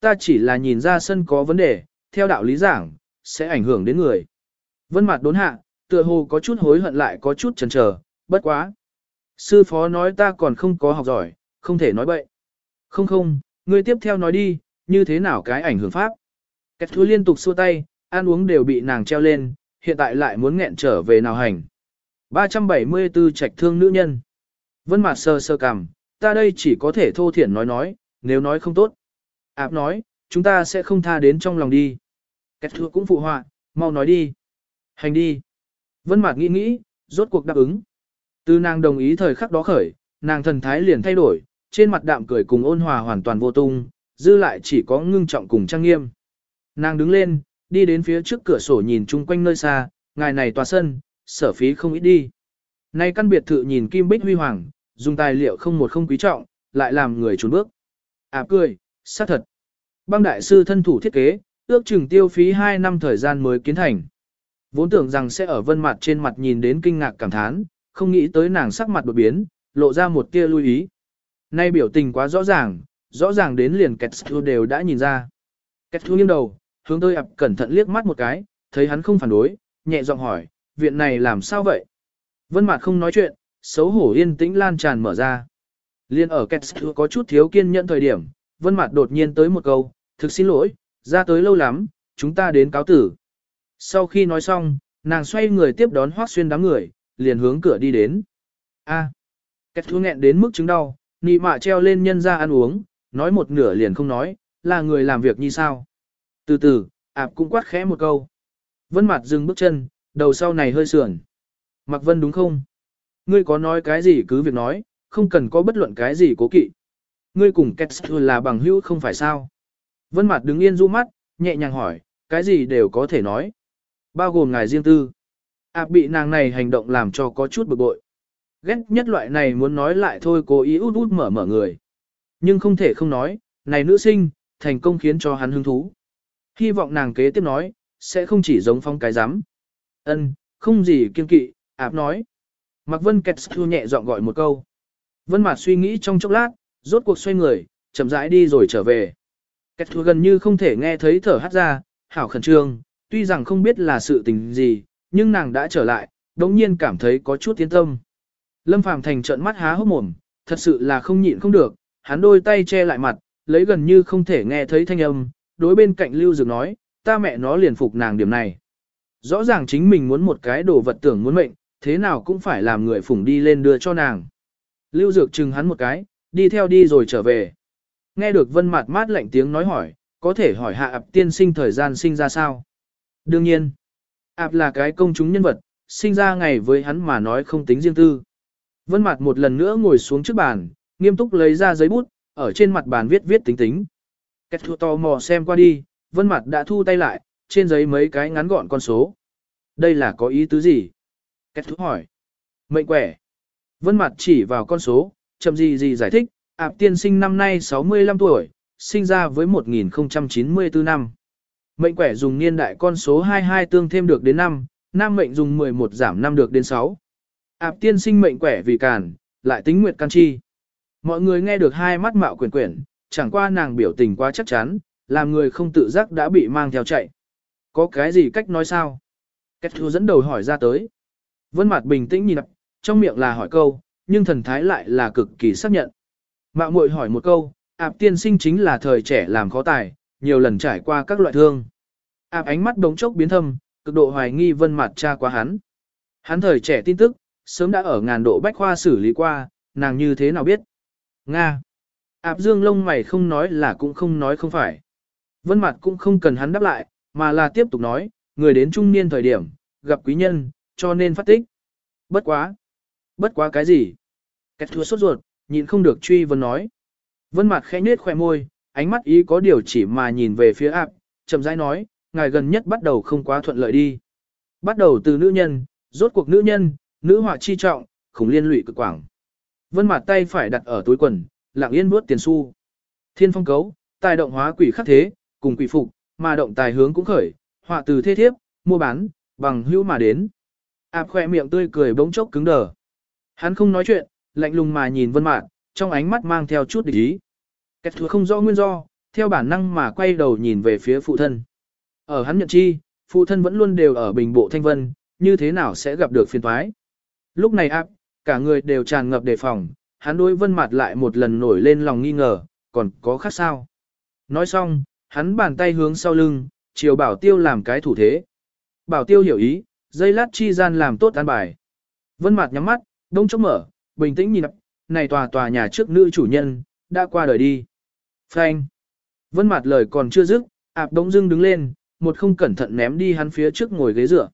ta chỉ là nhìn ra sân có vấn đề, theo đạo lý giảng, sẽ ảnh hưởng đến người. Vân mặt đốn hạ, tựa hồ có chút hối hận lại có chút chần chờ, bất quá. Sư phó nói ta còn không có học giỏi, không thể nói bậy. Không không, ngươi tiếp theo nói đi, như thế nào cái ảnh hưởng pháp. Kết thú liên tục xua tay, ăn uống đều bị nàng treo lên, hiện tại lại muốn nghẹn trở về nào hành. 374 trạch thương nữ nhân. Vân mặt sơ sơ cằm, ta đây chỉ có thể thô thiển nói nói, nếu nói không tốt. Áp nói, chúng ta sẽ không tha đến trong lòng đi. Kết thưa cũng phụ họa, mau nói đi. Hành đi. Vân Mạc nghĩ nghĩ, rốt cuộc đáp ứng. Từ nàng đồng ý thời khắc đó khởi, nàng thần thái liền thay đổi, trên mặt đạm cười cùng ôn hòa hoàn toàn vô tung, dư lại chỉ có ngưng trọng cùng trang nghiêm. Nàng đứng lên, đi đến phía trước cửa sổ nhìn chung quanh nơi xa, ngài này tòa sân, sở phí không ít đi. Nay căn biệt thự nhìn kim bích huy hoàng, dùng tài liệu không một không quý trọng, lại làm người trốn bước. À cười, xác thật. Băng đại sư thân thủ thiết kế, ước chừng tiêu phí 2 năm thời gian mới kiến thành. Vốn tưởng rằng sẽ ở vân mặt trên mặt nhìn đến kinh ngạc cảm thán, không nghĩ tới nàng sắc mặt đột biến, lộ ra một tia lưu ý. Nay biểu tình quá rõ ràng, rõ ràng đến liền kẹt thu đều đã nhìn ra. Kẹt thu nghiêng đầu, hướng tôi ập cẩn thận liếc mắt một cái, thấy hắn không phản đối, nhẹ giọng hỏi, viện này làm sao vậy? Vân mặt không nói chuyện, xấu hổ yên tĩnh lan tràn mở ra. Liên ở kẹt thu có chút thiếu kiên nhẫn thời điểm, vân mặt đột nhiên tới một câu, thực xin lỗi, ra tới lâu lắm, chúng ta đến cáo tử. Sau khi nói xong, nàng xoay người tiếp đón hoác xuyên đám người, liền hướng cửa đi đến. A. À. Kết nghẹn đến mức chứng đau, nị mạ treo lên nhân ra ăn uống, nói một nửa liền không nói, là người làm việc như sao. Từ từ, ạp cũng quát khẽ một câu. Vân mặt dừng bước chân, đầu sau này hơi sườn. Mặc vân đúng không? Ngươi có nói cái gì cứ việc nói, không cần có bất luận cái gì cố kỵ. Ngươi cùng Kết là bằng hữu không phải sao? Vân Mạt đứng yên du mắt, nhẹ nhàng hỏi, cái gì đều có thể nói. Bao gồm ngài riêng tư. Ảp bị nàng này hành động làm cho có chút bực bội. Ghét nhất loại này muốn nói lại thôi cố ý út út mở mở người. Nhưng không thể không nói, này nữ sinh, thành công khiến cho hắn hứng thú. Hy vọng nàng kế tiếp nói, sẽ không chỉ giống phong cái rắm ân không gì kiên kỵ, ạp nói. Mạc Vân Kẹt thu nhẹ dọn gọi một câu. Vân Mạt suy nghĩ trong chốc lát, rốt cuộc xoay người, chậm rãi đi rồi trở về. Kẹt thua gần như không thể nghe thấy thở hắt ra, hảo khẩn trương, tuy rằng không biết là sự tình gì, nhưng nàng đã trở lại, đống nhiên cảm thấy có chút tiến tâm. Lâm Phàm Thành trợn mắt há hốc mồm, thật sự là không nhịn không được, hắn đôi tay che lại mặt, lấy gần như không thể nghe thấy thanh âm, đối bên cạnh Lưu Dược nói, ta mẹ nó liền phục nàng điểm này. Rõ ràng chính mình muốn một cái đồ vật tưởng muốn mệnh, thế nào cũng phải làm người phủng đi lên đưa cho nàng. Lưu Dược chừng hắn một cái, đi theo đi rồi trở về. Nghe được Vân Mạt mát lạnh tiếng nói hỏi, có thể hỏi hạ ập tiên sinh thời gian sinh ra sao? Đương nhiên, ạp là cái công chúng nhân vật, sinh ra ngày với hắn mà nói không tính riêng tư. Vân Mạt một lần nữa ngồi xuống trước bàn, nghiêm túc lấy ra giấy bút, ở trên mặt bàn viết viết tính tính. Kết thua tò mò xem qua đi, Vân Mạt đã thu tay lại, trên giấy mấy cái ngắn gọn con số. Đây là có ý tứ gì? Kết thu hỏi. Mệnh quẻ. Vân mặt chỉ vào con số, chậm gì gì giải thích, Ảp tiên sinh năm nay 65 tuổi, sinh ra với 1094 năm. Mệnh quẻ dùng niên đại con số 22 tương thêm được đến 5, nam mệnh dùng 11 giảm 5 được đến 6. Ảp tiên sinh mệnh quẻ vì càn, lại tính nguyệt can chi. Mọi người nghe được hai mắt mạo quyển quyển, chẳng qua nàng biểu tình quá chắc chắn, làm người không tự giác đã bị mang theo chạy. Có cái gì cách nói sao? Kết thu dẫn đầu hỏi ra tới. Vân mặt bình tĩnh nhìn trong miệng là hỏi câu, nhưng thần thái lại là cực kỳ xác nhận. Mạo muội hỏi một câu, ạp tiên sinh chính là thời trẻ làm khó tài, nhiều lần trải qua các loại thương. Ảp ánh mắt đống chốc biến thâm, cực độ hoài nghi vân mặt cha quá hắn. Hắn thời trẻ tin tức, sớm đã ở ngàn độ bách khoa xử lý qua, nàng như thế nào biết. Nga. Ảp dương lông mày không nói là cũng không nói không phải. Vân mặt cũng không cần hắn đáp lại, mà là tiếp tục nói, người đến trung niên thời điểm, gặp quý nhân, cho nên phát tích. Bất quá. Bất quá cái gì? Kẹt thua sốt ruột, nhịn không được truy vấn nói. Vân mặt khẽ nết khỏe môi, ánh mắt ý có điều chỉ mà nhìn về phía ạp, chậm rãi nói, ngài gần nhất bắt đầu không quá thuận lợi đi. Bắt đầu từ nữ nhân, rốt cuộc nữ nhân, nữ họa chi trọng, khủng liên lụy cực quảng. Vân mặt tay phải đặt ở túi quần, lặng yên bước tiền xu. Thiên phong cấu, tài động hóa quỷ khắc thế, cùng quỷ phục, mà động tài hướng cũng khởi, họa từ thế thiếp, mua bán, bằng hữu mà đến. Ảp khoe miệng tươi cười bỗng chốc cứng đờ. Hắn không nói chuyện, lạnh lùng mà nhìn vân mạn, trong ánh mắt mang theo chút địch ý. Kết thừa không rõ nguyên do, theo bản năng mà quay đầu nhìn về phía phụ thân. Ở hắn nhận chi, phụ thân vẫn luôn đều ở bình bộ thanh vân, như thế nào sẽ gặp được phiền toái. Lúc này áp, cả người đều tràn ngập đề phòng, hắn đối vân Mạt lại một lần nổi lên lòng nghi ngờ, còn có khác sao. Nói xong, hắn bàn tay hướng sau lưng, chiều bảo tiêu làm cái thủ thế. Bảo tiêu hiểu ý, dây lát chi gian làm tốt an bài. Vân Mạt nhắm mắt, đông chốc mở, bình tĩnh nhìn này tòa tòa nhà trước nữ chủ nhân, đã qua đời đi. Phanh. Vân mặt lời còn chưa dứt, ạp đống dưng đứng lên, một không cẩn thận ném đi hắn phía trước ngồi ghế dựa.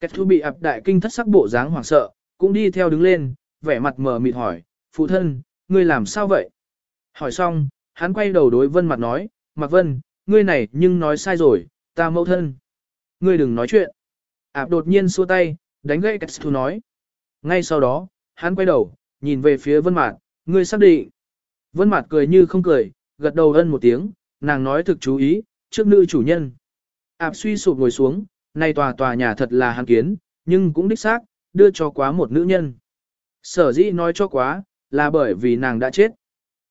Kết thu bị ạp đại kinh thất sắc bộ dáng hoảng sợ, cũng đi theo đứng lên, vẻ mặt mờ mịt hỏi, phụ thân, ngươi làm sao vậy? Hỏi xong, hắn quay đầu đối vân mặt nói, Mặc Vân, ngươi này nhưng nói sai rồi, ta mẫu thân. Ngươi đừng nói chuyện. Ảp đột nhiên xua tay, đánh gãy cách thu nói. Ngay sau đó, hắn quay đầu, nhìn về phía vân mạt, ngươi xác định. Vân mạt cười như không cười, gật đầu ân một tiếng, nàng nói thực chú ý, trước nữ chủ nhân. Áp suy sụp ngồi xuống, nay tòa tòa nhà thật là hắn kiến, nhưng cũng đích xác, đưa cho quá một nữ nhân. Sở dĩ nói cho quá, là bởi vì nàng đã chết.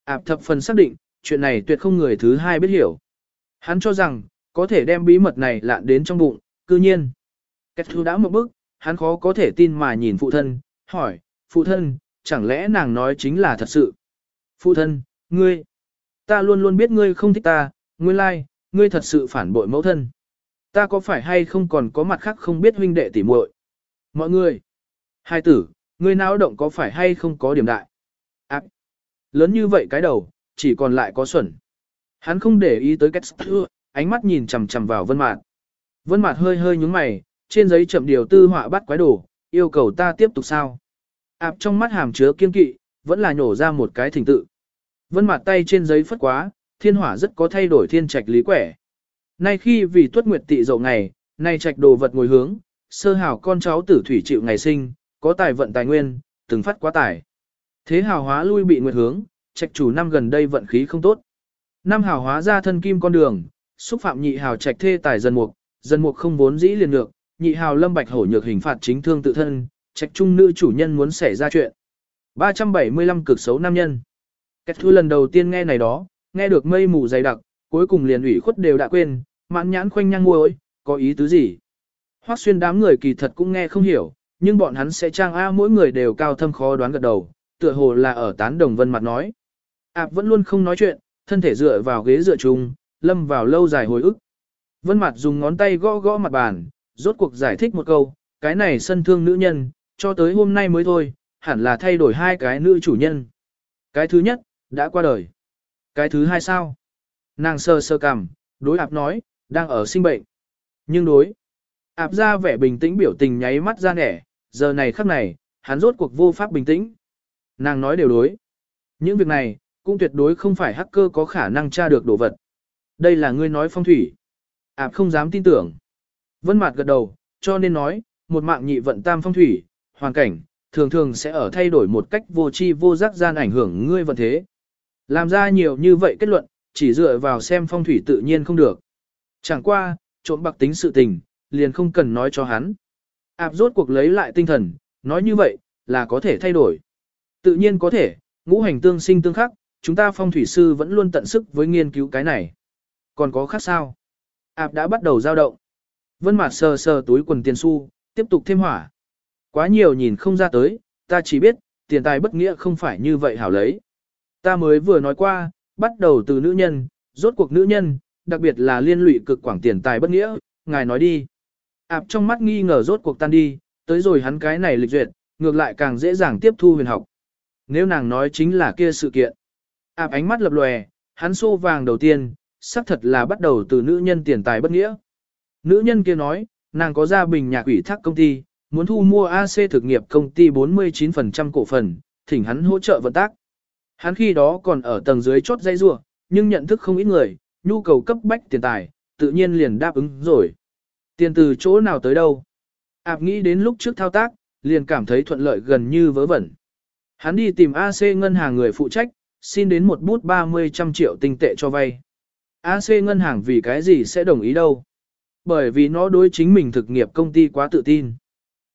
Áp thập phần xác định, chuyện này tuyệt không người thứ hai biết hiểu. Hắn cho rằng, có thể đem bí mật này lạn đến trong bụng, cư nhiên. Kết thu đã một bước, hắn khó có thể tin mà nhìn phụ thân, hỏi, phụ thân, chẳng lẽ nàng nói chính là thật sự? Phụ thân, ngươi, ta luôn luôn biết ngươi không thích ta, nguyên lai, ngươi thật sự phản bội mẫu thân. Ta có phải hay không còn có mặt khác không biết huynh đệ tỉ muội? Mọi người, hai tử, ngươi náo động có phải hay không có điểm đại? Ác, lớn như vậy cái đầu, chỉ còn lại có xuẩn. Hắn không để ý tới cách ánh mắt nhìn chằm chằm vào vân mạt. Vân mạt hơi hơi nhúng mày, trên giấy chậm điều tư họa bắt quái đồ, yêu cầu ta tiếp tục sao. Ảp trong mắt hàm chứa kiên kỵ, vẫn là nhổ ra một cái thỉnh tự. Vân mặt tay trên giấy phất quá, thiên hỏa rất có thay đổi thiên trạch lý quẻ. Nay khi vì tuất nguyệt tị dậu ngày, nay trạch đồ vật ngồi hướng, sơ hào con cháu tử thủy chịu ngày sinh, có tài vận tài nguyên, từng phát quá tài. Thế hào hóa lui bị nguyệt hướng, trạch chủ năm gần đây vận khí không tốt. Năm hào hóa ra thân kim con đường, xúc phạm nhị hào trạch thê tài dân mục, dân mục không vốn dĩ liền được, nhị hào lâm bạch hổ nhược hình phạt chính thương tự thân, trạch trung nữ chủ nhân muốn xảy ra chuyện. 375 cực xấu nam nhân. Kết thư lần đầu tiên nghe này đó, nghe được mây mù dày đặc, cuối cùng liền ủy khuất đều đã quên, mãn nhãn khoanh nhang ngôi, có ý tứ gì. Hoắc xuyên đám người kỳ thật cũng nghe không hiểu, nhưng bọn hắn sẽ trang A mỗi người đều cao thâm khó đoán gật đầu, tựa hồ là ở tán đồng vân mặt nói. Ảp vẫn luôn không nói chuyện, thân thể dựa vào ghế dựa chung, lâm vào lâu dài hồi ức. Vân mặt dùng ngón tay gõ gõ mặt bàn, rốt cuộc giải thích một câu, cái này sân thương nữ nhân, cho tới hôm nay mới thôi, hẳn là thay đổi hai cái nữ chủ nhân. Cái thứ nhất, đã qua đời. Cái thứ hai sao? Nàng sơ sơ cằm, đối ạp nói, đang ở sinh bệnh. Nhưng đối, ạp ra vẻ bình tĩnh biểu tình nháy mắt ra nẻ, giờ này khắc này, hắn rốt cuộc vô pháp bình tĩnh. Nàng nói đều đối. Những việc này, cũng tuyệt đối không phải hacker có khả năng tra được đồ vật. Đây là ngươi nói phong thủy. Ảp không dám tin tưởng. Vân Mạt gật đầu, cho nên nói, một mạng nhị vận tam phong thủy, hoàn cảnh, thường thường sẽ ở thay đổi một cách vô tri vô giác gian ảnh hưởng ngươi vận thế. Làm ra nhiều như vậy kết luận, chỉ dựa vào xem phong thủy tự nhiên không được. Chẳng qua, trộm bạc tính sự tình, liền không cần nói cho hắn. Áp rốt cuộc lấy lại tinh thần, nói như vậy, là có thể thay đổi. Tự nhiên có thể, ngũ hành tương sinh tương khắc, chúng ta phong thủy sư vẫn luôn tận sức với nghiên cứu cái này. Còn có khác sao? Áp đã bắt đầu dao động. Vân Mạt sờ sờ túi quần tiền xu, tiếp tục thêm hỏa. Quá nhiều nhìn không ra tới, ta chỉ biết, tiền tài bất nghĩa không phải như vậy hảo lấy. Ta mới vừa nói qua, bắt đầu từ nữ nhân, rốt cuộc nữ nhân, đặc biệt là liên lụy cực quảng tiền tài bất nghĩa, ngài nói đi. Ảp trong mắt nghi ngờ rốt cuộc tan đi, tới rồi hắn cái này lịch duyệt, ngược lại càng dễ dàng tiếp thu huyền học. Nếu nàng nói chính là kia sự kiện. Ảp ánh mắt lập lòe, hắn xô vàng đầu tiên, xác thật là bắt đầu từ nữ nhân tiền tài bất nghĩa. Nữ nhân kia nói, nàng có gia bình nhà quỷ thác công ty, muốn thu mua AC thực nghiệp công ty 49% cổ phần, thỉnh hắn hỗ trợ vận tác. Hắn khi đó còn ở tầng dưới chốt dây rua, nhưng nhận thức không ít người, nhu cầu cấp bách tiền tài, tự nhiên liền đáp ứng rồi. Tiền từ chỗ nào tới đâu? Ảp nghĩ đến lúc trước thao tác, liền cảm thấy thuận lợi gần như vớ vẩn. Hắn đi tìm AC ngân hàng người phụ trách, xin đến một bút 30 trăm triệu tinh tệ cho vay. AC ngân hàng vì cái gì sẽ đồng ý đâu? Bởi vì nó đối chính mình thực nghiệp công ty quá tự tin.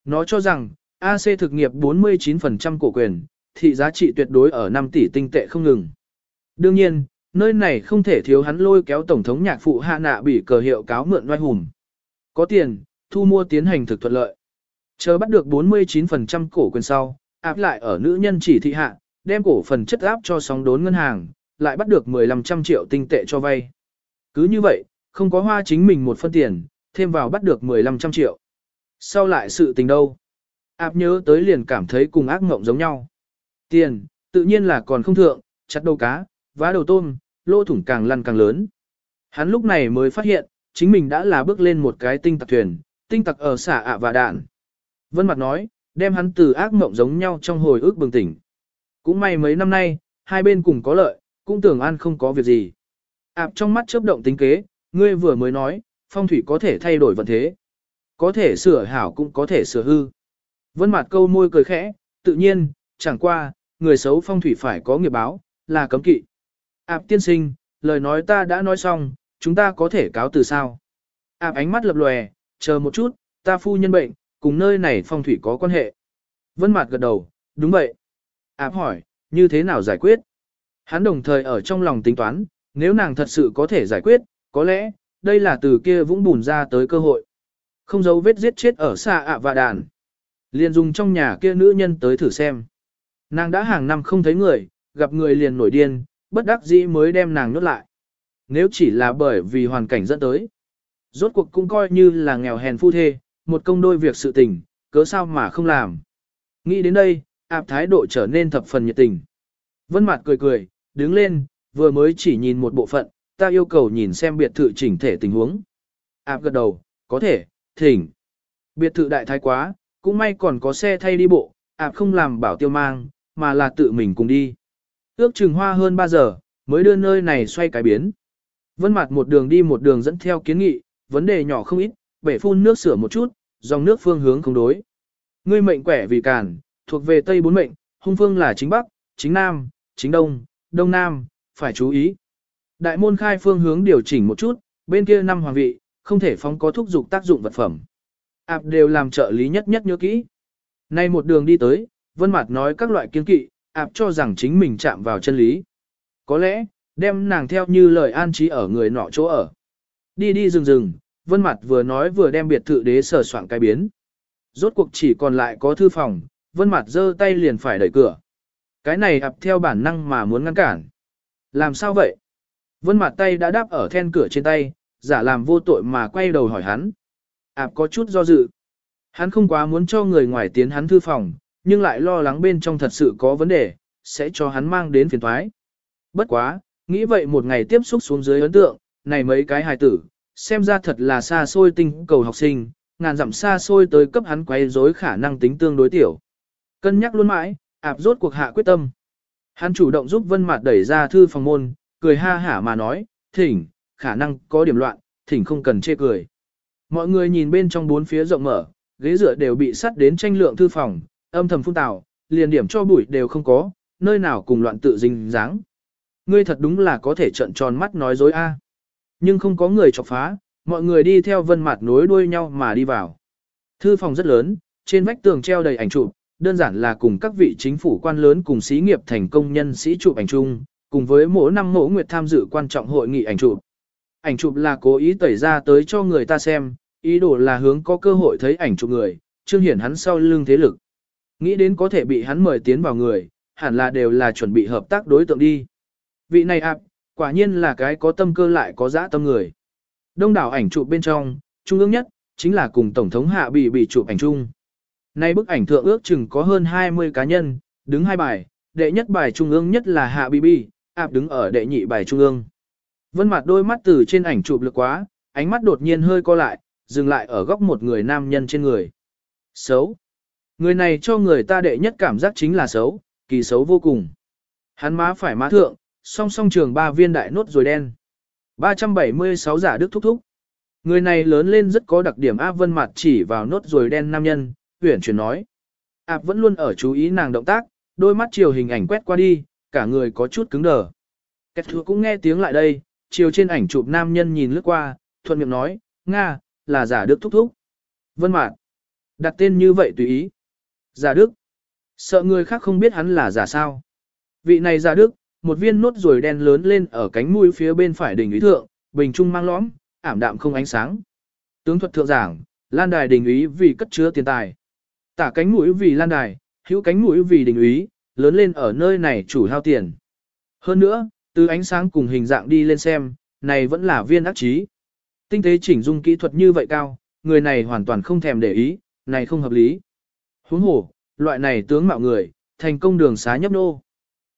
Nó cho rằng, AC thực nghiệp 49% cổ quyền, thị giá trị tuyệt đối ở 5 tỷ tinh tệ không ngừng. Đương nhiên, nơi này không thể thiếu hắn lôi kéo tổng thống nhạc phụ hạ nạ bị cờ hiệu cáo mượn oai hùng. Có tiền, thu mua tiến hành thực thuận lợi. Chờ bắt được 49% cổ quyền sau, áp lại ở nữ nhân chỉ thị hạ, đem cổ phần chất áp cho sóng đốn ngân hàng, lại bắt được 1500 triệu tinh tệ cho vay. Cứ như vậy, không có hoa chính mình một phân tiền, thêm vào bắt được 1500 triệu. Sau lại sự tình đâu? Áp nhớ tới liền cảm thấy cùng ác mộng giống nhau. Tiền, tự nhiên là còn không thượng, chặt đầu cá, vá đầu tôm, lô thủng càng lăn càng lớn. Hắn lúc này mới phát hiện, chính mình đã là bước lên một cái tinh tặc thuyền, tinh tặc ở xả ạ và đạn. Vân Mặt nói, đem hắn từ ác mộng giống nhau trong hồi ức bừng tỉnh. Cũng may mấy năm nay, hai bên cùng có lợi, cũng tưởng an không có việc gì. Ảp trong mắt chớp động tính kế, ngươi vừa mới nói, phong thủy có thể thay đổi vận thế. Có thể sửa hảo cũng có thể sửa hư. Vân mặt câu môi cười khẽ, tự nhiên, chẳng qua, người xấu phong thủy phải có nghiệp báo, là cấm kỵ. Áp tiên sinh, lời nói ta đã nói xong, chúng ta có thể cáo từ sao. Áp ánh mắt lập lòe, chờ một chút, ta phu nhân bệnh, cùng nơi này phong thủy có quan hệ. Vân mặt gật đầu, đúng vậy. Áp hỏi, như thế nào giải quyết? Hắn đồng thời ở trong lòng tính toán, nếu nàng thật sự có thể giải quyết, có lẽ, đây là từ kia vũng bùn ra tới cơ hội. Không giấu vết giết chết ở xa ạ và đàn. Liền dùng trong nhà kia nữ nhân tới thử xem. Nàng đã hàng năm không thấy người, gặp người liền nổi điên, bất đắc dĩ mới đem nàng nhốt lại. Nếu chỉ là bởi vì hoàn cảnh dẫn tới. Rốt cuộc cũng coi như là nghèo hèn phu thê, một công đôi việc sự tình, cớ sao mà không làm. Nghĩ đến đây, ạp thái độ trở nên thập phần nhiệt tình. Vân Mạt cười cười, đứng lên, vừa mới chỉ nhìn một bộ phận, ta yêu cầu nhìn xem biệt thự chỉnh thể tình huống. Áp gật đầu, có thể, thỉnh. Biệt thự đại thái quá, cũng may còn có xe thay đi bộ, ạp không làm bảo tiêu mang, mà là tự mình cùng đi. Ước chừng hoa hơn 3 giờ, mới đưa nơi này xoay cái biến. Vân mặt một đường đi một đường dẫn theo kiến nghị, vấn đề nhỏ không ít, bể phun nước sửa một chút, dòng nước phương hướng không đối. Ngươi mệnh quẻ vì càn, thuộc về Tây bốn mệnh, hung phương là chính Bắc, chính Nam, chính Đông, Đông Nam, phải chú ý. Đại môn khai phương hướng điều chỉnh một chút, bên kia năm hoàng vị, không thể phóng có thúc dục tác dụng vật phẩm. Ảp đều làm trợ lý nhất nhất nhớ kỹ. Nay một đường đi tới, Vân Mạt nói các loại kiên kỵ, ạp cho rằng chính mình chạm vào chân lý. Có lẽ, đem nàng theo như lời an trí ở người nọ chỗ ở. Đi đi dừng dừng, Vân Mạt vừa nói vừa đem biệt thự đế sở soạn cái biến. Rốt cuộc chỉ còn lại có thư phòng, Vân Mạt giơ tay liền phải đẩy cửa. Cái này ập theo bản năng mà muốn ngăn cản. Làm sao vậy? Vân Mạt tay đã đáp ở then cửa trên tay, giả làm vô tội mà quay đầu hỏi hắn. Ảp có chút do dự. Hắn không quá muốn cho người ngoài tiến hắn thư phòng, nhưng lại lo lắng bên trong thật sự có vấn đề, sẽ cho hắn mang đến phiền toái. Bất quá, nghĩ vậy một ngày tiếp xúc xuống dưới ấn tượng, này mấy cái hài tử, xem ra thật là xa xôi tinh cầu học sinh, ngàn dặm xa xôi tới cấp hắn quay rối khả năng tính tương đối tiểu. Cân nhắc luôn mãi, ạp rốt cuộc hạ quyết tâm. Hắn chủ động giúp Vân Mạt đẩy ra thư phòng môn, cười ha hả mà nói, thỉnh, khả năng có điểm loạn, thỉnh không cần chê cười. Mọi người nhìn bên trong bốn phía rộng mở, ghế dựa đều bị sắt đến tranh lượng thư phòng, âm thầm phun tào, liền điểm cho bụi đều không có, nơi nào cùng loạn tự dình dáng. Ngươi thật đúng là có thể trận tròn mắt nói dối a. Nhưng không có người chọc phá, mọi người đi theo vân mặt nối đuôi nhau mà đi vào. Thư phòng rất lớn, trên vách tường treo đầy ảnh chụp, đơn giản là cùng các vị chính phủ quan lớn cùng xí nghiệp thành công nhân sĩ chụp ảnh chung, cùng với mỗi năm mỗi nguyệt tham dự quan trọng hội nghị ảnh chụp. Ảnh chụp là cố ý tẩy ra tới cho người ta xem, ý đồ là hướng có cơ hội thấy ảnh chụp người, Trương hiển hắn sau lưng thế lực. Nghĩ đến có thể bị hắn mời tiến vào người, hẳn là đều là chuẩn bị hợp tác đối tượng đi. Vị này ạ, quả nhiên là cái có tâm cơ lại có dã tâm người. Đông đảo ảnh chụp bên trong, trung ương nhất, chính là cùng Tổng thống Hạ Bị bị chụp ảnh chung. Nay bức ảnh thượng ước chừng có hơn 20 cá nhân, đứng hai bài, đệ nhất bài trung ương nhất là Hạ Bị bị, ạp đứng ở đệ nhị bài trung ương. Vân mặt đôi mắt từ trên ảnh chụp lực quá, ánh mắt đột nhiên hơi co lại, dừng lại ở góc một người nam nhân trên người. Xấu. Người này cho người ta đệ nhất cảm giác chính là xấu, kỳ xấu vô cùng. Hắn má phải má thượng, song song trường ba viên đại nốt rồi đen. 376 giả đức thúc thúc. Người này lớn lên rất có đặc điểm áp vân mặt chỉ vào nốt rồi đen nam nhân, huyển chuyển nói. Áp vẫn luôn ở chú ý nàng động tác, đôi mắt chiều hình ảnh quét qua đi, cả người có chút cứng đờ. Kết thừa cũng nghe tiếng lại đây, chiều trên ảnh chụp nam nhân nhìn lướt qua, thuận miệng nói, Nga, là giả đức thúc thúc. Vân mạt. Đặt tên như vậy tùy ý. Giả Đức. Sợ người khác không biết hắn là giả sao. Vị này giả Đức, một viên nốt ruồi đen lớn lên ở cánh mũi phía bên phải đỉnh ý thượng, bình trung mang lõm, ảm đạm không ánh sáng. Tướng thuật thượng giảng, lan đài đình ý vì cất chứa tiền tài. Tả cánh mũi vì lan đài, hữu cánh mũi vì đình ý, lớn lên ở nơi này chủ hao tiền. Hơn nữa, từ ánh sáng cùng hình dạng đi lên xem, này vẫn là viên ác trí. Tinh tế chỉnh dung kỹ thuật như vậy cao, người này hoàn toàn không thèm để ý, này không hợp lý. Huống hồ, loại này tướng mạo người, thành công đường xá nhấp nô.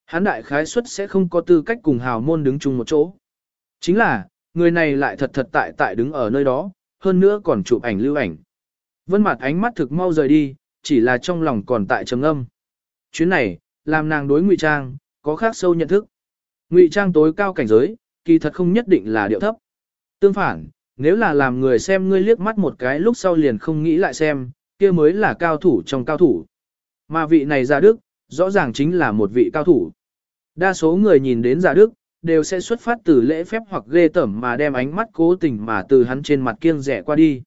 Hán đại khái suất sẽ không có tư cách cùng hào môn đứng chung một chỗ. Chính là, người này lại thật thật tại tại đứng ở nơi đó, hơn nữa còn chụp ảnh lưu ảnh. Vân mặt ánh mắt thực mau rời đi, chỉ là trong lòng còn tại trầm âm. Chuyến này, làm nàng đối ngụy trang, có khác sâu nhận thức. Ngụy trang tối cao cảnh giới, kỳ thật không nhất định là điệu thấp. Tương phản, nếu là làm người xem ngươi liếc mắt một cái lúc sau liền không nghĩ lại xem, kia mới là cao thủ trong cao thủ. Mà vị này giả đức, rõ ràng chính là một vị cao thủ. Đa số người nhìn đến giả đức, đều sẽ xuất phát từ lễ phép hoặc ghê tởm mà đem ánh mắt cố tình mà từ hắn trên mặt kiêng rẻ qua đi.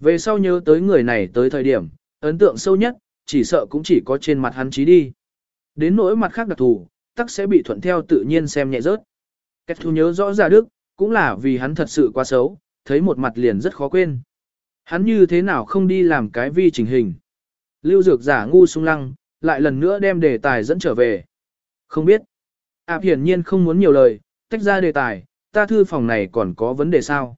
Về sau nhớ tới người này tới thời điểm, ấn tượng sâu nhất, chỉ sợ cũng chỉ có trên mặt hắn trí đi. Đến nỗi mặt khác đặc thù, tắc sẽ bị thuận theo tự nhiên xem nhẹ rớt. Kết thu nhớ rõ ra đức, cũng là vì hắn thật sự quá xấu, thấy một mặt liền rất khó quên. Hắn như thế nào không đi làm cái vi trình hình. Lưu dược giả ngu sung lăng, lại lần nữa đem đề tài dẫn trở về. Không biết. Ảp hiển nhiên không muốn nhiều lời, tách ra đề tài, ta thư phòng này còn có vấn đề sao?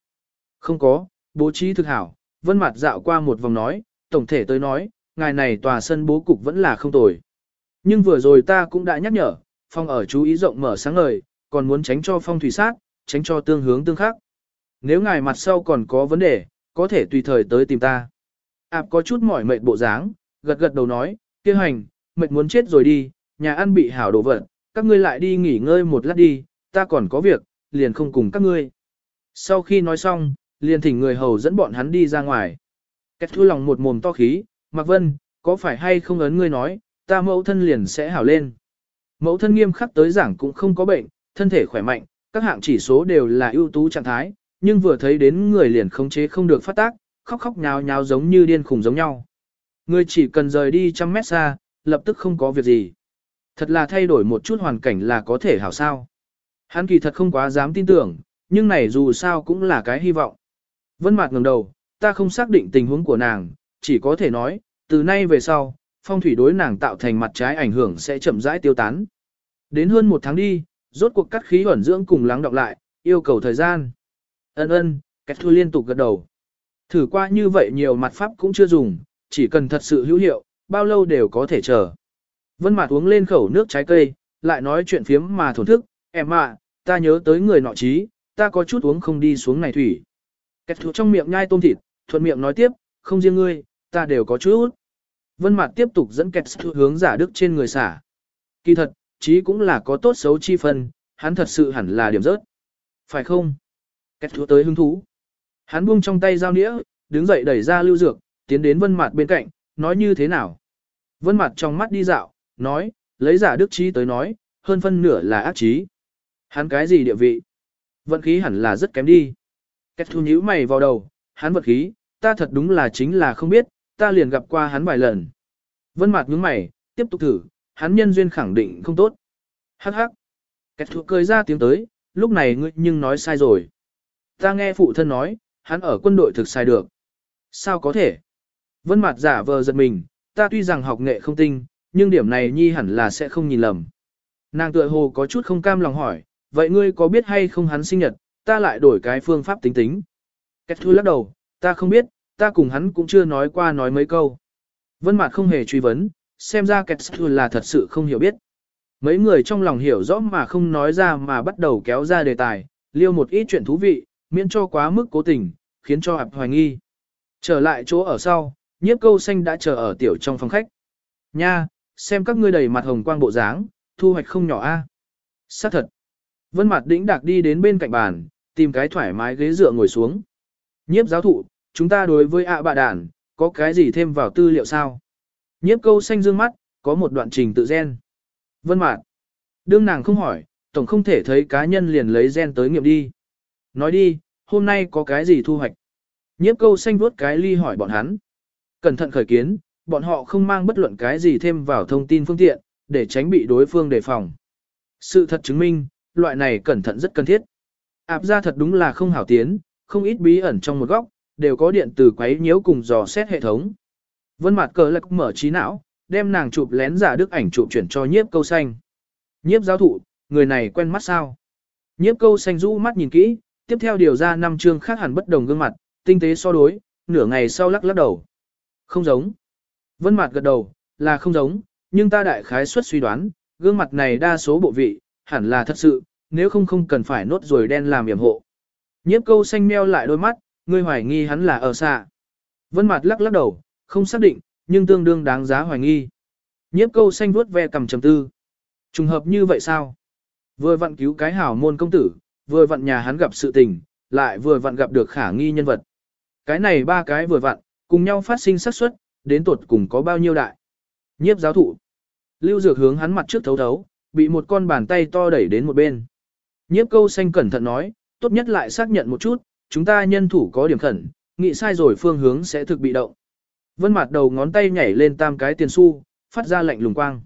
Không có, bố trí thực hảo, vân mặt dạo qua một vòng nói, tổng thể tới nói, ngài này tòa sân bố cục vẫn là không tồi. Nhưng vừa rồi ta cũng đã nhắc nhở, phong ở chú ý rộng mở sáng ngời, còn muốn tránh cho phong thủy sát, tránh cho tương hướng tương khắc. Nếu ngài mặt sau còn có vấn đề, có thể tùy thời tới tìm ta. Ảp có chút mỏi mệt bộ dáng, gật gật đầu nói, kia hành, mệt muốn chết rồi đi, nhà ăn bị hảo đổ vật, các ngươi lại đi nghỉ ngơi một lát đi, ta còn có việc, liền không cùng các ngươi. Sau khi nói xong, liền thỉnh người hầu dẫn bọn hắn đi ra ngoài. Kết thu lòng một mồm to khí, Mạc Vân, có phải hay không ấn ngươi nói, ta mẫu thân liền sẽ hảo lên. Mẫu thân nghiêm khắc tới giảng cũng không có bệnh, thân thể khỏe mạnh, các hạng chỉ số đều là ưu tú trạng thái, nhưng vừa thấy đến người liền khống chế không được phát tác, khóc khóc nhào nhào giống như điên khủng giống nhau. Người chỉ cần rời đi trăm mét xa, lập tức không có việc gì. Thật là thay đổi một chút hoàn cảnh là có thể hảo sao. Hắn kỳ thật không quá dám tin tưởng, nhưng này dù sao cũng là cái hy vọng. Vân Mạc ngẩng đầu, ta không xác định tình huống của nàng, chỉ có thể nói, từ nay về sau, phong thủy đối nàng tạo thành mặt trái ảnh hưởng sẽ chậm rãi tiêu tán. Đến hơn một tháng đi, rốt cuộc cắt khí ẩn dưỡng cùng lắng đọng lại, yêu cầu thời gian. Ân ân, kẹt Thu liên tục gật đầu. Thử qua như vậy nhiều mặt pháp cũng chưa dùng, chỉ cần thật sự hữu hiệu, bao lâu đều có thể chờ. Vân Mạt uống lên khẩu nước trái cây, lại nói chuyện phiếm mà thổn thức, em ạ, ta nhớ tới người nọ trí, ta có chút uống không đi xuống này thủy. Kết Thu trong miệng nhai tôm thịt, thuận miệng nói tiếp, không riêng ngươi, ta đều có chút. Vân Mạt tiếp tục dẫn kẹt hướng giả đức trên người xả. Kỳ thật, trí cũng là có tốt xấu chi phân, hắn thật sự hẳn là điểm rớt. Phải không? Kẹt Thu tới hứng thú. Hắn buông trong tay dao nĩa, đứng dậy đẩy ra lưu dược, tiến đến vân Mạt bên cạnh, nói như thế nào. Vân Mạt trong mắt đi dạo, nói, lấy giả đức trí tới nói, hơn phân nửa là ác trí. Hắn cái gì địa vị? Vận khí hẳn là rất kém đi. Kết thu nhíu mày vào đầu, hắn vận khí, ta thật đúng là chính là không biết, ta liền gặp qua hắn vài lần. Vân Mạt nhướng mày, tiếp tục thử, hắn nhân duyên khẳng định không tốt. Hắc hắc. Kết thu cười ra tiếng tới, lúc này ngươi nhưng nói sai rồi. Ta nghe phụ thân nói, hắn ở quân đội thực sai được. Sao có thể? Vân Mạt giả vờ giật mình, ta tuy rằng học nghệ không tinh, nhưng điểm này nhi hẳn là sẽ không nhìn lầm. Nàng tựa hồ có chút không cam lòng hỏi, vậy ngươi có biết hay không hắn sinh nhật, ta lại đổi cái phương pháp tính tính. Kết thu lắc đầu, ta không biết, ta cùng hắn cũng chưa nói qua nói mấy câu. Vân mặt không hề truy vấn, xem ra kẹt sư là thật sự không hiểu biết. Mấy người trong lòng hiểu rõ mà không nói ra mà bắt đầu kéo ra đề tài, liêu một ít chuyện thú vị, miễn cho quá mức cố tình, khiến cho hạp hoài nghi. Trở lại chỗ ở sau, nhiếp câu xanh đã chờ ở tiểu trong phòng khách. Nha, xem các ngươi đầy mặt hồng quang bộ dáng, thu hoạch không nhỏ a. À? Xác thật. Vân mặt đĩnh đạc đi đến bên cạnh bàn, tìm cái thoải mái ghế dựa ngồi xuống. Nhiếp giáo thụ, chúng ta đối với ạ à bạ đàn, có cái gì thêm vào tư liệu sao? Nhiếp câu xanh dương mắt, có một đoạn trình tự gen. Vân mạt. Đương nàng không hỏi, tổng không thể thấy cá nhân liền lấy gen tới nghiệm đi. Nói đi, hôm nay có cái gì thu hoạch? Nhiếp câu xanh vuốt cái ly hỏi bọn hắn. Cẩn thận khởi kiến, bọn họ không mang bất luận cái gì thêm vào thông tin phương tiện, để tránh bị đối phương đề phòng. Sự thật chứng minh, loại này cẩn thận rất cần thiết. Áp ra thật đúng là không hảo tiến, không ít bí ẩn trong một góc, đều có điện từ quấy nhiễu cùng dò xét hệ thống. Vân Mạt cờ lật mở trí não, đem nàng chụp lén giả đức ảnh chụp chuyển cho nhiếp câu xanh. Nhiếp giáo thụ, người này quen mắt sao? Nhiếp câu xanh rũ mắt nhìn kỹ, tiếp theo điều ra năm chương khác hẳn bất đồng gương mặt, tinh tế so đối, nửa ngày sau lắc lắc đầu. Không giống. Vân Mạt gật đầu, là không giống, nhưng ta đại khái suất suy đoán, gương mặt này đa số bộ vị, hẳn là thật sự, nếu không không cần phải nốt rồi đen làm yểm hộ. Nhiếp câu xanh meo lại đôi mắt, ngươi hoài nghi hắn là ở xa. Vân mặt lắc lắc đầu, không xác định, nhưng tương đương đáng giá hoài nghi. Nhiếp câu xanh vuốt ve cầm trầm tư. Trùng hợp như vậy sao? Vừa vặn cứu cái hảo môn công tử, vừa vặn nhà hắn gặp sự tình, lại vừa vặn gặp được khả nghi nhân vật. Cái này ba cái vừa vặn, cùng nhau phát sinh xác suất, đến tuột cùng có bao nhiêu đại. Nhiếp giáo thụ. Lưu Dược hướng hắn mặt trước thấu thấu, bị một con bàn tay to đẩy đến một bên. Nhiếp câu xanh cẩn thận nói, tốt nhất lại xác nhận một chút, chúng ta nhân thủ có điểm khẩn, nghĩ sai rồi phương hướng sẽ thực bị động. Vân mặt đầu ngón tay nhảy lên tam cái tiền xu, phát ra lạnh lùng quang.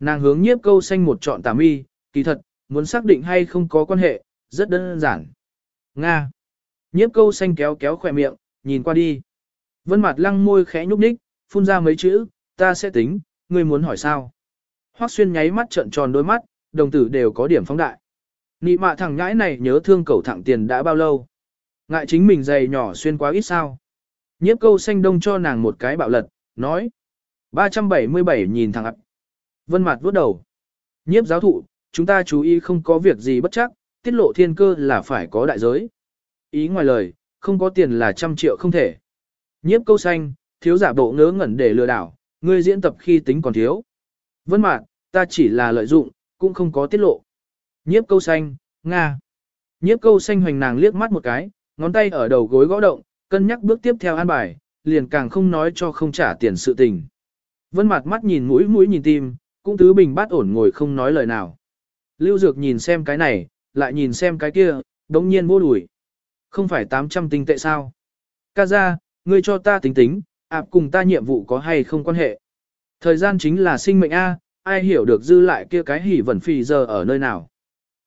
Nàng hướng nhiếp câu xanh một trọn tà mi, kỳ thật, muốn xác định hay không có quan hệ, rất đơn giản. Nga. Nhiếp câu xanh kéo kéo khỏe miệng, nhìn qua đi. Vân mặt lăng môi khẽ nhúc nhích, phun ra mấy chữ, ta sẽ tính, ngươi muốn hỏi sao. Hoắc xuyên nháy mắt trợn tròn đôi mắt, đồng tử đều có điểm phóng đại. Nị mạ thằng nhãi này nhớ thương cầu thẳng tiền đã bao lâu. Ngại chính mình dày nhỏ xuyên quá ít sao. Nhiếp câu xanh đông cho nàng một cái bạo lật, nói. 377 nhìn thằng ập. Vân mặt vuốt đầu. Nhiếp giáo thụ, chúng ta chú ý không có việc gì bất chắc, tiết lộ thiên cơ là phải có đại giới. Ý ngoài lời, không có tiền là trăm triệu không thể. Nhiếp câu xanh, thiếu giả bộ ngớ ngẩn để lừa đảo, ngươi diễn tập khi tính còn thiếu. Vân mạc, ta chỉ là lợi dụng, cũng không có tiết lộ. Nhiếp câu xanh, Nga. Nhiếp câu xanh hoành nàng liếc mắt một cái, ngón tay ở đầu gối gõ động, cân nhắc bước tiếp theo an bài, liền càng không nói cho không trả tiền sự tình. Vân mặt mắt nhìn mũi mũi nhìn tim, cũng tứ bình bát ổn ngồi không nói lời nào. Lưu Dược nhìn xem cái này, lại nhìn xem cái kia, đống nhiên vô đuổi. Không phải 800 tinh tệ sao? Ca ra, ngươi cho ta tính tính, ạp cùng ta nhiệm vụ có hay không quan hệ. Thời gian chính là sinh mệnh A, ai hiểu được dư lại kia cái hỉ vẩn phì giờ ở nơi nào.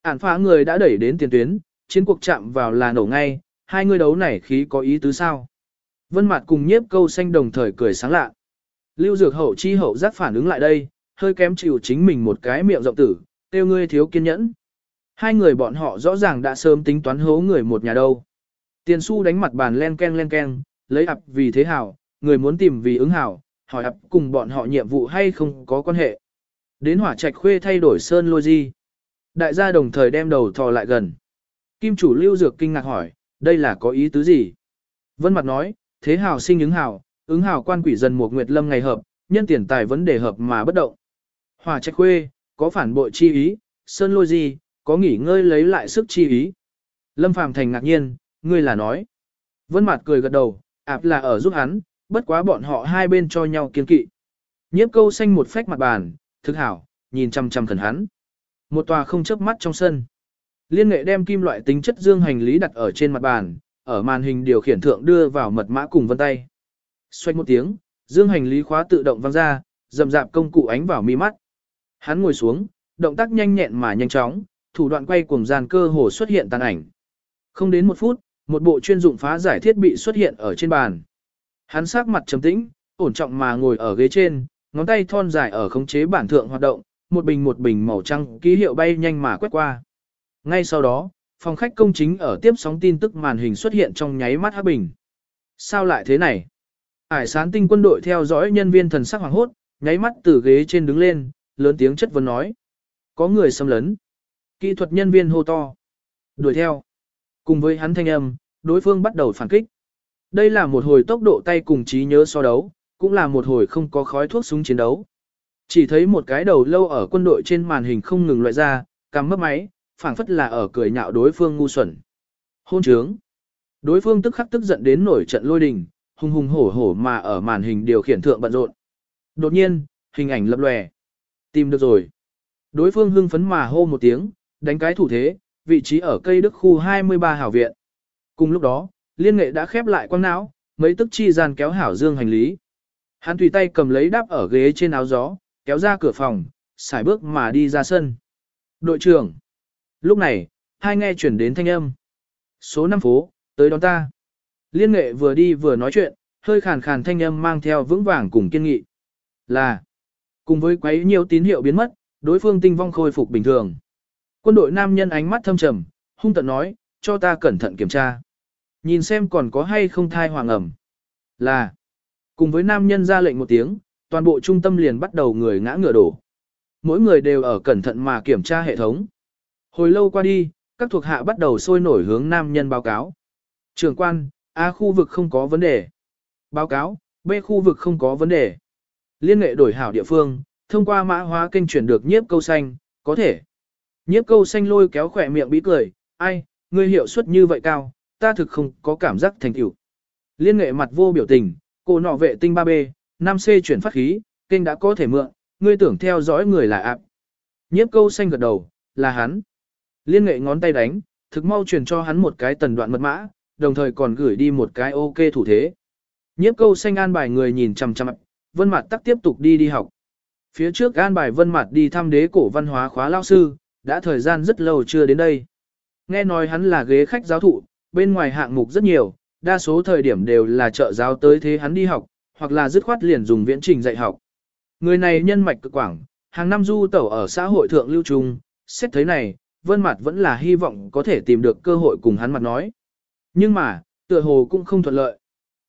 Ản phá người đã đẩy đến tiền tuyến, chiến cuộc chạm vào là nổ ngay, hai người đấu này khí có ý tứ sao. Vân Mạt cùng nhiếp câu xanh đồng thời cười sáng lạ. Lưu Dược hậu chi hậu giác phản ứng lại đây, hơi kém chịu chính mình một cái miệng rộng tử, tiêu ngươi thiếu kiên nhẫn. Hai người bọn họ rõ ràng đã sớm tính toán hố người một nhà đâu. Tiền xu đánh mặt bàn len ken len ken, lấy ập vì thế hảo, người muốn tìm vì ứng hảo, hỏi ập cùng bọn họ nhiệm vụ hay không có quan hệ. Đến hỏa trạch khuê thay đổi sơn lôi di. Đại gia đồng thời đem đầu thò lại gần. Kim chủ lưu dược kinh ngạc hỏi, đây là có ý tứ gì? Vân mặt nói, thế hảo sinh ứng hảo, ứng hảo quan quỷ dần một nguyệt lâm ngày hợp, nhân tiền tài vấn đề hợp mà bất động. Hòa trạch khuê, có phản bội chi ý, sơn lôi gì có nghỉ ngơi lấy lại sức chi ý. Lâm Phàm thành ngạc nhiên, ngươi là nói. Vân mặt cười gật đầu, ạp là ở giúp hắn, bất quá bọn họ hai bên cho nhau kiên kỵ. Nhiếp câu xanh một phách mặt bàn, thực hảo, nhìn chăm chăm thần hắn. Một tòa không chớp mắt trong sân. Liên nghệ đem kim loại tính chất dương hành lý đặt ở trên mặt bàn, ở màn hình điều khiển thượng đưa vào mật mã cùng vân tay. Xoay một tiếng, dương hành lý khóa tự động văng ra, dầm dạp công cụ ánh vào mi mắt. Hắn ngồi xuống, động tác nhanh nhẹn mà nhanh chóng, thủ đoạn quay cuồng gian cơ hồ xuất hiện tàn ảnh. Không đến một phút, một bộ chuyên dụng phá giải thiết bị xuất hiện ở trên bàn. Hắn sắc mặt trầm tĩnh, ổn trọng mà ngồi ở ghế trên, ngón tay thon dài ở khống chế bản thượng hoạt động, một bình một bình màu trắng ký hiệu bay nhanh mà quét qua. Ngay sau đó, phòng khách công chính ở tiếp sóng tin tức màn hình xuất hiện trong nháy mắt hắc bình. Sao lại thế này? Ải sán tinh quân đội theo dõi nhân viên thần sắc hoàng hốt, nháy mắt từ ghế trên đứng lên, lớn tiếng chất vấn nói. Có người xâm lấn. Kỹ thuật nhân viên hô to. Đuổi theo. Cùng với hắn thanh âm, đối phương bắt đầu phản kích. Đây là một hồi tốc độ tay cùng trí nhớ so đấu, cũng là một hồi không có khói thuốc súng chiến đấu. Chỉ thấy một cái đầu lâu ở quân đội trên màn hình không ngừng loại ra, cắm mất máy, phảng phất là ở cười nhạo đối phương ngu xuẩn. Hôn trướng. Đối phương tức khắc tức giận đến nổi trận lôi đình, hùng hùng hổ hổ mà ở màn hình điều khiển thượng bận rộn. Đột nhiên, hình ảnh lập lòe. Tìm được rồi. Đối phương hưng phấn mà hô một tiếng, đánh cái thủ thế, vị trí ở cây đức khu 23 hảo viện. Cùng lúc đó, liên nghệ đã khép lại quang não, mấy tức chi gian kéo hảo dương hành lý. Hắn tùy tay cầm lấy đáp ở ghế trên áo gió, kéo ra cửa phòng, xài bước mà đi ra sân. Đội trưởng. Lúc này, hai nghe chuyển đến thanh âm. Số 5 phố, tới đón ta. Liên nghệ vừa đi vừa nói chuyện, hơi khàn khàn thanh âm mang theo vững vàng cùng kiên nghị. Là, cùng với quấy nhiều tín hiệu biến mất, đối phương tinh vong khôi phục bình thường. Quân đội nam nhân ánh mắt thâm trầm, hung tận nói, cho ta cẩn thận kiểm tra. Nhìn xem còn có hay không thai hoàng ẩm. Là, cùng với nam nhân ra lệnh một tiếng, toàn bộ trung tâm liền bắt đầu người ngã ngựa đổ. Mỗi người đều ở cẩn thận mà kiểm tra hệ thống. Hồi lâu qua đi, các thuộc hạ bắt đầu sôi nổi hướng nam nhân báo cáo. Trưởng quan, A khu vực không có vấn đề. Báo cáo, B khu vực không có vấn đề. Liên nghệ đổi hảo địa phương, thông qua mã hóa kênh chuyển được nhiếp câu xanh, có thể. Nhiếp câu xanh lôi kéo khỏe miệng bí cười, ai, ngươi hiệu suất như vậy cao, ta thực không có cảm giác thành tựu. Liên nghệ mặt vô biểu tình, cô nọ vệ tinh 3B, 5C chuyển phát khí, kênh đã có thể mượn, ngươi tưởng theo dõi người là ạp. Nhiếp câu xanh gật đầu, là hắn. Liên nghệ ngón tay đánh, thực mau truyền cho hắn một cái tần đoạn mật mã, đồng thời còn gửi đi một cái ok thủ thế. Nhiếp câu xanh an bài người nhìn chằm chằm, vân mặt tắc tiếp tục đi đi học. Phía trước an bài vân mặt đi thăm đế cổ văn hóa khóa lao sư, đã thời gian rất lâu chưa đến đây. Nghe nói hắn là ghế khách giáo thụ, bên ngoài hạng mục rất nhiều, đa số thời điểm đều là trợ giáo tới thế hắn đi học, hoặc là dứt khoát liền dùng viễn trình dạy học. Người này nhân mạch cực quảng, hàng năm du tẩu ở xã hội thượng lưu trung, xét thấy này, vân mặt vẫn là hy vọng có thể tìm được cơ hội cùng hắn mặt nói. Nhưng mà, tựa hồ cũng không thuận lợi.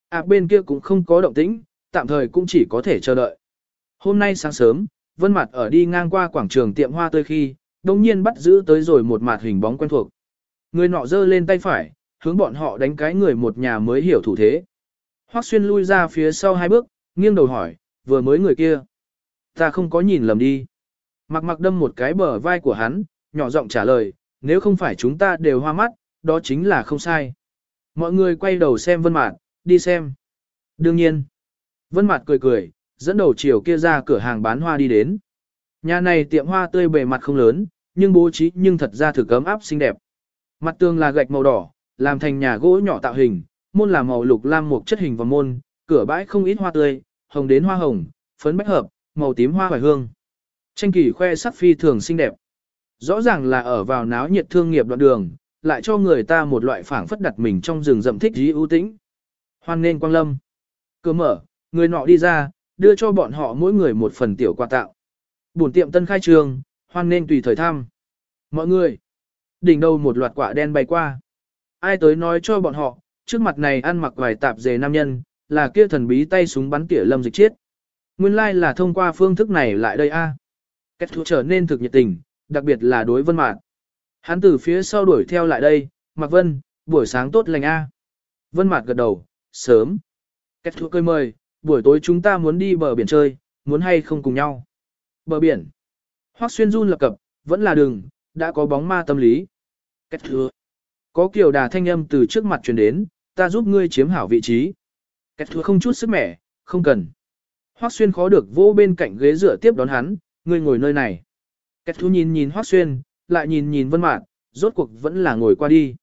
À bên kia cũng không có động tĩnh, tạm thời cũng chỉ có thể chờ đợi. Hôm nay sáng sớm, vân mặt ở đi ngang qua quảng trường tiệm hoa tươi khi, đồng nhiên bắt giữ tới rồi một mặt hình bóng quen thuộc. Người nọ giơ lên tay phải, hướng bọn họ đánh cái người một nhà mới hiểu thủ thế. Hoắc xuyên lui ra phía sau hai bước, nghiêng đầu hỏi, vừa mới người kia. Ta không có nhìn lầm đi. Mặc mặc đâm một cái bờ vai của hắn, nhỏ giọng trả lời, nếu không phải chúng ta đều hoa mắt, đó chính là không sai. Mọi người quay đầu xem Vân Mạt, đi xem. Đương nhiên. Vân Mạt cười cười, dẫn đầu chiều kia ra cửa hàng bán hoa đi đến. Nhà này tiệm hoa tươi bề mặt không lớn, nhưng bố trí nhưng thật ra thử cấm áp xinh đẹp. Mặt tường là gạch màu đỏ, làm thành nhà gỗ nhỏ tạo hình, môn là màu lục lam một chất hình và môn, cửa bãi không ít hoa tươi, hồng đến hoa hồng, phấn bách hợp, màu tím hoa hoài hương. Tranh kỳ khoe sắc phi thường xinh đẹp. Rõ ràng là ở vào náo nhiệt thương nghiệp đoạn đường, lại cho người ta một loại phảng phất đặt mình trong rừng rậm thích dí ưu tĩnh. Hoan nên quang lâm. Cửa mở, người nọ đi ra, đưa cho bọn họ mỗi người một phần tiểu quà tạo. Bổn tiệm tân khai trường, hoan nên tùy thời thăm. Mọi người, đỉnh đầu một loạt quả đen bay qua. Ai tới nói cho bọn họ, trước mặt này ăn mặc vài tạp dề nam nhân, là kia thần bí tay súng bắn tỉa lâm dịch chết. Nguyên lai like là thông qua phương thức này lại đây a. Kết thúc trở nên thực nhiệt tình, đặc biệt là đối vân mạn. Hắn từ phía sau đuổi theo lại đây, Mạc Vân, buổi sáng tốt lành a. Vân Mạt gật đầu, sớm. Kết thúc cơi mời, buổi tối chúng ta muốn đi bờ biển chơi, muốn hay không cùng nhau. Bờ biển. Hoắc Xuyên run lập cập, vẫn là đường, đã có bóng ma tâm lý. Kết thúc. Có kiểu đà thanh âm từ trước mặt truyền đến, ta giúp ngươi chiếm hảo vị trí. Kết thúc không chút sức mẻ, không cần. Hoắc Xuyên khó được vỗ bên cạnh ghế dựa tiếp đón hắn, ngươi ngồi nơi này. Kết thú nhìn nhìn Hoắc Xuyên, lại nhìn nhìn Vân Mạt, rốt cuộc vẫn là ngồi qua đi.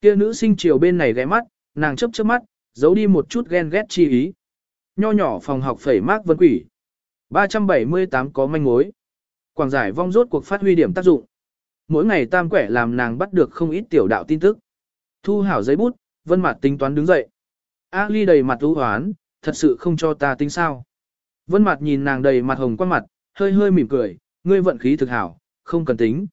Kia nữ sinh chiều bên này ghé mắt, nàng chớp chớp mắt, giấu đi một chút ghen ghét chi ý. Nho nhỏ phòng học phẩy mác vân quỷ. 378 có manh mối. Quảng giải vong rốt cuộc phát huy điểm tác dụng. Mỗi ngày tam quẻ làm nàng bắt được không ít tiểu đạo tin tức. Thu hảo giấy bút, vân Mạt tính toán đứng dậy. A ly đầy mặt u hoán, thật sự không cho ta tính sao. Vân Mạt nhìn nàng đầy mặt hồng quan mặt, hơi hơi mỉm cười, ngươi vận khí thực hảo, không cần tính.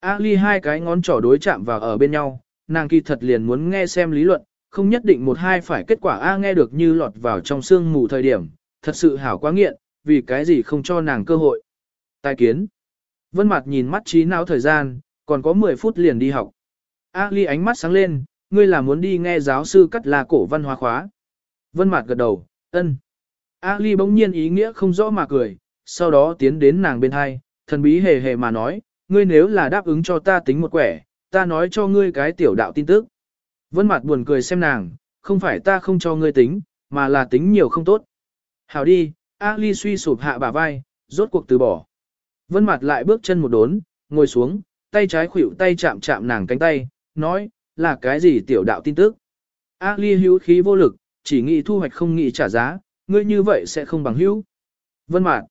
A ly hai cái ngón trỏ đối chạm vào ở bên nhau, nàng kỳ thật liền muốn nghe xem lý luận, không nhất định một hai phải kết quả A nghe được như lọt vào trong sương mù thời điểm, thật sự hảo quá nghiện, vì cái gì không cho nàng cơ hội. Tài kiến. Vân mặt nhìn mắt trí não thời gian, còn có 10 phút liền đi học. A ly ánh mắt sáng lên, ngươi là muốn đi nghe giáo sư cắt là cổ văn hóa khóa. Vân mặt gật đầu, ân. A ly bỗng nhiên ý nghĩa không rõ mà cười, sau đó tiến đến nàng bên hai, thần bí hề hề mà nói, ngươi nếu là đáp ứng cho ta tính một quẻ, ta nói cho ngươi cái tiểu đạo tin tức. Vân mặt buồn cười xem nàng, không phải ta không cho ngươi tính, mà là tính nhiều không tốt. Hảo đi, Ali suy sụp hạ bả vai, rốt cuộc từ bỏ. Vân mặt lại bước chân một đốn, ngồi xuống, tay trái khuỷu tay chạm chạm nàng cánh tay, nói, là cái gì tiểu đạo tin tức. Ali hữu khí vô lực, chỉ nghĩ thu hoạch không nghĩ trả giá, ngươi như vậy sẽ không bằng hữu. Vân mặt.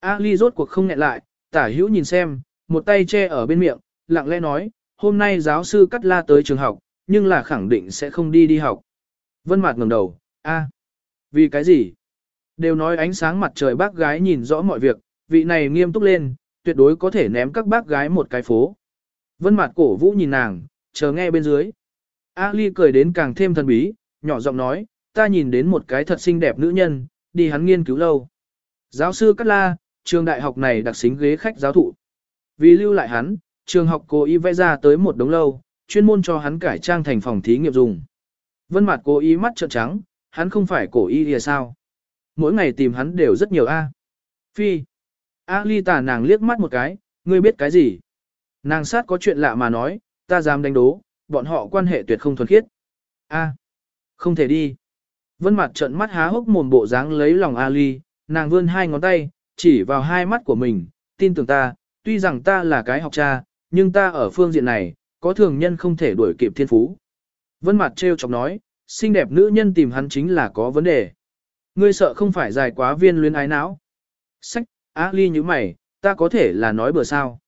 Ali rốt cuộc không nghẹn lại, tả hữu nhìn xem, một tay che ở bên miệng, lặng lẽ nói, hôm nay giáo sư Cắt La tới trường học, nhưng là khẳng định sẽ không đi đi học. Vân Mạt ngẩng đầu, a, vì cái gì? Đều nói ánh sáng mặt trời bác gái nhìn rõ mọi việc, vị này nghiêm túc lên, tuyệt đối có thể ném các bác gái một cái phố. Vân Mạt cổ vũ nhìn nàng, chờ nghe bên dưới. A Ly cười đến càng thêm thần bí, nhỏ giọng nói, ta nhìn đến một cái thật xinh đẹp nữ nhân, đi hắn nghiên cứu lâu. Giáo sư Cát La, trường đại học này đặc xính ghế khách giáo thụ. Vì lưu lại hắn, trường học cố ý vẽ ra tới một đống lâu, chuyên môn cho hắn cải trang thành phòng thí nghiệm dùng. Vân Mạt cố ý mắt trợn trắng, hắn không phải cổ y thì sao? Mỗi ngày tìm hắn đều rất nhiều a. Phi. A Ly tà nàng liếc mắt một cái, ngươi biết cái gì? Nàng sát có chuyện lạ mà nói, ta dám đánh đố, bọn họ quan hệ tuyệt không thuần khiết. A. Không thể đi. Vân mặt trợn mắt há hốc mồm bộ dáng lấy lòng Ali, nàng vươn hai ngón tay, chỉ vào hai mắt của mình, tin tưởng ta, tuy rằng ta là cái học cha, nhưng ta ở phương diện này, có thường nhân không thể đuổi kịp thiên phú. Vân mặt trêu chọc nói, xinh đẹp nữ nhân tìm hắn chính là có vấn đề. Ngươi sợ không phải dài quá viên luyến ái não. Sách, ly như mày, ta có thể là nói bừa sao.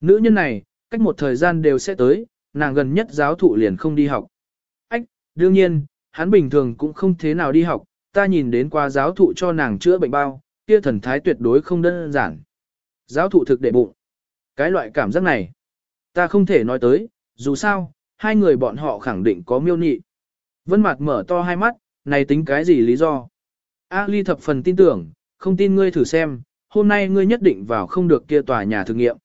Nữ nhân này, cách một thời gian đều sẽ tới, nàng gần nhất giáo thụ liền không đi học. Ách, đương nhiên, hắn bình thường cũng không thế nào đi học, ta nhìn đến qua giáo thụ cho nàng chữa bệnh bao, kia thần thái tuyệt đối không đơn giản. Giáo thụ thực đệ bụng. Cái loại cảm giác này, ta không thể nói tới, dù sao, hai người bọn họ khẳng định có miêu nị. Vân Mạt mở to hai mắt, này tính cái gì lý do? A Ly thập phần tin tưởng, không tin ngươi thử xem, hôm nay ngươi nhất định vào không được kia tòa nhà thử nghiệm.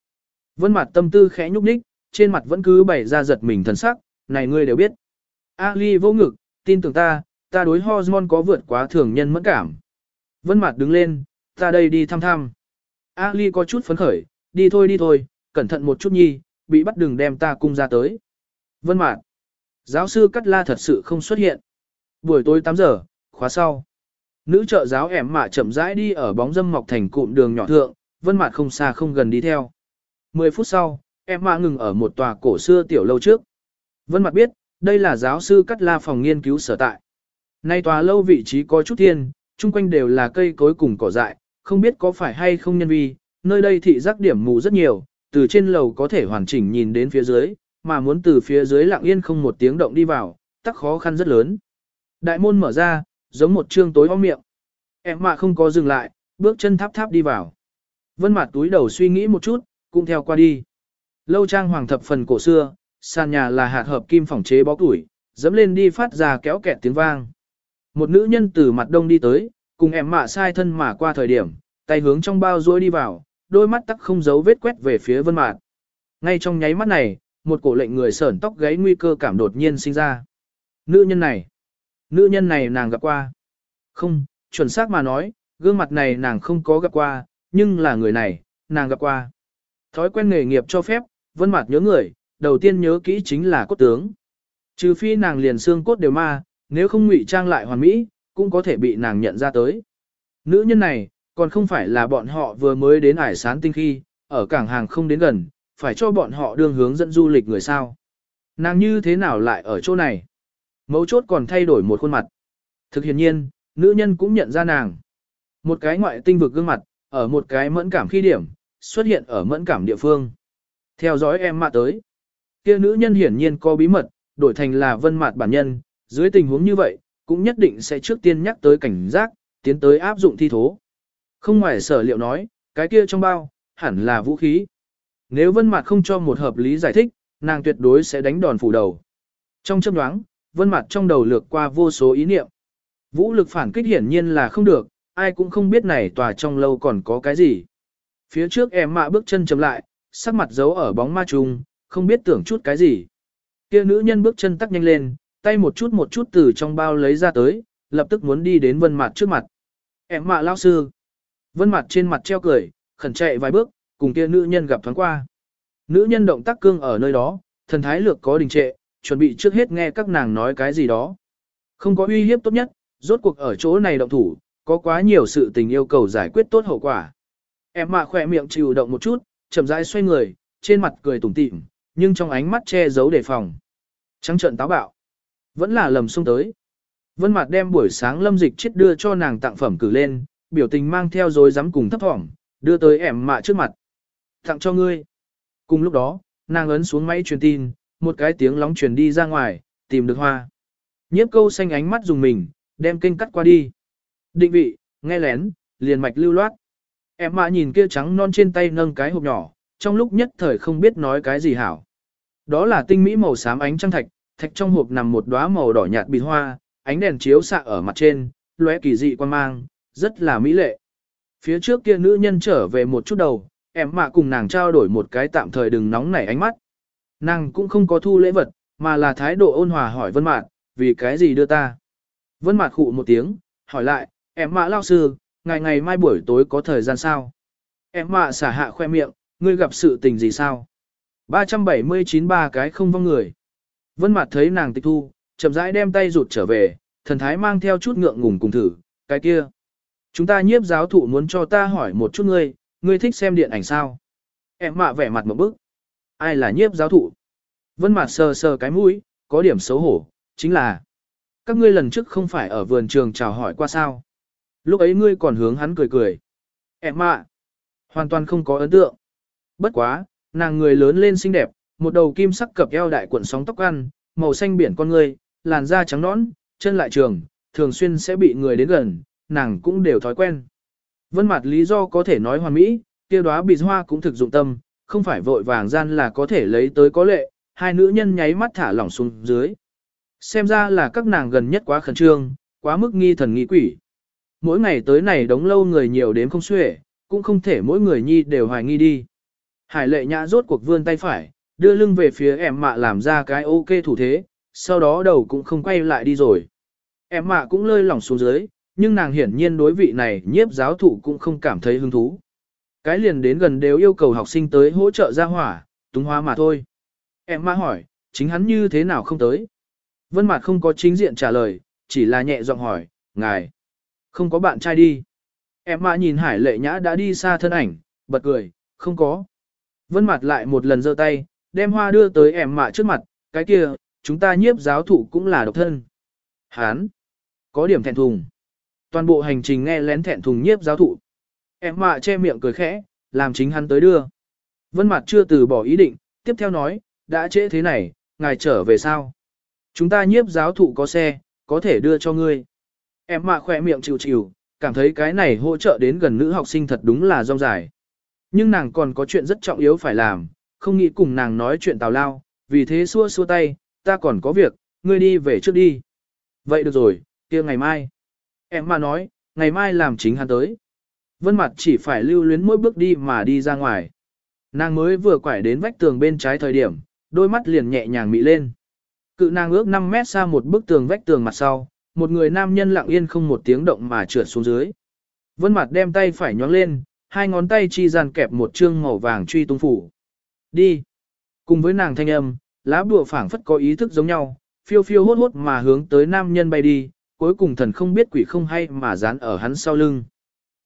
Vân Mạt tâm tư khẽ nhúc nhích, trên mặt vẫn cứ bày ra giật mình thần sắc, này ngươi đều biết. A Ly vô ngực, tin tưởng ta, ta đối hormone có vượt quá thường nhân mẫn cảm. Vân Mạt đứng lên, ta đây đi thăm thăm. A Ly có chút phấn khởi, đi thôi đi thôi, cẩn thận một chút nhi, bị bắt đừng đem ta cung ra tới. Vân Mạn, Giáo sư Cát La thật sự không xuất hiện. Buổi tối 8 giờ, khóa sau. Nữ trợ giáo ẻm mạ chậm rãi đi ở bóng dâm mọc thành cụm đường nhỏ thượng, Vân Mạn không xa không gần đi theo. 10 phút sau, em mạ ngừng ở một tòa cổ xưa tiểu lâu trước. Vân Mạn biết, đây là giáo sư Cát La phòng nghiên cứu sở tại. Nay tòa lâu vị trí có chút thiên, chung quanh đều là cây cối cùng cỏ dại, không biết có phải hay không nhân vi, nơi đây thị giác điểm mù rất nhiều, từ trên lầu có thể hoàn chỉnh nhìn đến phía dưới, mà muốn từ phía dưới lặng yên không một tiếng động đi vào, tắc khó khăn rất lớn. Đại môn mở ra, giống một trương tối om miệng. Em mà không có dừng lại, bước chân tháp tháp đi vào. Vân mặt túi đầu suy nghĩ một chút, cũng theo qua đi. Lâu trang hoàng thập phần cổ xưa, sàn nhà là hạt hợp kim phòng chế bó tuổi, dẫm lên đi phát ra kéo kẹt tiếng vang. Một nữ nhân từ mặt đông đi tới, cùng em mạ sai thân mà qua thời điểm, tay hướng trong bao rối đi vào, đôi mắt tắc không giấu vết quét về phía vân mạt. Ngay trong nháy mắt này, một cổ lệnh người sởn tóc gáy nguy cơ cảm đột nhiên sinh ra. Nữ nhân này, nữ nhân này nàng gặp qua. Không, chuẩn xác mà nói, gương mặt này nàng không có gặp qua, nhưng là người này, nàng gặp qua. Thói quen nghề nghiệp cho phép, vân mặt nhớ người, đầu tiên nhớ kỹ chính là cốt tướng. Trừ phi nàng liền xương cốt đều ma, nếu không ngụy trang lại hoàn mỹ, cũng có thể bị nàng nhận ra tới. Nữ nhân này, còn không phải là bọn họ vừa mới đến ải sán tinh khi, ở cảng hàng không đến gần, phải cho bọn họ đường hướng dẫn du lịch người sao. Nàng như thế nào lại ở chỗ này? Mấu chốt còn thay đổi một khuôn mặt. Thực hiện nhiên, nữ nhân cũng nhận ra nàng. Một cái ngoại tinh vực gương mặt, ở một cái mẫn cảm khi điểm, xuất hiện ở mẫn cảm địa phương. Theo dõi em mà tới. kia nữ nhân hiển nhiên có bí mật, đổi thành là vân mạt bản nhân, dưới tình huống như vậy, cũng nhất định sẽ trước tiên nhắc tới cảnh giác, tiến tới áp dụng thi thố. Không ngoài sở liệu nói, cái kia trong bao, hẳn là vũ khí. Nếu vân mạt không cho một hợp lý giải thích, nàng tuyệt đối sẽ đánh đòn phủ đầu. Trong chớp nhoáng, vân mạt trong đầu lược qua vô số ý niệm. Vũ lực phản kích hiển nhiên là không được, ai cũng không biết này tòa trong lâu còn có cái gì. Phía trước em mạ bước chân chậm lại, sắc mặt giấu ở bóng ma trùng, không biết tưởng chút cái gì. Kia nữ nhân bước chân tắc nhanh lên, tay một chút một chút từ trong bao lấy ra tới, lập tức muốn đi đến vân mặt trước mặt. Em mạ lao sư. Vân mặt trên mặt treo cười, khẩn chạy vài bước, cùng kia nữ nhân gặp thoáng qua. Nữ nhân động tác cương ở nơi đó, thần thái lược có đình trệ, chuẩn bị trước hết nghe các nàng nói cái gì đó. Không có uy hiếp tốt nhất, rốt cuộc ở chỗ này động thủ, có quá nhiều sự tình yêu cầu giải quyết tốt hậu quả. Em mạ khỏe miệng chịu động một chút, chậm rãi xoay người, trên mặt cười tủm tỉm, nhưng trong ánh mắt che giấu đề phòng. Trắng trợn táo bạo. Vẫn là lầm xung tới. Vân Mạt đem buổi sáng lâm dịch chết đưa cho nàng tặng phẩm cử lên, biểu tình mang theo rồi dám cùng thấp thỏm, đưa tới ẻm mạ trước mặt. Tặng cho ngươi. Cùng lúc đó, nàng ấn xuống máy truyền tin, một cái tiếng lóng truyền đi ra ngoài, tìm được hoa. Nhiếp câu xanh ánh mắt dùng mình, đem kênh cắt qua đi. Định vị, nghe lén, liền mạch lưu loát. Em mạ nhìn kia trắng non trên tay nâng cái hộp nhỏ, trong lúc nhất thời không biết nói cái gì hảo. Đó là tinh mỹ màu xám ánh trăng thạch, thạch trong hộp nằm một đóa màu đỏ nhạt bị hoa, ánh đèn chiếu xạ ở mặt trên, lóe kỳ dị quan mang, rất là mỹ lệ. Phía trước kia nữ nhân trở về một chút đầu, em mạ cùng nàng trao đổi một cái tạm thời đừng nóng nảy ánh mắt. Nàng cũng không có thu lễ vật, mà là thái độ ôn hòa hỏi Vân Mạt, vì cái gì đưa ta? Vân Mạt khụ một tiếng, hỏi lại, em mạ lao sư, ngày ngày mai buổi tối có thời gian sao? Em mạ xả hạ khoe miệng, ngươi gặp sự tình gì sao? 379 ba cái không vong người. Vân Mạt thấy nàng tịch thu, chậm rãi đem tay rụt trở về, thần thái mang theo chút ngượng ngùng cùng thử, cái kia. Chúng ta nhiếp giáo thụ muốn cho ta hỏi một chút ngươi, ngươi thích xem điện ảnh sao? Em mạ vẻ mặt một bức. Ai là nhiếp giáo thụ? Vân Mạt sờ sờ cái mũi, có điểm xấu hổ, chính là các ngươi lần trước không phải ở vườn trường chào hỏi qua sao? Lúc ấy ngươi còn hướng hắn cười cười. Em mạ, hoàn toàn không có ấn tượng. Bất quá, nàng người lớn lên xinh đẹp, một đầu kim sắc cập eo đại cuộn sóng tóc ăn, màu xanh biển con người làn da trắng nõn, chân lại trường, thường xuyên sẽ bị người đến gần, nàng cũng đều thói quen. Vân mặt lý do có thể nói hoàn mỹ, kia đóa bị hoa cũng thực dụng tâm, không phải vội vàng gian là có thể lấy tới có lệ, hai nữ nhân nháy mắt thả lỏng xuống dưới. Xem ra là các nàng gần nhất quá khẩn trương, quá mức nghi thần nghi quỷ. Mỗi ngày tới này đống lâu người nhiều đến không xuể, cũng không thể mỗi người nhi đều hoài nghi đi. Hải lệ nhã rốt cuộc vươn tay phải, đưa lưng về phía em mạ làm ra cái ok thủ thế, sau đó đầu cũng không quay lại đi rồi. Em mạ cũng lơi lỏng xuống dưới, nhưng nàng hiển nhiên đối vị này nhiếp giáo thụ cũng không cảm thấy hứng thú. Cái liền đến gần đều yêu cầu học sinh tới hỗ trợ ra hỏa, túng hóa mà thôi. Em mạ hỏi, chính hắn như thế nào không tới? Vân Mạt không có chính diện trả lời, chỉ là nhẹ giọng hỏi, ngài, không có bạn trai đi. Em mạ nhìn hải lệ nhã đã đi xa thân ảnh, bật cười, không có. Vân Mạt lại một lần giơ tay, đem hoa đưa tới em mạ trước mặt, cái kia, chúng ta nhiếp giáo thụ cũng là độc thân. Hán, có điểm thẹn thùng. Toàn bộ hành trình nghe lén thẹn thùng nhiếp giáo thụ. Em mạ che miệng cười khẽ, làm chính hắn tới đưa. Vân Mạt chưa từ bỏ ý định, tiếp theo nói, đã trễ thế này, ngài trở về sao? Chúng ta nhiếp giáo thụ có xe, có thể đưa cho ngươi. Em mạ khỏe miệng chịu chịu, cảm thấy cái này hỗ trợ đến gần nữ học sinh thật đúng là rong dài. Nhưng nàng còn có chuyện rất trọng yếu phải làm, không nghĩ cùng nàng nói chuyện tào lao, vì thế xua xua tay, ta còn có việc, ngươi đi về trước đi. Vậy được rồi, kia ngày mai. Em mà nói, ngày mai làm chính hắn tới. Vân mặt chỉ phải lưu luyến mỗi bước đi mà đi ra ngoài. Nàng mới vừa quải đến vách tường bên trái thời điểm, đôi mắt liền nhẹ nhàng mị lên. Cự nàng ước 5 mét xa một bức tường vách tường mặt sau, một người nam nhân lặng yên không một tiếng động mà trượt xuống dưới. Vân mặt đem tay phải nhón lên, hai ngón tay chi gian kẹp một chương màu vàng truy tung phủ. Đi. Cùng với nàng thanh âm, lá bùa phảng phất có ý thức giống nhau, phiêu phiêu hốt hốt mà hướng tới nam nhân bay đi, cuối cùng thần không biết quỷ không hay mà dán ở hắn sau lưng.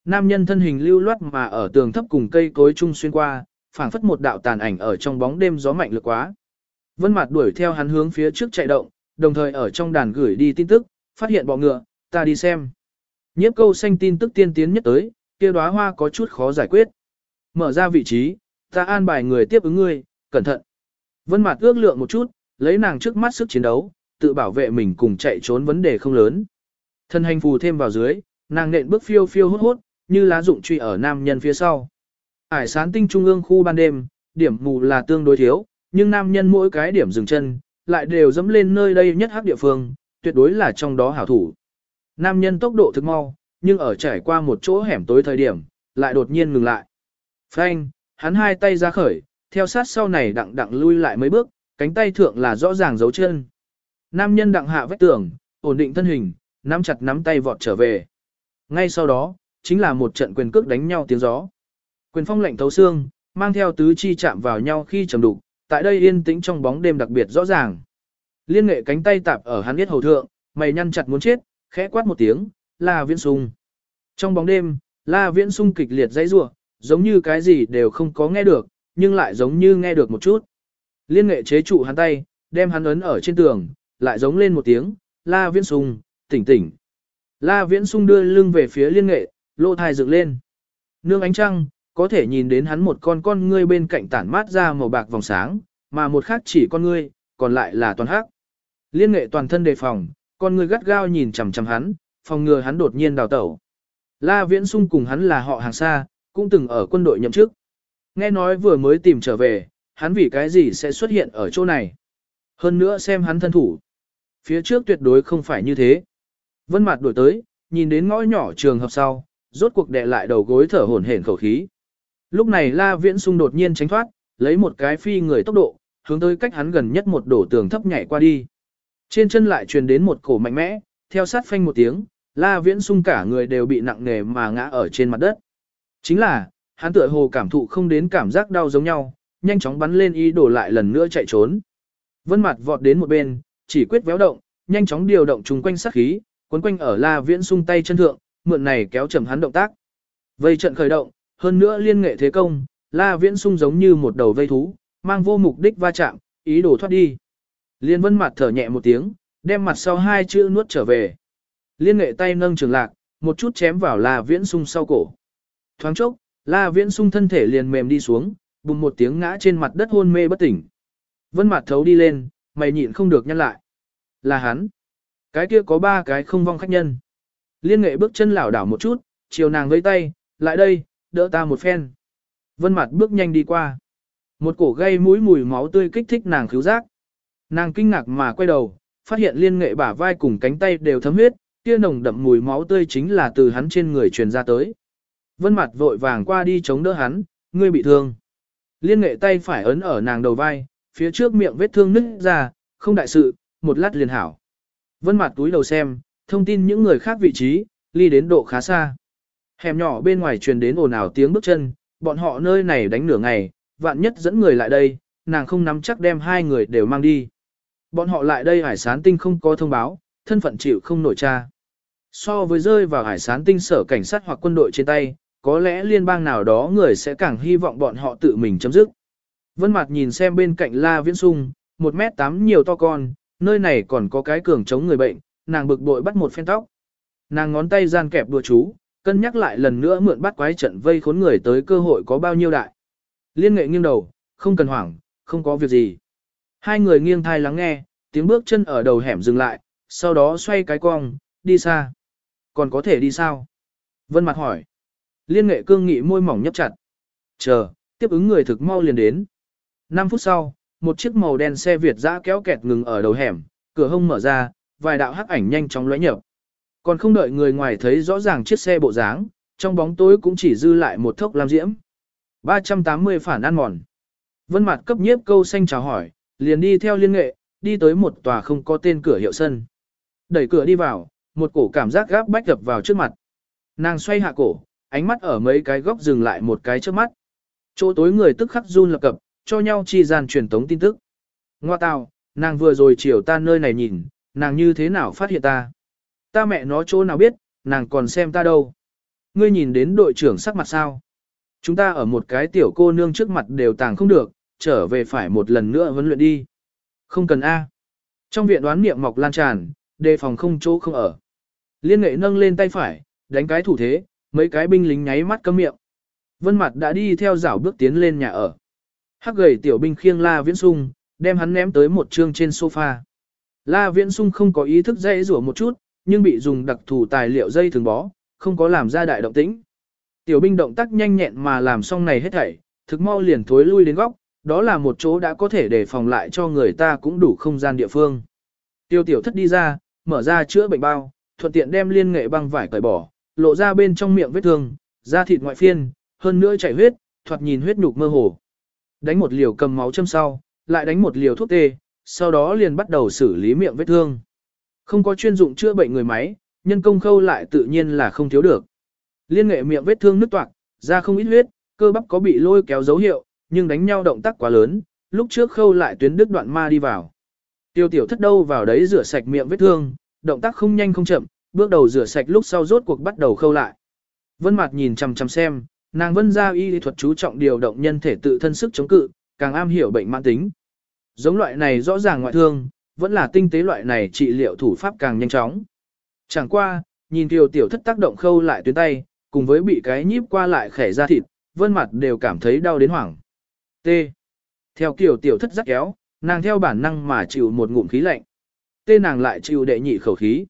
Nam nhân thân hình lưu loát mà ở tường thấp cùng cây cối chung xuyên qua, phảng phất một đạo tàn ảnh ở trong bóng đêm gió mạnh lực quá. Vân Mạt đuổi theo hắn hướng phía trước chạy động, đồng thời ở trong đàn gửi đi tin tức, phát hiện bọ ngựa, ta đi xem. Nhiếp câu xanh tin tức tiên tiến nhất tới, kia đóa hoa có chút khó giải quyết. Mở ra vị trí, ta an bài người tiếp ứng ngươi, cẩn thận. Vân Mạt ước lượng một chút, lấy nàng trước mắt sức chiến đấu, tự bảo vệ mình cùng chạy trốn vấn đề không lớn. Thân hành phù thêm vào dưới, nàng nện bước phiêu phiêu hốt hốt, như lá dụng truy ở nam nhân phía sau. Ải sán tinh trung ương khu ban đêm, điểm mù là tương đối thiếu, nhưng nam nhân mỗi cái điểm dừng chân, lại đều dẫm lên nơi đây nhất hắc địa phương, tuyệt đối là trong đó hảo thủ. Nam nhân tốc độ thực mau, nhưng ở trải qua một chỗ hẻm tối thời điểm, lại đột nhiên ngừng lại. Phanh, hắn hai tay ra khởi, theo sát sau này đặng đặng lui lại mấy bước, cánh tay thượng là rõ ràng dấu chân. Nam nhân đặng hạ vách tường, ổn định thân hình, nắm chặt nắm tay vọt trở về. Ngay sau đó, chính là một trận quyền cước đánh nhau tiếng gió. Quyền phong lạnh thấu xương, mang theo tứ chi chạm vào nhau khi trầm đục, tại đây yên tĩnh trong bóng đêm đặc biệt rõ ràng. Liên nghệ cánh tay tạp ở hắn biết hầu thượng, mày nhăn chặt muốn chết, khẽ quát một tiếng, là Viễn Sung. Trong bóng đêm, La Viễn Sung kịch liệt dãy rủa, giống như cái gì đều không có nghe được, nhưng lại giống như nghe được một chút. Liên nghệ chế trụ hắn tay, đem hắn ấn ở trên tường, lại giống lên một tiếng, La Viễn Sung, tỉnh tỉnh. La Viễn Sung đưa lưng về phía liên nghệ, lô thai dựng lên. Nương ánh trăng, có thể nhìn đến hắn một con con ngươi bên cạnh tản mát ra màu bạc vòng sáng, mà một khác chỉ con ngươi, còn lại là toàn hắc. Liên nghệ toàn thân đề phòng, con ngươi gắt gao nhìn chằm chằm hắn, phòng ngừa hắn đột nhiên đào tẩu. La Viễn Sung cùng hắn là họ hàng xa, cũng từng ở quân đội nhậm chức. Nghe nói vừa mới tìm trở về, hắn vì cái gì sẽ xuất hiện ở chỗ này. Hơn nữa xem hắn thân thủ. Phía trước tuyệt đối không phải như thế. Vân mặt đổi tới, nhìn đến ngõ nhỏ trường hợp sau, rốt cuộc đè lại đầu gối thở hổn hển khẩu khí. Lúc này La Viễn Sung đột nhiên tránh thoát, lấy một cái phi người tốc độ, hướng tới cách hắn gần nhất một đổ tường thấp nhảy qua đi. Trên chân lại truyền đến một cổ mạnh mẽ, theo sát phanh một tiếng, La Viễn Sung cả người đều bị nặng nề mà ngã ở trên mặt đất. Chính là, hắn tựa hồ cảm thụ không đến cảm giác đau giống nhau, nhanh chóng bắn lên ý đồ lại lần nữa chạy trốn. Vân mặt vọt đến một bên, chỉ quyết véo động, nhanh chóng điều động chung quanh sát khí, quấn quanh ở La Viễn Sung tay chân thượng, mượn này kéo chậm hắn động tác. Vây trận khởi động, hơn nữa liên nghệ thế công, La Viễn Sung giống như một đầu vây thú, mang vô mục đích va chạm, ý đồ thoát đi. Liên Vân mặt thở nhẹ một tiếng, đem mặt sau hai chữ nuốt trở về. Liên nghệ tay nâng trường lạc, một chút chém vào La Viễn Sung sau cổ. Thoáng chốc, La Viễn Sung thân thể liền mềm đi xuống, bùng một tiếng ngã trên mặt đất hôn mê bất tỉnh. Vân Mạt thấu đi lên, mày nhịn không được nhăn lại. Là hắn. Cái kia có ba cái không vong khách nhân. Liên nghệ bước chân lảo đảo một chút, chiều nàng vẫy tay, lại đây, đỡ ta một phen. Vân Mạt bước nhanh đi qua. Một cổ gây mũi mùi máu tươi kích thích nàng khứu giác. Nàng kinh ngạc mà quay đầu, phát hiện liên nghệ bả vai cùng cánh tay đều thấm huyết, kia nồng đậm mùi máu tươi chính là từ hắn trên người truyền ra tới. Vân mặt vội vàng qua đi chống đỡ hắn, ngươi bị thương. Liên nghệ tay phải ấn ở nàng đầu vai, phía trước miệng vết thương nứt ra, không đại sự, một lát liền hảo. Vân mặt túi đầu xem, thông tin những người khác vị trí, ly đến độ khá xa. Hẻm nhỏ bên ngoài truyền đến ồn ào tiếng bước chân, bọn họ nơi này đánh nửa ngày, vạn nhất dẫn người lại đây, nàng không nắm chắc đem hai người đều mang đi. Bọn họ lại đây hải sán tinh không có thông báo, thân phận chịu không nổi tra. So với rơi vào hải sán tinh sở cảnh sát hoặc quân đội trên tay, có lẽ liên bang nào đó người sẽ càng hy vọng bọn họ tự mình chấm dứt. Vân Mạt nhìn xem bên cạnh La Viễn Sung, 1 mét 8 nhiều to con, nơi này còn có cái cường chống người bệnh, nàng bực bội bắt một phen tóc. Nàng ngón tay gian kẹp đùa chú, cân nhắc lại lần nữa mượn bắt quái trận vây khốn người tới cơ hội có bao nhiêu đại. Liên nghệ nghiêng đầu, không cần hoảng, không có việc gì. Hai người nghiêng tai lắng nghe, tiếng bước chân ở đầu hẻm dừng lại, sau đó xoay cái cong, đi xa. Còn có thể đi sao? Vân mặt hỏi. Liên nghệ cương nghị môi mỏng nhấp chặt. Chờ, tiếp ứng người thực mau liền đến. 5 phút sau, một chiếc màu đen xe Việt dã kéo kẹt ngừng ở đầu hẻm, cửa hông mở ra, vài đạo hắc ảnh nhanh chóng lóe nhập. Còn không đợi người ngoài thấy rõ ràng chiếc xe bộ dáng, trong bóng tối cũng chỉ dư lại một thốc lam diễm. 380 phản ăn mòn. Vân mặt cấp nhiếp câu xanh chào hỏi, liền đi theo liên nghệ, đi tới một tòa không có tên cửa hiệu sân. Đẩy cửa đi vào, một cổ cảm giác gáp bách đập vào trước mặt. Nàng xoay hạ cổ, ánh mắt ở mấy cái góc dừng lại một cái trước mắt. Chỗ tối người tức khắc run lập cập, cho nhau chi gian truyền tống tin tức. Ngoa tào, nàng vừa rồi chiều ta nơi này nhìn, nàng như thế nào phát hiện ta. Ta mẹ nó chỗ nào biết, nàng còn xem ta đâu. Ngươi nhìn đến đội trưởng sắc mặt sao. Chúng ta ở một cái tiểu cô nương trước mặt đều tàng không được, trở về phải một lần nữa huấn luyện đi. Không cần A. Trong viện đoán niệm mọc lan tràn, đề phòng không chỗ không ở. Liên nghệ nâng lên tay phải, đánh cái thủ thế, mấy cái binh lính nháy mắt cấm miệng. Vân mặt đã đi theo rảo bước tiến lên nhà ở. Hắc gầy tiểu binh khiêng La Viễn Sung, đem hắn ném tới một trương trên sofa. La Viễn Sung không có ý thức dây rủa một chút, nhưng bị dùng đặc thù tài liệu dây thường bó, không có làm ra đại động tĩnh. Tiểu binh động tác nhanh nhẹn mà làm xong này hết thảy, thực mau liền thối lui đến góc, đó là một chỗ đã có thể để phòng lại cho người ta cũng đủ không gian địa phương. Tiêu tiểu thất đi ra, mở ra chữa bệnh bao, thuận tiện đem liên nghệ băng vải cởi bỏ, lộ ra bên trong miệng vết thương, da thịt ngoại phiên, hơn nữa chảy huyết, thoạt nhìn huyết nhục mơ hồ. Đánh một liều cầm máu châm sau, lại đánh một liều thuốc tê, sau đó liền bắt đầu xử lý miệng vết thương. Không có chuyên dụng chữa bệnh người máy, nhân công khâu lại tự nhiên là không thiếu được. Liên nghệ miệng vết thương nứt toạc, da không ít huyết, cơ bắp có bị lôi kéo dấu hiệu, nhưng đánh nhau động tác quá lớn, lúc trước khâu lại tuyến đứt đoạn ma đi vào. Tiêu tiểu thất đâu vào đấy rửa sạch miệng vết thương, động tác không nhanh không chậm, bước đầu rửa sạch lúc sau rốt cuộc bắt đầu khâu lại. Vân Mạt nhìn chằm chằm xem, nàng vân gia y lý thuật chú trọng điều động nhân thể tự thân sức chống cự, càng am hiểu bệnh mãn tính. Giống loại này rõ ràng ngoại thương, vẫn là tinh tế loại này trị liệu thủ pháp càng nhanh chóng. Chẳng qua, nhìn Kiều tiểu thất tác động khâu lại tuyến tay, cùng với bị cái nhíp qua lại khẻ ra thịt, vân Mạt đều cảm thấy đau đến hoảng. T. Theo Kiều tiểu thất giác kéo, nàng theo bản năng mà chịu một ngụm khí lạnh. Tê nàng lại chịu đệ nhị khẩu khí.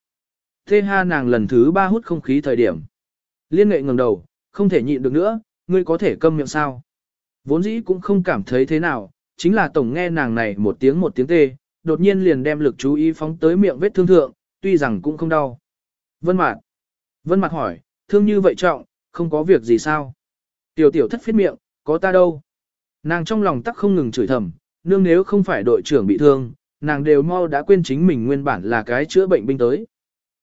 Tê ha nàng lần thứ ba hút không khí thời điểm. Liên nghệ ngẩng đầu, không thể nhịn được nữa, ngươi có thể câm miệng sao. Vốn dĩ cũng không cảm thấy thế nào, chính là tổng nghe nàng này một tiếng một tiếng tê, đột nhiên liền đem lực chú ý phóng tới miệng vết thương thượng, tuy rằng cũng không đau. Vân Mạt. Vân Mạt hỏi, thương như vậy trọng, không có việc gì sao? Tiểu tiểu thất phiết miệng, có ta đâu. Nàng trong lòng tắc không ngừng chửi thầm, nương nếu không phải đội trưởng bị thương, nàng đều mau đã quên chính mình nguyên bản là cái chữa bệnh binh tới.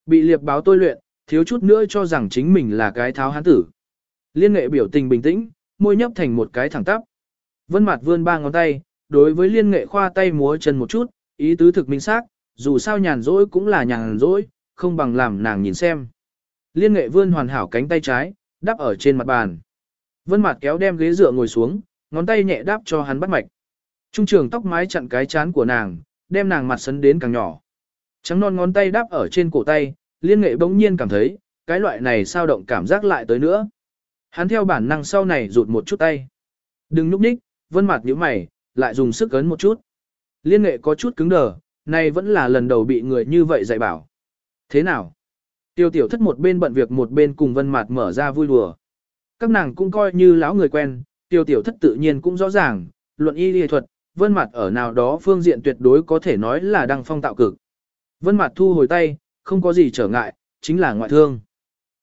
Bị liệp báo tôi luyện, thiếu chút nữa cho rằng chính mình là cái tháo hán tử. Liên nghệ biểu tình bình tĩnh, môi nhấp thành một cái thẳng tắp. Vân mặt vươn ba ngón tay, đối với liên nghệ khoa tay múa chân một chút, ý tứ thực minh xác, dù sao nhàn rỗi cũng là nhàn rỗi, không bằng làm nàng nhìn xem. Liên nghệ vươn hoàn hảo cánh tay trái, đắp ở trên mặt bàn. Vân mặt kéo đem ghế dựa ngồi xuống, ngón tay nhẹ đáp cho hắn bắt mạch. Trung trường tóc mái chặn cái chán của nàng, đem nàng mặt sấn đến càng nhỏ. Trắng non ngón tay đáp ở trên cổ tay, liên nghệ bỗng nhiên cảm thấy, cái loại này sao động cảm giác lại tới nữa. Hắn theo bản năng sau này rụt một chút tay. Đừng núp ních, vân mặt nhíu mày, lại dùng sức ấn một chút. Liên nghệ có chút cứng đờ, này vẫn là lần đầu bị người như vậy dạy bảo. Thế nào? Tiêu tiểu thất một bên bận việc một bên cùng vân mặt mở ra vui đùa. Các nàng cũng coi như lão người quen, tiêu tiểu thất tự nhiên cũng rõ ràng, luận y lý thuật, vân mặt ở nào đó phương diện tuyệt đối có thể nói là đăng phong tạo cực. Vân Mạt thu hồi tay, không có gì trở ngại, chính là ngoại thương.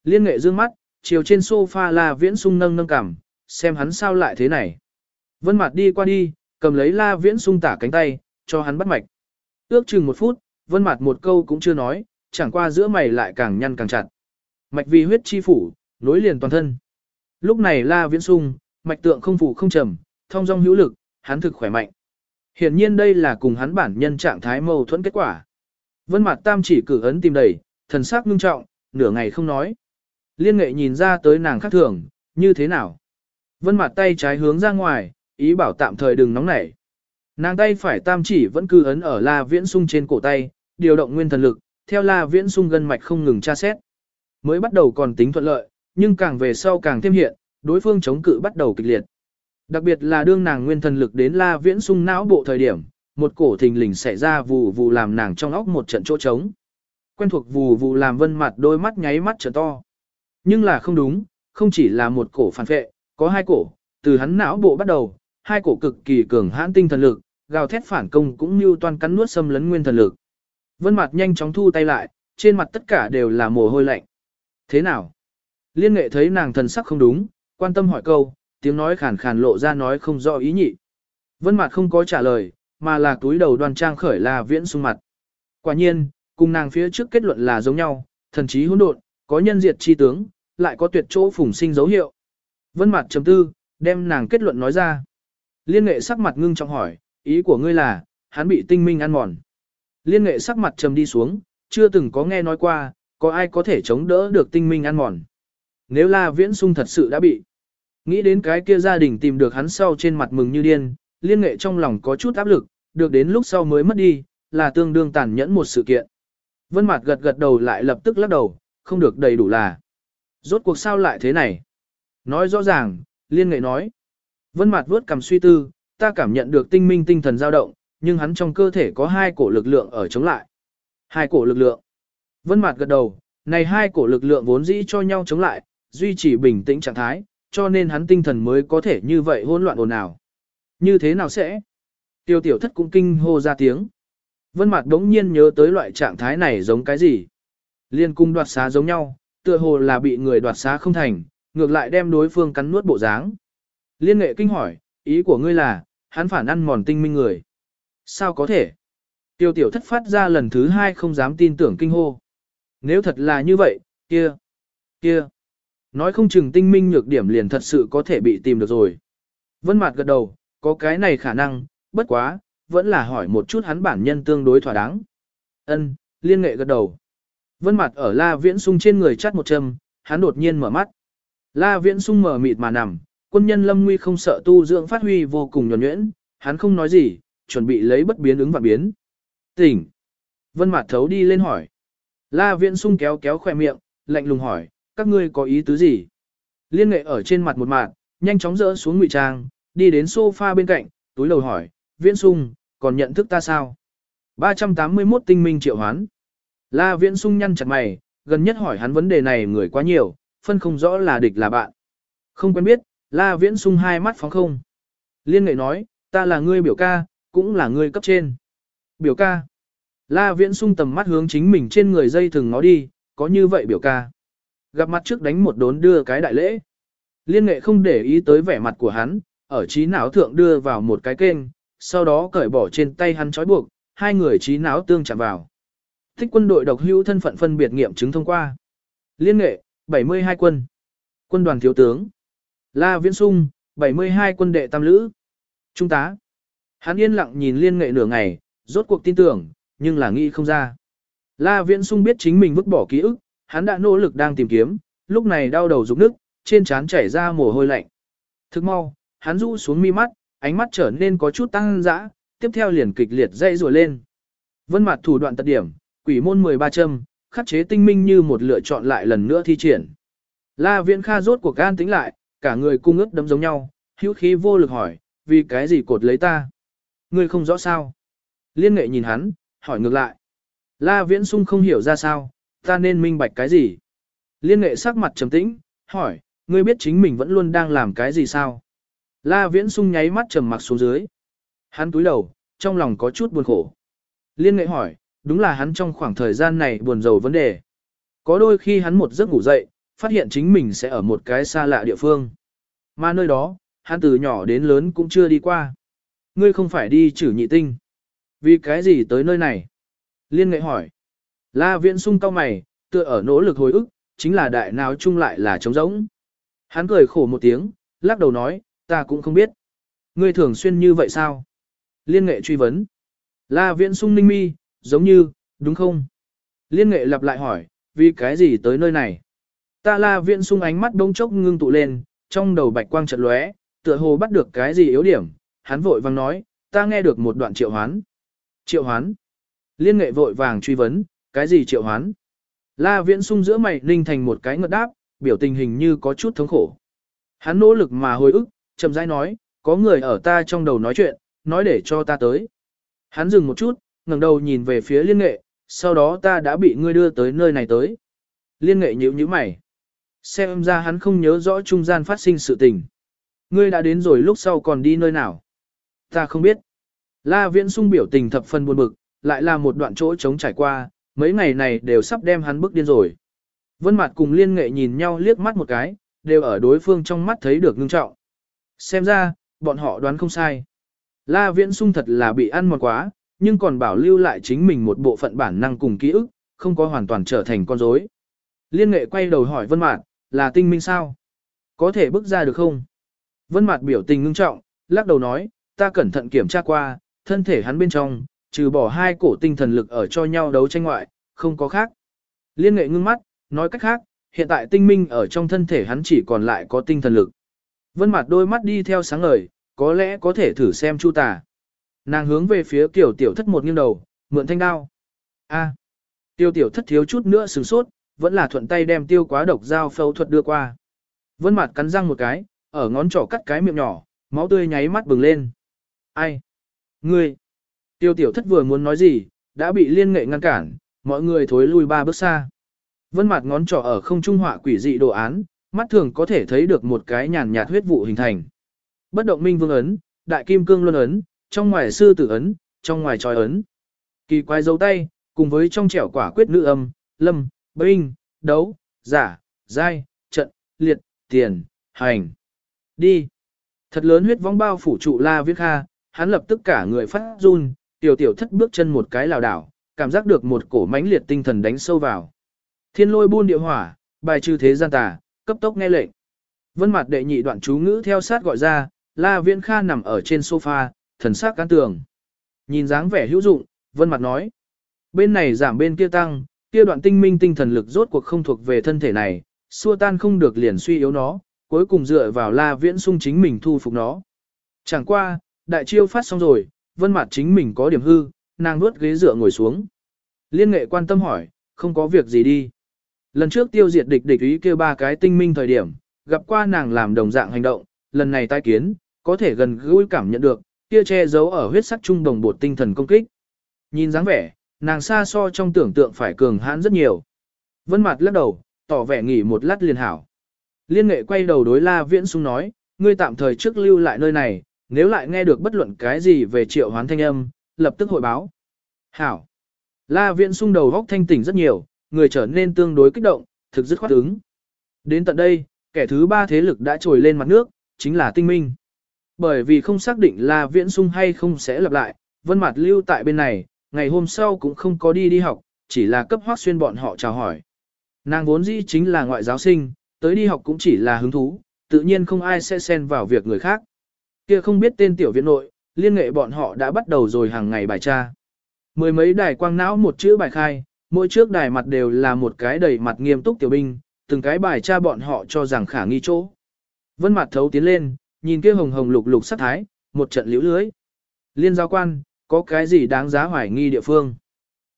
Liên nghệ dương mắt, chiều trên sofa La Viễn Sung nâng nâng cằm, xem hắn sao lại thế này. Vân Mạt đi qua đi, cầm lấy La Viễn Sung tả cánh tay, cho hắn bắt mạch. Ước chừng một phút, Vân Mạt một câu cũng chưa nói, chẳng qua giữa mày lại càng nhăn càng chặt. Mạch vì huyết chi phủ, nối liền toàn thân. Lúc này La Viễn Sung, mạch tượng không phủ không trầm, thông dong hữu lực, hắn thực khỏe mạnh. Hiển nhiên đây là cùng hắn bản nhân trạng thái mâu thuẫn kết quả. Vân Mạt tam chỉ cử ấn tìm đầy, thần sắc nghiêm trọng, nửa ngày không nói. Liên nghệ nhìn ra tới nàng khác thường, như thế nào? Vân Mạt tay trái hướng ra ngoài, ý bảo tạm thời đừng nóng nảy. Nàng tay phải tam chỉ vẫn cứ ấn ở la viễn sung trên cổ tay, điều động nguyên thần lực, theo la viễn sung gân mạch không ngừng tra xét. Mới bắt đầu còn tính thuận lợi, nhưng càng về sau càng thêm hiện, đối phương chống cự bắt đầu kịch liệt. Đặc biệt là đương nàng nguyên thần lực đến la viễn sung não bộ thời điểm, một cổ thình lình xảy ra vù vù làm nàng trong óc một trận chỗ trống. Quen thuộc vù vù làm vân mặt đôi mắt nháy mắt trở to. Nhưng là không đúng, không chỉ là một cổ phản vệ, có hai cổ, từ hắn não bộ bắt đầu, hai cổ cực kỳ cường hãn tinh thần lực, gào thét phản công cũng như toàn cắn nuốt xâm lấn nguyên thần lực. Vân mặt nhanh chóng thu tay lại, trên mặt tất cả đều là mồ hôi lạnh. Thế nào? Liên nghệ thấy nàng thần sắc không đúng, quan tâm hỏi câu, tiếng nói khàn khàn lộ ra nói không rõ ý nhị. Vân mặt không có trả lời, mà là túi đầu đoan trang khởi là viễn sung mặt. Quả nhiên, cùng nàng phía trước kết luận là giống nhau, thần trí hỗn độn, có nhân diệt chi tướng, lại có tuyệt chỗ phùng sinh dấu hiệu. Vân mặt chấm tư, đem nàng kết luận nói ra. Liên nghệ sắc mặt ngưng trọng hỏi, ý của ngươi là, hắn bị tinh minh ăn mòn. Liên nghệ sắc mặt trầm đi xuống, chưa từng có nghe nói qua, có ai có thể chống đỡ được tinh minh ăn mòn. Nếu là viễn sung thật sự đã bị. Nghĩ đến cái kia gia đình tìm được hắn sau trên mặt mừng như điên, liên nghệ trong lòng có chút áp lực, được đến lúc sau mới mất đi, là tương đương tàn nhẫn một sự kiện. Vân Mạt gật gật đầu lại lập tức lắc đầu, không được đầy đủ là. Rốt cuộc sao lại thế này? Nói rõ ràng, liên nghệ nói. Vân Mạt vuốt cầm suy tư, ta cảm nhận được tinh minh tinh thần dao động, nhưng hắn trong cơ thể có hai cổ lực lượng ở chống lại. Hai cổ lực lượng. Vân Mạt gật đầu, này hai cổ lực lượng vốn dĩ cho nhau chống lại, duy trì bình tĩnh trạng thái, cho nên hắn tinh thần mới có thể như vậy hỗn loạn ồn ào. Như thế nào sẽ? Tiêu tiểu thất cũng kinh hô ra tiếng. Vân Mạt đống nhiên nhớ tới loại trạng thái này giống cái gì? Liên cung đoạt xá giống nhau, tựa hồ là bị người đoạt xá không thành, ngược lại đem đối phương cắn nuốt bộ dáng. Liên nghệ kinh hỏi, ý của ngươi là, hắn phản ăn mòn tinh minh người. Sao có thể? Tiêu tiểu thất phát ra lần thứ hai không dám tin tưởng kinh hô. Nếu thật là như vậy, kia, kia. Nói không chừng tinh minh nhược điểm liền thật sự có thể bị tìm được rồi. Vân Mạt gật đầu, có cái này khả năng, bất quá, vẫn là hỏi một chút hắn bản nhân tương đối thỏa đáng. Ân, liên nghệ gật đầu. Vân mặt ở La Viễn Sung trên người chắt một châm, hắn đột nhiên mở mắt. La Viễn Sung mở mịt mà nằm, quân nhân Lâm Nguy không sợ tu dưỡng phát huy vô cùng nhuần nhuyễn, hắn không nói gì, chuẩn bị lấy bất biến ứng và biến. Tỉnh. Vân mặt thấu đi lên hỏi. La Viễn Sung kéo kéo khỏe miệng, lạnh lùng hỏi, các ngươi có ý tứ gì? Liên nghệ ở trên mặt một mạng, nhanh chóng rỡ xuống ngụy trang, đi đến sofa bên cạnh, túi lầu hỏi, Viễn Sung, còn nhận thức ta sao? 381 tinh minh triệu hoán. La Viễn Sung nhăn chặt mày, gần nhất hỏi hắn vấn đề này người quá nhiều, phân không rõ là địch là bạn. Không quen biết, La Viễn Sung hai mắt phóng không. Liên nghệ nói, ta là ngươi biểu ca, cũng là ngươi cấp trên. Biểu ca. La Viễn Sung tầm mắt hướng chính mình trên người dây thừng nó đi, có như vậy biểu ca. Gặp mặt trước đánh một đốn đưa cái đại lễ. Liên nghệ không để ý tới vẻ mặt của hắn, ở trí não thượng đưa vào một cái kênh, sau đó cởi bỏ trên tay hắn trói buộc, hai người trí não tương chạm vào. Thích quân đội độc hữu thân phận phân biệt nghiệm chứng thông qua. Liên nghệ, 72 quân. Quân đoàn thiếu tướng. La Viễn Sung, 72 quân đệ tam lữ. Trung tá. Hắn yên lặng nhìn liên nghệ nửa ngày, rốt cuộc tin tưởng, nhưng là nghĩ không ra. La Viễn Sung biết chính mình vứt bỏ ký ức, hắn đã nỗ lực đang tìm kiếm, lúc này đau đầu rụng nước, trên trán chảy ra mồ hôi lạnh. Thức mau, hắn rũ xuống mi mắt, ánh mắt trở nên có chút tăng dã, tiếp theo liền kịch liệt dây rùa lên. Vân mặt thủ đoạn tật điểm, quỷ môn 13 châm, khắc chế tinh minh như một lựa chọn lại lần nữa thi triển. La Viễn Kha rốt cuộc gan tính lại, cả người cung ướt đấm giống nhau, hữu khí vô lực hỏi, vì cái gì cột lấy ta? Ngươi không rõ sao? Liên nghệ nhìn hắn, hỏi ngược lại. La Viễn Sung không hiểu ra sao, ta nên minh bạch cái gì? Liên nghệ sắc mặt trầm tĩnh, hỏi, ngươi biết chính mình vẫn luôn đang làm cái gì sao? La Viễn Sung nháy mắt trầm mặc xuống dưới. Hắn túi đầu, trong lòng có chút buồn khổ. Liên nghệ hỏi, đúng là hắn trong khoảng thời gian này buồn rầu vấn đề. Có đôi khi hắn một giấc ngủ dậy, phát hiện chính mình sẽ ở một cái xa lạ địa phương. Mà nơi đó, hắn từ nhỏ đến lớn cũng chưa đi qua. Ngươi không phải đi trừ nhị tinh. Vì cái gì tới nơi này? Liên nghệ hỏi. La Viễn Sung cao mày, tựa ở nỗ lực hồi ức, chính là đại nào chung lại là trống rỗng. Hắn cười khổ một tiếng, lắc đầu nói, ta cũng không biết. Ngươi thường xuyên như vậy sao? Liên nghệ truy vấn. La Viễn Sung ninh mi, giống như, đúng không? Liên nghệ lặp lại hỏi, vì cái gì tới nơi này? Ta La Viễn Sung ánh mắt đông chốc ngưng tụ lên, trong đầu bạch quang chợt lóe, tựa hồ bắt được cái gì yếu điểm, hắn vội vàng nói, ta nghe được một đoạn triệu hoán. Triệu hoán? Liên nghệ vội vàng truy vấn, cái gì triệu hoán? La Viễn Sung giữa mày ninh thành một cái ngợt đáp, biểu tình hình như có chút thống khổ. Hắn nỗ lực mà hồi ức, chậm rãi nói, có người ở ta trong đầu nói chuyện, nói để cho ta tới. Hắn dừng một chút, ngẩng đầu nhìn về phía liên nghệ, sau đó ta đã bị ngươi đưa tới nơi này tới. Liên nghệ nhíu nhíu mày. Xem ra hắn không nhớ rõ trung gian phát sinh sự tình. Ngươi đã đến rồi lúc sau còn đi nơi nào? Ta không biết. La Viễn Sung biểu tình thập phần buồn bực, lại là một đoạn chỗ trống trải qua, mấy ngày này đều sắp đem hắn bức điên rồi. Vân Mạt cùng Liên Nghệ nhìn nhau liếc mắt một cái, đều ở đối phương trong mắt thấy được ngưng trọng. Xem ra, bọn họ đoán không sai. La Viễn Sung thật là bị ăn một quá, nhưng còn bảo lưu lại chính mình một bộ phận bản năng cùng ký ức, không có hoàn toàn trở thành con rối. Liên Nghệ quay đầu hỏi Vân Mạt, là tinh minh sao? Có thể bước ra được không? Vân Mạt biểu tình ngưng trọng, lắc đầu nói, ta cẩn thận kiểm tra qua, thân thể hắn bên trong, trừ bỏ hai cổ tinh thần lực ở cho nhau đấu tranh ngoại, không có khác. Liên nghệ ngưng mắt, nói cách khác, hiện tại tinh minh ở trong thân thể hắn chỉ còn lại có tinh thần lực. Vân mặt đôi mắt đi theo sáng ngời, có lẽ có thể thử xem Chu Tà. Nàng hướng về phía Tiểu Tiểu Thất một nghiêng đầu, mượn thanh đao. A. Tiêu Tiểu Thất thiếu chút nữa sửng sốt, vẫn là thuận tay đem tiêu quá độc dao phẫu thuật đưa qua. Vân mặt cắn răng một cái, ở ngón trỏ cắt cái miệng nhỏ, máu tươi nháy mắt bừng lên. Ai? Ngươi? Tiêu tiểu thất vừa muốn nói gì, đã bị liên nghệ ngăn cản, mọi người thối lui ba bước xa. Vân mặt ngón trỏ ở không trung họa quỷ dị đồ án, mắt thường có thể thấy được một cái nhàn nhạt huyết vụ hình thành. Bất động minh vương ấn, đại kim cương luân ấn, trong ngoài sư tử ấn, trong ngoài tròi ấn. Kỳ quái dấu tay, cùng với trong trẻo quả quyết nữ âm, lâm, binh, đấu, giả, giai, trận, liệt, tiền, hành. Đi. Thật lớn huyết vong bao phủ trụ La Viết Kha, hắn lập tức cả người phát run, tiểu tiểu thất bước chân một cái lảo đảo, cảm giác được một cổ mãnh liệt tinh thần đánh sâu vào. Thiên lôi buôn địa hỏa, bài trừ thế gian tà, cấp tốc nghe lệnh. Vân mặt đệ nhị đoạn chú ngữ theo sát gọi ra, La Viễn Kha nằm ở trên sofa, thần sắc cán tường. Nhìn dáng vẻ hữu dụng, Vân mặt nói. Bên này giảm bên kia tăng, kia đoạn tinh minh tinh thần lực rốt cuộc không thuộc về thân thể này, xua tan không được liền suy yếu nó, cuối cùng dựa vào La Viễn sung chính mình thu phục nó. Chẳng qua, đại chiêu phát xong rồi, vân mặt chính mình có điểm hư, nàng nuốt ghế dựa ngồi xuống. Liên nghệ quan tâm hỏi, không có việc gì đi. Lần trước tiêu diệt địch địch ý kêu ba cái tinh minh thời điểm, gặp qua nàng làm đồng dạng hành động, lần này tai kiến, có thể gần gũi cảm nhận được, kia che giấu ở huyết sắc trung đồng bột tinh thần công kích. Nhìn dáng vẻ, nàng xa so trong tưởng tượng phải cường hãn rất nhiều. Vân mặt lắc đầu, tỏ vẻ nghỉ một lát liền hảo. Liên nghệ quay đầu đối La Viễn Sung nói, ngươi tạm thời trước lưu lại nơi này, nếu lại nghe được bất luận cái gì về triệu hoán thanh âm, lập tức hội báo. Hảo. La Viễn Sung đầu góc thanh tỉnh rất nhiều, người trở nên tương đối kích động, thực dứt khoát ứng. Đến tận đây, kẻ thứ ba thế lực đã trồi lên mặt nước, chính là tinh minh. Bởi vì không xác định là viễn sung hay không sẽ lặp lại, vân mặt lưu tại bên này, ngày hôm sau cũng không có đi đi học, chỉ là cấp hoác xuyên bọn họ chào hỏi. Nàng vốn dĩ chính là ngoại giáo sinh, tới đi học cũng chỉ là hứng thú, tự nhiên không ai sẽ xen vào việc người khác. Kia không biết tên tiểu viện nội, liên nghệ bọn họ đã bắt đầu rồi hàng ngày bài tra. Mười mấy đài quang não một chữ bài khai, mỗi trước đài mặt đều là một cái đầy mặt nghiêm túc tiểu binh, từng cái bài tra bọn họ cho rằng khả nghi chỗ. Vân mặt thấu tiến lên, nhìn kia hồng hồng lục lục sắc thái, một trận liễu lưới. Liên giao quan, có cái gì đáng giá hoài nghi địa phương.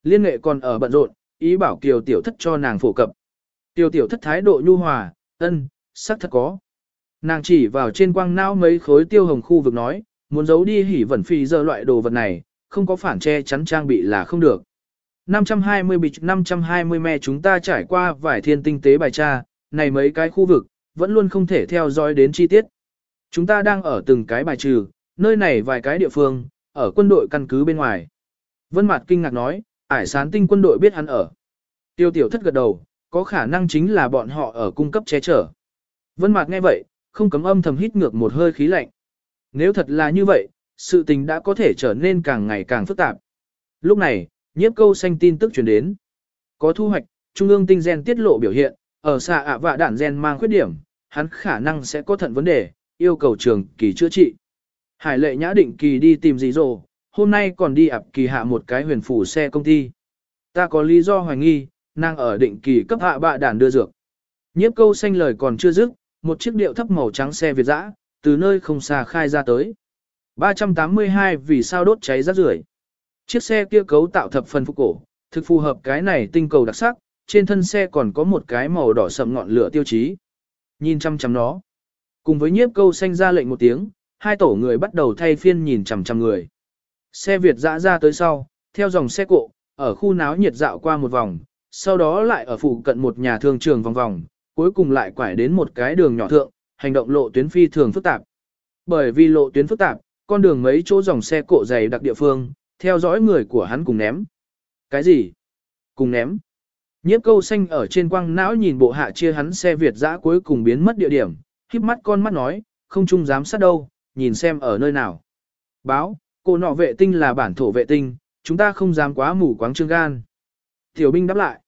Liên nghệ còn ở bận rộn, ý bảo kiều tiểu thất cho nàng phổ cập. Kiều tiểu thất thái độ nhu hòa, ân, sắc thật có. Nàng chỉ vào trên quang não mấy khối tiêu hồng khu vực nói, muốn giấu đi hỉ vẩn phi giờ loại đồ vật này, không có phản che chắn trang bị là không được. 520 bịch 520 me chúng ta trải qua vài thiên tinh tế bài tra, này mấy cái khu vực, vẫn luôn không thể theo dõi đến chi tiết. Chúng ta đang ở từng cái bài trừ, nơi này vài cái địa phương, ở quân đội căn cứ bên ngoài. Vân Mạt kinh ngạc nói, ải sán tinh quân đội biết hắn ở. Tiêu tiểu thất gật đầu, có khả năng chính là bọn họ ở cung cấp che chở. Vân Mạt nghe vậy, không cấm âm thầm hít ngược một hơi khí lạnh. Nếu thật là như vậy, sự tình đã có thể trở nên càng ngày càng phức tạp. Lúc này, nhiếp câu xanh tin tức truyền đến. Có thu hoạch, trung ương tinh gen tiết lộ biểu hiện, ở xa ạ vạ đạn gen mang khuyết điểm, hắn khả năng sẽ có thận vấn đề, yêu cầu trường kỳ chữa trị. Hải lệ nhã định kỳ đi tìm gì rồi, hôm nay còn đi ập kỳ hạ một cái huyền phủ xe công ty. Ta có lý do hoài nghi, nàng ở định kỳ cấp hạ bạ đàn đưa dược. Nhiếp câu xanh lời còn chưa dứt, một chiếc điệu thấp màu trắng xe Việt dã, từ nơi không xa khai ra tới. 382 vì sao đốt cháy rác rưởi. Chiếc xe kia cấu tạo thập phần phục cổ, thực phù hợp cái này tinh cầu đặc sắc, trên thân xe còn có một cái màu đỏ sậm ngọn lửa tiêu chí. Nhìn chăm chăm nó. Cùng với nhiếp câu xanh ra lệnh một tiếng, hai tổ người bắt đầu thay phiên nhìn chằm chằm người. Xe Việt dã ra tới sau, theo dòng xe cộ, ở khu náo nhiệt dạo qua một vòng, sau đó lại ở phụ cận một nhà thương trường vòng vòng, cuối cùng lại quải đến một cái đường nhỏ thượng, hành động lộ tuyến phi thường phức tạp. Bởi vì lộ tuyến phức tạp, con đường mấy chỗ dòng xe cộ dày đặc địa phương, theo dõi người của hắn cùng ném. Cái gì? Cùng ném. Nhiếp câu xanh ở trên quang não nhìn bộ hạ chia hắn xe Việt dã cuối cùng biến mất địa điểm, híp mắt con mắt nói, không chung dám sát đâu, nhìn xem ở nơi nào. Báo, cô nọ vệ tinh là bản thổ vệ tinh, chúng ta không dám quá mù quáng trương gan. Tiểu binh đáp lại.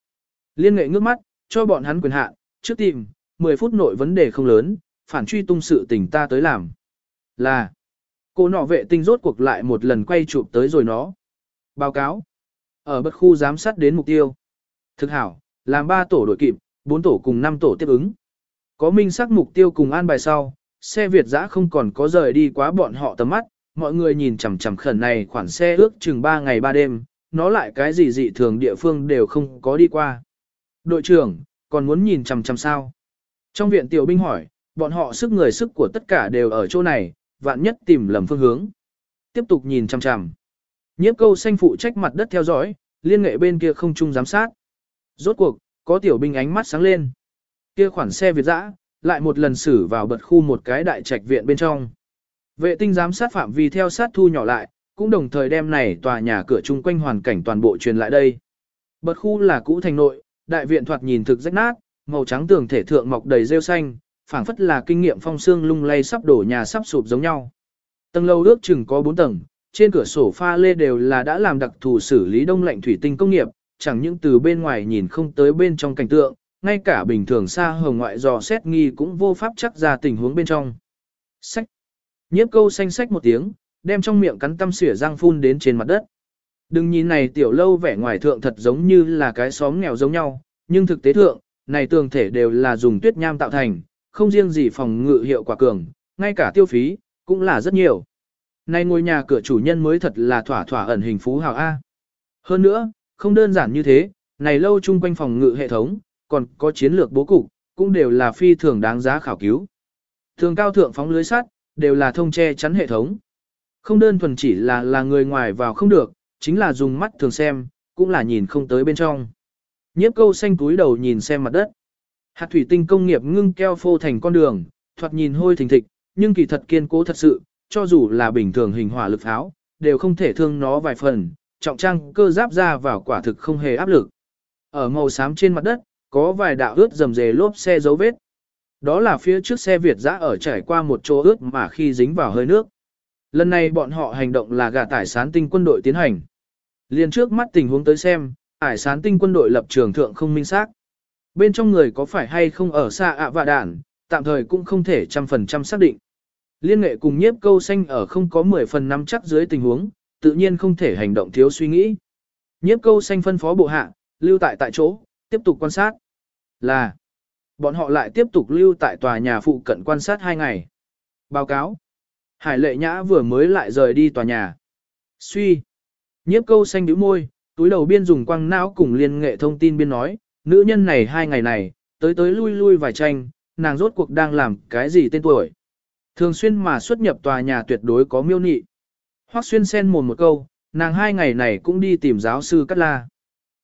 Liên nghệ ngước mắt, cho bọn hắn quyền hạn, trước tìm, 10 phút nội vấn đề không lớn, phản truy tung sự tình ta tới làm. Là, cô nọ vệ tinh rốt cuộc lại một lần quay chụp tới rồi nó. Báo cáo, ở bất khu giám sát đến mục tiêu. Thực hảo, làm 3 tổ đội kịp, 4 tổ cùng 5 tổ tiếp ứng. Có minh xác mục tiêu cùng an bài sau, xe Việt dã không còn có rời đi quá bọn họ tầm mắt, mọi người nhìn chằm chằm khẩn này khoản xe ước chừng 3 ngày 3 đêm, nó lại cái gì dị thường địa phương đều không có đi qua. Đội trưởng, còn muốn nhìn chằm chằm sao? Trong viện tiểu binh hỏi, bọn họ sức người sức của tất cả đều ở chỗ này, vạn nhất tìm lầm phương hướng. Tiếp tục nhìn chằm chằm. Nhiếp câu xanh phụ trách mặt đất theo dõi, liên nghệ bên kia không chung giám sát. Rốt cuộc, có tiểu binh ánh mắt sáng lên. Kia khoản xe Việt dã, lại một lần xử vào bật khu một cái đại trạch viện bên trong. Vệ tinh giám sát phạm vi theo sát thu nhỏ lại, cũng đồng thời đem này tòa nhà cửa chung quanh hoàn cảnh toàn bộ truyền lại đây. Bật khu là cũ thành nội, đại viện thoạt nhìn thực rách nát, màu trắng tường thể thượng mọc đầy rêu xanh, phảng phất là kinh nghiệm phong xương lung lay sắp đổ nhà sắp sụp giống nhau. Tầng lâu ước chừng có 4 tầng, trên cửa sổ pha lê đều là đã làm đặc thù xử lý đông lạnh thủy tinh công nghiệp, chẳng những từ bên ngoài nhìn không tới bên trong cảnh tượng, ngay cả bình thường xa hồng ngoại dò xét nghi cũng vô pháp chắc ra tình huống bên trong. Sách. Nhiếp câu xanh sách một tiếng, đem trong miệng cắn tâm xỉa răng phun đến trên mặt đất. Đừng nhìn này tiểu lâu vẻ ngoài thượng thật giống như là cái xóm nghèo giống nhau, nhưng thực tế thượng, này tường thể đều là dùng tuyết nham tạo thành, không riêng gì phòng ngự hiệu quả cường, ngay cả tiêu phí, cũng là rất nhiều. Này ngôi nhà cửa chủ nhân mới thật là thỏa thỏa ẩn hình phú hào A. Hơn nữa, không đơn giản như thế, này lâu chung quanh phòng ngự hệ thống, còn có chiến lược bố cục, cũng đều là phi thường đáng giá khảo cứu. Thường cao thượng phóng lưới sắt, đều là thông che chắn hệ thống. Không đơn thuần chỉ là là người ngoài vào không được, chính là dùng mắt thường xem, cũng là nhìn không tới bên trong. Nhiếp câu xanh túi đầu nhìn xem mặt đất. Hạt thủy tinh công nghiệp ngưng keo phô thành con đường, thoạt nhìn hôi thình thịch, nhưng kỳ thật kiên cố thật sự, cho dù là bình thường hình hỏa lực pháo, đều không thể thương nó vài phần, trọng trang cơ giáp ra vào quả thực không hề áp lực. Ở màu xám trên mặt đất, có vài đạo ướt dầm dề lốp xe dấu vết. Đó là phía trước xe Việt dã ở trải qua một chỗ ướt mà khi dính vào hơi nước. Lần này bọn họ hành động là gà tải sán tinh quân đội tiến hành. Liên trước mắt tình huống tới xem, ải sán tinh quân đội lập trường thượng không minh xác. Bên trong người có phải hay không ở xa ạ vạ đản, tạm thời cũng không thể trăm phần trăm xác định. Liên nghệ cùng nhiếp câu xanh ở không có 10 phần năm chắc dưới tình huống, tự nhiên không thể hành động thiếu suy nghĩ. Nhiếp câu xanh phân phó bộ hạ, lưu tại tại chỗ, tiếp tục quan sát. Là, bọn họ lại tiếp tục lưu tại tòa nhà phụ cận quan sát 2 ngày. Báo cáo, Hải lệ nhã vừa mới lại rời đi tòa nhà. Suy, nhiếp câu xanh đứa môi, túi đầu biên dùng quăng não cùng liên nghệ thông tin biên nói, nữ nhân này hai ngày này, tới tới lui lui vài tranh, nàng rốt cuộc đang làm cái gì tên tuổi. Thường xuyên mà xuất nhập tòa nhà tuyệt đối có miêu nị. Hoắc xuyên sen mồm một câu, nàng hai ngày này cũng đi tìm giáo sư Cát La.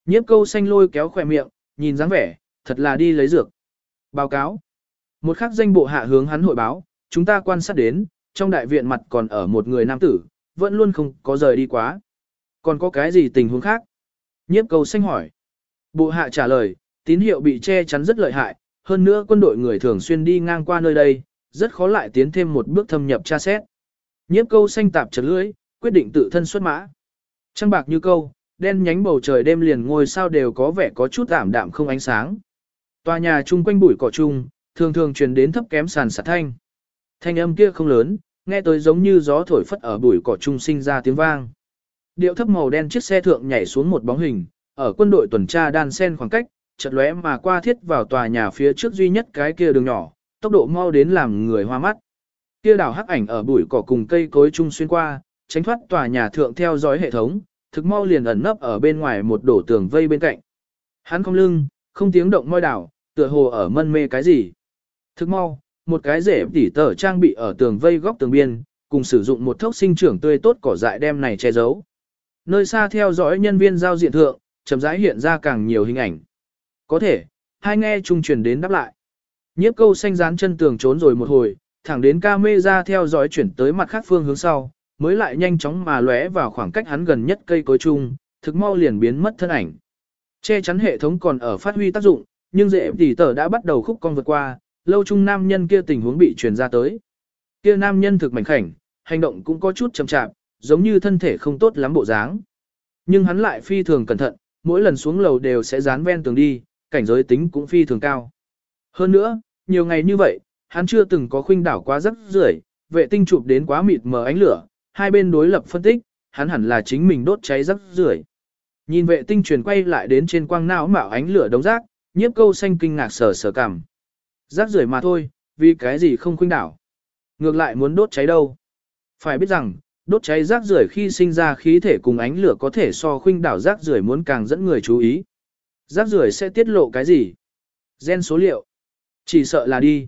Nhiếp câu xanh lôi kéo khỏe miệng, nhìn dáng vẻ, thật là đi lấy dược. Báo cáo. Một khắc danh bộ hạ hướng hắn hội báo, chúng ta quan sát đến, trong đại viện mặt còn ở một người nam tử, vẫn luôn không có rời đi quá. Còn có cái gì tình huống khác? Nhiếp câu xanh hỏi. Bộ hạ trả lời, tín hiệu bị che chắn rất lợi hại, hơn nữa quân đội người thường xuyên đi ngang qua nơi đây, rất khó lại tiến thêm một bước thâm nhập tra xét. Nhiếp câu xanh tạp chật lưỡi, quyết định tự thân xuất mã. Trăng bạc như câu, đen nhánh bầu trời đêm liền ngôi sao đều có vẻ có chút ảm đạm không ánh sáng. Tòa nhà chung quanh bụi cỏ chung, thường thường truyền đến thấp kém sàn sạt thanh. Thanh âm kia không lớn, nghe tới giống như gió thổi phất ở bụi cỏ chung sinh ra tiếng vang. Điệu thấp màu đen chiếc xe thượng nhảy xuống một bóng hình, ở quân đội tuần tra đan sen khoảng cách, chợt lóe mà qua thiết vào tòa nhà phía trước duy nhất cái kia đường nhỏ, tốc độ mau đến làm người hoa mắt. Kia đảo hắc ảnh ở bụi cỏ cùng cây cối chung xuyên qua, tránh thoát tòa nhà thượng theo dõi hệ thống, thực mau liền ẩn nấp ở bên ngoài một đổ tường vây bên cạnh. Hắn không lưng, không tiếng động môi đảo, tựa hồ ở mân mê cái gì. Thực mau, một cái rễ tỉ tở trang bị ở tường vây góc tường biên, cùng sử dụng một thốc sinh trưởng tươi tốt cỏ dại đem này che giấu. Nơi xa theo dõi nhân viên giao diện thượng, chậm rãi hiện ra càng nhiều hình ảnh. Có thể, hai nghe trung truyền đến đáp lại. Nhiếp câu xanh dán chân tường trốn rồi một hồi, thẳng đến ca mê ra theo dõi chuyển tới mặt khác phương hướng sau, mới lại nhanh chóng mà lóe vào khoảng cách hắn gần nhất cây cối chung, thực mau liền biến mất thân ảnh. Che chắn hệ thống còn ở phát huy tác dụng, nhưng dễ tỷ tờ đã bắt đầu khúc con vượt qua, lâu trung nam nhân kia tình huống bị truyền ra tới. Kia nam nhân thực mảnh khảnh, hành động cũng có chút chậm chạp, giống như thân thể không tốt lắm bộ dáng. Nhưng hắn lại phi thường cẩn thận, mỗi lần xuống lầu đều sẽ dán ven tường đi, cảnh giới tính cũng phi thường cao. Hơn nữa, nhiều ngày như vậy, hắn chưa từng có khuynh đảo quá rất rưởi, vệ tinh chụp đến quá mịt mờ ánh lửa, hai bên đối lập phân tích, hắn hẳn là chính mình đốt cháy rất rưởi. Nhìn vệ tinh truyền quay lại đến trên quang não mạo ánh lửa đống rác, nhiếp câu xanh kinh ngạc sờ sờ cảm. Rác rưởi mà thôi, vì cái gì không khuynh đảo. Ngược lại muốn đốt cháy đâu. Phải biết rằng, đốt cháy rác rưởi khi sinh ra khí thể cùng ánh lửa có thể so khuynh đảo rác rưởi muốn càng dẫn người chú ý. Rác rưởi sẽ tiết lộ cái gì? Gen số liệu. Chỉ sợ là đi.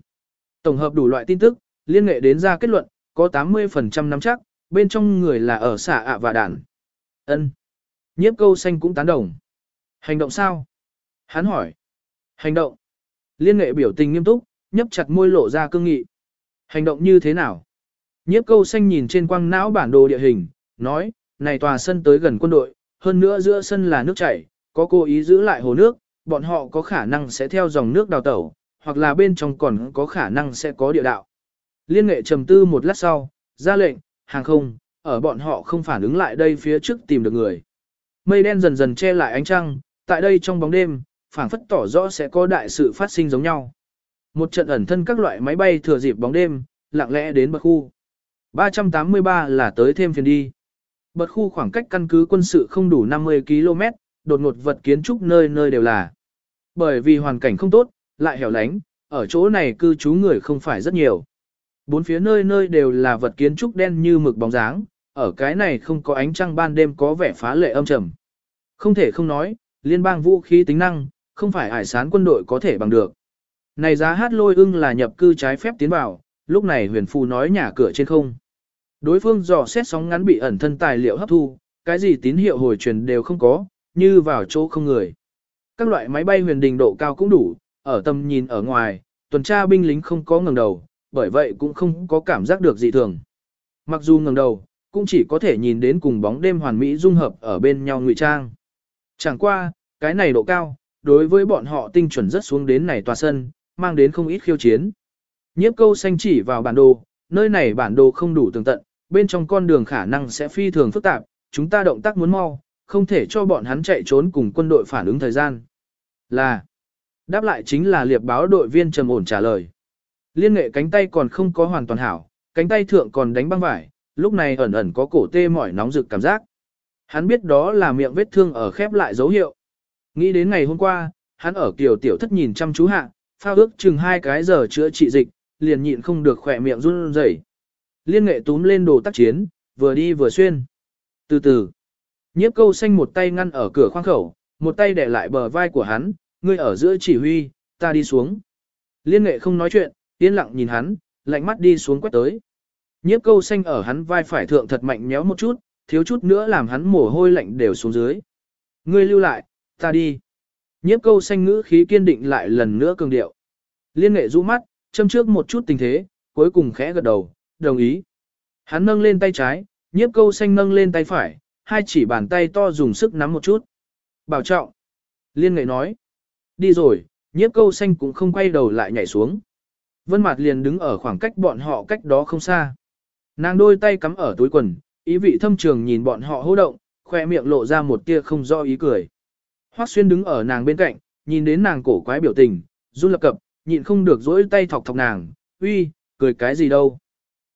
Tổng hợp đủ loại tin tức, liên nghệ đến ra kết luận, có 80% nắm chắc, bên trong người là ở xạ ạ và đàn. ân Nhiếp câu xanh cũng tán đồng. Hành động sao? Hắn hỏi. Hành động. Liên nghệ biểu tình nghiêm túc, nhấp chặt môi lộ ra cương nghị. Hành động như thế nào? Nhiếp câu xanh nhìn trên quang não bản đồ địa hình, nói, này tòa sân tới gần quân đội, hơn nữa giữa sân là nước chảy, có cố ý giữ lại hồ nước, bọn họ có khả năng sẽ theo dòng nước đào tẩu, hoặc là bên trong còn có khả năng sẽ có địa đạo. Liên nghệ trầm tư một lát sau, ra lệnh, hàng không, ở bọn họ không phản ứng lại đây phía trước tìm được người. Mây đen dần dần che lại ánh trăng, tại đây trong bóng đêm, phảng phất tỏ rõ sẽ có đại sự phát sinh giống nhau. Một trận ẩn thân các loại máy bay thừa dịp bóng đêm, lặng lẽ đến bậc khu. 383 là tới thêm phiền đi. Bật khu khoảng cách căn cứ quân sự không đủ 50 km, đột ngột vật kiến trúc nơi nơi đều là. Bởi vì hoàn cảnh không tốt, lại hẻo lánh, ở chỗ này cư trú người không phải rất nhiều. Bốn phía nơi nơi đều là vật kiến trúc đen như mực bóng dáng, ở cái này không có ánh trăng ban đêm có vẻ phá lệ âm trầm. Không thể không nói, liên bang vũ khí tính năng, không phải ải sán quân đội có thể bằng được. Này giá hát lôi ưng là nhập cư trái phép tiến vào, lúc này huyền phù nói nhà cửa trên không. Đối phương dò xét sóng ngắn bị ẩn thân tài liệu hấp thu, cái gì tín hiệu hồi truyền đều không có, như vào chỗ không người. Các loại máy bay huyền đình độ cao cũng đủ, ở tầm nhìn ở ngoài, tuần tra binh lính không có ngẩng đầu, bởi vậy cũng không có cảm giác được dị thường. Mặc dù ngẩng đầu, cũng chỉ có thể nhìn đến cùng bóng đêm hoàn mỹ dung hợp ở bên nhau ngụy trang. Chẳng qua, cái này độ cao, đối với bọn họ tinh chuẩn rất xuống đến này tòa sân, mang đến không ít khiêu chiến. Nhiếp câu xanh chỉ vào bản đồ, nơi này bản đồ không đủ tường tận, bên trong con đường khả năng sẽ phi thường phức tạp, chúng ta động tác muốn mau, không thể cho bọn hắn chạy trốn cùng quân đội phản ứng thời gian. Là, đáp lại chính là liệp báo đội viên trầm ổn trả lời. Liên nghệ cánh tay còn không có hoàn toàn hảo, cánh tay thượng còn đánh băng vải, lúc này ẩn ẩn có cổ tê mỏi nóng rực cảm giác. Hắn biết đó là miệng vết thương ở khép lại dấu hiệu. Nghĩ đến ngày hôm qua, hắn ở kiều tiểu thất nhìn chăm chú hạ, pha ước chừng hai cái giờ chữa trị dịch, liền nhịn không được khỏe miệng run rẩy. Liên nghệ túm lên đồ tác chiến, vừa đi vừa xuyên. Từ từ, nhiếp câu xanh một tay ngăn ở cửa khoang khẩu, một tay để lại bờ vai của hắn, ngươi ở giữa chỉ huy, ta đi xuống. Liên nghệ không nói chuyện, yên lặng nhìn hắn, lạnh mắt đi xuống quét tới. Nhiếp câu xanh ở hắn vai phải thượng thật mạnh nhéo một chút, thiếu chút nữa làm hắn mồ hôi lạnh đều xuống dưới. Ngươi lưu lại, ta đi. Nhiếp câu xanh ngữ khí kiên định lại lần nữa cường điệu. Liên nghệ rũ mắt, châm trước một chút tình thế, cuối cùng khẽ gật đầu, đồng ý. Hắn nâng lên tay trái, nhiếp câu xanh nâng lên tay phải, hai chỉ bàn tay to dùng sức nắm một chút. Bảo trọng. Liên nghệ nói. Đi rồi, nhiếp câu xanh cũng không quay đầu lại nhảy xuống. Vân Mạt liền đứng ở khoảng cách bọn họ cách đó không xa. Nàng đôi tay cắm ở túi quần, ý vị thâm trường nhìn bọn họ hô động, khoe miệng lộ ra một tia không rõ ý cười. Hoắc Xuyên đứng ở nàng bên cạnh, nhìn đến nàng cổ quái biểu tình, run lập cập, nhịn không được dỗi tay thọc thọc nàng, uy, cười cái gì đâu.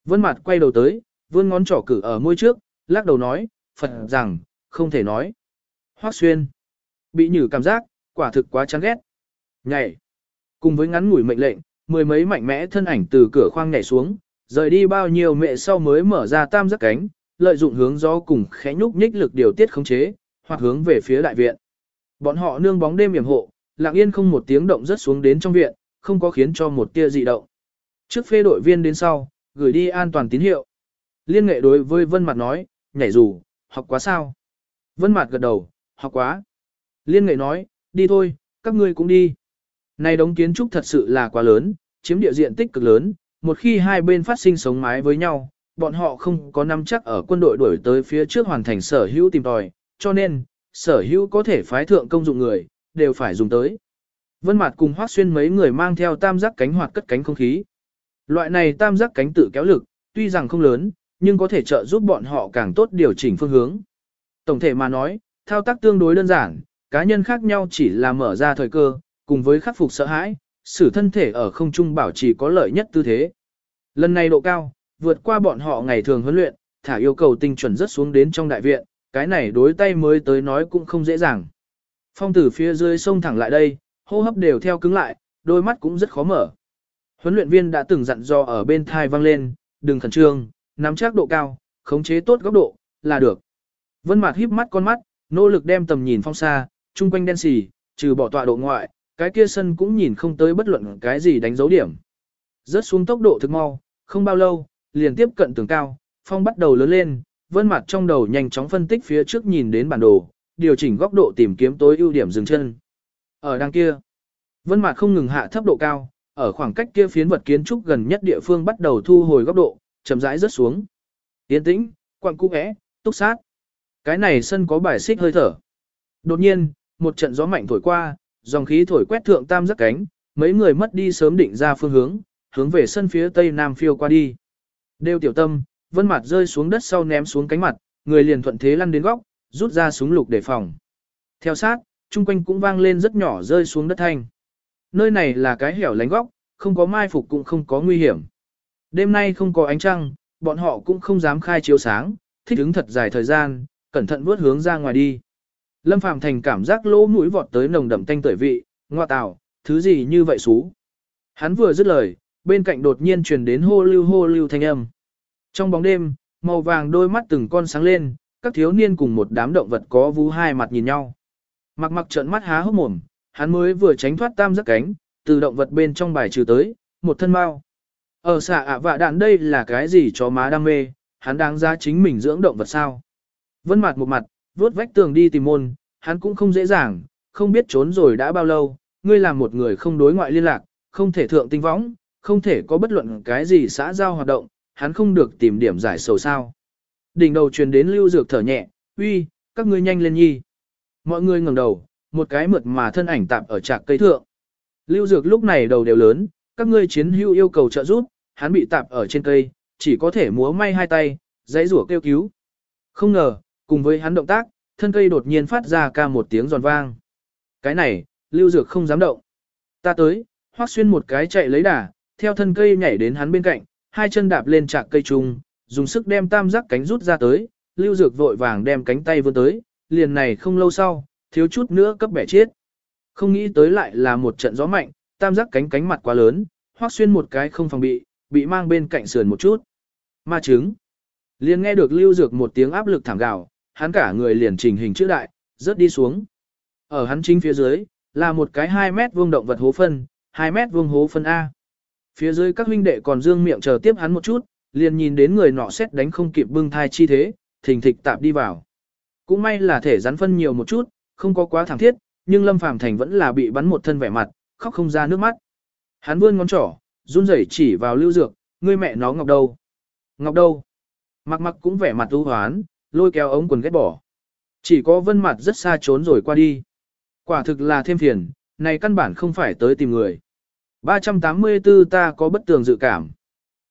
Vân Mạt quay đầu tới, vươn ngón trỏ cử ở môi trước, lắc đầu nói, Phật rằng, không thể nói. Hoắc Xuyên, bị nhử cảm giác, quả thực quá chán ghét. Nhảy, cùng với ngắn ngủi mệnh lệnh, mười mấy mạnh mẽ thân ảnh từ cửa khoang nhảy xuống, rời đi bao nhiêu mẹ sau mới mở ra tam giác cánh, lợi dụng hướng gió cùng khẽ nhúc nhích lực điều tiết khống chế, hoặc hướng về phía đại viện. Bọn họ nương bóng đêm yểm hộ, lặng yên không một tiếng động rất xuống đến trong viện, không có khiến cho một tia dị động. Trước phê đội viên đến sau, gửi đi an toàn tín hiệu. Liên nghệ đối với Vân Mặt nói, nhảy dù, học quá sao? Vân Mặt gật đầu, học quá. Liên nghệ nói, đi thôi, các ngươi cũng đi. Này đống kiến trúc thật sự là quá lớn, chiếm địa diện tích cực lớn, một khi hai bên phát sinh sống mái với nhau, bọn họ không có nắm chắc ở quân đội đuổi tới phía trước hoàn thành sở hữu tìm tòi, cho nên, sở hữu có thể phái thượng công dụng người, đều phải dùng tới. Vân Mạt cùng Hoắc Xuyên mấy người mang theo tam giác cánh hoạt cất cánh không khí. Loại này tam giác cánh tự kéo lực, tuy rằng không lớn, nhưng có thể trợ giúp bọn họ càng tốt điều chỉnh phương hướng. Tổng thể mà nói, thao tác tương đối đơn giản, cá nhân khác nhau chỉ là mở ra thời cơ, cùng với khắc phục sợ hãi, sử thân thể ở không trung bảo trì có lợi nhất tư thế. Lần này độ cao, vượt qua bọn họ ngày thường huấn luyện, thả yêu cầu tinh chuẩn rất xuống đến trong đại viện, cái này đối tay mới tới nói cũng không dễ dàng. Phong tử phía dưới sông thẳng lại đây, hô hấp đều theo cứng lại, đôi mắt cũng rất khó mở. Huấn luyện viên đã từng dặn dò ở bên thai vang lên, đừng khẩn trương, nắm chắc độ cao, khống chế tốt góc độ, là được. Vân Mạt híp mắt con mắt, nỗ lực đem tầm nhìn phong xa, trung quanh đen xì, trừ bỏ tọa độ ngoại, cái kia sân cũng nhìn không tới bất luận cái gì đánh dấu điểm. Rớt xuống tốc độ thực mau, không bao lâu, liền tiếp cận tường cao, phong bắt đầu lớn lên, vân mặt trong đầu nhanh chóng phân tích phía trước nhìn đến bản đồ, điều chỉnh góc độ tìm kiếm tối ưu điểm dừng chân. Ở đằng kia, vân mặt không ngừng hạ thấp độ cao, ở khoảng cách kia phiến vật kiến trúc gần nhất địa phương bắt đầu thu hồi góc độ, chậm rãi rớt xuống. Yên tĩnh, quặng cũ é, túc sát. Cái này sân có bài xích hơi thở. Đột nhiên, một trận gió mạnh thổi qua, dòng khí thổi quét thượng tam giác cánh, mấy người mất đi sớm định ra phương hướng, hướng về sân phía tây nam phiêu qua đi. Đều tiểu tâm, vân mặt rơi xuống đất sau ném xuống cánh mặt, người liền thuận thế lăn đến góc, rút ra súng lục để phòng. Theo sát, chung quanh cũng vang lên rất nhỏ rơi xuống đất thanh. Nơi này là cái hẻo lánh góc, không có mai phục cũng không có nguy hiểm. Đêm nay không có ánh trăng, bọn họ cũng không dám khai chiếu sáng, thích ứng thật dài thời gian, cẩn thận bước hướng ra ngoài đi. Lâm Phàm Thành cảm giác lỗ mũi vọt tới nồng đậm tanh tưởi vị, ngoa tào, thứ gì như vậy xú. Hắn vừa dứt lời, bên cạnh đột nhiên truyền đến hô lưu hô lưu thanh âm. Trong bóng đêm, màu vàng đôi mắt từng con sáng lên, các thiếu niên cùng một đám động vật có vú hai mặt nhìn nhau. Mặc mặc trợn mắt há hốc mồm, hắn mới vừa tránh thoát tam giác cánh, từ động vật bên trong bài trừ tới, một thân mau. Ở xạ ạ vạ đạn đây là cái gì cho má đam mê, hắn đáng giá chính mình dưỡng động vật sao. Vân mặt một mặt, vuốt vách tường đi tìm môn, hắn cũng không dễ dàng, không biết trốn rồi đã bao lâu, ngươi làm một người không đối ngoại liên lạc, không thể thượng tinh võng, không thể có bất luận cái gì xã giao hoạt động, hắn không được tìm điểm giải sầu sao. Đỉnh đầu truyền đến lưu dược thở nhẹ, uy, các ngươi nhanh lên nhi. Mọi người ngẩng đầu, một cái mượt mà thân ảnh tạm ở trạc cây thượng. Lưu dược lúc này đầu đều lớn, các ngươi chiến hữu yêu cầu trợ giúp, hắn bị tạm ở trên cây, chỉ có thể múa may hai tay, giấy rủa kêu cứu. Không ngờ, cùng với hắn động tác, thân cây đột nhiên phát ra ca một tiếng giòn vang. Cái này, lưu dược không dám động. Ta tới, hoác xuyên một cái chạy lấy đà, theo thân cây nhảy đến hắn bên cạnh, hai chân đạp lên trạc cây trùng, dùng sức đem tam giác cánh rút ra tới, lưu dược vội vàng đem cánh tay vươn tới, liền này không lâu sau, thiếu chút nữa cấp bẻ chết. Không nghĩ tới lại là một trận gió mạnh, tam giác cánh cánh mặt quá lớn, hoác xuyên một cái không phòng bị, bị mang bên cạnh sườn một chút. Ma trứng. Liền nghe được lưu dược một tiếng áp lực thảm gào, hắn cả người liền trình hình chữ đại, rớt đi xuống. Ở hắn chính phía dưới, là một cái 2 mét vuông động vật hố phân, 2 mét vuông hố phân A. Phía dưới các huynh đệ còn dương miệng chờ tiếp hắn một chút, liền nhìn đến người nọ xét đánh không kịp bưng thai chi thế, thình thịch tạp đi vào. Cũng may là thể rắn phân nhiều một chút, không có quá thẳng thiết, nhưng Lâm Phàm Thành vẫn là bị bắn một thân vẻ mặt, khóc không ra nước mắt. Hắn vươn ngón trỏ, run rẩy chỉ vào lưu dược, ngươi mẹ nó ngọc đâu? Ngọc đâu? Mặc mặc cũng vẻ mặt u hoán, lôi kéo ống quần ghét bỏ. Chỉ có vân mặt rất xa trốn rồi qua đi. Quả thực là thêm phiền, này căn bản không phải tới tìm người. 384 ta có bất tường dự cảm.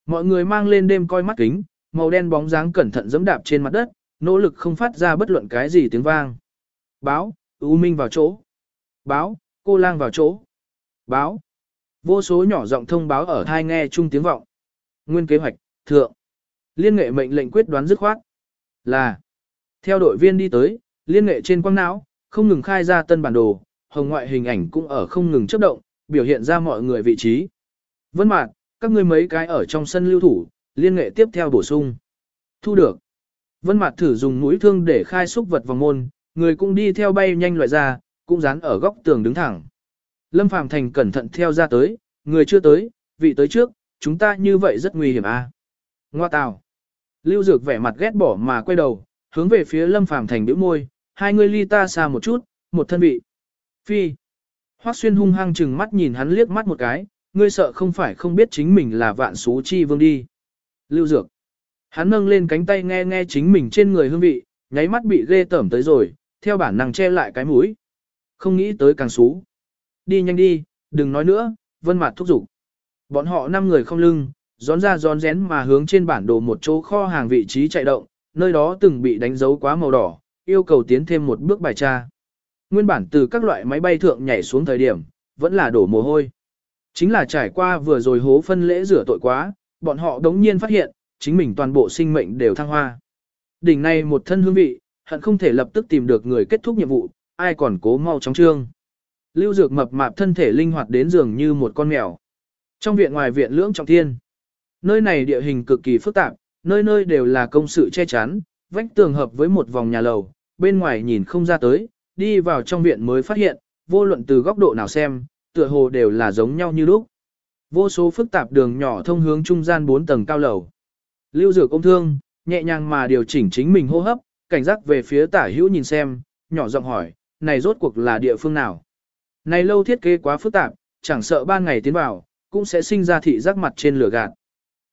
Mọi người mang lên đêm coi mắt kính, màu đen bóng dáng cẩn thận dẫm đạp trên mặt đất, nỗ lực không phát ra bất luận cái gì tiếng vang. Báo, U Minh vào chỗ. Báo, cô lang vào chỗ. Báo. Vô số nhỏ giọng thông báo ở thai nghe chung tiếng vọng. Nguyên kế hoạch, thượng. Liên nghệ mệnh lệnh quyết đoán dứt khoát. Là. Theo đội viên đi tới, liên nghệ trên quang não, không ngừng khai ra tân bản đồ, hồng ngoại hình ảnh cũng ở không ngừng chấp động, biểu hiện ra mọi người vị trí. Vân mạc, các ngươi mấy cái ở trong sân lưu thủ, liên nghệ tiếp theo bổ sung. Thu được. Vân mạc thử dùng mũi thương để khai xúc vật vòng môn, người cũng đi theo bay nhanh loại ra, cũng dán ở góc tường đứng thẳng. Lâm Phàm Thành cẩn thận theo ra tới, người chưa tới, vị tới trước, chúng ta như vậy rất nguy hiểm a. À? Ngoa tào. Lưu Dược vẻ mặt ghét bỏ mà quay đầu, hướng về phía Lâm Phàm Thành bĩu môi, hai người ly ta xa một chút, một thân vị. Phi. Hoắc Xuyên hung hăng chừng mắt nhìn hắn liếc mắt một cái, ngươi sợ không phải không biết chính mình là vạn số chi vương đi. Lưu Dược. Hắn nâng lên cánh tay nghe nghe chính mình trên người hương vị, nháy mắt bị ghê tởm tới rồi, theo bản năng che lại cái mũi. Không nghĩ tới càng xú. Đi nhanh đi, đừng nói nữa, vân mặt thúc giục. Bọn họ năm người không lưng, gión ra gión rén mà hướng trên bản đồ một chỗ kho hàng vị trí chạy động, nơi đó từng bị đánh dấu quá màu đỏ, yêu cầu tiến thêm một bước bài tra. Nguyên bản từ các loại máy bay thượng nhảy xuống thời điểm, vẫn là đổ mồ hôi. Chính là trải qua vừa rồi hố phân lễ rửa tội quá, bọn họ đống nhiên phát hiện, chính mình toàn bộ sinh mệnh đều thăng hoa. Đỉnh này một thân hương vị, hận không thể lập tức tìm được người kết thúc nhiệm vụ, ai còn cố mau chóng trương. Lưu Dược mập mạp thân thể linh hoạt đến dường như một con mèo. Trong viện ngoài viện lưỡng trọng thiên. Nơi này địa hình cực kỳ phức tạp, nơi nơi đều là công sự che chắn, vách tường hợp với một vòng nhà lầu, bên ngoài nhìn không ra tới, đi vào trong viện mới phát hiện, vô luận từ góc độ nào xem, tựa hồ đều là giống nhau như lúc. Vô số phức tạp đường nhỏ thông hướng trung gian 4 tầng cao lầu. Lưu Dược công thương, nhẹ nhàng mà điều chỉnh chính mình hô hấp, cảnh giác về phía tả hữu nhìn xem, nhỏ giọng hỏi, này rốt cuộc là địa phương nào? Này lâu thiết kế quá phức tạp, chẳng sợ ba ngày tiến vào, cũng sẽ sinh ra thị giác mặt trên lửa gạt.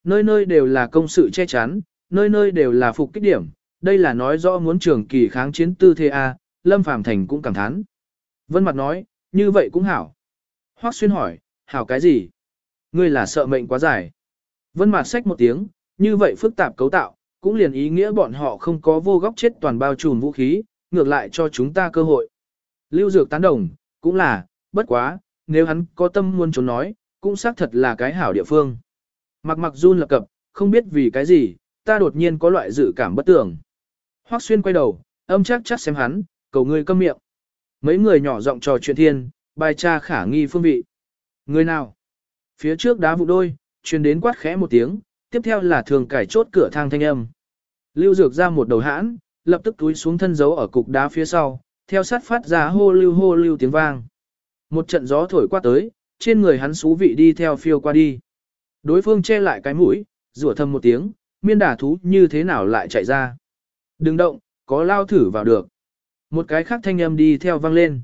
Nơi nơi đều là công sự che chắn, nơi nơi đều là phục kích điểm, đây là nói rõ muốn trường kỳ kháng chiến tư thế A, Lâm Phàm Thành cũng cảm thán. Vân Mặt nói, như vậy cũng hảo. Hoắc Xuyên hỏi, hảo cái gì? Ngươi là sợ mệnh quá dài. Vân Mặt xách một tiếng, như vậy phức tạp cấu tạo, cũng liền ý nghĩa bọn họ không có vô góc chết toàn bao trùm vũ khí, ngược lại cho chúng ta cơ hội. Lưu Dược tán đồng, cũng là, bất quá, nếu hắn có tâm muốn trốn nói, cũng xác thật là cái hảo địa phương. Mặc mặc run lập cập, không biết vì cái gì, ta đột nhiên có loại dự cảm bất tưởng. Hoắc xuyên quay đầu, âm chắc chắc xem hắn, cầu ngươi câm miệng. Mấy người nhỏ giọng trò chuyện thiên, bài tra khả nghi phương vị. Người nào? Phía trước đá vụ đôi, truyền đến quát khẽ một tiếng, tiếp theo là thường cải chốt cửa thang thanh âm. Lưu Dược ra một đầu hãn, lập tức túi xuống thân giấu ở cục đá phía sau, theo sát phát ra hô lưu hô lưu tiếng vang. Một trận gió thổi qua tới, trên người hắn xú vị đi theo phiêu qua đi. Đối phương che lại cái mũi, rủa thầm một tiếng, miên đả thú như thế nào lại chạy ra. Đừng động, có lao thử vào được. Một cái khác thanh âm đi theo vang lên.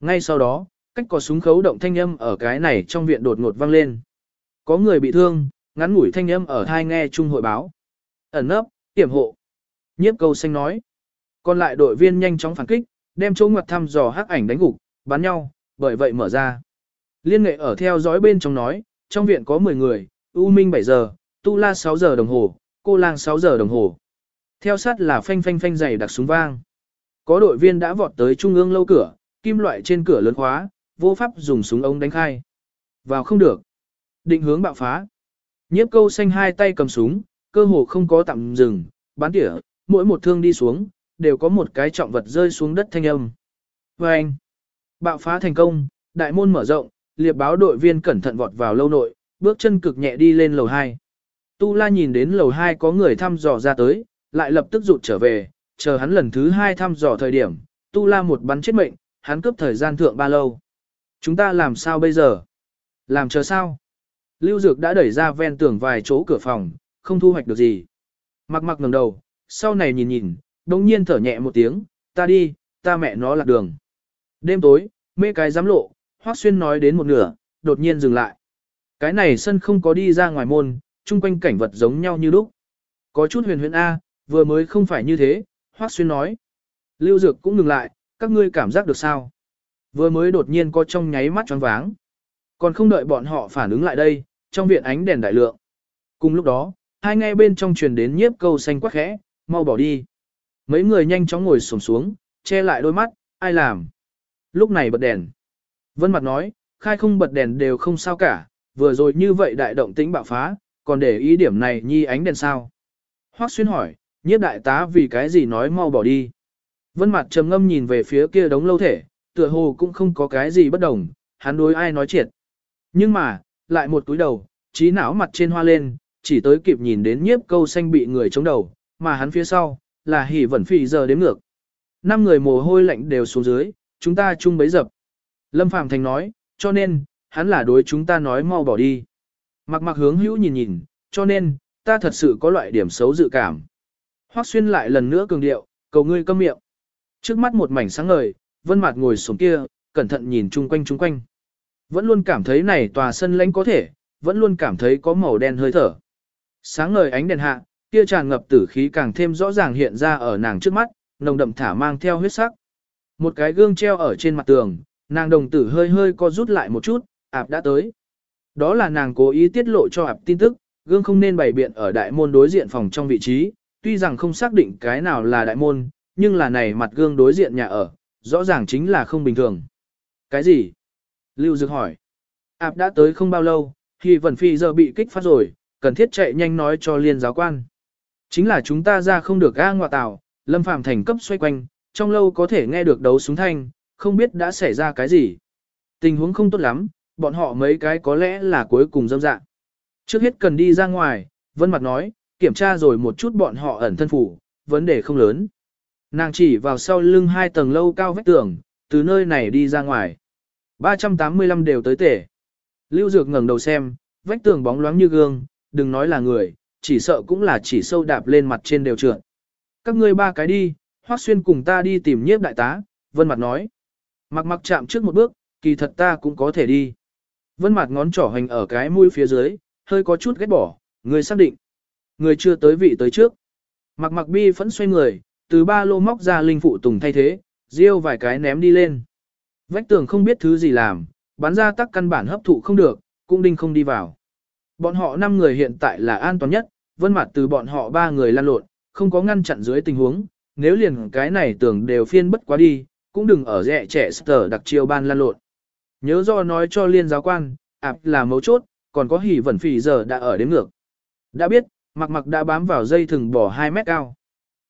Ngay sau đó, cách có súng khấu động thanh âm ở cái này trong viện đột ngột vang lên. Có người bị thương, ngắn ngủi thanh âm ở thai nghe chung hội báo. Ẩn nấp, tiểm hộ. Nhiếp câu xanh nói. Còn lại đội viên nhanh chóng phản kích, đem chỗ ngoặt thăm dò hắc ảnh đánh gục, bắn nhau, bởi vậy mở ra. Liên nghệ ở theo dõi bên trong nói, trong viện có 10 người, U Minh 7 giờ, Tu La 6 giờ đồng hồ, Cô Lang 6 giờ đồng hồ. Theo sát là phanh phanh phanh dày đặc súng vang. Có đội viên đã vọt tới trung ương lâu cửa, kim loại trên cửa lớn khóa, vô pháp dùng súng ống đánh khai. Vào không được. Định hướng bạo phá. Nhiếp câu xanh hai tay cầm súng, cơ hồ không có tạm dừng, bán tỉa, mỗi một thương đi xuống, đều có một cái trọng vật rơi xuống đất thanh âm. Và anh, bạo phá thành công, đại môn mở rộng, liệp báo đội viên cẩn thận vọt vào lâu nội, bước chân cực nhẹ đi lên lầu 2. Tu La nhìn đến lầu 2 có người thăm dò ra tới, lại lập tức rụt trở về, chờ hắn lần thứ 2 thăm dò thời điểm, Tu La một bắn chết mệnh, hắn cướp thời gian thượng ba lâu. Chúng ta làm sao bây giờ? Làm chờ sao? Lưu Dược đã đẩy ra ven tường vài chỗ cửa phòng, không thu hoạch được gì. Mặc mặc ngẩng đầu, sau này nhìn nhìn, đồng nhiên thở nhẹ một tiếng, ta đi, ta mẹ nó lạc đường. Đêm tối, mê cái giám lộ, Hoắc Xuyên nói đến một nửa, đột nhiên dừng lại. Cái này sân không có đi ra ngoài môn, chung quanh cảnh vật giống nhau như lúc. Có chút huyền huyền A, vừa mới không phải như thế, Hoắc Xuyên nói. Lưu Dược cũng ngừng lại, các ngươi cảm giác được sao? Vừa mới đột nhiên có trong nháy mắt choáng váng. Còn không đợi bọn họ phản ứng lại đây, trong viện ánh đèn đại lượng. Cùng lúc đó, hai nghe bên trong truyền đến nhiếp câu xanh quắc khẽ, mau bỏ đi. Mấy người nhanh chóng ngồi xổm xuống, che lại đôi mắt, ai làm? Lúc này bật đèn. Vân mặt nói, khai không bật đèn đều không sao cả, vừa rồi như vậy đại động tĩnh bạo phá, còn để ý điểm này nhi ánh đèn sao? Hoắc xuyên hỏi, nhiếp đại tá vì cái gì nói mau bỏ đi? Vân mặt trầm ngâm nhìn về phía kia đống lâu thể, tựa hồ cũng không có cái gì bất đồng, hắn đối ai nói triệt. Nhưng mà, lại một túi đầu, trí não mặt trên hoa lên, chỉ tới kịp nhìn đến nhiếp câu xanh bị người chống đầu, mà hắn phía sau, là hỉ vẩn phì giờ đếm ngược. Năm người mồ hôi lạnh đều xuống dưới, chúng ta chung bấy dập. Lâm Phàm Thành nói, cho nên, hắn là đối chúng ta nói mau bỏ đi. Mặc mặc hướng hữu nhìn nhìn, cho nên, ta thật sự có loại điểm xấu dự cảm. Hoắc xuyên lại lần nữa cường điệu, cầu ngươi câm miệng. Trước mắt một mảnh sáng ngời, vân mặt ngồi xuống kia, cẩn thận nhìn chung quanh chung quanh. Vẫn luôn cảm thấy này tòa sân lãnh có thể, vẫn luôn cảm thấy có màu đen hơi thở. Sáng ngời ánh đèn hạ, kia tràn ngập tử khí càng thêm rõ ràng hiện ra ở nàng trước mắt, nồng đậm thả mang theo huyết sắc. Một cái gương treo ở trên mặt tường, nàng đồng tử hơi hơi co rút lại một chút, ạp đã tới. Đó là nàng cố ý tiết lộ cho ạp tin tức, gương không nên bày biện ở đại môn đối diện phòng trong vị trí, tuy rằng không xác định cái nào là đại môn, nhưng là này mặt gương đối diện nhà ở, rõ ràng chính là không bình thường. Cái gì? Lưu Dược hỏi. Ảp đã tới không bao lâu, thì Vân Phi giờ bị kích phát rồi, cần thiết chạy nhanh nói cho liên giáo quan. Chính là chúng ta ra không được ga ngoại tảo, Lâm Phàm thành cấp xoay quanh, trong lâu có thể nghe được đấu súng thanh, không biết đã xảy ra cái gì. Tình huống không tốt lắm, bọn họ mấy cái có lẽ là cuối cùng dâm dạng. Trước hết cần đi ra ngoài, Vân Mặt nói, kiểm tra rồi một chút bọn họ ẩn thân phủ, vấn đề không lớn. Nàng chỉ vào sau lưng hai tầng lâu cao vách tường, từ nơi này đi ra ngoài. 385 đều tới tể. Lưu Dược ngẩng đầu xem, vách tường bóng loáng như gương, đừng nói là người, chỉ sợ cũng là chỉ sâu đạp lên mặt trên đều trượt. Các ngươi ba cái đi, Hoắc Xuyên cùng ta đi tìm nhiếp đại tá, Vân Mặt nói. Mặc mặc chạm trước một bước, kỳ thật ta cũng có thể đi. Vân Mặt ngón trỏ hành ở cái mũi phía dưới, hơi có chút ghét bỏ, người xác định. Người chưa tới vị tới trước. Mặc mặc bi phẫn xoay người, từ ba lô móc ra linh phụ tùng thay thế, riêu vài cái ném đi lên. Vách tường không biết thứ gì làm, bắn ra tắc căn bản hấp thụ không được, cũng đinh không đi vào. Bọn họ 5 người hiện tại là an toàn nhất, vân mặt từ bọn họ ba người lan lộn, không có ngăn chặn dưới tình huống, nếu liền cái này tưởng đều phiên bất quá đi, cũng đừng ở rẻ trẻ sở đặc chiêu ban lan lộn. Nhớ do nói cho liên giáo quan, ạp là mấu chốt, còn có hỉ vẩn phỉ giờ đã ở đến ngược. Đã biết, mặc mặc đã bám vào dây thừng bỏ 2 mét cao.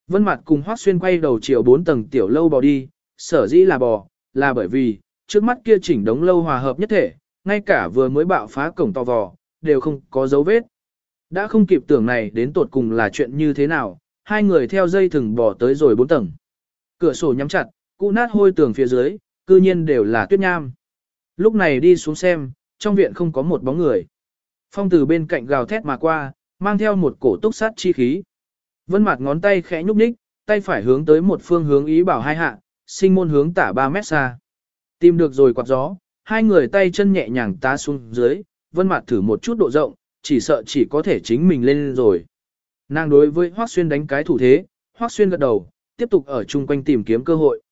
Vân mặt cùng hoác xuyên quay đầu chiều 4 tầng tiểu lâu bò đi, sở dĩ là bò, là bởi vì, trước mắt kia chỉnh đống lâu hòa hợp nhất thể, ngay cả vừa mới bạo phá cổng to vò, đều không có dấu vết. Đã không kịp tưởng này đến tột cùng là chuyện như thế nào, hai người theo dây thừng bò tới rồi bốn tầng. Cửa sổ nhắm chặt, cụ nát hôi tường phía dưới, cư nhiên đều là tuyết nham. Lúc này đi xuống xem, trong viện không có một bóng người. Phong từ bên cạnh gào thét mà qua, mang theo một cổ túc sát chi khí. Vân mặt ngón tay khẽ nhúc nhích, tay phải hướng tới một phương hướng ý bảo hai hạ, sinh môn hướng tả 3 mét xa. Tìm được rồi quạt gió, hai người tay chân nhẹ nhàng tá xuống dưới, vân mặt thử một chút độ rộng, chỉ sợ chỉ có thể chính mình lên rồi. Nàng đối với Hoắc Xuyên đánh cái thủ thế, Hoắc Xuyên gật đầu, tiếp tục ở chung quanh tìm kiếm cơ hội.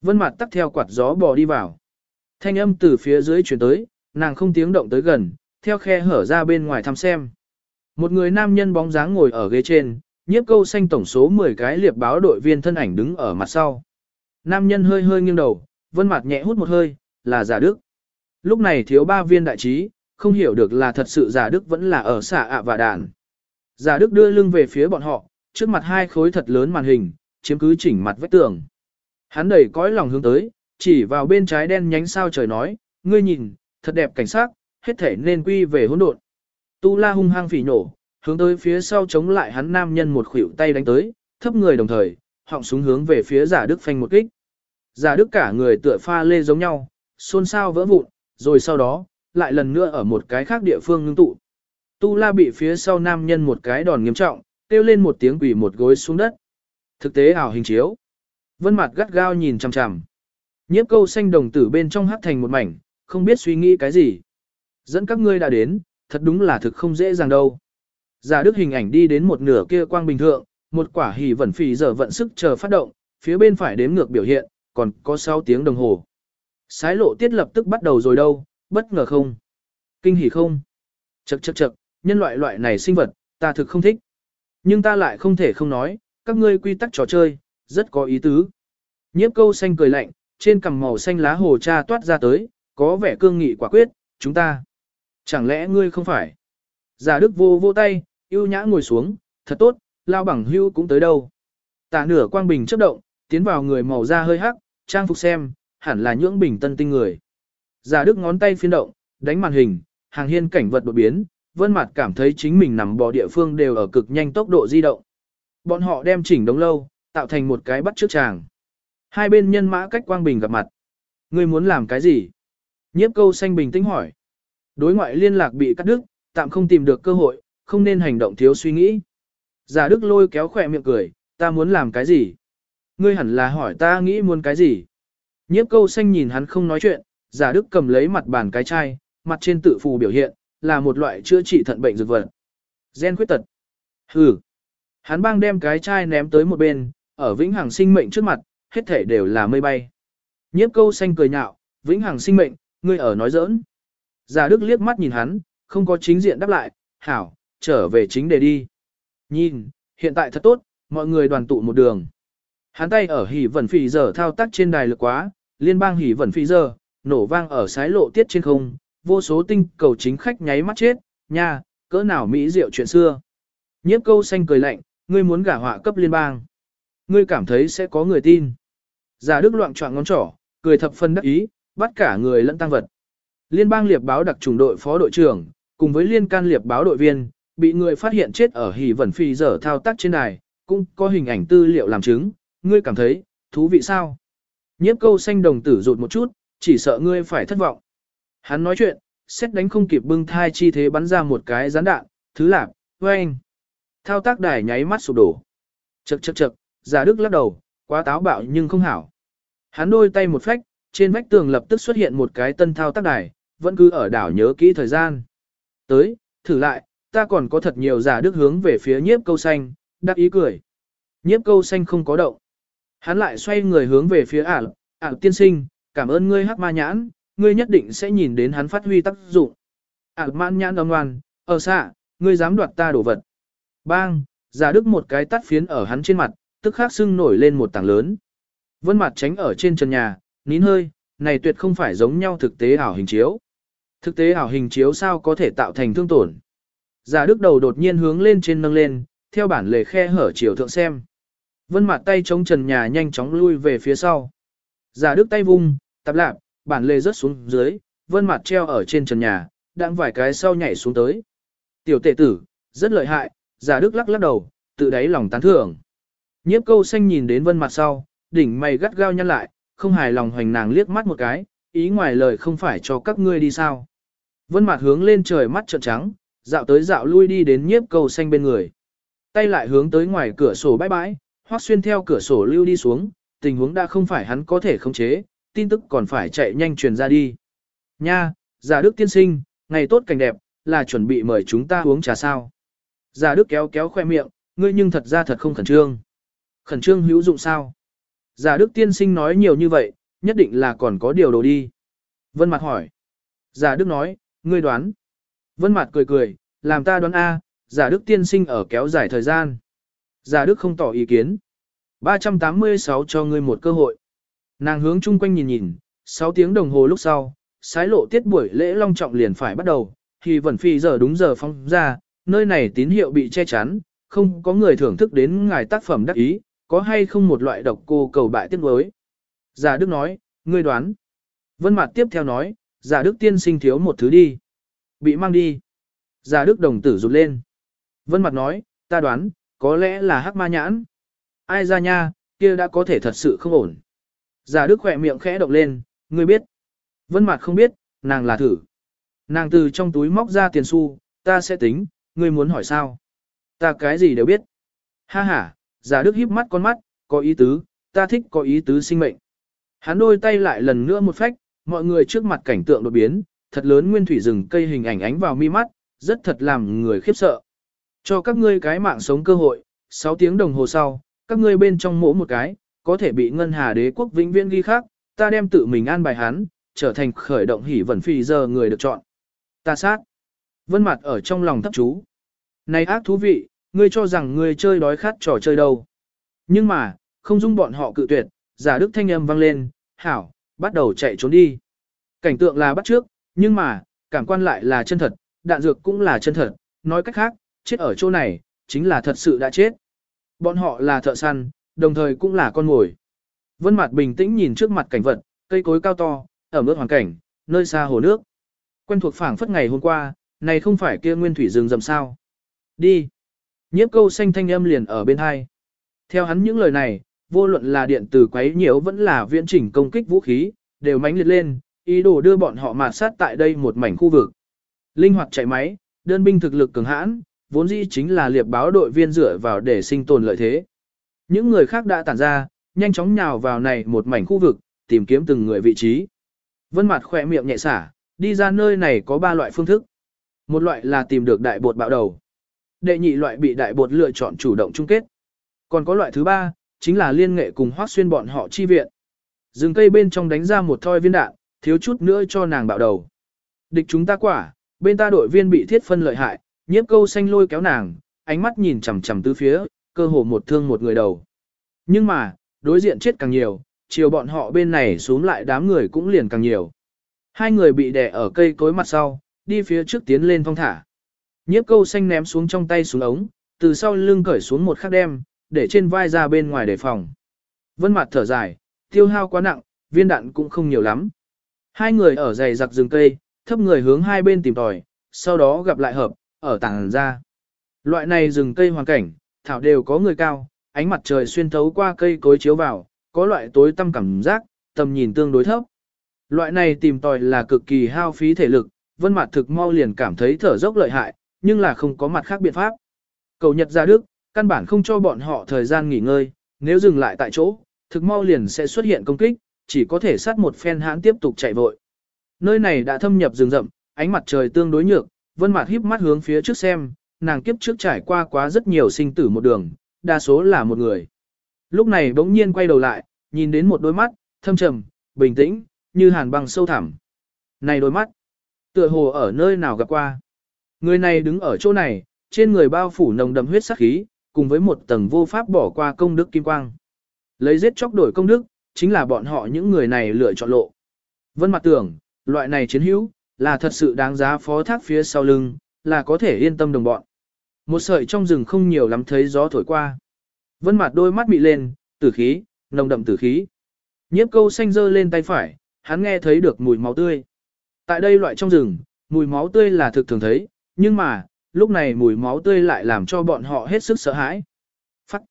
Vân mặt tắt theo quạt gió bò đi vào. Thanh âm từ phía dưới chuyển tới, nàng không tiếng động tới gần, theo khe hở ra bên ngoài thăm xem. Một người nam nhân bóng dáng ngồi ở ghế trên, nhiếp câu xanh tổng số 10 cái liệp báo đội viên thân ảnh đứng ở mặt sau. Nam nhân hơi hơi nghiêng đầu, vân mặt nhẹ hút một hơi, là giả đức. Lúc này thiếu ba viên đại trí, không hiểu được là thật sự giả đức vẫn là ở xạ ạ và đàn. Giả đức đưa lưng về phía bọn họ, trước mặt hai khối thật lớn màn hình, chiếm cứ chỉnh mặt vách tường. Hắn đẩy cõi lòng hướng tới, chỉ vào bên trái đen nhánh sao trời nói, ngươi nhìn, thật đẹp cảnh sát, hết thể nên quy về hỗn độn. Tu la hung hăng phỉ nổ, hướng tới phía sau chống lại hắn nam nhân một khuỷu tay đánh tới, thấp người đồng thời, họng súng hướng về phía giả đức phanh một kích. Giả đức cả người tựa pha lê giống nhau, xôn xao vỡ vụn, rồi sau đó, lại lần nữa ở một cái khác địa phương ngưng tụ. Tu la bị phía sau nam nhân một cái đòn nghiêm trọng, kêu lên một tiếng quỷ một gối xuống đất. Thực tế ảo hình chiếu. Vân mặt gắt gao nhìn chằm chằm. Nhiếp câu xanh đồng tử bên trong hắt thành một mảnh, không biết suy nghĩ cái gì. Dẫn các ngươi đã đến, thật đúng là thực không dễ dàng đâu. Giả đức hình ảnh đi đến một nửa kia quang bình thượng, một quả hỉ vẩn phì giờ vận sức chờ phát động, phía bên phải đếm ngược biểu hiện, còn có 6 tiếng đồng hồ. Sái lộ tiết lập tức bắt đầu rồi đâu, bất ngờ không? Kinh hỉ không? Chậc chậc chậc, nhân loại loại này sinh vật, ta thực không thích. Nhưng ta lại không thể không nói, các ngươi quy tắc trò chơi, rất có ý tứ. Nhiếp câu xanh cười lạnh, trên cằm màu xanh lá hồ cha toát ra tới, có vẻ cương nghị quả quyết, chúng ta. Chẳng lẽ ngươi không phải? Giả đức vô vô tay, yêu nhã ngồi xuống, thật tốt, lao bằng hưu cũng tới đâu. Tả nửa quang bình chấp động, tiến vào người màu da hơi hắc, trang phục xem, hẳn là nhưỡng bình tân tinh người. Giả đức ngón tay phiên động, đánh màn hình, hàng hiên cảnh vật đột biến, vân mặt cảm thấy chính mình nằm bò địa phương đều ở cực nhanh tốc độ di động. Bọn họ đem chỉnh đống lâu, tạo thành một cái bắt trước chàng. Hai bên nhân mã cách quang bình gặp mặt. Ngươi muốn làm cái gì? Nhiếp câu xanh bình tĩnh hỏi. Đối ngoại liên lạc bị cắt đứt, tạm không tìm được cơ hội, không nên hành động thiếu suy nghĩ. Giả đức lôi kéo khỏe miệng cười, ta muốn làm cái gì? Ngươi hẳn là hỏi ta nghĩ muốn cái gì? Nhiếp câu xanh nhìn hắn không nói chuyện, giả đức cầm lấy mặt bàn cái chai, mặt trên tự phù biểu hiện, là một loại chữa trị thận bệnh dược vật. Gen khuyết tật. Hừ. Hắn bang đem cái chai ném tới một bên, ở vĩnh hằng sinh mệnh trước mặt, hết thể đều là mây bay. Nhiếp câu xanh cười nhạo, vĩnh hằng sinh mệnh, ngươi ở nói giỡn. Giả Đức liếc mắt nhìn hắn, không có chính diện đáp lại, hảo, trở về chính đề đi. Nhìn, hiện tại thật tốt, mọi người đoàn tụ một đường. Hắn tay ở hỉ vẩn phì giờ thao tác trên đài lực quá, liên bang hỉ vẩn phì giờ, nổ vang ở sái lộ tiết trên không, vô số tinh cầu chính khách nháy mắt chết, nha, cỡ nào mỹ diệu chuyện xưa. Nhiếp câu xanh cười lạnh, ngươi muốn gả họa cấp liên bang. Ngươi cảm thấy sẽ có người tin. Giả Đức loạn trọng ngón trỏ, cười thập phân đắc ý, bắt cả người lẫn tăng vật. Liên bang liệp báo đặc trùng đội phó đội trưởng, cùng với liên can liệp báo đội viên, bị người phát hiện chết ở hỉ vẩn phi giờ thao tác trên đài, cũng có hình ảnh tư liệu làm chứng, ngươi cảm thấy, thú vị sao? Nhiếp câu xanh đồng tử rụt một chút, chỉ sợ ngươi phải thất vọng. Hắn nói chuyện, xét đánh không kịp bưng thai chi thế bắn ra một cái gián đạn, thứ lạc, với anh. Thao tác đài nháy mắt sụp đổ. Chậc chậc chậc, giả đức lắc đầu, quá táo bạo nhưng không hảo. Hắn đôi tay một phách, trên vách tường lập tức xuất hiện một cái tân thao tác đài, vẫn cứ ở đảo nhớ kỹ thời gian. Tới, thử lại, ta còn có thật nhiều giả đức hướng về phía nhiếp câu xanh, đắc ý cười. Nhiếp câu xanh không có động. Hắn lại xoay người hướng về phía ả, ả tiên sinh, cảm ơn ngươi hắc ma nhãn, ngươi nhất định sẽ nhìn đến hắn phát huy tác dụng. Ả man nhãn âm ngoan, ở xạ, ngươi dám đoạt ta đổ vật. Bang, giả đức một cái tắt phiến ở hắn trên mặt, tức khắc sưng nổi lên một tảng lớn. Vân mặt tránh ở trên trần nhà, nín hơi, này tuyệt không phải giống nhau thực tế ảo hình chiếu. Thực tế ảo hình chiếu sao có thể tạo thành thương tổn. Giả đức đầu đột nhiên hướng lên trên nâng lên, theo bản lề khe hở chiều thượng xem. Vân mặt tay chống trần nhà nhanh chóng lui về phía sau. Giả đức tay vung, tạp lạp, bản lề rớt xuống dưới, vân mặt treo ở trên trần nhà, đang vài cái sau nhảy xuống tới. Tiểu tệ tử, rất lợi hại, giả đức lắc lắc đầu, tự đáy lòng tán thưởng. Nhiếp câu xanh nhìn đến vân mặt sau, đỉnh mày gắt gao nhăn lại, không hài lòng hoành nàng liếc mắt một cái, ý ngoài lời không phải cho các ngươi đi sao. Vân mặt hướng lên trời mắt trợn trắng, dạo tới dạo lui đi đến nhiếp câu xanh bên người. Tay lại hướng tới ngoài cửa sổ bãi bãi, hoác xuyên theo cửa sổ lưu đi xuống, tình huống đã không phải hắn có thể khống chế, tin tức còn phải chạy nhanh truyền ra đi. Nha, giả đức tiên sinh, ngày tốt cảnh đẹp, là chuẩn bị mời chúng ta uống trà sao. Giả đức kéo kéo khoe miệng, ngươi nhưng thật ra thật không khẩn trương. Khẩn trương hữu dụng sao? Giả đức tiên sinh nói nhiều như vậy, nhất định là còn có điều đồ đi. Vân Mạt hỏi. Giả đức nói, ngươi đoán. Vân Mạt cười cười, làm ta đoán A, giả đức tiên sinh ở kéo dài thời gian. Giả đức không tỏ ý kiến. 386 cho ngươi một cơ hội. Nàng hướng chung quanh nhìn nhìn, 6 tiếng đồng hồ lúc sau, sái lộ tiết buổi lễ long trọng liền phải bắt đầu, thì vẫn phi giờ đúng giờ phong ra, nơi này tín hiệu bị che chắn, không có người thưởng thức đến ngài tác phẩm đắc ý, có hay không một loại độc cô cầu bại tiết đối. Giả Đức nói, ngươi đoán. Vân Mạt tiếp theo nói, Giả Đức tiên sinh thiếu một thứ đi. Bị mang đi. Giả Đức đồng tử rụt lên. Vân Mạt nói, ta đoán, có lẽ là hắc ma nhãn. Ai ra nha, kia đã có thể thật sự không ổn. Giả Đức khỏe miệng khẽ động lên, ngươi biết. Vân Mạt không biết, nàng là thử. Nàng từ trong túi móc ra tiền xu, ta sẽ tính, ngươi muốn hỏi sao? Ta cái gì đều biết. Ha ha, giả đức híp mắt con mắt, có ý tứ, ta thích có ý tứ sinh mệnh. Hắn đôi tay lại lần nữa một phách, mọi người trước mặt cảnh tượng đột biến, thật lớn nguyên thủy rừng cây hình ảnh ánh vào mi mắt, rất thật làm người khiếp sợ. Cho các ngươi cái mạng sống cơ hội, 6 tiếng đồng hồ sau, các ngươi bên trong mỗi một cái, có thể bị ngân hà đế quốc vĩnh viễn ghi khác, ta đem tự mình an bài hắn, trở thành khởi động hỉ vẩn phi giờ người được chọn. Ta sát. Vân mặt ở trong lòng thấp chú. Này ác thú vị, ngươi cho rằng ngươi chơi đói khát trò chơi đâu. Nhưng mà, không dung bọn họ cự tuyệt, giả đức thanh âm vang lên, hảo, bắt đầu chạy trốn đi. Cảnh tượng là bắt trước, nhưng mà, cảm quan lại là chân thật, đạn dược cũng là chân thật, nói cách khác, chết ở chỗ này, chính là thật sự đã chết. Bọn họ là thợ săn, đồng thời cũng là con mồi. Vân mặt bình tĩnh nhìn trước mặt cảnh vật, cây cối cao to, ở mức hoàn cảnh, nơi xa hồ nước. Quen thuộc phảng phất ngày hôm qua, này không phải kia nguyên thủy rừng rậm sao. Đi. Nhiếp câu xanh thanh âm liền ở bên hai. Theo hắn những lời này, vô luận là điện tử quấy nhiễu vẫn là viễn chỉnh công kích vũ khí, đều mãnh liệt lên, ý đồ đưa bọn họ mạt sát tại đây một mảnh khu vực. Linh hoạt chạy máy, đơn binh thực lực cường hãn, vốn dĩ chính là liệp báo đội viên dựa vào để sinh tồn lợi thế. Những người khác đã tản ra, nhanh chóng nhào vào này một mảnh khu vực, tìm kiếm từng người vị trí. Vân mặt khỏe miệng nhẹ xả, đi ra nơi này có ba loại phương thức. Một loại là tìm được đại bột bạo đầu. Đệ nhị loại bị đại bột lựa chọn chủ động chung kết. Còn có loại thứ ba, chính là liên nghệ cùng hoác xuyên bọn họ chi viện. Dừng cây bên trong đánh ra một thoi viên đạn, thiếu chút nữa cho nàng bạo đầu. Địch chúng ta quả, bên ta đội viên bị thiết phân lợi hại, nhiếp câu xanh lôi kéo nàng, ánh mắt nhìn chằm chằm tứ phía, cơ hồ một thương một người đầu. Nhưng mà, đối diện chết càng nhiều, chiều bọn họ bên này xuống lại đám người cũng liền càng nhiều. Hai người bị đè ở cây cối mặt sau, đi phía trước tiến lên thong thả. Nhiếp câu xanh ném xuống trong tay xuống ống, từ sau lưng cởi xuống một khắc đem, để trên vai ra bên ngoài đề phòng. Vân mặt thở dài, tiêu hao quá nặng, viên đạn cũng không nhiều lắm. Hai người ở dày giặc rừng cây, thấp người hướng hai bên tìm tòi, sau đó gặp lại hợp, ở tàng ra. Loại này rừng cây hoàn cảnh, thảo đều có người cao, ánh mặt trời xuyên thấu qua cây cối chiếu vào, có loại tối tăm cảm giác, tầm nhìn tương đối thấp. Loại này tìm tòi là cực kỳ hao phí thể lực, vân mặt thực mau liền cảm thấy thở dốc lợi hại, nhưng là không có mặt khác biện pháp. Cầu Nhật ra Đức, căn bản không cho bọn họ thời gian nghỉ ngơi, nếu dừng lại tại chỗ, thực mau liền sẽ xuất hiện công kích, chỉ có thể sát một phen hãn tiếp tục chạy vội. Nơi này đã thâm nhập rừng rậm, ánh mặt trời tương đối nhược, vân mặt híp mắt hướng phía trước xem, nàng kiếp trước trải qua quá rất nhiều sinh tử một đường, đa số là một người. Lúc này bỗng nhiên quay đầu lại, nhìn đến một đôi mắt, thâm trầm, bình tĩnh, như hàn băng sâu thẳm. Này đôi mắt, tựa hồ ở nơi nào gặp qua. Người này đứng ở chỗ này, trên người bao phủ nồng đậm huyết sắc khí, cùng với một tầng vô pháp bỏ qua công đức kim quang. Lấy giết chóc đổi công đức, chính là bọn họ những người này lựa chọn lộ. Vân mặt tưởng, loại này chiến hữu, là thật sự đáng giá phó thác phía sau lưng, là có thể yên tâm đồng bọn. Một sợi trong rừng không nhiều lắm thấy gió thổi qua. Vân mặt đôi mắt bị lên, tử khí, nồng đậm tử khí. Nhiếp câu xanh dơ lên tay phải, hắn nghe thấy được mùi máu tươi. Tại đây loại trong rừng, mùi máu tươi là thực thường thấy, nhưng mà, lúc này mùi máu tươi lại làm cho bọn họ hết sức sợ hãi. Phắc.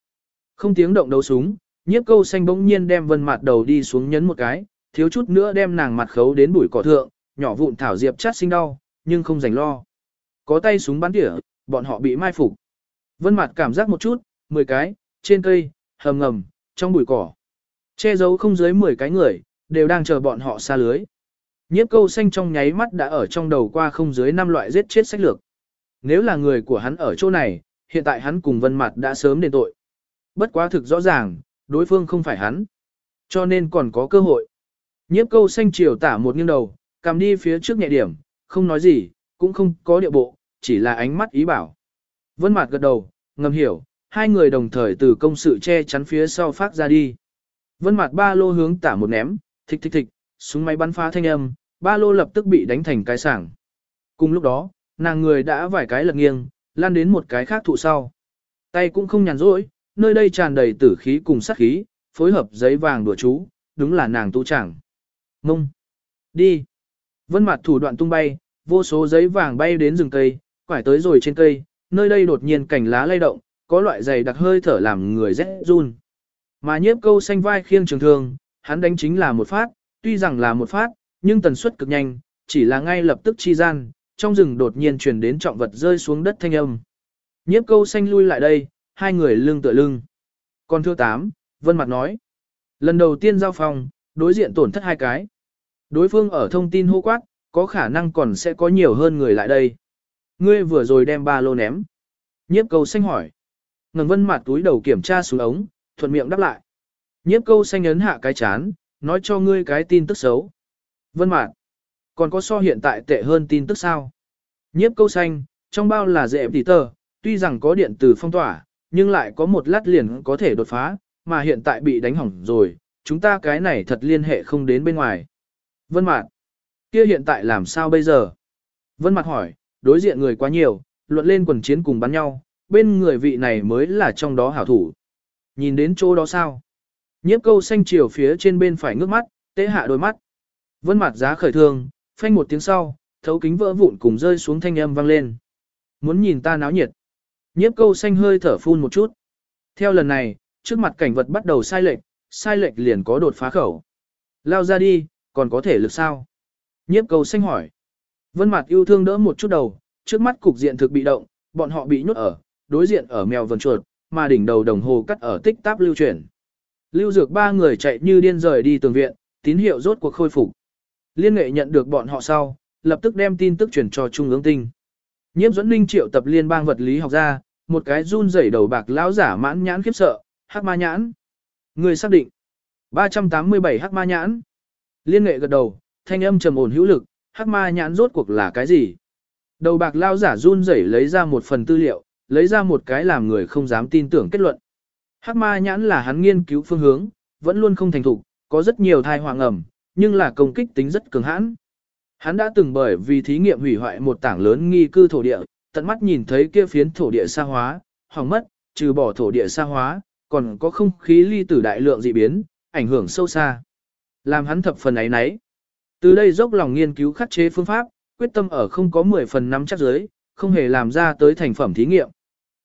Không tiếng động đấu súng, nhiếp câu xanh bỗng nhiên đem vân mặt đầu đi xuống nhấn một cái, thiếu chút nữa đem nàng mặt khấu đến bụi cỏ thượng, nhỏ vụn thảo diệp chát sinh đau, nhưng không rảnh lo. Có tay súng bắn tỉa, bọn họ bị mai phục. Vân Mạt cảm giác một chút, 10 cái, trên cây, hầm ngầm, trong bụi cỏ. Che giấu không dưới 10 cái người, đều đang chờ bọn họ xa lưới. Nhiếp câu xanh trong nháy mắt đã ở trong đầu qua không dưới 5 loại giết chết sách lược. Nếu là người của hắn ở chỗ này, hiện tại hắn cùng Vân Mạt đã sớm đền tội. Bất quá thực rõ ràng, đối phương không phải hắn. Cho nên còn có cơ hội. Nhiếp câu xanh chiều tả một nghiêng đầu, cầm đi phía trước nhẹ điểm, không nói gì, cũng không có địa bộ, chỉ là ánh mắt ý bảo. Vân Mạt gật đầu, ngầm hiểu, hai người đồng thời từ công sự che chắn phía sau phát ra đi. Vân Mạt ba lô hướng tả một ném, thịch thịch thịch, súng máy bắn phá thanh âm, ba lô lập tức bị đánh thành cái sảng. Cùng lúc đó, nàng người đã vài cái lật nghiêng, lan đến một cái khác thụ sau. Tay cũng không nhàn rỗi, nơi đây tràn đầy tử khí cùng sát khí, phối hợp giấy vàng đùa chú, đúng là nàng tu chẳng. Mông. Đi. Vân mặt thủ đoạn tung bay, vô số giấy vàng bay đến rừng cây, quải tới rồi trên cây, nơi đây đột nhiên cảnh lá lay động, có loại giày đặc hơi thở làm người rét run. Mà nhiếp câu xanh vai khiêng trường thương, hắn đánh chính là một phát, tuy rằng là một phát, nhưng tần suất cực nhanh, chỉ là ngay lập tức chi gian, trong rừng đột nhiên truyền đến trọng vật rơi xuống đất thanh âm. Nhiếp câu xanh lui lại đây, hai người lưng tựa lưng. Còn thưa tám, Vân Mặt nói. Lần đầu tiên giao phòng, đối diện tổn thất hai cái. Đối phương ở thông tin hô quát, có khả năng còn sẽ có nhiều hơn người lại đây. Ngươi vừa rồi đem ba lô ném. Nhiếp câu xanh hỏi. Ngần Vân Mặt túi đầu kiểm tra xuống ống, thuận miệng đáp lại. Nhiếp câu xanh ấn hạ cái chán, nói cho ngươi cái tin tức xấu. Vân Mạt, còn có so hiện tại tệ hơn tin tức sao? Nhiếp câu xanh, trong bao là dễ tỷ tờ, tuy rằng có điện từ phong tỏa, nhưng lại có một lát liền có thể đột phá, mà hiện tại bị đánh hỏng rồi, chúng ta cái này thật liên hệ không đến bên ngoài. Vân Mạt, kia hiện tại làm sao bây giờ? Vân Mạt hỏi, đối diện người quá nhiều, luận lên quần chiến cùng bắn nhau, bên người vị này mới là trong đó hảo thủ. Nhìn đến chỗ đó sao? Nhiếp câu xanh chiều phía trên bên phải ngước mắt, tế hạ đôi mắt. Vân Mạt giá khởi thương, phanh một tiếng sau, thấu kính vỡ vụn cùng rơi xuống thanh âm vang lên. Muốn nhìn ta náo nhiệt. Nhiếp câu xanh hơi thở phun một chút. Theo lần này, trước mặt cảnh vật bắt đầu sai lệch, sai lệch liền có đột phá khẩu. Lao ra đi, còn có thể lực sao? Nhiếp cầu xanh hỏi. Vân mặt yêu thương đỡ một chút đầu, trước mắt cục diện thực bị động, bọn họ bị nhốt ở, đối diện ở mèo vần chuột, mà đỉnh đầu đồng hồ cắt ở tích táp lưu chuyển. Lưu dược ba người chạy như điên rời đi tường viện, tín hiệu rốt cuộc khôi phục. Liên nghệ nhận được bọn họ sau, lập tức đem tin tức truyền cho Trung ương tinh. Nhiễm dẫn ninh triệu tập liên bang vật lý học ra, một cái run rẩy đầu bạc lão giả mãn nhãn khiếp sợ, hắc ma nhãn. Người xác định. 387 hắc ma nhãn. Liên nghệ gật đầu, thanh âm trầm ổn hữu lực, hắc ma nhãn rốt cuộc là cái gì? Đầu bạc lao giả run rẩy lấy ra một phần tư liệu, lấy ra một cái làm người không dám tin tưởng kết luận. Hắc ma nhãn là hắn nghiên cứu phương hướng, vẫn luôn không thành thục, có rất nhiều thai hoàng ẩm, nhưng là công kích tính rất cường hãn. Hắn đã từng bởi vì thí nghiệm hủy hoại một tảng lớn nghi cư thổ địa, tận mắt nhìn thấy kia phiến thổ địa sa hóa, hỏng mất, trừ bỏ thổ địa sa hóa, còn có không khí ly tử đại lượng dị biến, ảnh hưởng sâu xa. Làm hắn thập phần ấy nấy. Từ đây dốc lòng nghiên cứu khắc chế phương pháp, quyết tâm ở không có 10 phần năm chắc giới, không hề làm ra tới thành phẩm thí nghiệm.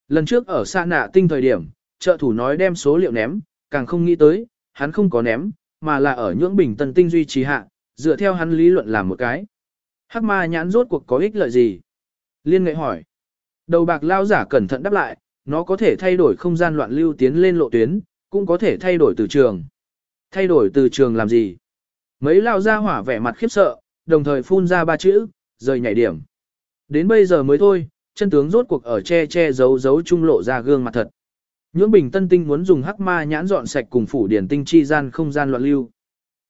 Lần trước ở xa nạ tinh thời điểm, trợ thủ nói đem số liệu ném, càng không nghĩ tới, hắn không có ném, mà là ở nhưỡng bình tân tinh duy trì hạ, dựa theo hắn lý luận làm một cái. Hắc ma nhãn rốt cuộc có ích lợi gì? Liên nghệ hỏi. Đầu bạc lao giả cẩn thận đáp lại, nó có thể thay đổi không gian loạn lưu tiến lên lộ tuyến, cũng có thể thay đổi từ trường. Thay đổi từ trường làm gì? Mấy lao ra hỏa vẻ mặt khiếp sợ, đồng thời phun ra ba chữ, rời nhảy điểm. Đến bây giờ mới thôi, chân tướng rốt cuộc ở che che giấu giấu trung lộ ra gương mặt thật. Nhưỡng bình tân tinh muốn dùng hắc ma nhãn dọn sạch cùng phủ điển tinh chi gian không gian loạn lưu.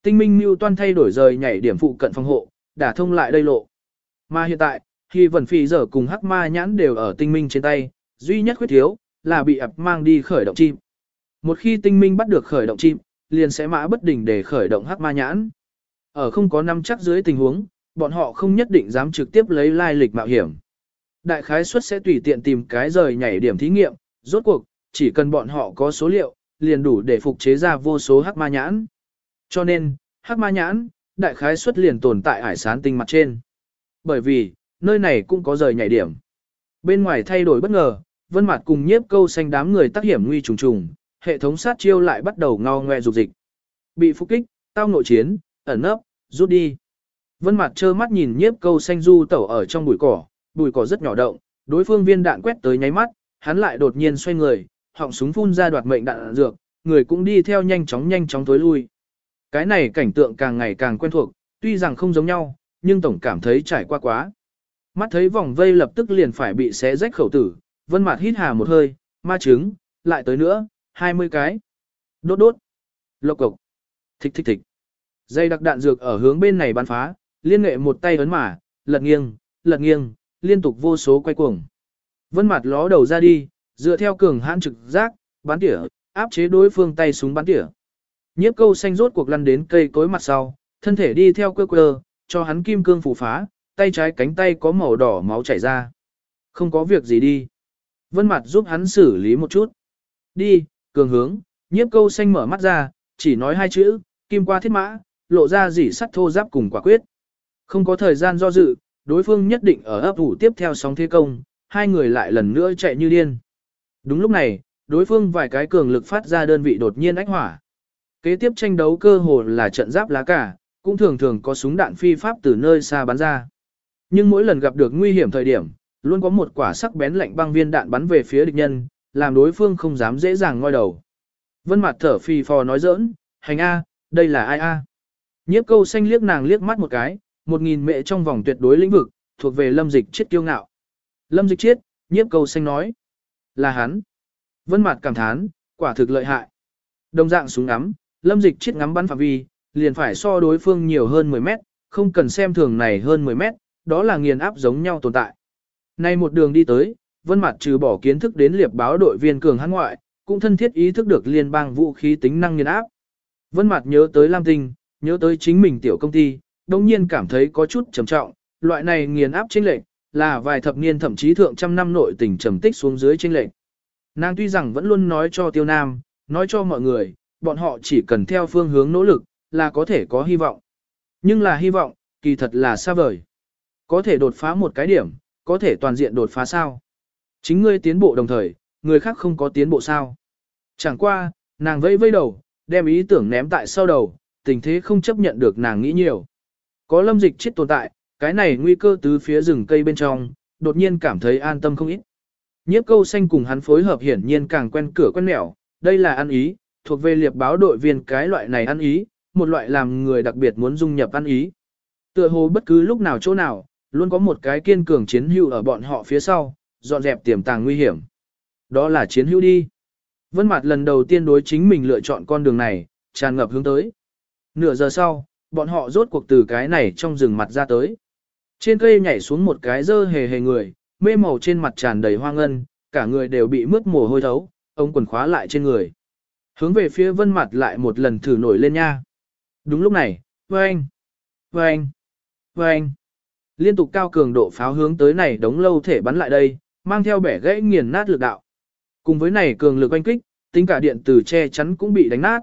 Tinh minh mưu toan thay đổi rời nhảy điểm phụ cận phòng hộ, đã thông lại đây lộ. Mà hiện tại, khi vần phi giờ cùng hắc ma nhãn đều ở tinh minh trên tay, duy nhất khuyết thiếu, là bị ập mang đi khởi động chim. Một khi tinh minh bắt được khởi động chim, liền sẽ mã bất đình để khởi động hắc ma nhãn. Ở không có năm chắc dưới tình huống, bọn họ không nhất định dám trực tiếp lấy lai lịch mạo hiểm. Đại khái suất sẽ tùy tiện tìm cái rời nhảy điểm thí nghiệm, rốt cuộc, chỉ cần bọn họ có số liệu, liền đủ để phục chế ra vô số hắc ma nhãn. Cho nên, hắc ma nhãn, đại khái suất liền tồn tại hải sán tinh mặt trên. Bởi vì, nơi này cũng có rời nhảy điểm. Bên ngoài thay đổi bất ngờ, vân mặt cùng nhiếp câu xanh đám người tác hiểm nguy trùng trùng, hệ thống sát chiêu lại bắt đầu ngao ngoe dục dịch. Bị phục kích, tao nội chiến, ẩn nấp, rút đi. Vân mặt trơ mắt nhìn nhiếp câu xanh du tẩu ở trong bụi cỏ, bụi cỏ rất nhỏ động, đối phương viên đạn quét tới nháy mắt, hắn lại đột nhiên xoay người, họng súng phun ra đoạt mệnh đạn dược, người cũng đi theo nhanh chóng nhanh chóng tối lui. Cái này cảnh tượng càng ngày càng quen thuộc, tuy rằng không giống nhau, nhưng tổng cảm thấy trải qua quá. Mắt thấy vòng vây lập tức liền phải bị xé rách khẩu tử, vân mặt hít hà một hơi, ma trứng, lại tới nữa, 20 cái. Đốt đốt. Lộc cục. Thích thích thích. Dây đặc đạn dược ở hướng bên này bắn phá, liên nghệ một tay ấn mà, lật nghiêng, lật nghiêng, liên tục vô số quay cuồng. Vân mặt ló đầu ra đi, dựa theo cường hãn trực giác, bắn tỉa, áp chế đối phương tay súng bắn tỉa. Nhiếp câu xanh rốt cuộc lăn đến cây cối mặt sau, thân thể đi theo quơ quơ, cho hắn kim cương phủ phá, tay trái cánh tay có màu đỏ máu chảy ra. Không có việc gì đi. Vân mặt giúp hắn xử lý một chút. Đi, cường hướng, nhiếp câu xanh mở mắt ra, chỉ nói hai chữ, kim qua thiết mã, lộ ra dỉ sắt thô giáp cùng quả quyết. Không có thời gian do dự, đối phương nhất định ở ấp ủ tiếp theo sóng thế công, hai người lại lần nữa chạy như điên. Đúng lúc này, đối phương vài cái cường lực phát ra đơn vị đột nhiên ách hỏa. Kế tiếp tranh đấu cơ hồ là trận giáp lá cả, cũng thường thường có súng đạn phi pháp từ nơi xa bắn ra. Nhưng mỗi lần gặp được nguy hiểm thời điểm, luôn có một quả sắc bén lạnh băng viên đạn bắn về phía địch nhân, làm đối phương không dám dễ dàng ngoi đầu. Vân mặt thở phì phò nói giỡn, hành A, đây là ai A. Nhiếp câu xanh liếc nàng liếc mắt một cái, một nghìn mệ trong vòng tuyệt đối lĩnh vực, thuộc về lâm dịch chết kiêu ngạo. Lâm dịch chết, nhiếp câu xanh nói. Là hắn. Vân mặt cảm thán, quả thực lợi hại. Đồng dạng súng ngắm, lâm dịch chết ngắm bắn phạm vi, liền phải so đối phương nhiều hơn 10 mét, không cần xem thường này hơn 10 mét, đó là nghiền áp giống nhau tồn tại. Nay một đường đi tới, Vân mặt trừ bỏ kiến thức đến liệp báo đội viên cường hãn ngoại, cũng thân thiết ý thức được liên bang vũ khí tính năng nghiền áp. Vân mặt nhớ tới Lam Tinh, nhớ tới chính mình tiểu công ty, đồng nhiên cảm thấy có chút trầm trọng, loại này nghiền áp chênh lệch, là vài thập niên thậm chí thượng trăm năm nội tình trầm tích xuống dưới chênh lệch. Nàng tuy rằng vẫn luôn nói cho Tiêu Nam, nói cho mọi người, bọn họ chỉ cần theo phương hướng nỗ lực, là có thể có hy vọng. Nhưng là hy vọng, kỳ thật là xa vời. Có thể đột phá một cái điểm, có thể toàn diện đột phá sao? Chính ngươi tiến bộ đồng thời, người khác không có tiến bộ sao? Chẳng qua, nàng vẫy vẫy đầu, đem ý tưởng ném tại sau đầu, tình thế không chấp nhận được nàng nghĩ nhiều. Có lâm dịch chết tồn tại, cái này nguy cơ từ phía rừng cây bên trong, đột nhiên cảm thấy an tâm không ít. Nhiếp câu xanh cùng hắn phối hợp hiển nhiên càng quen cửa quen mẹo, đây là ăn ý, thuộc về liệp báo đội viên cái loại này ăn ý, một loại làm người đặc biệt muốn dung nhập ăn ý. Tựa hồ bất cứ lúc nào chỗ nào, luôn có một cái kiên cường chiến hữu ở bọn họ phía sau, dọn dẹp tiềm tàng nguy hiểm. Đó là chiến hữu đi. Vân Mạt lần đầu tiên đối chính mình lựa chọn con đường này, tràn ngập hướng tới. Nửa giờ sau, bọn họ rốt cuộc từ cái này trong rừng mặt ra tới. Trên cây nhảy xuống một cái dơ hề hề người, mê màu trên mặt tràn đầy hoang ngân, cả người đều bị mướt mồ hôi thấu, ông quần khóa lại trên người. Hướng về phía Vân Mạt lại một lần thử nổi lên nha. Đúng lúc này, oeng, oeng, oeng. Liên tục cao cường độ pháo hướng tới này đống lâu thể bắn lại đây, mang theo bẻ gãy nghiền nát lực đạo. Cùng với này cường lực oanh kích, tính cả điện tử che chắn cũng bị đánh nát.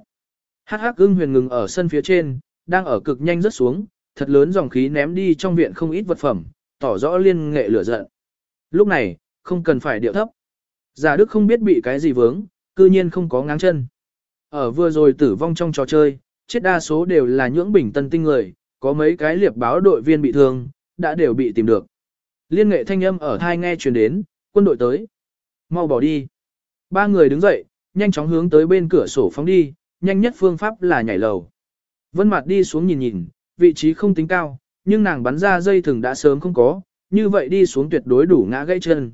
Hắc hắc ưng huyền ngừng ở sân phía trên, đang ở cực nhanh rất xuống, thật lớn dòng khí ném đi trong viện không ít vật phẩm, tỏ rõ liên nghệ lửa giận. Lúc này, không cần phải điệu thấp. Giả Đức không biết bị cái gì vướng, cư nhiên không có ngáng chân. Ở vừa rồi tử vong trong trò chơi, chết đa số đều là nhưỡng bình tân tinh người, có mấy cái liệp báo đội viên bị thương, đã đều bị tìm được. Liên nghệ thanh âm ở thai nghe truyền đến, quân đội tới. Mau bỏ đi. Ba người đứng dậy, nhanh chóng hướng tới bên cửa sổ phóng đi, nhanh nhất phương pháp là nhảy lầu. Vân Mạt đi xuống nhìn nhìn, vị trí không tính cao, nhưng nàng bắn ra dây thừng đã sớm không có, như vậy đi xuống tuyệt đối đủ ngã gãy chân.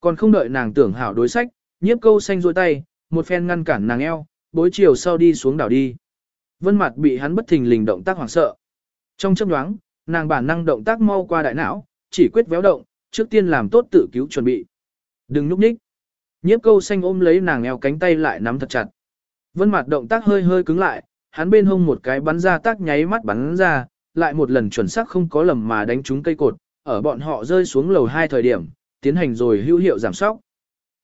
Còn không đợi nàng tưởng hảo đối sách, nhiếp câu xanh rôi tay, một phen ngăn cản nàng eo, bối chiều sau đi xuống đảo đi. Vân Mạt bị hắn bất thình lình động tác hoảng sợ. Trong chớp nhoáng, nàng bản năng động tác mau qua đại não, chỉ quyết véo động, trước tiên làm tốt tự cứu chuẩn bị. Đừng núp nhích. Nhiếp câu xanh ôm lấy nàng eo cánh tay lại nắm thật chặt. Vân mặt động tác hơi hơi cứng lại, hắn bên hông một cái bắn ra tác nháy mắt bắn ra, lại một lần chuẩn xác không có lầm mà đánh trúng cây cột, ở bọn họ rơi xuống lầu hai thời điểm, tiến hành rồi hữu hiệu giảm sóc.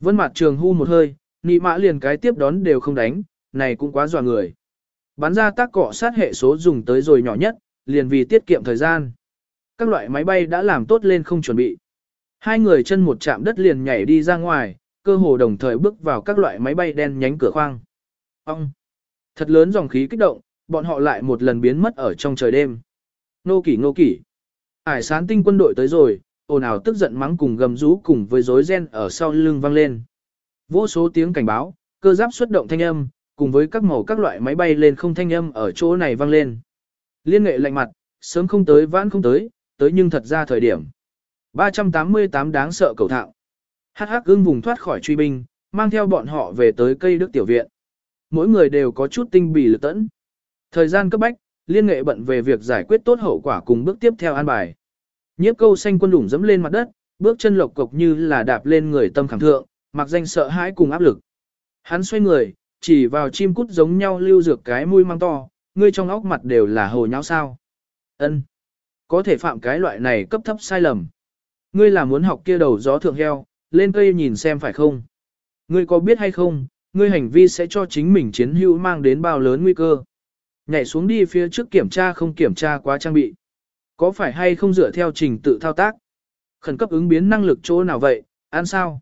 Vân mặt trường hưu một hơi, nị mã liền cái tiếp đón đều không đánh, này cũng quá dọa người. Bắn ra tác cọ sát hệ số dùng tới rồi nhỏ nhất, liền vì tiết kiệm thời gian. Các loại máy bay đã làm tốt lên không chuẩn bị. Hai người chân một chạm đất liền nhảy đi ra ngoài, cơ hồ đồng thời bước vào các loại máy bay đen nhánh cửa khoang. Ông! Thật lớn dòng khí kích động, bọn họ lại một lần biến mất ở trong trời đêm. Nô kỷ nô kỷ. Ải sán tinh quân đội tới rồi, ồn ào tức giận mắng cùng gầm rú cùng với rối ren ở sau lưng vang lên. Vô số tiếng cảnh báo, cơ giáp xuất động thanh âm, cùng với các màu các loại máy bay lên không thanh âm ở chỗ này vang lên. Liên nghệ lạnh mặt, sớm không tới vãn không tới, tới nhưng thật ra thời điểm. 388 đáng sợ cầu thạo. Hắc hắc ưng vùng thoát khỏi truy binh, mang theo bọn họ về tới cây đức tiểu viện. Mỗi người đều có chút tinh bì lực tẫn. Thời gian cấp bách, liên nghệ bận về việc giải quyết tốt hậu quả cùng bước tiếp theo an bài. Nhiếp câu xanh quân đủng dẫm lên mặt đất, bước chân lộc cộc như là đạp lên người tâm khảm thượng, mặc danh sợ hãi cùng áp lực. Hắn xoay người, chỉ vào chim cút giống nhau lưu dược cái mũi mang to, ngươi trong óc mặt đều là hồ nháo sao. Ân, có thể phạm cái loại này cấp thấp sai lầm. Ngươi là muốn học kia đầu gió thượng heo, lên cây nhìn xem phải không? Ngươi có biết hay không, ngươi hành vi sẽ cho chính mình chiến hữu mang đến bao lớn nguy cơ. Nhảy xuống đi phía trước kiểm tra không kiểm tra quá trang bị. Có phải hay không dựa theo trình tự thao tác? Khẩn cấp ứng biến năng lực chỗ nào vậy, ăn sao?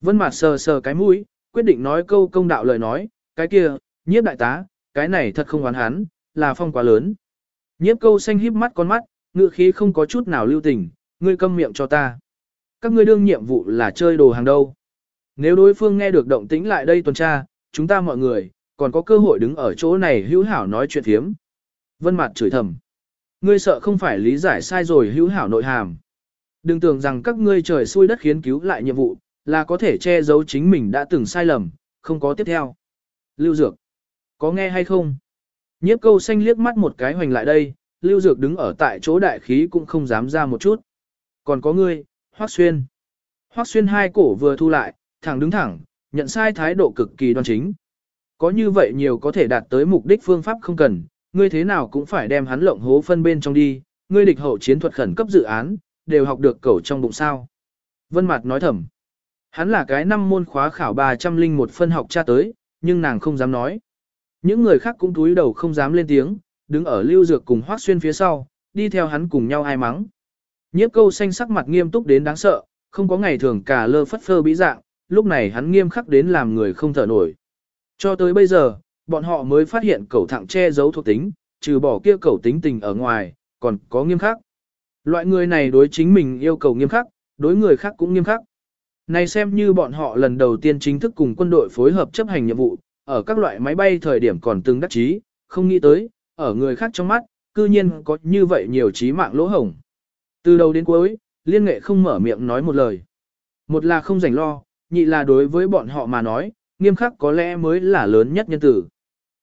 Vân Mạt sờ sờ cái mũi, quyết định nói câu công đạo lời nói, cái kia, nhiếp đại tá, cái này thật không oán hắn, là phong quá lớn. Nhiếp câu xanh híp mắt con mắt, ngựa khí không có chút nào lưu tình, ngươi câm miệng cho ta. Các ngươi đương nhiệm vụ là chơi đồ hàng đâu. Nếu đối phương nghe được động tĩnh lại đây tuần tra, chúng ta mọi người, còn có cơ hội đứng ở chỗ này hữu hảo nói chuyện thiếm. Vân Mạt chửi thầm. Ngươi sợ không phải lý giải sai rồi hữu hảo nội hàm. Đừng tưởng rằng các ngươi trời xui đất khiến cứu lại nhiệm vụ, là có thể che giấu chính mình đã từng sai lầm, không có tiếp theo. Lưu Dược, có nghe hay không? Nhiếp câu xanh liếc mắt một cái hoành lại đây, Lưu Dược đứng ở tại chỗ đại khí cũng không dám ra một chút. Còn có ngươi, Hoắc Xuyên. Hoắc Xuyên hai cổ vừa thu lại, thẳng đứng thẳng, nhận sai thái độ cực kỳ đoan chính. Có như vậy nhiều có thể đạt tới mục đích phương pháp không cần, ngươi thế nào cũng phải đem hắn lộng hố phân bên trong đi, ngươi địch hậu chiến thuật khẩn cấp dự án, đều học được cẩu trong bụng sao. Vân Mạt nói thầm. Hắn là cái năm môn khóa khảo 301 phân học cha tới, nhưng nàng không dám nói. Những người khác cũng túi đầu không dám lên tiếng, đứng ở lưu dược cùng hoác xuyên phía sau, đi theo hắn cùng nhau ai mắng. Nhiếp câu xanh sắc mặt nghiêm túc đến đáng sợ, không có ngày thường cả lơ phất phơ bí dạng, lúc này hắn nghiêm khắc đến làm người không thở nổi. Cho tới bây giờ, bọn họ mới phát hiện cẩu thẳng che giấu thuộc tính, trừ bỏ kia cẩu tính tình ở ngoài, còn có nghiêm khắc. Loại người này đối chính mình yêu cầu nghiêm khắc, đối người khác cũng nghiêm khắc. Này xem như bọn họ lần đầu tiên chính thức cùng quân đội phối hợp chấp hành nhiệm vụ, ở các loại máy bay thời điểm còn từng đắc chí, không nghĩ tới, ở người khác trong mắt, cư nhiên có như vậy nhiều trí mạng lỗ hổng. Từ đầu đến cuối, liên nghệ không mở miệng nói một lời. Một là không rảnh lo, nhị là đối với bọn họ mà nói, nghiêm khắc có lẽ mới là lớn nhất nhân tử.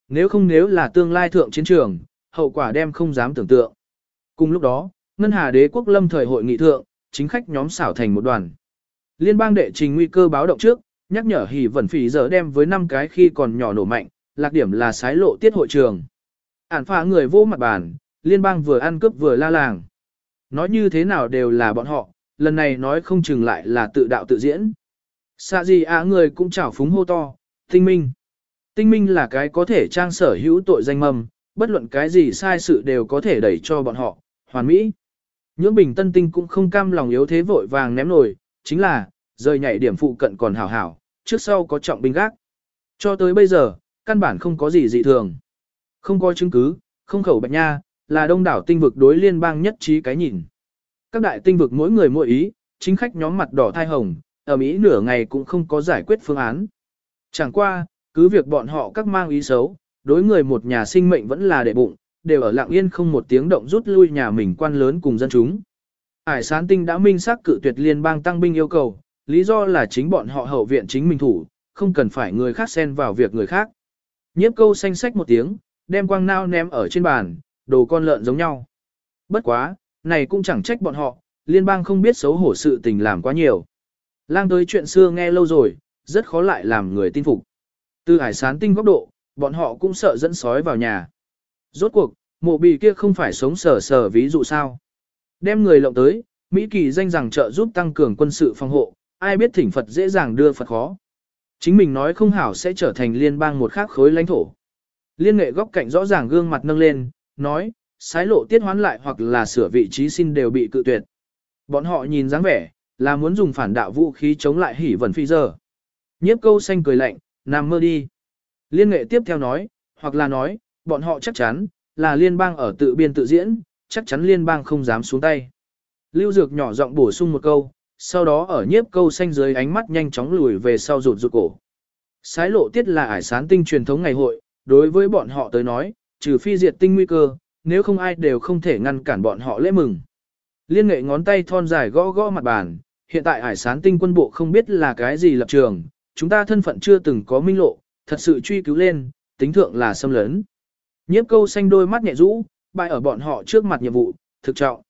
Nếu không nếu là tương lai thượng chiến trường, hậu quả đem không dám tưởng tượng. Cùng lúc đó, Ngân Hà Đế quốc lâm thời hội nghị thượng, chính khách nhóm xảo thành một đoàn. Liên bang đệ trình nguy cơ báo động trước, nhắc nhở hỉ vẩn phỉ giờ đem với 5 cái khi còn nhỏ nổ mạnh, lạc điểm là sái lộ tiết hội trường. Ản phá người vô mặt bàn, liên bang vừa ăn cướp vừa la làng. Nói như thế nào đều là bọn họ, lần này nói không chừng lại là tự đạo tự diễn. Xạ gì á người cũng chảo phúng hô to, tinh minh. Tinh minh là cái có thể trang sở hữu tội danh mầm, bất luận cái gì sai sự đều có thể đẩy cho bọn họ, hoàn mỹ. Nhưỡng bình tân tinh cũng không cam lòng yếu thế vội vàng ném nổi, chính là, rời nhảy điểm phụ cận còn hảo hảo, trước sau có trọng binh gác. Cho tới bây giờ, căn bản không có gì dị thường. Không có chứng cứ, không khẩu bạch nha, là đông đảo tinh vực đối liên bang nhất trí cái nhìn. Các đại tinh vực mỗi người mỗi ý, chính khách nhóm mặt đỏ thai hồng, ở Mỹ nửa ngày cũng không có giải quyết phương án. Chẳng qua, cứ việc bọn họ các mang ý xấu, đối người một nhà sinh mệnh vẫn là để bụng, đều ở lặng yên không một tiếng động rút lui nhà mình quan lớn cùng dân chúng. Hải sán tinh đã minh xác cự tuyệt liên bang tăng binh yêu cầu, lý do là chính bọn họ hậu viện chính mình thủ, không cần phải người khác xen vào việc người khác. Nhiếp câu xanh sách một tiếng, đem quang nao ném ở trên bàn, đồ con lợn giống nhau. Bất quá, này cũng chẳng trách bọn họ, liên bang không biết xấu hổ sự tình làm quá nhiều. Lang tới chuyện xưa nghe lâu rồi, rất khó lại làm người tin phục. Từ hải sán tinh góc độ, bọn họ cũng sợ dẫn sói vào nhà. Rốt cuộc, mộ bì kia không phải sống sờ sờ ví dụ sao. Đem người lộng tới, Mỹ kỳ danh rằng trợ giúp tăng cường quân sự phòng hộ, ai biết thỉnh Phật dễ dàng đưa Phật khó. Chính mình nói không hảo sẽ trở thành liên bang một khác khối lãnh thổ. Liên nghệ góc cạnh rõ ràng gương mặt nâng lên, nói, sái lộ tiết hoán lại hoặc là sửa vị trí xin đều bị cự tuyệt. Bọn họ nhìn dáng vẻ, là muốn dùng phản đạo vũ khí chống lại hỉ vần phi giờ. Nhiếp câu xanh cười lạnh, nằm mơ đi. Liên nghệ tiếp theo nói, hoặc là nói, bọn họ chắc chắn, là liên bang ở tự biên tự diễn, chắc chắn liên bang không dám xuống tay. Lưu Dược nhỏ giọng bổ sung một câu, sau đó ở nhiếp câu xanh dưới ánh mắt nhanh chóng lùi về sau rụt rụt cổ. Sái lộ tiết là ải sán tinh truyền thống ngày hội, đối với bọn họ tới nói, trừ phi diệt tinh nguy cơ, nếu không ai đều không thể ngăn cản bọn họ lễ mừng. Liên nghệ ngón tay thon dài gõ gõ mặt bàn, hiện tại hải sán tinh quân bộ không biết là cái gì lập trường, chúng ta thân phận chưa từng có minh lộ, thật sự truy cứu lên, tính thượng là xâm lấn. Nhiếp câu xanh đôi mắt nhẹ rũ, bại ở bọn họ trước mặt nhiệm vụ, thực trọng.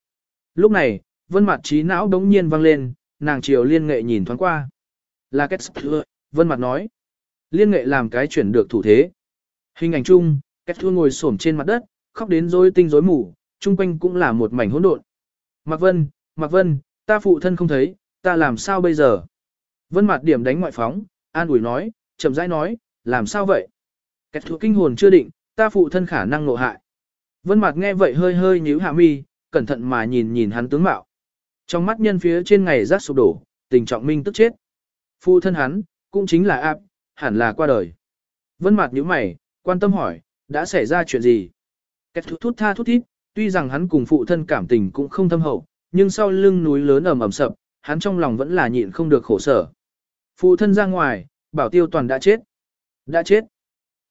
Lúc này, vân mặt trí não đống nhiên vang lên, nàng chiều liên nghệ nhìn thoáng qua. Là kết vân mặt nói. Liên nghệ làm cái chuyển được thủ thế. Hình ảnh chung, kết thua ngồi xổm trên mặt đất, khóc đến rối tinh rối mù, chung quanh cũng là một mảnh hỗn độn. Mạc Vân, Mạc Vân, ta phụ thân không thấy, ta làm sao bây giờ? Vân mặt điểm đánh ngoại phóng, an ủi nói, chậm rãi nói, làm sao vậy? Kết thua kinh hồn chưa định, ta phụ thân khả năng nộ hại. Vân mặt nghe vậy hơi hơi nhíu hạ mi, cẩn thận mà nhìn nhìn hắn tướng mạo. Trong mắt nhân phía trên ngày rác sụp đổ, tình trọng minh tức chết. Phụ thân hắn, cũng chính là áp, hẳn là qua đời. Vân mặt nhíu mày, quan tâm hỏi, đã xảy ra chuyện gì? Kết thúc thút tha thút thít, tuy rằng hắn cùng phụ thân cảm tình cũng không thâm hậu, nhưng sau lưng núi lớn ẩm ẩm sập, hắn trong lòng vẫn là nhịn không được khổ sở. Phụ thân ra ngoài, bảo tiêu toàn đã chết. Đã chết.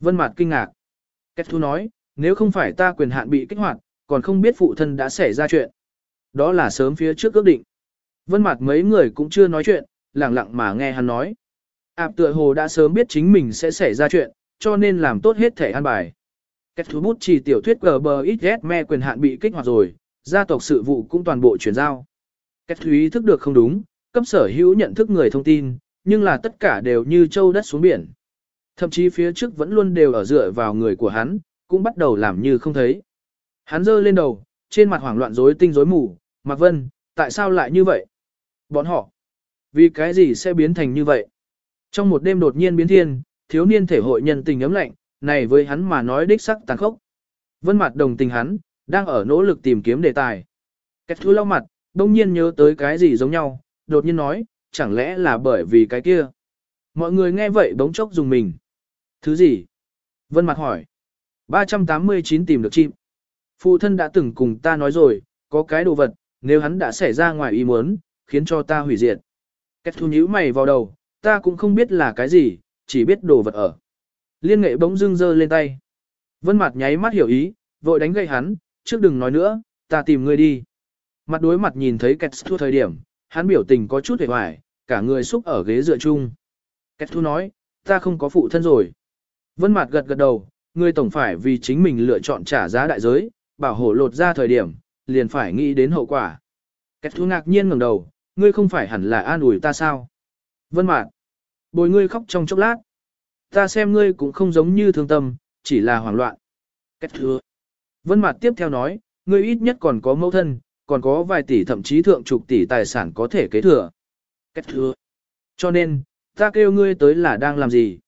Vân Mạt kinh ngạc. Kết thu nói, nếu không phải ta quyền hạn bị kích hoạt, còn không biết phụ thân đã xảy ra chuyện. Đó là sớm phía trước ước định. Vân Mạt mấy người cũng chưa nói chuyện, lặng lặng mà nghe hắn nói. Áp tựa hồ đã sớm biết chính mình sẽ xảy ra chuyện, cho nên làm tốt hết thể an bài. Kết thú bút chỉ tiểu thuyết GBXS me quyền hạn bị kích hoạt rồi, gia tộc sự vụ cũng toàn bộ chuyển giao. Kết thú ý thức được không đúng, cấp sở hữu nhận thức người thông tin, nhưng là tất cả đều như châu đất xuống biển. Thậm chí phía trước vẫn luôn đều ở dựa vào người của hắn, cũng bắt đầu làm như không thấy. Hắn giơ lên đầu, trên mặt hoảng loạn rối tinh rối mù, Mạc Vân, tại sao lại như vậy? Bọn họ, vì cái gì sẽ biến thành như vậy? Trong một đêm đột nhiên biến thiên, thiếu niên thể hội nhân tình ấm lạnh, này với hắn mà nói đích sắc tàn khốc. Vân mặt đồng tình hắn, đang ở nỗ lực tìm kiếm đề tài. Kết thu lau mặt, đông nhiên nhớ tới cái gì giống nhau, đột nhiên nói, chẳng lẽ là bởi vì cái kia. Mọi người nghe vậy bỗng chốc dùng mình. Thứ gì? Vân mặt hỏi. 389 tìm được chim. Phụ thân đã từng cùng ta nói rồi, có cái đồ vật, nếu hắn đã xảy ra ngoài ý muốn, khiến cho ta hủy diệt. Kết thu nhíu mày vào đầu, ta cũng không biết là cái gì, chỉ biết đồ vật ở. Liên nghệ bỗng dưng giơ lên tay. Vân mặt nháy mắt hiểu ý, vội đánh gậy hắn, trước đừng nói nữa, ta tìm ngươi đi. Mặt đối mặt nhìn thấy kẹt Thu thời điểm, hắn biểu tình có chút hề hoài, cả người xúc ở ghế dựa chung. kẹt Thu nói, ta không có phụ thân rồi. Vân mặt gật gật đầu, ngươi tổng phải vì chính mình lựa chọn trả giá đại giới, bảo hộ lột ra thời điểm, liền phải nghĩ đến hậu quả. kẹt Thu ngạc nhiên ngẩng đầu, ngươi không phải hẳn là an ủi ta sao? Vân mạt, bồi ngươi khóc trong chốc lát. Ta xem ngươi cũng không giống như thương tâm, chỉ là hoảng loạn. Kết thừa. Vân Mạt tiếp theo nói, ngươi ít nhất còn có mẫu thân, còn có vài tỷ thậm chí thượng chục tỷ tài sản có thể kế thừa. Kết thừa. Cho nên, ta kêu ngươi tới là đang làm gì?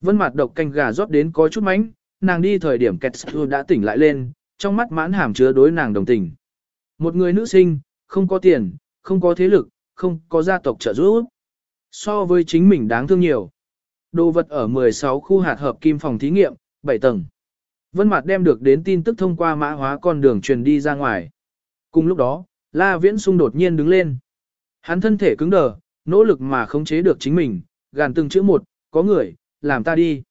Vân Mạt độc canh gà rót đến có chút mánh, nàng đi thời điểm Kết thừa đã tỉnh lại lên, trong mắt mãn hàm chứa đối nàng đồng tình. Một người nữ sinh, không có tiền, không có thế lực, không có gia tộc trợ giúp. So với chính mình đáng thương nhiều. Đồ vật ở 16 khu hạt hợp kim phòng thí nghiệm, 7 tầng. Vân Mạt đem được đến tin tức thông qua mã hóa con đường truyền đi ra ngoài. Cùng lúc đó, La Viễn Xung đột nhiên đứng lên. Hắn thân thể cứng đờ, nỗ lực mà khống chế được chính mình, gàn từng chữ một, có người, làm ta đi.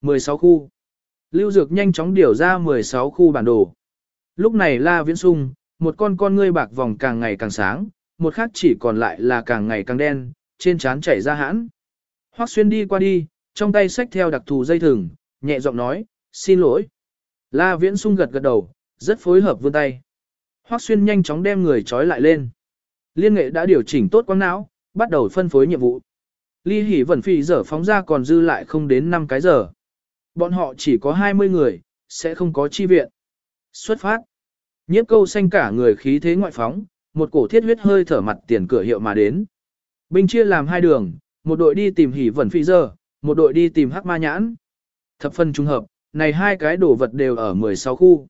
16 khu. Lưu Dược nhanh chóng điều ra 16 khu bản đồ. Lúc này La Viễn Xung, một con con ngươi bạc vòng càng ngày càng sáng, một khác chỉ còn lại là càng ngày càng đen, trên trán chảy ra hãn. Hoắc Xuyên đi qua đi, trong tay xách theo đặc thù dây thừng, nhẹ giọng nói, xin lỗi. La Viễn sung gật gật đầu, rất phối hợp vươn tay. Hoắc Xuyên nhanh chóng đem người trói lại lên. Liên nghệ đã điều chỉnh tốt quang não, bắt đầu phân phối nhiệm vụ. Ly Hỷ Vẩn Phi giờ phóng ra còn dư lại không đến 5 cái giờ. Bọn họ chỉ có 20 người, sẽ không có chi viện. Xuất phát. Nhiếp câu xanh cả người khí thế ngoại phóng, một cổ thiết huyết hơi thở mặt tiền cửa hiệu mà đến. Binh chia làm hai đường, một đội đi tìm hỉ vẩn phi giờ, một đội đi tìm hắc ma nhãn. Thập phân trùng hợp, này hai cái đồ vật đều ở 16 khu.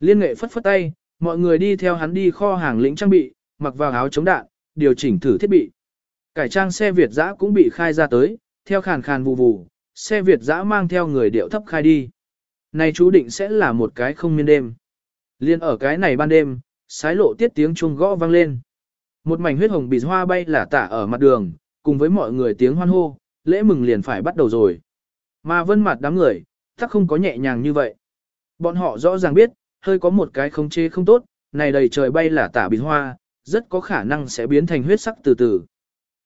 Liên nghệ phất phất tay, mọi người đi theo hắn đi kho hàng lĩnh trang bị, mặc vào áo chống đạn, điều chỉnh thử thiết bị. Cải trang xe Việt dã cũng bị khai ra tới, theo khàn khàn vù vù, xe Việt dã mang theo người điệu thấp khai đi. Này chú định sẽ là một cái không miên đêm. Liên ở cái này ban đêm, sái lộ tiết tiếng chuông gõ vang lên. Một mảnh huyết hồng bị hoa bay là tả ở mặt đường, cùng với mọi người tiếng hoan hô, lễ mừng liền phải bắt đầu rồi. Mà vân mặt đám người, chắc không có nhẹ nhàng như vậy. Bọn họ rõ ràng biết, hơi có một cái không chê không tốt, này đầy trời bay là tả bị hoa, rất có khả năng sẽ biến thành huyết sắc từ từ.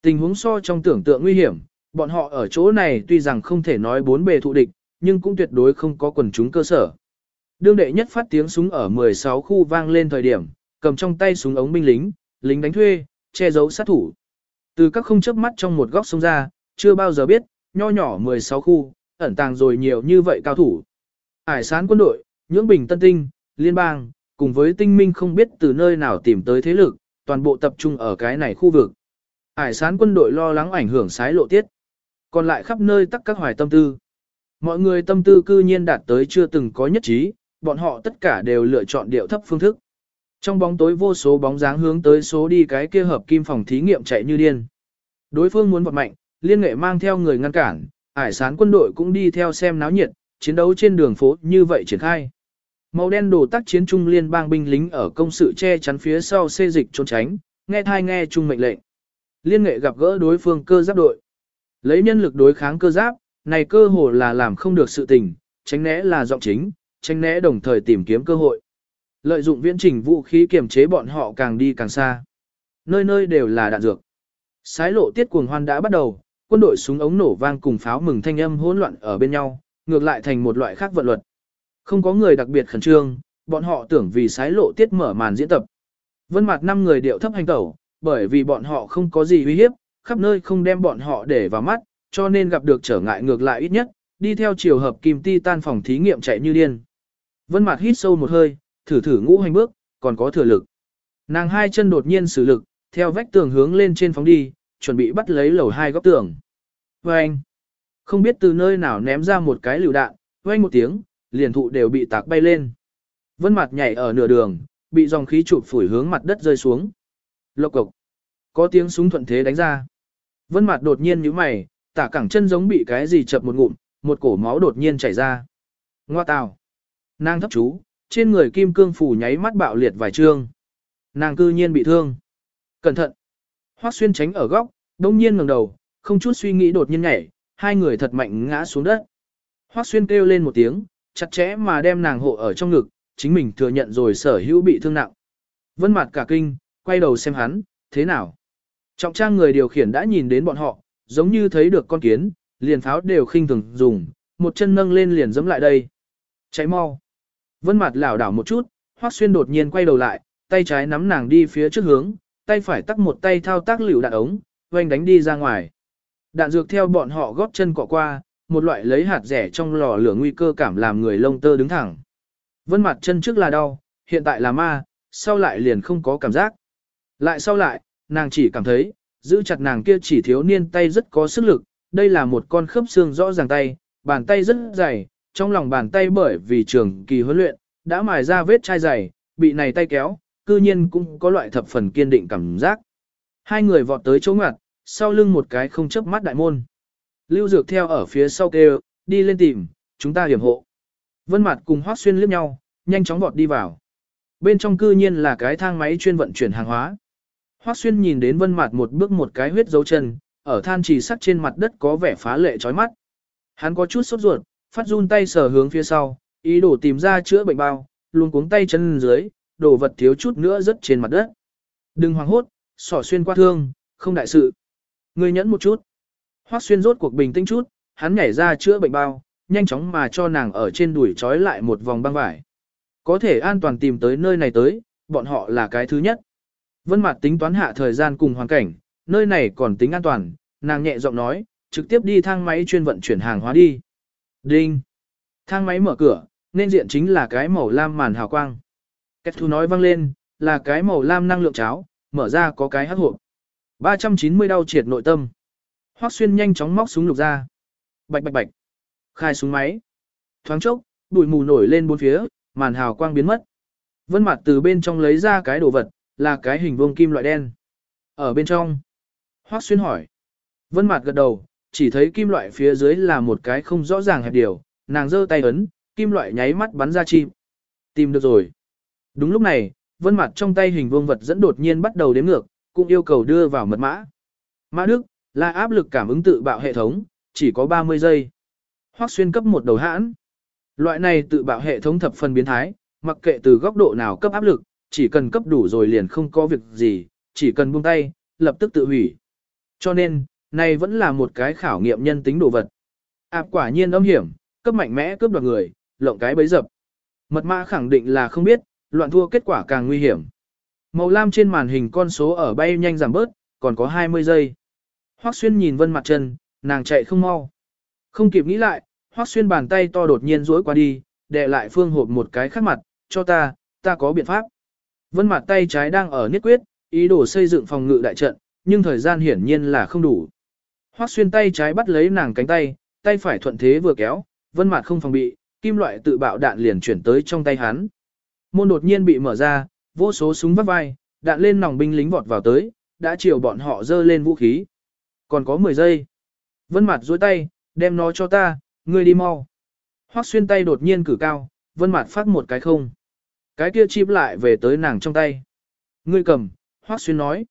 Tình huống so trong tưởng tượng nguy hiểm, bọn họ ở chỗ này tuy rằng không thể nói bốn bề thụ địch, nhưng cũng tuyệt đối không có quần chúng cơ sở. Đương đệ nhất phát tiếng súng ở 16 khu vang lên thời điểm, cầm trong tay súng ống binh lính, lính đánh thuê, che giấu sát thủ. Từ các không chớp mắt trong một góc sông ra, chưa bao giờ biết, nho nhỏ 16 khu, ẩn tàng rồi nhiều như vậy cao thủ. Ải sán quân đội, nhưỡng bình tân tinh, liên bang, cùng với tinh minh không biết từ nơi nào tìm tới thế lực, toàn bộ tập trung ở cái này khu vực. Ải sán quân đội lo lắng ảnh hưởng sái lộ tiết. Còn lại khắp nơi tắc các hoài tâm tư. Mọi người tâm tư cư nhiên đạt tới chưa từng có nhất trí, bọn họ tất cả đều lựa chọn điệu thấp phương thức. Trong bóng tối vô số bóng dáng hướng tới số đi cái kia hợp kim phòng thí nghiệm chạy như điên. Đối phương muốn vọt mạnh, liên nghệ mang theo người ngăn cản, ải sán quân đội cũng đi theo xem náo nhiệt, chiến đấu trên đường phố như vậy triển khai. Màu đen đồ tác chiến trung liên bang binh lính ở công sự che chắn phía sau xê dịch trốn tránh, nghe thai nghe chung mệnh lệnh. Liên nghệ gặp gỡ đối phương cơ giáp đội. Lấy nhân lực đối kháng cơ giáp, này cơ hồ là làm không được sự tình, tránh né là giọng chính, tránh né đồng thời tìm kiếm cơ hội. Lợi dụng viễn trình vũ khí kiềm chế bọn họ càng đi càng xa. Nơi nơi đều là đạn dược. Sái lộ tiết cuồng hoan đã bắt đầu, quân đội súng ống nổ vang cùng pháo mừng thanh âm hỗn loạn ở bên nhau, ngược lại thành một loại khác vận luật. Không có người đặc biệt khẩn trương, bọn họ tưởng vì sái lộ tiết mở màn diễn tập. Vân mặt năm người điệu thấp hành tẩu, bởi vì bọn họ không có gì uy hiếp, khắp nơi không đem bọn họ để vào mắt, cho nên gặp được trở ngại ngược lại ít nhất, đi theo chiều hợp kim ti tan phòng thí nghiệm chạy như điên. Vân mặt hít sâu một hơi, thử thử ngũ hành bước, còn có thừa lực. Nàng hai chân đột nhiên sử lực, theo vách tường hướng lên trên phóng đi, chuẩn bị bắt lấy lầu hai góc tường. Vâng! Không biết từ nơi nào ném ra một cái lựu đạn, vang một tiếng, liền thụ đều bị tạc bay lên. Vân mặt nhảy ở nửa đường, bị dòng khí chụp phủi hướng mặt đất rơi xuống. Lộc cục, Có tiếng súng thuận thế đánh ra. Vân mặt đột nhiên nhíu mày, tả cẳng chân giống bị cái gì chập một ngụm, một cổ máu đột nhiên chảy ra. Ngoa tào. Nàng thấp chú, trên người kim cương phủ nháy mắt bạo liệt vài trương. Nàng cư nhiên bị thương. Cẩn thận. Hoắc xuyên tránh ở góc, đông nhiên ngẩng đầu, không chút suy nghĩ đột nhiên nhảy, hai người thật mạnh ngã xuống đất. Hoắc xuyên kêu lên một tiếng, chặt chẽ mà đem nàng hộ ở trong ngực, chính mình thừa nhận rồi sở hữu bị thương nặng. Vân mặt cả kinh, quay đầu xem hắn, thế nào? Trọng trang người điều khiển đã nhìn đến bọn họ, giống như thấy được con kiến, liền pháo đều khinh thường dùng, một chân nâng lên liền dẫm lại đây. Cháy mau. Vân mặt lảo đảo một chút, Hoắc Xuyên đột nhiên quay đầu lại, tay trái nắm nàng đi phía trước hướng, tay phải tắt một tay thao tác liều đạn ống, oanh đánh đi ra ngoài. Đạn dược theo bọn họ góp chân cọ qua, một loại lấy hạt rẻ trong lò lửa nguy cơ cảm làm người lông tơ đứng thẳng. Vân mặt chân trước là đau, hiện tại là ma, sau lại liền không có cảm giác. Lại sau lại, nàng chỉ cảm thấy, giữ chặt nàng kia chỉ thiếu niên tay rất có sức lực, đây là một con khớp xương rõ ràng tay, bàn tay rất dày, trong lòng bàn tay bởi vì trường kỳ huấn luyện, đã mài ra vết chai dày, bị này tay kéo, cư nhiên cũng có loại thập phần kiên định cảm giác. Hai người vọt tới chỗ ngoặt, sau lưng một cái không chớp mắt đại môn. Lưu Dược theo ở phía sau kêu, đi lên tìm, chúng ta hiểm hộ. Vân mạt cùng Hoắc Xuyên liếc nhau, nhanh chóng vọt đi vào. Bên trong cư nhiên là cái thang máy chuyên vận chuyển hàng hóa. Hoắc Xuyên nhìn đến Vân mạt một bước một cái huyết dấu chân, ở than trì sắt trên mặt đất có vẻ phá lệ chói mắt. Hắn có chút sốt ruột, phát run tay sờ hướng phía sau, ý đồ tìm ra chữa bệnh bao, luôn cuống tay chân dưới, đồ vật thiếu chút nữa rớt trên mặt đất. Đừng hoảng hốt, sỏ xuyên qua thương, không đại sự. Ngươi nhẫn một chút. Hoắc xuyên rốt cuộc bình tĩnh chút, hắn nhảy ra chữa bệnh bao, nhanh chóng mà cho nàng ở trên đùi trói lại một vòng băng vải. Có thể an toàn tìm tới nơi này tới, bọn họ là cái thứ nhất. Vân Mạt tính toán hạ thời gian cùng hoàn cảnh, nơi này còn tính an toàn, nàng nhẹ giọng nói, trực tiếp đi thang máy chuyên vận chuyển hàng hóa đi. Đinh. Thang máy mở cửa, nên diện chính là cái màu lam màn hào quang. Kết thu nói vang lên, là cái màu lam năng lượng cháo, mở ra có cái hắc hộp. 390 đau triệt nội tâm. Hoắc Xuyên nhanh chóng móc súng lục ra. Bạch bạch bạch. Khai súng máy. Thoáng chốc, bụi mù nổi lên bốn phía, màn hào quang biến mất. Vân Mặt từ bên trong lấy ra cái đồ vật, là cái hình vuông kim loại đen. Ở bên trong. Hoắc Xuyên hỏi. Vân Mặt gật đầu, chỉ thấy kim loại phía dưới là một cái không rõ ràng hẹp điều, nàng giơ tay ấn, kim loại nháy mắt bắn ra chim. Tìm được rồi. Đúng lúc này, vân mặt trong tay hình vuông vật dẫn đột nhiên bắt đầu đếm ngược, cũng yêu cầu đưa vào mật mã. Mã Đức, là áp lực cảm ứng tự bạo hệ thống, chỉ có 30 giây. Hoắc xuyên cấp một đầu hãn. Loại này tự bạo hệ thống thập phần biến thái, mặc kệ từ góc độ nào cấp áp lực, chỉ cần cấp đủ rồi liền không có việc gì, chỉ cần buông tay, lập tức tự hủy. Cho nên, này vẫn là một cái khảo nghiệm nhân tính đồ vật. Áp quả nhiên âm hiểm, cấp mạnh mẽ cướp đoạt người, lộng cái bấy dập. Mật mã khẳng định là không biết, loạn thua kết quả càng nguy hiểm. Màu lam trên màn hình con số ở bay nhanh giảm bớt, còn có 20 giây. Hoắc Xuyên nhìn Vân Mặt Trần, nàng chạy không mau. Không kịp nghĩ lại, Hoắc Xuyên bàn tay to đột nhiên duỗi qua đi, đè lại Phương Hộp một cái khác mặt, cho ta, ta có biện pháp. Vân Mặt tay trái đang ở niết quyết, ý đồ xây dựng phòng ngự đại trận, nhưng thời gian hiển nhiên là không đủ. Hoắc Xuyên tay trái bắt lấy nàng cánh tay, tay phải thuận thế vừa kéo, Vân Mặt không phòng bị, kim loại tự bạo đạn liền chuyển tới trong tay hắn. Môn đột nhiên bị mở ra, vô số súng vắt vai, đạn lên nòng binh lính vọt vào tới, đã chiều bọn họ dơ lên vũ khí. Còn có 10 giây. Vân mặt duỗi tay, đem nó cho ta, ngươi đi mau. Hoắc xuyên tay đột nhiên cử cao, vân mặt phát một cái không. Cái kia chip lại về tới nàng trong tay. Ngươi cầm, Hoắc xuyên nói.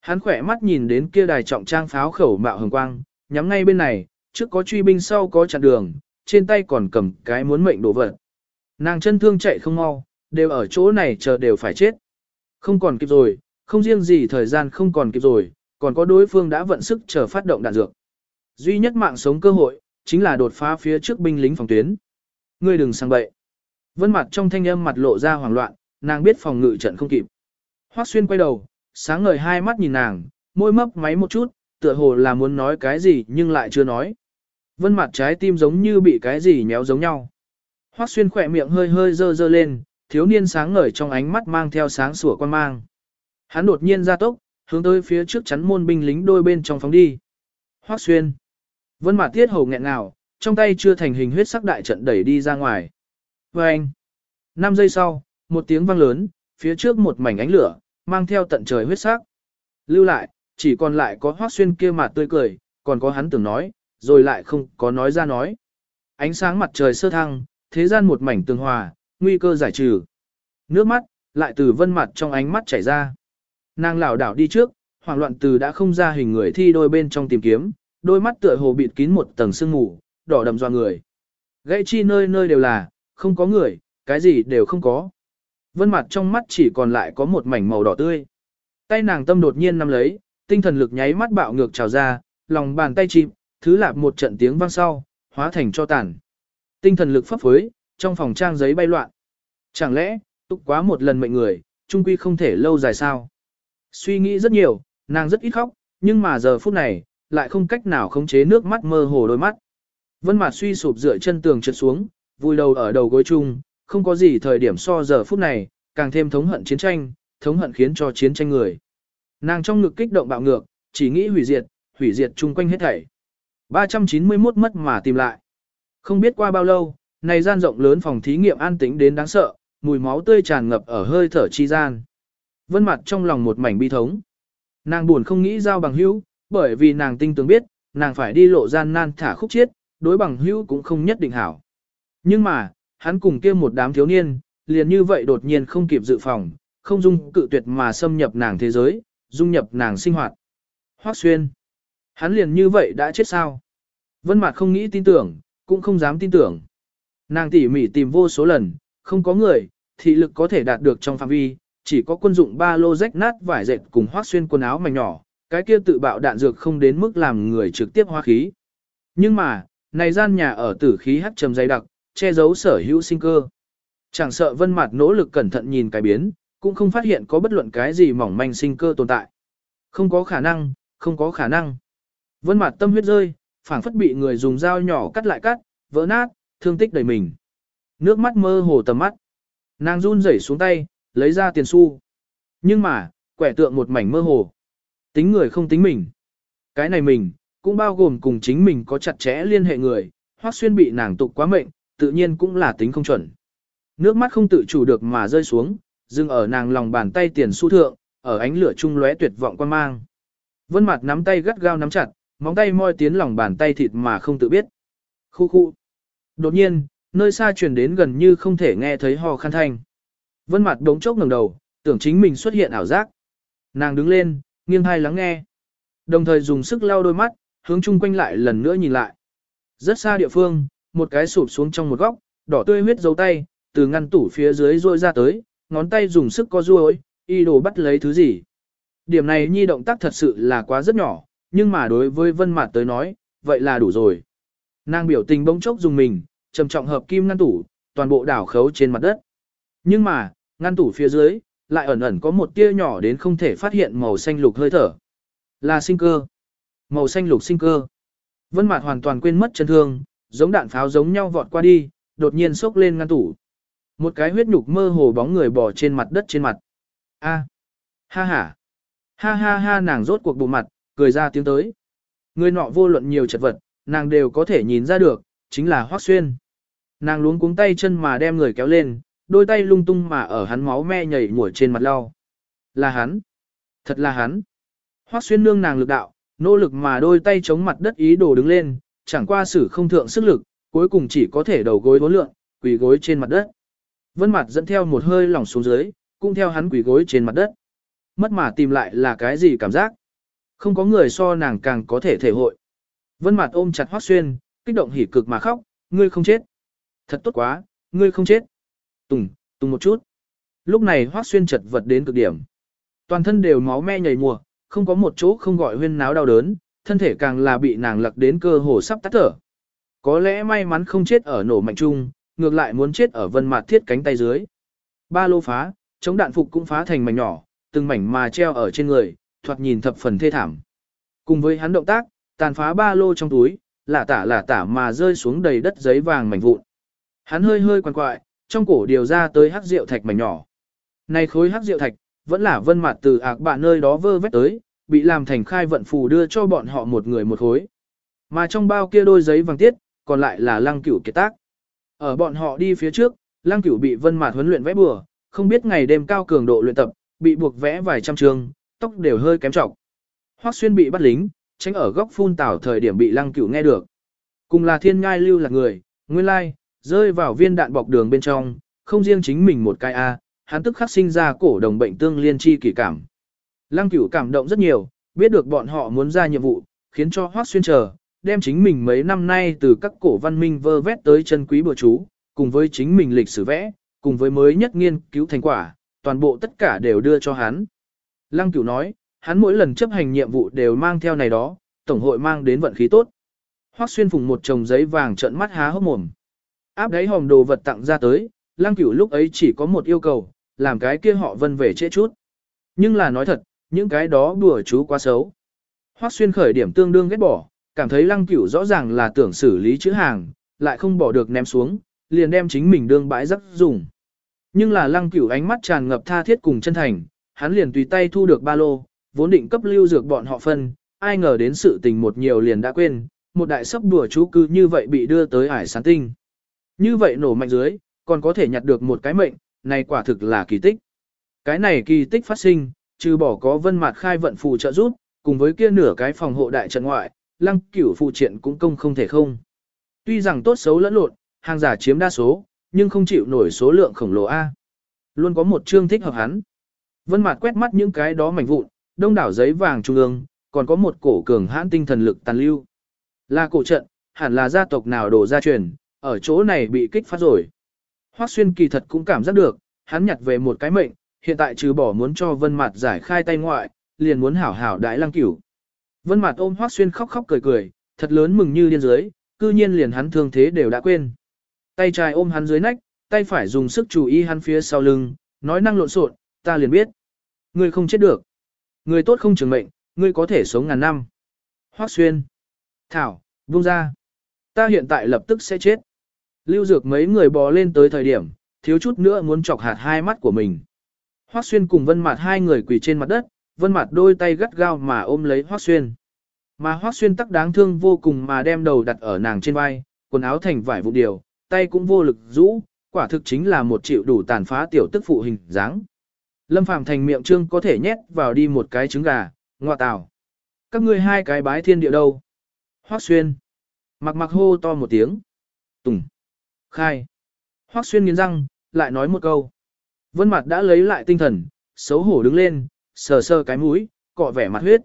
Hắn khỏe mắt nhìn đến kia đài trọng trang pháo khẩu mạo hồng quang, nhắm ngay bên này, trước có truy binh sau có chặn đường, trên tay còn cầm cái muốn mệnh đổ vật. Nàng chân thương chạy không mau, đều ở chỗ này chờ đều phải chết. Không còn kịp rồi, không riêng gì thời gian không còn kịp rồi, còn có đối phương đã vận sức chờ phát động đạn dược. Duy nhất mạng sống cơ hội, chính là đột phá phía trước binh lính phòng tuyến. Ngươi đừng sang bậy. Vân mặt trong thanh âm mặt lộ ra hoảng loạn, nàng biết phòng ngự trận không kịp. Hoắc xuyên quay đầu, sáng ngời hai mắt nhìn nàng, môi mấp máy một chút, tựa hồ là muốn nói cái gì nhưng lại chưa nói. Vân mặt trái tim giống như bị cái gì méo giống nhau. Hoắc xuyên khỏe miệng hơi hơi dơ dơ lên, thiếu niên sáng ngời trong ánh mắt mang theo sáng sủa quan mang. Hắn đột nhiên ra tốc, hướng tới phía trước chắn môn binh lính đôi bên trong phóng đi. Hoắc xuyên. Vân Mạt Tiết hầu nghẹn ngào, trong tay chưa thành hình huyết sắc đại trận đẩy đi ra ngoài. Vâng. Oeng. 5 giây sau, một tiếng vang lớn, phía trước một mảnh ánh lửa, mang theo tận trời huyết sắc. Lưu lại, chỉ còn lại có Hoắc xuyên kia mà tươi cười, còn có hắn tưởng nói, rồi lại không có nói ra nói. Ánh sáng mặt trời sơ thăng, thế gian một mảnh tường hòa, nguy cơ giải trừ. Nước mắt, lại từ vân mặt trong ánh mắt chảy ra. Nàng lảo đảo đi trước, hoảng loạn từ đã không ra hình người thi đôi bên trong tìm kiếm, đôi mắt tựa hồ bịt kín một tầng sương mù, đỏ đậm doa người. Gãy chi nơi nơi đều là, không có người, cái gì đều không có. Vân mặt trong mắt chỉ còn lại có một mảnh màu đỏ tươi. Tay nàng tâm đột nhiên nắm lấy, tinh thần lực nháy mắt bạo ngược trào ra, lòng bàn tay chìm, thứ lạp một trận tiếng vang sau, hóa thành cho tàn. Tinh thần lực phấp phới, trong phòng trang giấy bay loạn. Chẳng lẽ, tục quá một lần mệnh người, trung quy không thể lâu dài sao? Suy nghĩ rất nhiều, nàng rất ít khóc, nhưng mà giờ phút này, lại không cách nào khống chế nước mắt mơ hồ đôi mắt. Vân Mạt suy sụp dựa chân tường trượt xuống, vùi đầu ở đầu gối chung, không có gì thời điểm so giờ phút này, càng thêm thống hận chiến tranh, thống hận khiến cho chiến tranh người. Nàng trong ngực kích động bạo ngược, chỉ nghĩ hủy diệt, hủy diệt chung quanh hết thảy. 391 mất mà tìm lại. Không biết qua bao lâu, này gian rộng lớn phòng thí nghiệm an tĩnh đến đáng sợ, mùi máu tươi tràn ngập ở hơi thở chi gian. Vân mặt trong lòng một mảnh bi thống. Nàng buồn không nghĩ giao bằng hữu, bởi vì nàng tinh tường biết, nàng phải đi lộ gian nan thả khúc chiết, đối bằng hữu cũng không nhất định hảo. Nhưng mà, hắn cùng kia một đám thiếu niên, liền như vậy đột nhiên không kịp dự phòng, không dung cự tuyệt mà xâm nhập nàng thế giới, dung nhập nàng sinh hoạt. Hoắc xuyên. Hắn liền như vậy đã chết sao? Vân Mạt không nghĩ tin tưởng, cũng không dám tin tưởng. Nàng tỉ mỉ tìm vô số lần, không có người, thị lực có thể đạt được trong phạm vi, chỉ có quân dụng ba lô rách nát vải dệt cùng hoác xuyên quần áo mảnh nhỏ, cái kia tự bạo đạn dược không đến mức làm người trực tiếp hoa khí. Nhưng mà, này gian nhà ở tử khí hắc trầm dày đặc, che giấu sở hữu sinh cơ. Chẳng sợ vân mặt nỗ lực cẩn thận nhìn cái biến, cũng không phát hiện có bất luận cái gì mỏng manh sinh cơ tồn tại. Không có khả năng, không có khả năng. Vân mặt tâm huyết rơi, phảng phất bị người dùng dao nhỏ cắt lại cắt, vỡ nát, thương tích đầy mình. Nước mắt mơ hồ tầm mắt. Nàng run rẩy xuống tay, lấy ra tiền xu. Nhưng mà, quẻ tượng một mảnh mơ hồ. Tính người không tính mình. Cái này mình, cũng bao gồm cùng chính mình có chặt chẽ liên hệ người, hoắc xuyên bị nàng tục quá mệnh, tự nhiên cũng là tính không chuẩn. Nước mắt không tự chủ được mà rơi xuống, dừng ở nàng lòng bàn tay tiền xu thượng, ở ánh lửa trung lóe tuyệt vọng quan mang. Vân mặt nắm tay gắt gao nắm chặt, móng tay moi tiến lòng bàn tay thịt mà không tự biết. Khu khu. Đột nhiên, nơi xa truyền đến gần như không thể nghe thấy hò khăn thanh. Vân mặt đống chốc ngẩng đầu, Tưởng chính mình xuất hiện ảo giác. Nàng đứng lên, nghiêng hai lắng nghe. Đồng thời dùng sức lau đôi mắt, hướng chung quanh lại lần nữa nhìn lại. Rất xa địa phương, một cái sụp xuống trong một góc, đỏ tươi huyết dấu tay, từ ngăn tủ phía dưới rôi ra tới, ngón tay dùng sức co ruôi, y đồ bắt lấy thứ gì. Điểm này nhi động tác thật sự là quá rất nhỏ, nhưng mà đối với vân mặt tới nói, vậy là đủ rồi. Nàng biểu tình bỗng chốc dùng mình, trầm trọng hợp kim ngăn tủ, toàn bộ đảo khấu trên mặt đất. Nhưng mà, ngăn tủ phía dưới, lại ẩn ẩn có một tia nhỏ đến không thể phát hiện màu xanh lục hơi thở. Là sinh cơ. Màu xanh lục sinh cơ. Vân Mạt hoàn toàn quên mất chân thương, giống đạn pháo giống nhau vọt qua đi, đột nhiên sốc lên ngăn tủ. Một cái huyết nhục mơ hồ bóng người bò trên mặt đất trên mặt. A. Ha ha. Ha ha ha nàng rốt cuộc bụng mặt, cười ra tiếng tới. Người nọ vô luận nhiều chật vật, nàng đều có thể nhìn ra được, chính là Hoắc Xuyên. Nàng luống cuống tay chân mà đem người kéo lên, đôi tay lung tung mà ở hắn máu me nhảy nhủa trên mặt lau. Là hắn. Thật là hắn. Hoắc Xuyên nương nàng lực đạo, nỗ lực mà đôi tay chống mặt đất ý đồ đứng lên, chẳng qua sử không thượng sức lực, cuối cùng chỉ có thể đầu gối vốn lượng, quỳ gối trên mặt đất. Vân mặt dẫn theo một hơi lỏng xuống dưới, cũng theo hắn quỳ gối trên mặt đất. Mất mà tìm lại là cái gì cảm giác? Không có người so nàng càng có thể thể hội. Vân mặt ôm chặt Hoắc Xuyên, kích động hỉ cực mà khóc, ngươi không chết. Thật tốt quá, ngươi không chết. Tùng, tùng một chút. Lúc này Hoắc Xuyên chật vật đến cực điểm. Toàn thân đều máu me nhảy mùa, không có một chỗ không gọi huyên náo đau đớn, thân thể càng là bị nàng lật đến cơ hồ sắp tắt thở. Có lẽ may mắn không chết ở nổ mạnh chung, ngược lại muốn chết ở vân mặt thiết cánh tay dưới. Ba lô phá, chống đạn phục cũng phá thành mảnh nhỏ, từng mảnh mà treo ở trên người, thoạt nhìn thập phần thê thảm. Cùng với hắn động tác, tàn phá ba lô trong túi, lả tả lả tả mà rơi xuống đầy đất giấy vàng mảnh vụn. Hắn hơi hơi quằn quại, trong cổ điều ra tới hắc rượu thạch mảnh nhỏ. Này khối hắc rượu thạch, vẫn là vân mặt từ ạc bạn nơi đó vơ vét tới, bị làm thành khai vận phù đưa cho bọn họ một người một khối. Mà trong bao kia đôi giấy vàng tiết, còn lại là lăng cửu kiệt tác. Ở bọn họ đi phía trước, lăng cửu bị vân mạt huấn luyện vẽ bừa, không biết ngày đêm cao cường độ luyện tập, bị buộc vẽ vài trăm trường, tóc đều hơi kém trọng. Hoắc xuyên bị bắt lính, tránh ở góc phun tảo thời điểm bị lăng cửu nghe được. Cùng là thiên ngai lưu là người, nguyên lai, rơi vào viên đạn bọc đường bên trong, không riêng chính mình một cái A, hắn tức khắc sinh ra cổ đồng bệnh tương liên chi kỳ cảm. Lăng cửu cảm động rất nhiều, biết được bọn họ muốn ra nhiệm vụ, khiến cho Hoác Xuyên chờ, đem chính mình mấy năm nay từ các cổ văn minh vơ vét tới chân quý bừa chú, cùng với chính mình lịch sử vẽ, cùng với mới nhất nghiên cứu thành quả, toàn bộ tất cả đều đưa cho hắn. Lăng cửu nói, hắn mỗi lần chấp hành nhiệm vụ đều mang theo này đó, tổng hội mang đến vận khí tốt. Hoác Xuyên phùng một chồng giấy vàng trợn mắt há hốc mồm. Áp đáy hòm đồ vật tặng ra tới, Lăng Cửu lúc ấy chỉ có một yêu cầu, làm cái kia họ vân về trễ chút. Nhưng là nói thật, những cái đó đùa chú quá xấu. Hoắc xuyên khởi điểm tương đương ghét bỏ, cảm thấy lăng cửu rõ ràng là tưởng xử lý chữ hàng, lại không bỏ được ném xuống, liền đem chính mình đương bãi rắc dùng. Nhưng là lăng cửu ánh mắt tràn ngập tha thiết cùng chân thành, hắn liền tùy tay thu được ba lô, vốn định cấp lưu dược bọn họ phân, ai ngờ đến sự tình một nhiều liền đã quên, một đại sấp đùa chú cư như vậy bị đưa tới ải sáng tinh. Như vậy nổ mạnh dưới, còn có thể nhặt được một cái mệnh, này quả thực là kỳ tích. Cái này kỳ tích phát sinh, trừ bỏ có vân mặt khai vận phù trợ giúp, cùng với kia nửa cái phòng hộ đại trận ngoại, lăng cửu phụ triện cũng công không thể không. Tuy rằng tốt xấu lẫn lộn, hàng giả chiếm đa số, nhưng không chịu nổi số lượng khổng lồ A. Luôn có một chương thích hợp hắn. Vân mặt quét mắt những cái đó mảnh vụn, đông đảo giấy vàng trung ương, còn có một cổ cường hãn tinh thần lực tàn lưu. Là cổ trận, hẳn là gia tộc nào đổ ra truyền, ở chỗ này bị kích phát rồi. Hoắc xuyên kỳ thật cũng cảm giác được, hắn nhặt về một cái mệnh, hiện tại trừ bỏ muốn cho Vân Mạt giải khai tay ngoại, liền muốn hảo hảo đại Lăng Cửu. Vân Mạt ôm Hoắc Xuyên khóc khóc cười cười, thật lớn mừng như điên dưới, cư nhiên liền hắn thương thế đều đã quên. Tay trái ôm hắn dưới nách, tay phải dùng sức chú ý hắn phía sau lưng, nói năng lộn xộn, ta liền biết, ngươi không chết được. Ngươi tốt không trường mệnh, ngươi có thể sống ngàn năm. Hoắc Xuyên, Thảo, buông ra. Ta hiện tại lập tức sẽ chết. Lưu Dược mấy người bò lên tới thời điểm, thiếu chút nữa muốn chọc hạt hai mắt của mình. Hoắc Xuyên cùng Vân Mạt hai người quỳ trên mặt đất, Vân Mạt đôi tay gắt gao mà ôm lấy Hoắc Xuyên. Mà Hoắc Xuyên tắc đáng thương vô cùng mà đem đầu đặt ở nàng trên vai, quần áo thành vải vụ điều, tay cũng vô lực rũ, quả thực chính là một triệu đủ tàn phá tiểu tức phụ hình dáng. Lâm Phàm thành miệng trương có thể nhét vào đi một cái trứng gà, ngoa tào. Các ngươi hai cái bái thiên địa đâu? Hoắc Xuyên. Mặc mặc hô to một tiếng. Tùng. Khai. Hoắc Xuyên nghiến răng, lại nói một câu. Vân Mạt đã lấy lại tinh thần, xấu hổ đứng lên, sờ sờ cái mũi, cọ vẻ mặt huyết.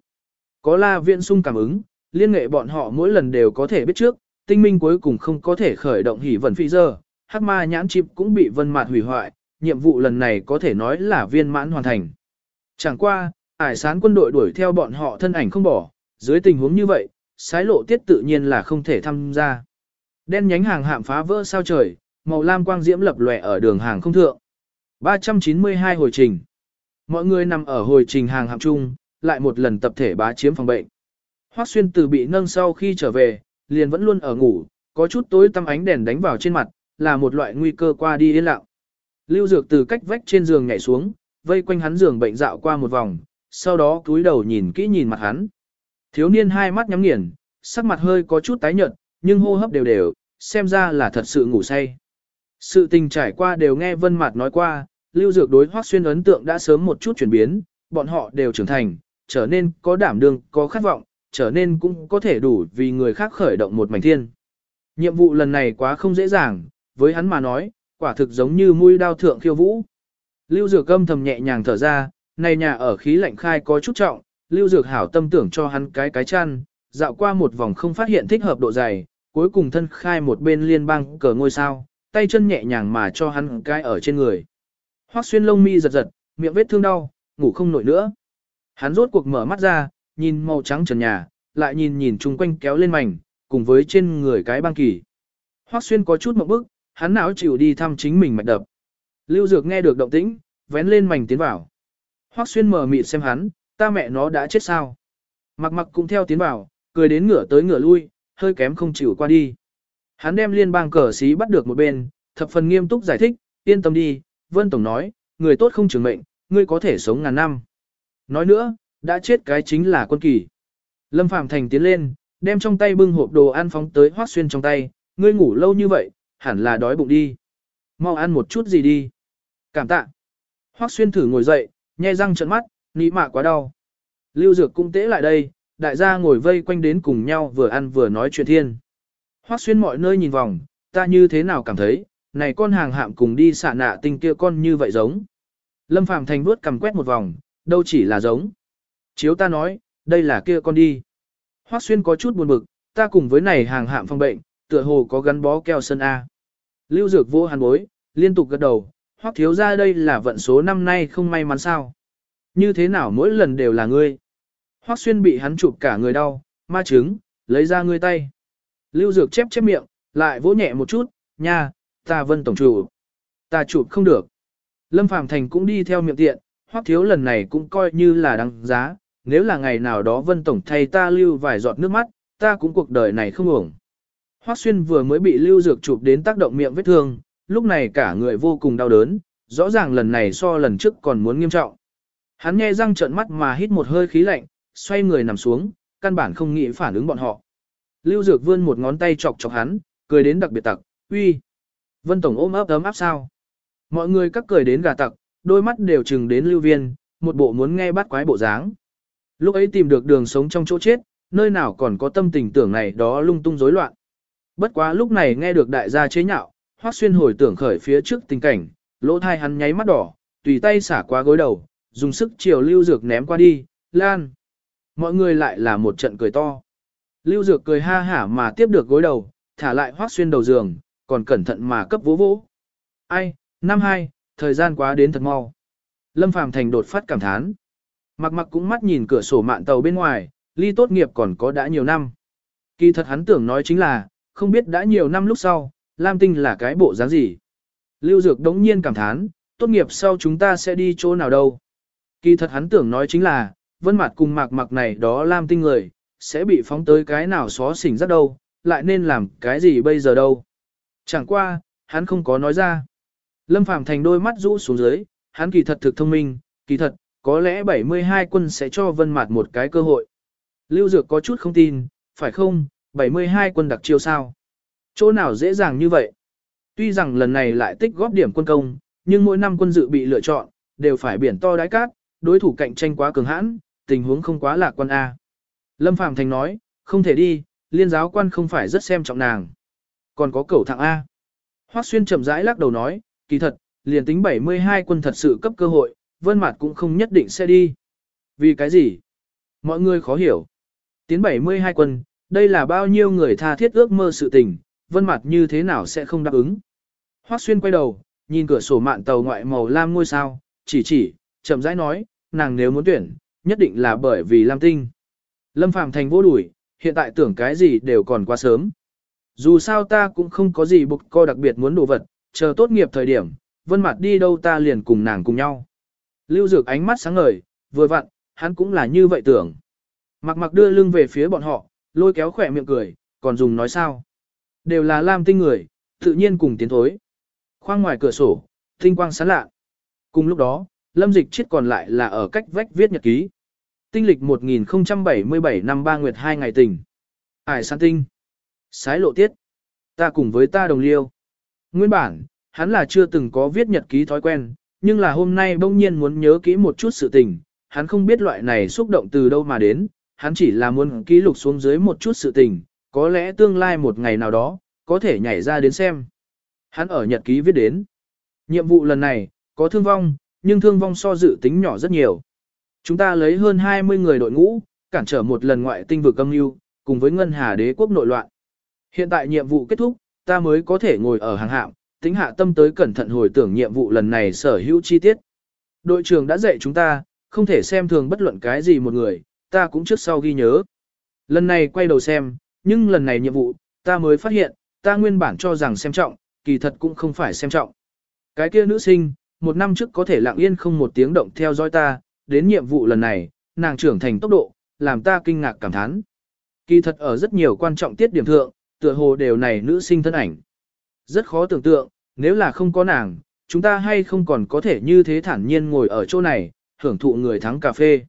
Có la viện sung cảm ứng, liên nghệ bọn họ mỗi lần đều có thể biết trước, tinh minh cuối cùng không có thể khởi động hỉ vận phi giờ, hắc ma nhãn chip cũng bị vân mạt hủy hoại, nhiệm vụ lần này có thể nói là viên mãn hoàn thành. Chẳng qua, ải sán quân đội đuổi theo bọn họ thân ảnh không bỏ, dưới tình huống như vậy, sái lộ tiết tự nhiên là không thể tham gia. Đen nhánh hàng hạm phá vỡ sao trời, màu lam quang diễm lập lòe ở đường hàng không thượng. 392 hồi trình. Mọi người nằm ở hồi trình hàng hạng chung, lại một lần tập thể bá chiếm phòng bệnh. Hoắc Xuyên từ bị nâng sau khi trở về, liền vẫn luôn ở ngủ, có chút tối tăm ánh đèn đánh vào trên mặt, là một loại nguy cơ qua đi yên lặng. Lưu Dược từ cách vách trên giường nhảy xuống, vây quanh hắn giường bệnh dạo qua một vòng, sau đó cúi đầu nhìn kỹ nhìn mặt hắn. Thiếu niên hai mắt nhắm nghiền, sắc mặt hơi có chút tái nhợt, nhưng hô hấp đều đều, xem ra là thật sự ngủ say. Sự tình trải qua đều nghe Vân Mạt nói qua, Lưu Dược đối Hoắc Xuyên ấn tượng đã sớm một chút chuyển biến, bọn họ đều trưởng thành, trở nên có đảm đương, có khát vọng, trở nên cũng có thể đủ vì người khác khởi động một mảnh thiên. Nhiệm vụ lần này quá không dễ dàng, với hắn mà nói, quả thực giống như mũi đao thượng khiêu vũ. Lưu Dược âm thầm nhẹ nhàng thở ra, này nhà ở khí lạnh khai có chút trọng, Lưu Dược hảo tâm tưởng cho hắn cái cái chăn, dạo qua một vòng không phát hiện thích hợp độ dày, cuối cùng thân khai một bên liên bang cờ ngôi sao, tay chân nhẹ nhàng mà cho hắn cái ở trên người. Hoắc xuyên lông mi giật giật, miệng vết thương đau, ngủ không nổi nữa. Hắn rốt cuộc mở mắt ra, nhìn màu trắng trần nhà, lại nhìn nhìn chung quanh kéo lên mảnh, cùng với trên người cái băng kỳ. Hoắc xuyên có chút một bức, hắn não chịu đi thăm chính mình mạch đập. Lưu Dược nghe được động tĩnh, vén lên mảnh tiến vào. Hoắc xuyên mở mịt xem hắn, ta mẹ nó đã chết sao. Mặc mặc cũng theo tiến vào, cười đến ngửa tới ngửa lui, hơi kém không chịu qua đi. Hắn đem liên bang cờ xí bắt được một bên, thập phần nghiêm túc giải thích, yên tâm đi, Vân Tổng nói, người tốt không trường mệnh, ngươi có thể sống ngàn năm. Nói nữa, đã chết cái chính là quân kỳ. Lâm Phàm Thành tiến lên, đem trong tay bưng hộp đồ ăn phóng tới Hoắc Xuyên trong tay, ngươi ngủ lâu như vậy, hẳn là đói bụng đi. Mau ăn một chút gì đi. Cảm tạ. Hoắc Xuyên thử ngồi dậy, nhe răng trợn mắt, nị mạ quá đau. Lưu Dược cũng tễ lại đây, đại gia ngồi vây quanh đến cùng nhau vừa ăn vừa nói chuyện thiên. Hoắc Xuyên mọi nơi nhìn vòng, ta như thế nào cảm thấy, này con hàng hạm cùng đi xạ nạ tinh kia con như vậy giống. Lâm Phàm Thành vuốt cầm quét một vòng, đâu chỉ là giống. Chiếu ta nói, đây là kia con đi. Hoắc Xuyên có chút buồn bực, ta cùng với này hàng hạm phong bệnh, tựa hồ có gắn bó keo sân A. Lưu Dược vô hàn bối, liên tục gật đầu, Hoắc thiếu ra đây là vận số năm nay không may mắn sao. Như thế nào mỗi lần đều là ngươi. Hoắc Xuyên bị hắn chụp cả người đau, ma trứng, lấy ra ngươi tay. Lưu Dược chép chép miệng, lại vỗ nhẹ một chút, nha, ta vân tổng chủ. Ta chụp không được. Lâm Phàm Thành cũng đi theo miệng tiện, Hoắc thiếu lần này cũng coi như là đáng giá, nếu là ngày nào đó vân tổng thay ta lưu vài giọt nước mắt, ta cũng cuộc đời này không ổng. Hoắc Xuyên vừa mới bị Lưu Dược chụp đến tác động miệng vết thương, lúc này cả người vô cùng đau đớn, rõ ràng lần này so lần trước còn muốn nghiêm trọng. Hắn nghe răng trợn mắt mà hít một hơi khí lạnh, xoay người nằm xuống, căn bản không nghĩ phản ứng bọn họ. Lưu Dược vươn một ngón tay chọc chọc hắn, cười đến đặc biệt tặc, uy. Vân Tổng ôm ấp ấm áp sao. Mọi người các cười đến gà tặc, đôi mắt đều chừng đến Lưu Viên, một bộ muốn nghe bắt quái bộ dáng. Lúc ấy tìm được đường sống trong chỗ chết, nơi nào còn có tâm tình tưởng này đó lung tung rối loạn. Bất quá lúc này nghe được đại gia chế nhạo, Hoắc Xuyên hồi tưởng khởi phía trước tình cảnh, lỗ thai hắn nháy mắt đỏ, tùy tay xả qua gối đầu, dùng sức chiều Lưu Dược ném qua đi, lan. Mọi người lại là một trận cười to. Lưu Dược cười ha hả mà tiếp được gối đầu, thả lại hoác Xuyên đầu giường, còn cẩn thận mà cấp vỗ vỗ. Ai, năm hai, thời gian quá đến thật mau. Lâm Phàm Thành đột phát cảm thán. Mặc mặc cũng mắt nhìn cửa sổ mạn tàu bên ngoài, ly tốt nghiệp còn có đã nhiều năm. Kỳ thật hắn tưởng nói chính là, không biết đã nhiều năm lúc sau, Lam Tinh là cái bộ dáng gì. Lưu Dược đống nhiên cảm thán, tốt nghiệp sau chúng ta sẽ đi chỗ nào đâu. Kỳ thật hắn tưởng nói chính là, vân mặt cùng mạc mặc này đó Lam Tinh người, sẽ bị phóng tới cái nào xó xỉnh rất đâu, lại nên làm cái gì bây giờ đâu. Chẳng qua, hắn không có nói ra. Lâm Phàm Thành đôi mắt rũ xuống dưới, hắn kỳ thật thực thông minh, kỳ thật, có lẽ 72 quân sẽ cho Vân Mạt một cái cơ hội. Lưu Dược có chút không tin, phải không, 72 quân đặc chiêu sao? Chỗ nào dễ dàng như vậy? Tuy rằng lần này lại tích góp điểm quân công, nhưng mỗi năm quân dự bị lựa chọn, đều phải biển to đáy cát, đối thủ cạnh tranh quá cường hãn, tình huống không quá lạc quan A. Lâm Phàm Thành nói, không thể đi, liên giáo quan không phải rất xem trọng nàng. Còn có cẩu thằng A. Hoắc Xuyên chậm rãi lắc đầu nói, kỳ thật, liền tính 72 quân thật sự cấp cơ hội, Vân Mạt cũng không nhất định sẽ đi. Vì cái gì? Mọi người khó hiểu. Tiến 72 quân, đây là bao nhiêu người tha thiết ước mơ sự tình, Vân Mạt như thế nào sẽ không đáp ứng. Hoắc Xuyên quay đầu, nhìn cửa sổ mạn tàu ngoại màu lam ngôi sao, chỉ chỉ, chậm rãi nói, nàng nếu muốn tuyển, nhất định là bởi vì Lam Tinh. Lâm Phàm thành vô đuổi, hiện tại tưởng cái gì đều còn quá sớm. Dù sao ta cũng không có gì buộc co đặc biệt muốn đồ vật, chờ tốt nghiệp thời điểm, vân mặt đi đâu ta liền cùng nàng cùng nhau. Lưu Dược ánh mắt sáng ngời, vừa vặn, hắn cũng là như vậy tưởng. Mặc mặc đưa lưng về phía bọn họ, lôi kéo khỏe miệng cười, còn dùng nói sao. Đều là lam tinh người, tự nhiên cùng tiến thối. Khoang ngoài cửa sổ, tinh quang sáng lạ. Cùng lúc đó, lâm dịch chết còn lại là ở cách vách viết nhật ký. Tinh lịch 1077 năm ba nguyệt hai ngày tình. Ải san tinh. Sái lộ tiết. Ta cùng với ta đồng liêu. Nguyên bản, hắn là chưa từng có viết nhật ký thói quen, nhưng là hôm nay bỗng nhiên muốn nhớ kỹ một chút sự tình, hắn không biết loại này xúc động từ đâu mà đến, hắn chỉ là muốn ký lục xuống dưới một chút sự tình, có lẽ tương lai một ngày nào đó, có thể nhảy ra đến xem. Hắn ở nhật ký viết đến. Nhiệm vụ lần này, có thương vong, nhưng thương vong so dự tính nhỏ rất nhiều. Chúng ta lấy hơn 20 người đội ngũ, cản trở một lần ngoại tinh vực âm mưu, cùng với ngân hà đế quốc nội loạn. Hiện tại nhiệm vụ kết thúc, ta mới có thể ngồi ở hàng hạm, tính hạ tâm tới cẩn thận hồi tưởng nhiệm vụ lần này sở hữu chi tiết. Đội trưởng đã dạy chúng ta, không thể xem thường bất luận cái gì một người, ta cũng trước sau ghi nhớ. Lần này quay đầu xem, nhưng lần này nhiệm vụ, ta mới phát hiện, ta nguyên bản cho rằng xem trọng, kỳ thật cũng không phải xem trọng. Cái kia nữ sinh, một năm trước có thể lặng yên không một tiếng động theo dõi ta, đến nhiệm vụ lần này, nàng trưởng thành tốc độ, làm ta kinh ngạc cảm thán. Kỳ thật ở rất nhiều quan trọng tiết điểm thượng, tựa hồ đều này nữ sinh thân ảnh. Rất khó tưởng tượng, nếu là không có nàng, chúng ta hay không còn có thể như thế thản nhiên ngồi ở chỗ này, hưởng thụ người thắng cà phê.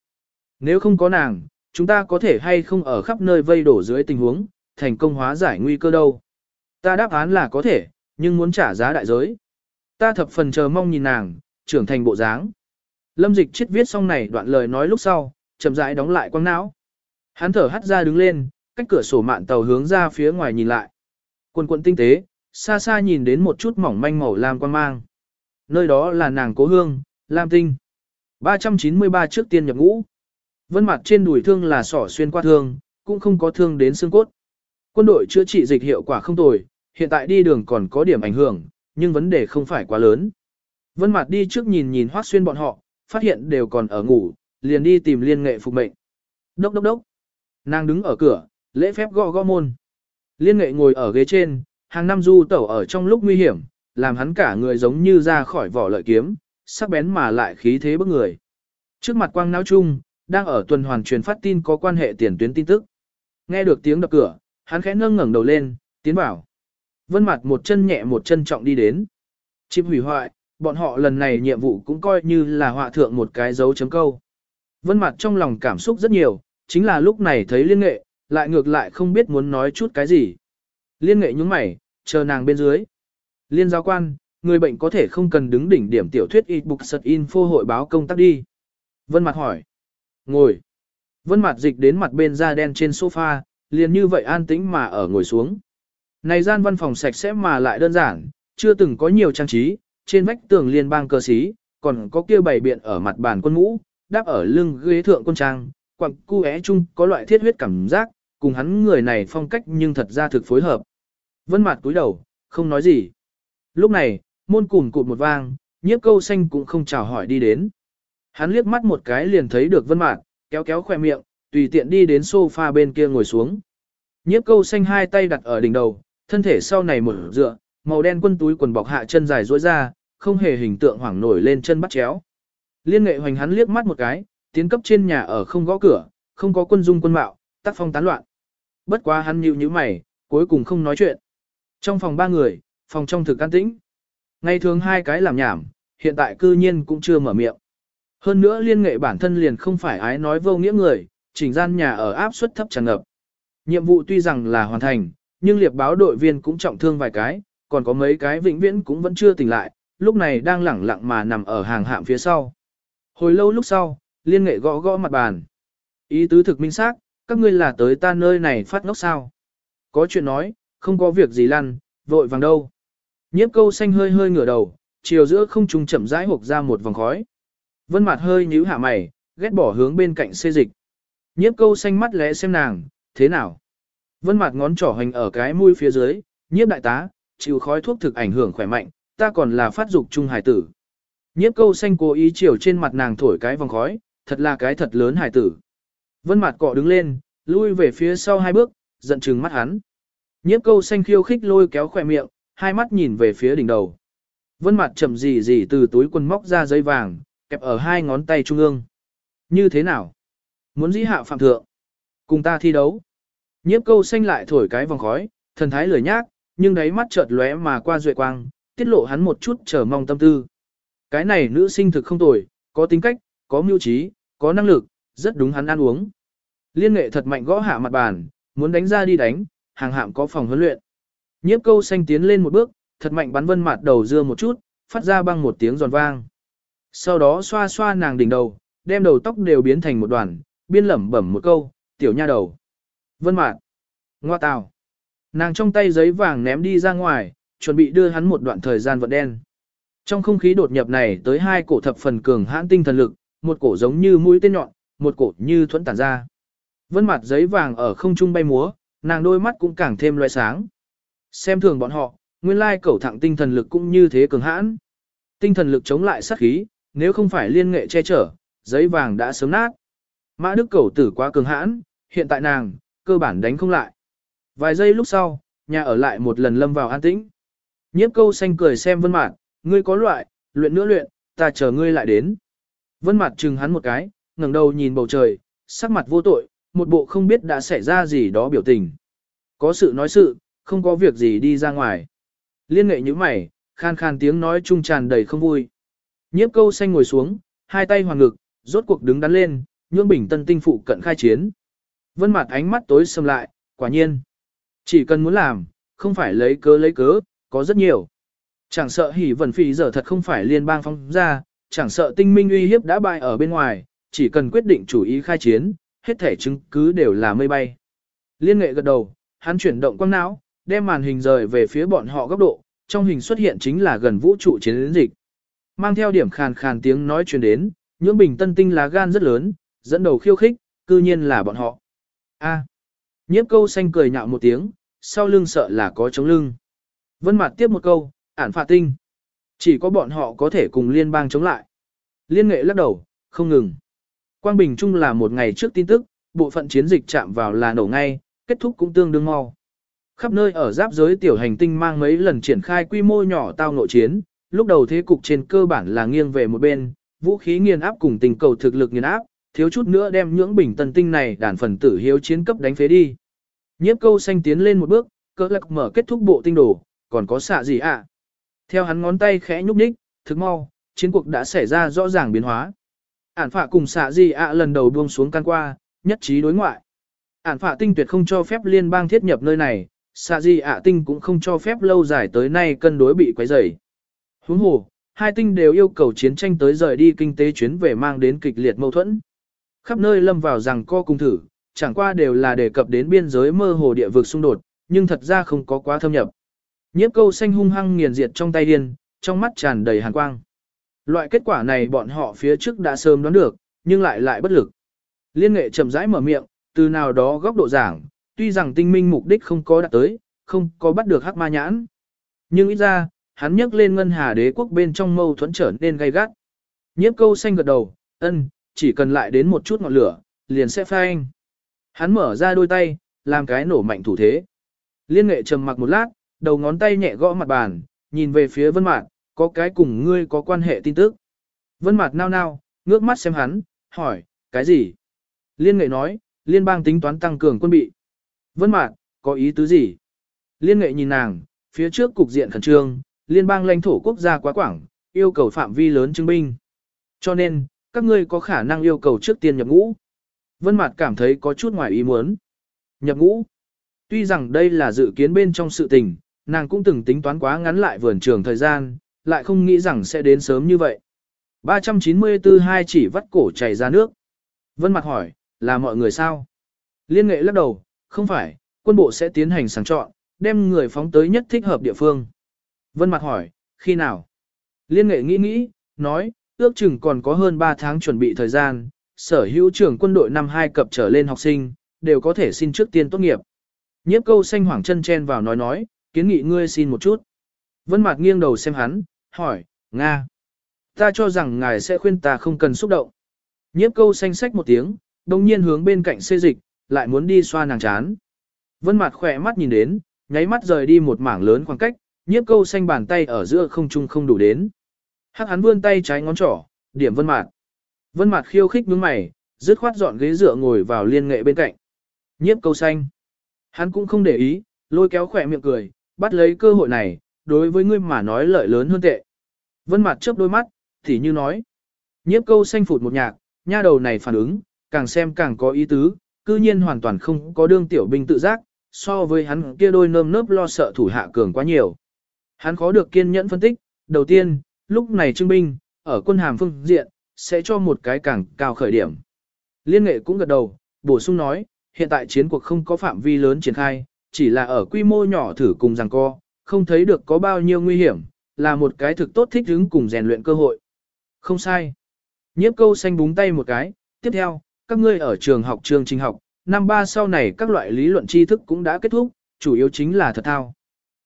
Nếu không có nàng, chúng ta có thể hay không ở khắp nơi vây đổ dưới tình huống, thành công hóa giải nguy cơ đâu. Ta đáp án là có thể, nhưng muốn trả giá đại giới. Ta thập phần chờ mong nhìn nàng, trưởng thành bộ dáng. Lâm dịch chết viết xong này đoạn lời nói lúc sau, chậm rãi đóng lại quang não. Hắn thở hắt ra đứng lên, cách cửa sổ mạn tàu hướng ra phía ngoài nhìn lại. Quần quận tinh tế, xa xa nhìn đến một chút mỏng manh màu lam quan mang. Nơi đó là nàng cố hương, lam tinh. 393 trước tiên nhập ngũ. Vân mặt trên đùi thương là sỏ xuyên qua thương, cũng không có thương đến xương cốt. Quân đội chữa trị dịch hiệu quả không tồi, hiện tại đi đường còn có điểm ảnh hưởng, nhưng vấn đề không phải quá lớn. Vân mặt đi trước nhìn nhìn hoác xuyên bọn họ, phát hiện đều còn ở ngủ, liền đi tìm liên nghệ phục mệnh. Đốc đốc đốc. Nàng đứng ở cửa, lễ phép gõ gõ môn. Liên nghệ ngồi ở ghế trên, hàng năm du tẩu ở trong lúc nguy hiểm, làm hắn cả người giống như ra khỏi vỏ lợi kiếm, sắc bén mà lại khí thế bức người. Trước mặt quang não chung, đang ở tuần hoàn truyền phát tin có quan hệ tiền tuyến tin tức. Nghe được tiếng đập cửa, hắn khẽ nâng ngẩng đầu lên, tiến vào. Vân mặt một chân nhẹ một chân trọng đi đến. Chịp hủy hoại, bọn họ lần này nhiệm vụ cũng coi như là họa thượng một cái dấu chấm câu. Vân mặt trong lòng cảm xúc rất nhiều, chính là lúc này thấy liên nghệ, lại ngược lại không biết muốn nói chút cái gì. Liên nghệ nhúng mày, chờ nàng bên dưới. Liên giáo quan, người bệnh có thể không cần đứng đỉnh điểm tiểu thuyết e-book sật info hội báo công tác đi. Vân mặt hỏi. Ngồi. Vân mặt dịch đến mặt bên da đen trên sofa, liền như vậy an tĩnh mà ở ngồi xuống. Này gian văn phòng sạch sẽ mà lại đơn giản, chưa từng có nhiều trang trí, trên vách tường liên bang cơ sĩ, còn có kia bày biện ở mặt bàn quân ngũ, đáp ở lưng ghế thượng quân trang, quặng cu é chung có loại thiết huyết cảm giác, cùng hắn người này phong cách nhưng thật ra thực phối hợp. Vân mặt túi đầu, không nói gì. Lúc này, môn cùn cụt một vang, nhiếp câu xanh cũng không chào hỏi đi đến. Hắn liếc mắt một cái liền thấy được vân mạt, kéo kéo khoe miệng, tùy tiện đi đến sofa bên kia ngồi xuống. Nhiếp câu xanh hai tay đặt ở đỉnh đầu, thân thể sau này mở dựa, màu đen quân túi quần bọc hạ chân dài duỗi ra, không hề hình tượng hoảng nổi lên chân bắt chéo. Liên nghệ hoành hắn liếc mắt một cái, tiến cấp trên nhà ở không gõ cửa, không có quân dung quân mạo, tác phong tán loạn. Bất quá hắn nhíu nhíu mày, cuối cùng không nói chuyện. Trong phòng ba người, phòng trong thực an tĩnh. Ngày thường hai cái làm nhảm, hiện tại cư nhiên cũng chưa mở miệng. Hơn nữa liên nghệ bản thân liền không phải ái nói vô nghĩa người, chỉnh gian nhà ở áp suất thấp tràn ngập. Nhiệm vụ tuy rằng là hoàn thành, nhưng liệp báo đội viên cũng trọng thương vài cái, còn có mấy cái vĩnh viễn cũng vẫn chưa tỉnh lại, lúc này đang lẳng lặng mà nằm ở hàng hạm phía sau. Hồi lâu lúc sau, liên nghệ gõ gõ mặt bàn. Ý tứ thực minh xác, các ngươi là tới ta nơi này phát ngốc sao. Có chuyện nói, không có việc gì lăn, vội vàng đâu. Nhiếp câu xanh hơi hơi ngửa đầu, chiều giữa không trung chậm rãi hộp ra một vòng khói. Vân mặt hơi nhíu hạ mày, ghét bỏ hướng bên cạnh xê dịch. Nhiếp câu xanh mắt lẽ xem nàng, thế nào? Vân mặt ngón trỏ hành ở cái mũi phía dưới, nhiếp đại tá, chịu khói thuốc thực ảnh hưởng khỏe mạnh, ta còn là phát dục trung hải tử. Nhiếp câu xanh cố ý chiều trên mặt nàng thổi cái vòng khói, thật là cái thật lớn hải tử. Vân mặt cọ đứng lên, lui về phía sau hai bước, giận chừng mắt hắn. Nhiếp câu xanh khiêu khích lôi kéo khỏe miệng, hai mắt nhìn về phía đỉnh đầu. Vân mặt chậm gì gì từ túi quần móc ra giấy vàng, kẹp ở hai ngón tay trung ương. Như thế nào? Muốn dĩ hạ phạm thượng. Cùng ta thi đấu. Nhiếp câu xanh lại thổi cái vòng khói, thần thái lười nhác, nhưng đáy mắt chợt lóe mà qua duệ quang, tiết lộ hắn một chút chờ mong tâm tư. Cái này nữ sinh thực không tồi, có tính cách, có mưu trí, có năng lực, rất đúng hắn ăn uống. Liên nghệ thật mạnh gõ hạ mặt bàn, muốn đánh ra đi đánh, hàng hạm có phòng huấn luyện. Nhiếp câu xanh tiến lên một bước, thật mạnh bắn vân mặt đầu dưa một chút, phát ra băng một tiếng giòn vang. Sau đó xoa xoa nàng đỉnh đầu, đem đầu tóc đều biến thành một đoàn, biên lẩm bẩm một câu, tiểu nha đầu. Vân mạt. Ngoa tào. Nàng trong tay giấy vàng ném đi ra ngoài, chuẩn bị đưa hắn một đoạn thời gian vận đen. Trong không khí đột nhập này tới hai cổ thập phần cường hãn tinh thần lực, một cổ giống như mũi tên nhọn, một cổ như thuẫn tản ra. Vân mặt giấy vàng ở không trung bay múa, nàng đôi mắt cũng càng thêm loại sáng. Xem thường bọn họ, nguyên lai cẩu thẳng tinh thần lực cũng như thế cường hãn. Tinh thần lực chống lại sát khí, nếu không phải liên nghệ che chở, giấy vàng đã sớm nát. Mã Đức cẩu tử quá cường hãn, hiện tại nàng, cơ bản đánh không lại. Vài giây lúc sau, nhà ở lại một lần lâm vào an tĩnh. Nhiếp câu xanh cười xem vân mạt, ngươi có loại, luyện nữa luyện, ta chờ ngươi lại đến. Vân mạt chừng hắn một cái, ngẩng đầu nhìn bầu trời, sắc mặt vô tội, một bộ không biết đã xảy ra gì đó biểu tình. Có sự nói sự, không có việc gì đi ra ngoài. Liên nghệ như mày, khan khan tiếng nói trung tràn đầy không vui. Nhiếp câu xanh ngồi xuống, hai tay hoàng ngực, rốt cuộc đứng đắn lên, nhương bình tân tinh phụ cận khai chiến. Vân mặt ánh mắt tối sầm lại, quả nhiên. Chỉ cần muốn làm, không phải lấy cớ lấy cớ, có rất nhiều. Chẳng sợ hỉ vần phì giờ thật không phải liên bang phong ra, chẳng sợ tinh minh uy hiếp đã bại ở bên ngoài, chỉ cần quyết định chủ ý khai chiến, hết thể chứng cứ đều là mây bay. Liên nghệ gật đầu, hắn chuyển động quang não, đem màn hình rời về phía bọn họ góc độ, trong hình xuất hiện chính là gần vũ trụ chiến dịch. Mang theo điểm khàn khàn tiếng nói truyền đến, những bình tân tinh lá gan rất lớn, dẫn đầu khiêu khích, cư nhiên là bọn họ. A. Nhiếp câu xanh cười nhạo một tiếng, sau lưng sợ là có chống lưng. Vân mạt tiếp một câu, ản phạt tinh. Chỉ có bọn họ có thể cùng liên bang chống lại. Liên nghệ lắc đầu, không ngừng. Quang Bình Trung là một ngày trước tin tức, bộ phận chiến dịch chạm vào là nổ ngay, kết thúc cũng tương đương mau. Khắp nơi ở giáp giới tiểu hành tinh mang mấy lần triển khai quy mô nhỏ tao nội chiến, lúc đầu thế cục trên cơ bản là nghiêng về một bên, vũ khí nghiền áp cùng tình cầu thực lực nghiền áp, thiếu chút nữa đem những bình tân tinh này đàn phần tử hiếu chiến cấp đánh phế đi. Nhiếp câu xanh tiến lên một bước, cỡ lạc mở kết thúc bộ tinh đồ, còn có xạ gì ạ? À? Theo hắn ngón tay khẽ nhúc nhích, thực mau, chiến cuộc đã xảy ra rõ ràng biến hóa. Ản phạ cùng xạ gì ạ lần đầu buông xuống can qua, nhất trí đối ngoại. Ản phạ tinh tuyệt không cho phép liên bang thiết nhập nơi này, xạ gì ạ tinh cũng không cho phép lâu dài tới nay cân đối bị quấy rầy. Huống hồ, hai tinh đều yêu cầu chiến tranh tới rời đi kinh tế chuyến về mang đến kịch liệt mâu thuẫn. Khắp nơi lâm vào rằng co cung thử, chẳng qua đều là đề cập đến biên giới mơ hồ địa vực xung đột, nhưng thật ra không có quá thâm nhập. Nhiếp câu xanh hung hăng nghiền diệt trong tay điên, trong mắt tràn đầy hàn quang. Loại kết quả này bọn họ phía trước đã sớm đoán được, nhưng lại lại bất lực. Liên nghệ chậm rãi mở miệng, từ nào đó góc độ giảng, tuy rằng tinh minh mục đích không có đạt tới, không có bắt được hắc ma nhãn. Nhưng ít ra, hắn nhắc lên ngân hà đế quốc bên trong mâu thuẫn trở nên gay gắt. Nhiếp câu xanh gật đầu, ân, chỉ cần lại đến một chút ngọn lửa, liền sẽ phai anh. Hắn mở ra đôi tay, làm cái nổ mạnh thủ thế. Liên nghệ trầm mặc một lát, đầu ngón tay nhẹ gõ mặt bàn, nhìn về phía vân mạc, có cái cùng ngươi có quan hệ tin tức. Vân mạc nao nao, ngước mắt xem hắn, hỏi, cái gì? Liên nghệ nói, liên bang tính toán tăng cường quân bị. Vân mạc, có ý tứ gì? Liên nghệ nhìn nàng, phía trước cục diện khẩn trương, liên bang lãnh thổ quốc gia quá quảng, yêu cầu phạm vi lớn chứng binh. Cho nên, các ngươi có khả năng yêu cầu trước tiên nhập ngũ. Vân Mạt cảm thấy có chút ngoài ý muốn. Nhập ngũ. Tuy rằng đây là dự kiến bên trong sự tình, nàng cũng từng tính toán quá ngắn lại vườn trường thời gian, lại không nghĩ rằng sẽ đến sớm như vậy. 394 hai chỉ vắt cổ chảy ra nước. Vân Mạt hỏi, là mọi người sao? Liên nghệ lắc đầu, không phải, quân bộ sẽ tiến hành sàng chọn, đem người phóng tới nhất thích hợp địa phương. Vân Mạt hỏi, khi nào? Liên nghệ nghĩ nghĩ, nói, ước chừng còn có hơn 3 tháng chuẩn bị thời gian, sở hữu trưởng quân đội năm 2 cập trở lên học sinh, đều có thể xin trước tiên tốt nghiệp. Nhiếp câu xanh hoảng chân chen vào nói nói, kiến nghị ngươi xin một chút. Vân Mạc nghiêng đầu xem hắn, hỏi, Nga. Ta cho rằng ngài sẽ khuyên ta không cần xúc động. Nhiếp câu xanh sách một tiếng, đồng nhiên hướng bên cạnh xê dịch, lại muốn đi xoa nàng chán. Vân Mạc khỏe mắt nhìn đến, nháy mắt rời đi một mảng lớn khoảng cách, nhiếp câu xanh bàn tay ở giữa không trung không đủ đến. Hắc hắn vươn tay trái ngón trỏ, điểm Vân Mạt. Vân Mạt khiêu khích nhướng mày, dứt khoát dọn ghế dựa ngồi vào liên nghệ bên cạnh. Nhiếp câu xanh. Hắn cũng không để ý, lôi kéo khỏe miệng cười, bắt lấy cơ hội này, đối với ngươi mà nói lợi lớn hơn tệ. Vân Mạt chớp đôi mắt, thì như nói. Nhiếp câu xanh phụt một nhạc, nha đầu này phản ứng, càng xem càng có ý tứ, cư nhiên hoàn toàn không có đương tiểu binh tự giác, so với hắn kia đôi nơm nớp lo sợ thủ hạ cường quá nhiều. Hắn khó được kiên nhẫn phân tích, đầu tiên, lúc này trưng binh, ở quân hàm phương diện, sẽ cho một cái càng cao khởi điểm. Liên nghệ cũng gật đầu, bổ sung nói, hiện tại chiến cuộc không có phạm vi lớn triển khai, chỉ là ở quy mô nhỏ thử cùng rằng co, không thấy được có bao nhiêu nguy hiểm, là một cái thực tốt thích ứng cùng rèn luyện cơ hội. Không sai. Nhiếp câu xanh búng tay một cái, tiếp theo, các ngươi ở trường học trường trình học, năm ba sau này các loại lý luận tri thức cũng đã kết thúc, chủ yếu chính là thật thao.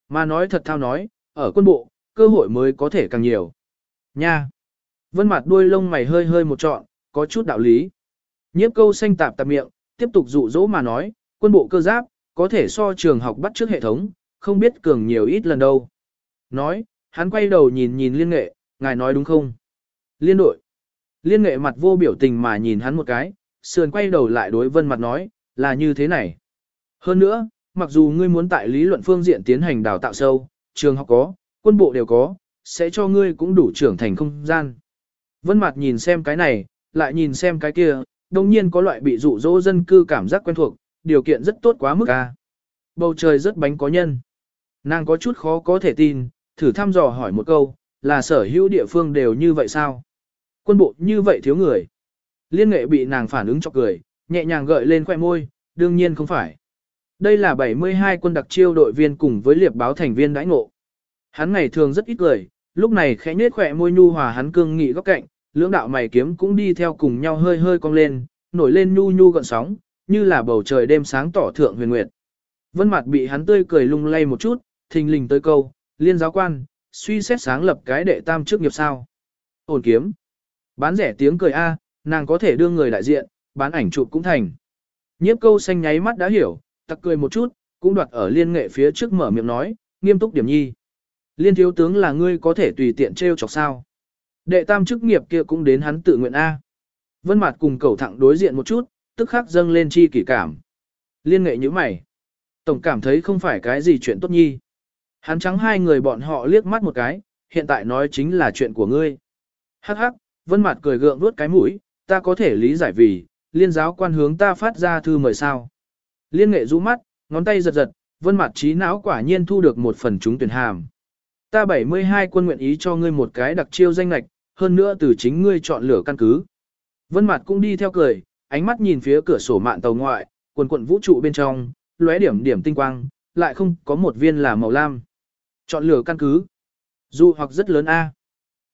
Mà nói thật thao nói, ở quân bộ, cơ hội mới có thể càng nhiều. Nha! Vân mặt đuôi lông mày hơi hơi một trọn, có chút đạo lý. Nhiếp câu xanh tạp tạp miệng, tiếp tục dụ dỗ mà nói, quân bộ cơ giáp, có thể so trường học bắt trước hệ thống, không biết cường nhiều ít lần đâu. Nói, hắn quay đầu nhìn nhìn liên nghệ, ngài nói đúng không? Liên đội. Liên nghệ mặt vô biểu tình mà nhìn hắn một cái, sườn quay đầu lại đối vân mặt nói, là như thế này. Hơn nữa, mặc dù ngươi muốn tại lý luận phương diện tiến hành đào tạo sâu, trường học có, quân bộ đều có, sẽ cho ngươi cũng đủ trưởng thành không gian. Vân mặt nhìn xem cái này, lại nhìn xem cái kia, đồng nhiên có loại bị dụ dỗ dân cư cảm giác quen thuộc, điều kiện rất tốt quá mức a. Bầu trời rất bánh có nhân. Nàng có chút khó có thể tin, thử thăm dò hỏi một câu, là sở hữu địa phương đều như vậy sao? Quân bộ như vậy thiếu người. Liên nghệ bị nàng phản ứng cho cười, nhẹ nhàng gợi lên khóe môi, đương nhiên không phải. Đây là 72 quân đặc chiêu đội viên cùng với liệp báo thành viên đãi ngộ. Hắn ngày thường rất ít cười, lúc này khẽ nhếch khỏe môi nhu hòa hắn cương nghị góc cạnh, lưỡng đạo mày kiếm cũng đi theo cùng nhau hơi hơi cong lên, nổi lên nhu nhu gọn sóng, như là bầu trời đêm sáng tỏ thượng huyền nguyệt. Vân mặt bị hắn tươi cười lung lay một chút, thình lình tới câu, liên giáo quan, suy xét sáng lập cái đệ tam trước nghiệp sao. Ổn kiếm. Bán rẻ tiếng cười A, nàng có thể đưa người đại diện, bán ảnh chụp cũng thành. Nhiếp câu xanh nháy mắt đã hiểu, tặc cười một chút, cũng đoạt ở liên nghệ phía trước mở miệng nói, nghiêm túc điểm nhi. Liên thiếu tướng là ngươi có thể tùy tiện trêu chọc sao. Đệ tam chức nghiệp kia cũng đến hắn tự nguyện A. Vân mặt cùng cầu thẳng đối diện một chút, tức khắc dâng lên chi kỷ cảm. Liên nghệ như mày. Tổng cảm thấy không phải cái gì chuyện tốt nhi. Hắn trắng hai người bọn họ liếc mắt một cái, hiện tại nói chính là chuyện của ngươi. Hắc hắc, vân mặt cười gượng vuốt cái mũi, ta có thể lý giải vì, liên giáo quan hướng ta phát ra thư mời sao. Liên nghệ rũ mắt, ngón tay giật giật, vân mặt trí não quả nhiên thu được một phần chúng tuyển hàm. Ta 72 quân nguyện ý cho ngươi một cái đặc chiêu danh lạch, hơn nữa từ chính ngươi chọn lựa căn cứ. Vân Mạt cũng đi theo cười, ánh mắt nhìn phía cửa sổ mạn tàu ngoại, quần quần vũ trụ bên trong, lóe điểm điểm tinh quang, lại không có một viên là màu lam. Chọn lựa căn cứ. Dù hoặc rất lớn A.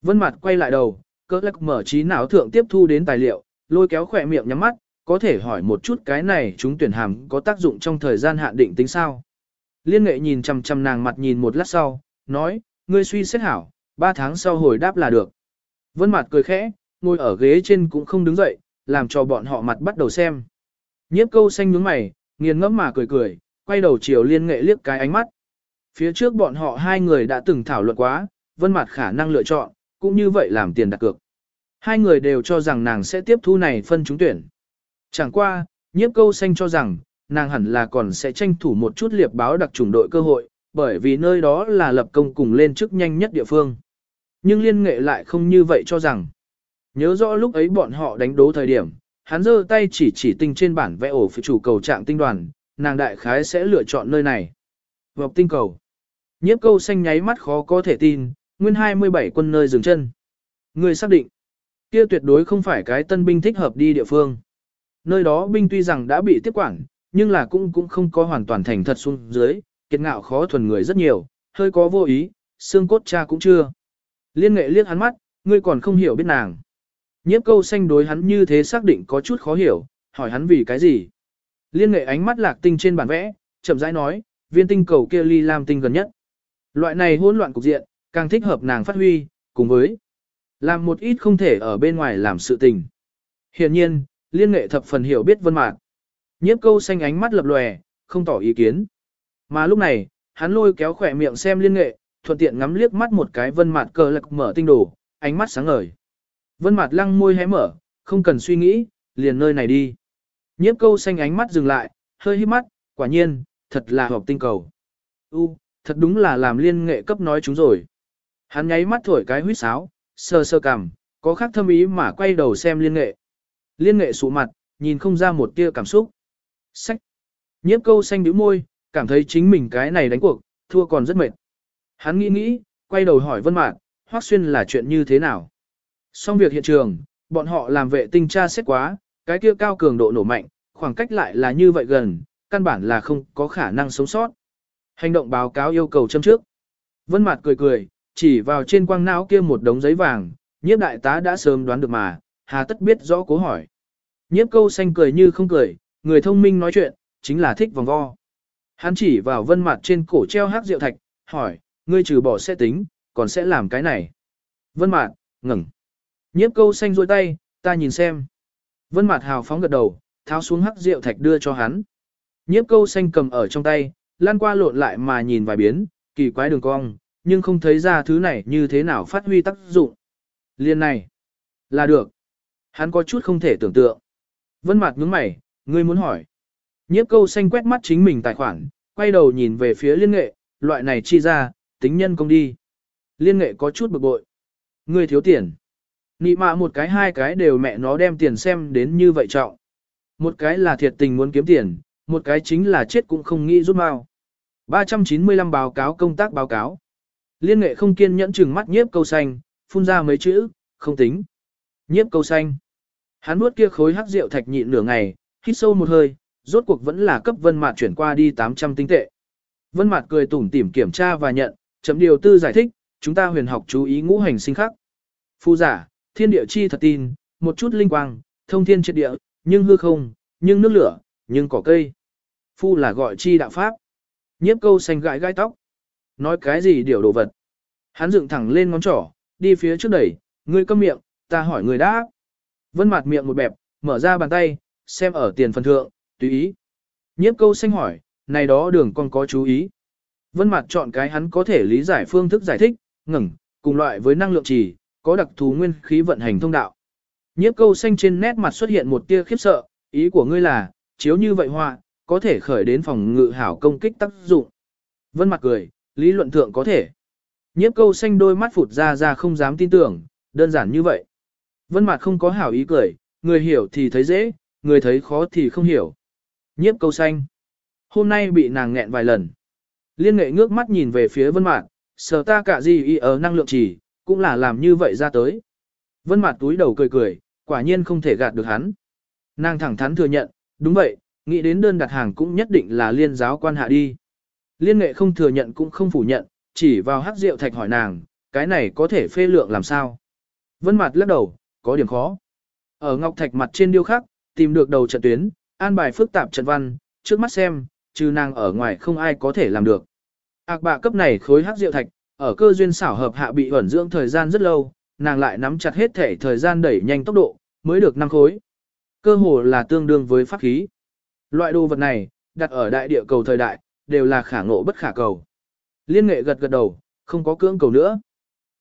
Vân Mạt quay lại đầu, cỡ lắc mở trí não thượng tiếp thu đến tài liệu, lôi kéo khỏe miệng nhắm mắt, có thể hỏi một chút cái này chúng tuyển hàm có tác dụng trong thời gian hạn định tính sao. Liên nghệ nhìn chằm chằm nàng mặt nhìn một lát sau, nói, ngươi suy xét hảo, ba tháng sau hồi đáp là được. Vân mặt cười khẽ, ngồi ở ghế trên cũng không đứng dậy, làm cho bọn họ mặt bắt đầu xem. Nhiếp câu xanh nhướng mày, nghiền ngẫm mà cười cười, quay đầu chiều liên nghệ liếc cái ánh mắt. Phía trước bọn họ hai người đã từng thảo luận quá, vân mặt khả năng lựa chọn, cũng như vậy làm tiền đặt cược. Hai người đều cho rằng nàng sẽ tiếp thu này phân trúng tuyển. Chẳng qua, nhiếp câu xanh cho rằng, nàng hẳn là còn sẽ tranh thủ một chút liệp báo đặc chủng đội cơ hội, bởi vì nơi đó là lập công cùng lên chức nhanh nhất địa phương. Nhưng liên nghệ lại không như vậy cho rằng. Nhớ rõ lúc ấy bọn họ đánh đố thời điểm, hắn giơ tay chỉ chỉ tinh trên bản vẽ ổ phụ chủ cầu trạng tinh đoàn, nàng đại khái sẽ lựa chọn nơi này. Vọc tinh cầu. Nhiếp câu xanh nháy mắt khó có thể tin, nguyên 27 quân nơi dừng chân. Người xác định, kia tuyệt đối không phải cái tân binh thích hợp đi địa phương. Nơi đó binh tuy rằng đã bị tiếp quản, nhưng là cũng cũng không có hoàn toàn thành thật xuống dưới, kiệt ngạo khó thuần người rất nhiều, hơi có vô ý, xương cốt cha cũng chưa. Liên nghệ liếc hắn mắt, ngươi còn không hiểu biết nàng. Nhiếp câu xanh đối hắn như thế xác định có chút khó hiểu, hỏi hắn vì cái gì. Liên nghệ ánh mắt lạc tinh trên bản vẽ, chậm rãi nói, viên tinh cầu kia ly lam tinh gần nhất. Loại này hỗn loạn cục diện, càng thích hợp nàng phát huy, cùng với làm một ít không thể ở bên ngoài làm sự tình. Hiện nhiên, liên nghệ thập phần hiểu biết vân mạc. Nhiếp câu xanh ánh mắt lập lòe, không tỏ ý kiến. Mà lúc này, hắn lôi kéo khỏe miệng xem liên nghệ, thuận tiện ngắm liếc mắt một cái vân mặt cờ lạc mở tinh đồ, ánh mắt sáng ngời. Vân mặt lăng môi hé mở, không cần suy nghĩ, liền nơi này đi. Nhiếp câu xanh ánh mắt dừng lại, hơi hít mắt, quả nhiên, thật là hợp tinh cầu. U, thật đúng là làm liên nghệ cấp nói chúng rồi. Hắn nháy mắt thổi cái huýt sáo, sơ sơ cằm, có khác thâm ý mà quay đầu xem liên nghệ. Liên nghệ sụ mặt, nhìn không ra một tia cảm xúc. Sách. Nhiếp câu xanh bĩu môi, cảm thấy chính mình cái này đánh cuộc, thua còn rất mệt. Hắn nghĩ nghĩ, quay đầu hỏi Vân Mạn, Hoắc Xuyên là chuyện như thế nào? Xong việc hiện trường, bọn họ làm vệ tinh tra xét quá, cái kia cao cường độ nổ mạnh, khoảng cách lại là như vậy gần, căn bản là không có khả năng sống sót. Hành động báo cáo yêu cầu châm trước. Vân Mạt cười cười, chỉ vào trên quang não kia một đống giấy vàng, nhiếp đại tá đã sớm đoán được mà, hà tất biết rõ cố hỏi. Nhiếp câu xanh cười như không cười, người thông minh nói chuyện, chính là thích vòng vo. Hắn chỉ vào vân mặt trên cổ treo hát rượu thạch, hỏi, ngươi trừ bỏ sẽ tính, còn sẽ làm cái này. Vân mặt, ngừng. Nhiếp câu xanh rôi tay, ta nhìn xem. Vân mặt hào phóng gật đầu, tháo xuống hắc rượu thạch đưa cho hắn. Nhiếp câu xanh cầm ở trong tay, lan qua lộn lại mà nhìn vài biến, kỳ quái đường cong, nhưng không thấy ra thứ này như thế nào phát huy tác dụng. Liên này, là được. Hắn có chút không thể tưởng tượng. Vân mặt nhướng mày, ngươi muốn hỏi. Nhiếp câu xanh quét mắt chính mình tài khoản, quay đầu nhìn về phía liên nghệ, loại này chi ra, tính nhân công đi. Liên nghệ có chút bực bội. Người thiếu tiền. Nị mạ một cái hai cái đều mẹ nó đem tiền xem đến như vậy trọng. Một cái là thiệt tình muốn kiếm tiền, một cái chính là chết cũng không nghĩ rút mau. 395 báo cáo công tác báo cáo. Liên nghệ không kiên nhẫn chừng mắt nhiếp câu xanh, phun ra mấy chữ, không tính. Nhiếp câu xanh. Hắn nuốt kia khối hắc rượu thạch nhịn nửa ngày, hít sâu một hơi, rốt cuộc vẫn là cấp Vân Mạt chuyển qua đi 800 tinh tệ. Vân Mạt cười tủm tỉm kiểm tra và nhận, chấm điều tư giải thích, chúng ta huyền học chú ý ngũ hành sinh khắc. Phu giả, thiên địa chi thật tin, một chút linh quang, thông thiên triệt địa, nhưng hư không, nhưng nước lửa, nhưng cỏ cây. Phu là gọi chi đạo pháp. Nhiếp câu xanh gãi gai tóc. Nói cái gì điều đồ vật. Hắn dựng thẳng lên ngón trỏ, đi phía trước đẩy, ngươi câm miệng, ta hỏi người đã. Vân mặt miệng một bẹp, mở ra bàn tay, xem ở tiền phần thượng, tùy ý. Nhiếp câu xanh hỏi, này đó đường con có chú ý. Vân mặt chọn cái hắn có thể lý giải phương thức giải thích, ngừng, cùng loại với năng lượng trì, có đặc thù nguyên khí vận hành thông đạo. Nhiếp câu xanh trên nét mặt xuất hiện một tia khiếp sợ, ý của ngươi là, chiếu như vậy họa, có thể khởi đến phòng ngự hảo công kích tác dụng. Vân mặt cười, lý luận thượng có thể. Nhiếp câu xanh đôi mắt phụt ra ra không dám tin tưởng, đơn giản như vậy. Vân mặt không có hảo ý cười, người hiểu thì thấy dễ, người thấy khó thì không hiểu. Nhiếp câu xanh. Hôm nay bị nàng nghẹn vài lần. Liên nghệ ngước mắt nhìn về phía vân mạc, sở ta cả gì y ở năng lượng chỉ, cũng là làm như vậy ra tới. Vân mạc túi đầu cười cười, quả nhiên không thể gạt được hắn. Nàng thẳng thắn thừa nhận, đúng vậy, nghĩ đến đơn đặt hàng cũng nhất định là liên giáo quan hạ đi. Liên nghệ không thừa nhận cũng không phủ nhận, chỉ vào hắc rượu thạch hỏi nàng, cái này có thể phê lượng làm sao? Vân Mạt lắc đầu, có điểm khó. Ở ngọc thạch mặt trên điêu khắc, tìm được đầu trận tuyến, an bài phức tạp trận văn, trước mắt xem, trừ nàng ở ngoài không ai có thể làm được. Ác bạ cấp này khối hắc rượu thạch, ở cơ duyên xảo hợp hạ bị ẩn dưỡng thời gian rất lâu, nàng lại nắm chặt hết thể thời gian đẩy nhanh tốc độ, mới được năm khối. Cơ hồ là tương đương với pháp khí. Loại đồ vật này, đặt ở đại địa cầu thời đại, đều là khả ngộ bất khả cầu. Liên nghệ gật gật đầu, không có cưỡng cầu nữa.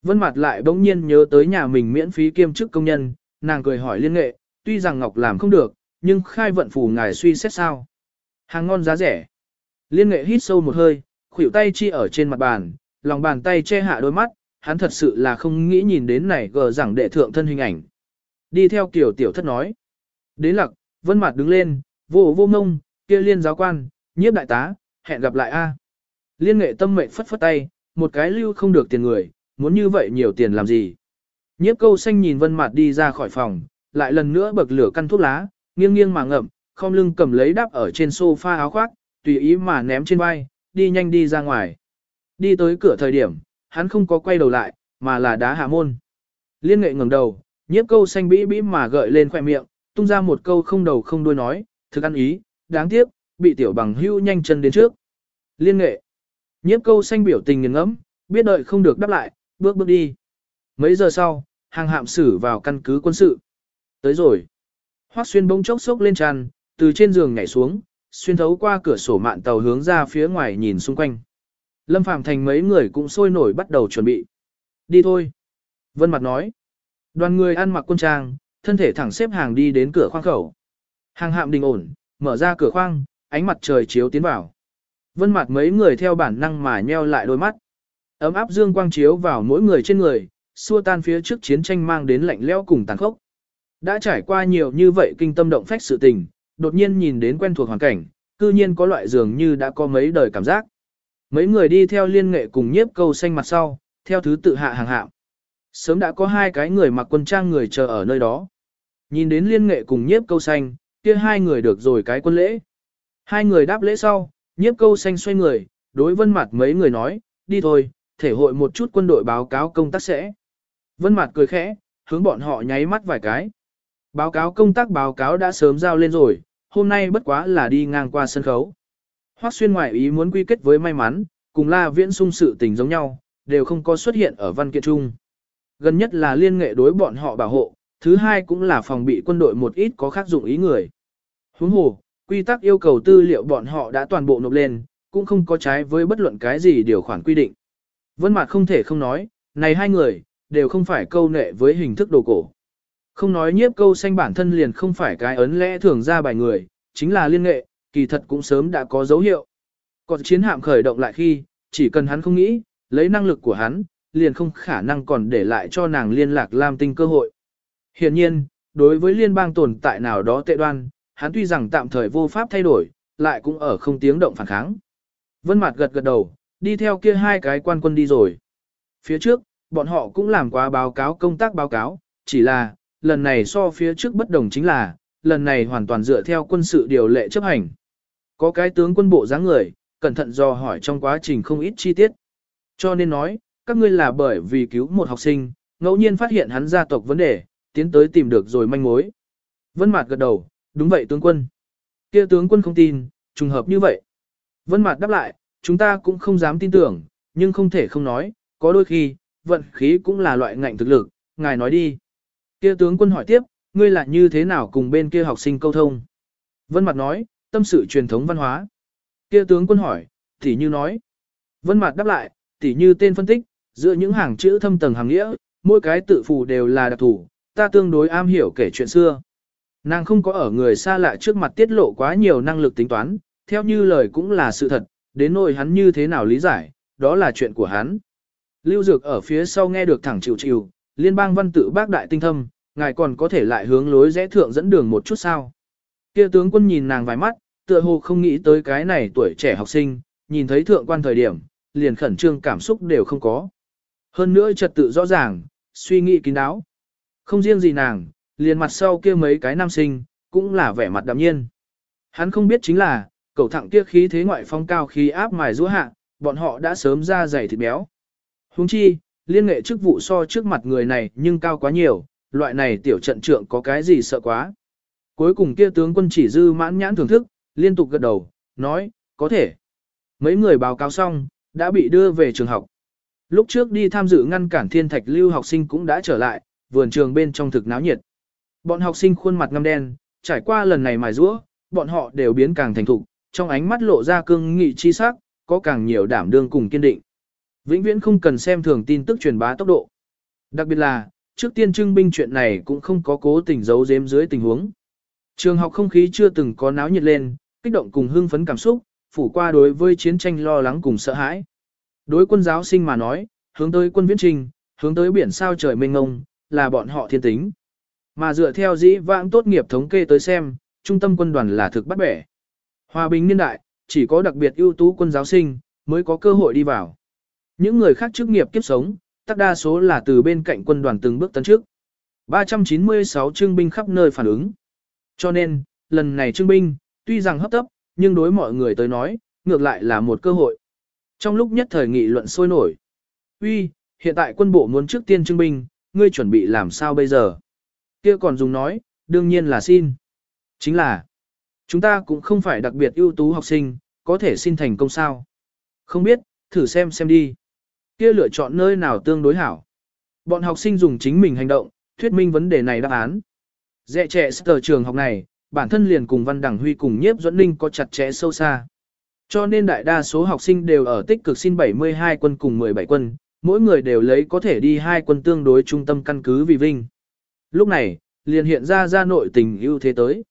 Vân Mạt lại bỗng nhiên nhớ tới nhà mình miễn phí kiêm chức công nhân, nàng cười hỏi liên nghệ, tuy rằng Ngọc làm không được, nhưng khai vận phủ ngài suy xét sao? Hàng ngon giá rẻ. Liên nghệ hít sâu một hơi, khuỷu tay chi ở trên mặt bàn, lòng bàn tay che hạ đôi mắt, hắn thật sự là không nghĩ nhìn đến này gờ rằng đệ thượng thân hình ảnh. Đi theo kiểu tiểu thất nói. Đến lặc, vân mặt đứng lên, vô vô ngông, kia liên giáo quan, nhiếp đại tá, hẹn gặp lại a. Liên nghệ tâm mệnh phất phất tay, một cái lưu không được tiền người, muốn như vậy nhiều tiền làm gì. Nhiếp câu xanh nhìn vân mặt đi ra khỏi phòng, lại lần nữa bậc lửa căn thuốc lá, nghiêng nghiêng mà ngậm, không lưng cầm lấy đắp ở trên sofa áo khoác, tùy ý mà ném trên vai, đi nhanh đi ra ngoài. Đi tới cửa thời điểm, hắn không có quay đầu lại, mà là đá hạ môn. Liên nghệ ngẩng đầu, nhiếp câu xanh bĩ bĩ mà gợi lên khoẻ miệng, tung ra một câu không đầu không đuôi nói, thực ăn ý, đáng tiếc, bị tiểu bằng hưu nhanh chân đến trước. Liên nghệ. Nhiếp câu xanh biểu tình nghiền ngẫm, biết đợi không được đáp lại, bước bước đi. Mấy giờ sau, hàng hạm xử vào căn cứ quân sự. Tới rồi. Hoắc xuyên bỗng chốc sốc lên tràn, từ trên giường nhảy xuống, xuyên thấu qua cửa sổ mạn tàu hướng ra phía ngoài nhìn xung quanh. Lâm Phàm Thành mấy người cũng sôi nổi bắt đầu chuẩn bị. Đi thôi. Vân Mặt nói. Đoàn người ăn mặc quân trang, thân thể thẳng xếp hàng đi đến cửa khoang khẩu. Hàng hạm đình ổn, mở ra cửa khoang, ánh mặt trời chiếu tiến vào. Vân Mặt mấy người theo bản năng mà nheo lại đôi mắt. Ấm áp dương quang chiếu vào mỗi người trên người, xua tan phía trước chiến tranh mang đến lạnh lẽo cùng tàn khốc. Đã trải qua nhiều như vậy kinh tâm động phách sự tình, đột nhiên nhìn đến quen thuộc hoàn cảnh, cư nhiên có loại dường như đã có mấy đời cảm giác. Mấy người đi theo liên nghệ cùng nhiếp câu xanh mặt sau, theo thứ tự hạ hàng hạng. Sớm đã có hai cái người mặc quân trang người chờ ở nơi đó. Nhìn đến liên nghệ cùng nhiếp câu xanh, kia hai người được rồi cái quân lễ. Hai người đáp lễ sau, nhiếp câu xanh xoay người, đối vân mặt mấy người nói, đi thôi, thể hội một chút quân đội báo cáo công tác sẽ. Vân mặt cười khẽ, hướng bọn họ nháy mắt vài cái. Báo cáo công tác báo cáo đã sớm giao lên rồi, hôm nay bất quá là đi ngang qua sân khấu. Hoắc xuyên ngoại ý muốn quy kết với may mắn, cùng la viễn sung sự tình giống nhau, đều không có xuất hiện ở văn kiện chung. Gần nhất là liên nghệ đối bọn họ bảo hộ, thứ hai cũng là phòng bị quân đội một ít có khác dụng ý người. Huống hồ, quy tắc yêu cầu tư liệu bọn họ đã toàn bộ nộp lên, cũng không có trái với bất luận cái gì điều khoản quy định. Vân Mạc không thể không nói, này hai người, đều không phải câu nệ với hình thức đồ cổ. Không nói nhiếp câu xanh bản thân liền không phải cái ấn lẽ thường ra bài người, chính là liên nghệ, kỳ thật cũng sớm đã có dấu hiệu. Còn chiến hạm khởi động lại khi, chỉ cần hắn không nghĩ, lấy năng lực của hắn, liền không khả năng còn để lại cho nàng liên lạc Lam Tinh cơ hội. Hiện nhiên, đối với liên bang tồn tại nào đó tệ đoan, hắn tuy rằng tạm thời vô pháp thay đổi, lại cũng ở không tiếng động phản kháng. Vân Mạt gật gật đầu, đi theo kia hai cái quan quân đi rồi. Phía trước, bọn họ cũng làm quá báo cáo công tác báo cáo, chỉ là, lần này so phía trước bất đồng chính là, lần này hoàn toàn dựa theo quân sự điều lệ chấp hành. Có cái tướng quân bộ dáng người, cẩn thận dò hỏi trong quá trình không ít chi tiết. Cho nên nói, các ngươi là bởi vì cứu một học sinh, ngẫu nhiên phát hiện hắn gia tộc vấn đề, tiến tới tìm được rồi manh mối. Vân Mạt gật đầu, đúng vậy tướng quân. Kia tướng quân không tin, trùng hợp như vậy. Vân Mạt đáp lại, chúng ta cũng không dám tin tưởng, nhưng không thể không nói, có đôi khi, vận khí cũng là loại ngạnh thực lực, ngài nói đi. Kia tướng quân hỏi tiếp, ngươi là như thế nào cùng bên kia học sinh câu thông? Vân Mạt nói, tâm sự truyền thống văn hóa. Kia tướng quân hỏi, tỷ như nói. Vân Mạt đáp lại, tỷ như tên phân tích, giữa những hàng chữ thâm tầng hàng nghĩa, mỗi cái tự phù đều là đặc thủ, ta tương đối am hiểu kể chuyện xưa. Nàng không có ở người xa lạ trước mặt tiết lộ quá nhiều năng lực tính toán, theo như lời cũng là sự thật, đến nỗi hắn như thế nào lý giải, đó là chuyện của hắn. Lưu Dược ở phía sau nghe được thẳng chịu chịu, liên bang văn tự bác đại tinh thâm, ngài còn có thể lại hướng lối rẽ thượng dẫn đường một chút sao. Kia tướng quân nhìn nàng vài mắt, tựa hồ không nghĩ tới cái này tuổi trẻ học sinh, nhìn thấy thượng quan thời điểm, liền khẩn trương cảm xúc đều không có. Hơn nữa trật tự rõ ràng, suy nghĩ kín đáo. Không riêng gì nàng, liền mặt sau kia mấy cái nam sinh, cũng là vẻ mặt đạm nhiên. Hắn không biết chính là, cậu thẳng kia khí thế ngoại phong cao khí áp mài rũa hạ, bọn họ đã sớm ra dày thịt béo. Huống chi, liên nghệ chức vụ so trước mặt người này nhưng cao quá nhiều, loại này tiểu trận trượng có cái gì sợ quá. Cuối cùng kia tướng quân chỉ dư mãn nhãn thưởng thức, liên tục gật đầu, nói, có thể. Mấy người báo cáo xong, đã bị đưa về trường học. Lúc trước đi tham dự ngăn cản thiên thạch lưu học sinh cũng đã trở lại, vườn trường bên trong thực náo nhiệt. Bọn học sinh khuôn mặt ngăm đen, trải qua lần này mài rũa, bọn họ đều biến càng thành thục, trong ánh mắt lộ ra cương nghị chi sắc, có càng nhiều đảm đương cùng kiên định. Vĩnh viễn không cần xem thường tin tức truyền bá tốc độ. Đặc biệt là, trước tiên trưng binh chuyện này cũng không có cố tình giấu giếm dưới tình huống. Trường học không khí chưa từng có náo nhiệt lên, kích động cùng hưng phấn cảm xúc, phủ qua đối với chiến tranh lo lắng cùng sợ hãi. Đối quân giáo sinh mà nói, hướng tới quân viễn trình, hướng tới biển sao trời mênh ngông, là bọn họ thiên tính. Mà dựa theo dĩ vãng tốt nghiệp thống kê tới xem, trung tâm quân đoàn là thực bắt bẻ. Hòa bình niên đại, chỉ có đặc biệt ưu tú quân giáo sinh, mới có cơ hội đi vào. Những người khác chức nghiệp kiếp sống, tất đa số là từ bên cạnh quân đoàn từng bước tấn trước. 396 trương binh khắp nơi phản ứng. Cho nên, lần này trương binh, tuy rằng hấp tấp, nhưng đối mọi người tới nói, ngược lại là một cơ hội. Trong lúc nhất thời nghị luận sôi nổi, uy, hiện tại quân bộ muốn trước tiên trương binh, ngươi chuẩn bị làm sao bây giờ? Kia còn dùng nói, đương nhiên là xin. Chính là, chúng ta cũng không phải đặc biệt ưu tú học sinh, có thể xin thành công sao. Không biết, thử xem xem đi. Kia lựa chọn nơi nào tương đối hảo. Bọn học sinh dùng chính mình hành động, thuyết minh vấn đề này đáp án. Dẹ trẻ sở trường học này, bản thân liền cùng Văn đẳng Huy cùng nhiếp duẫn ninh có chặt chẽ sâu xa. Cho nên đại đa số học sinh đều ở tích cực xin 72 quân cùng 17 quân, mỗi người đều lấy có thể đi hai quân tương đối trung tâm căn cứ vì vinh. Lúc này, liền hiện ra ra nội tình ưu thế tới.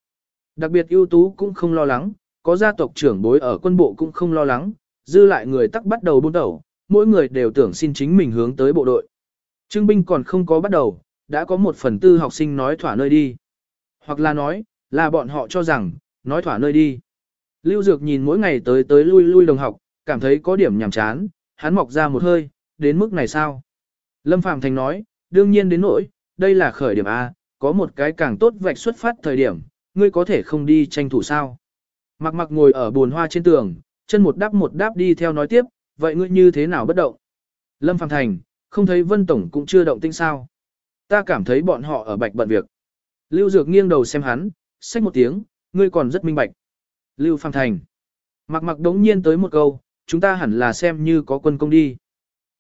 Đặc biệt ưu tú cũng không lo lắng, có gia tộc trưởng bối ở quân bộ cũng không lo lắng, dư lại người tắc bắt đầu buôn đầu, mỗi người đều tưởng xin chính mình hướng tới bộ đội. Trưng binh còn không có bắt đầu, đã có một phần tư học sinh nói thỏa nơi đi. Hoặc là nói, là bọn họ cho rằng, nói thỏa nơi đi. Lưu Dược nhìn mỗi ngày tới tới lui lui đồng học, cảm thấy có điểm nhàm chán, hắn mọc ra một hơi, đến mức này sao? Lâm Phạm Thành nói, đương nhiên đến nỗi, đây là khởi điểm A, có một cái càng tốt vạch xuất phát thời điểm, ngươi có thể không đi tranh thủ sao. Mặc mặc ngồi ở buồn hoa trên tường, chân một đáp một đáp đi theo nói tiếp, vậy ngươi như thế nào bất động? Lâm Phạm Thành, không thấy Vân Tổng cũng chưa động tinh sao. Ta cảm thấy bọn họ ở bạch bận việc. Lưu Dược nghiêng đầu xem hắn, xách một tiếng, ngươi còn rất minh bạch. Lưu Phạm Thành. Mặc mặc đống nhiên tới một câu, chúng ta hẳn là xem như có quân công đi.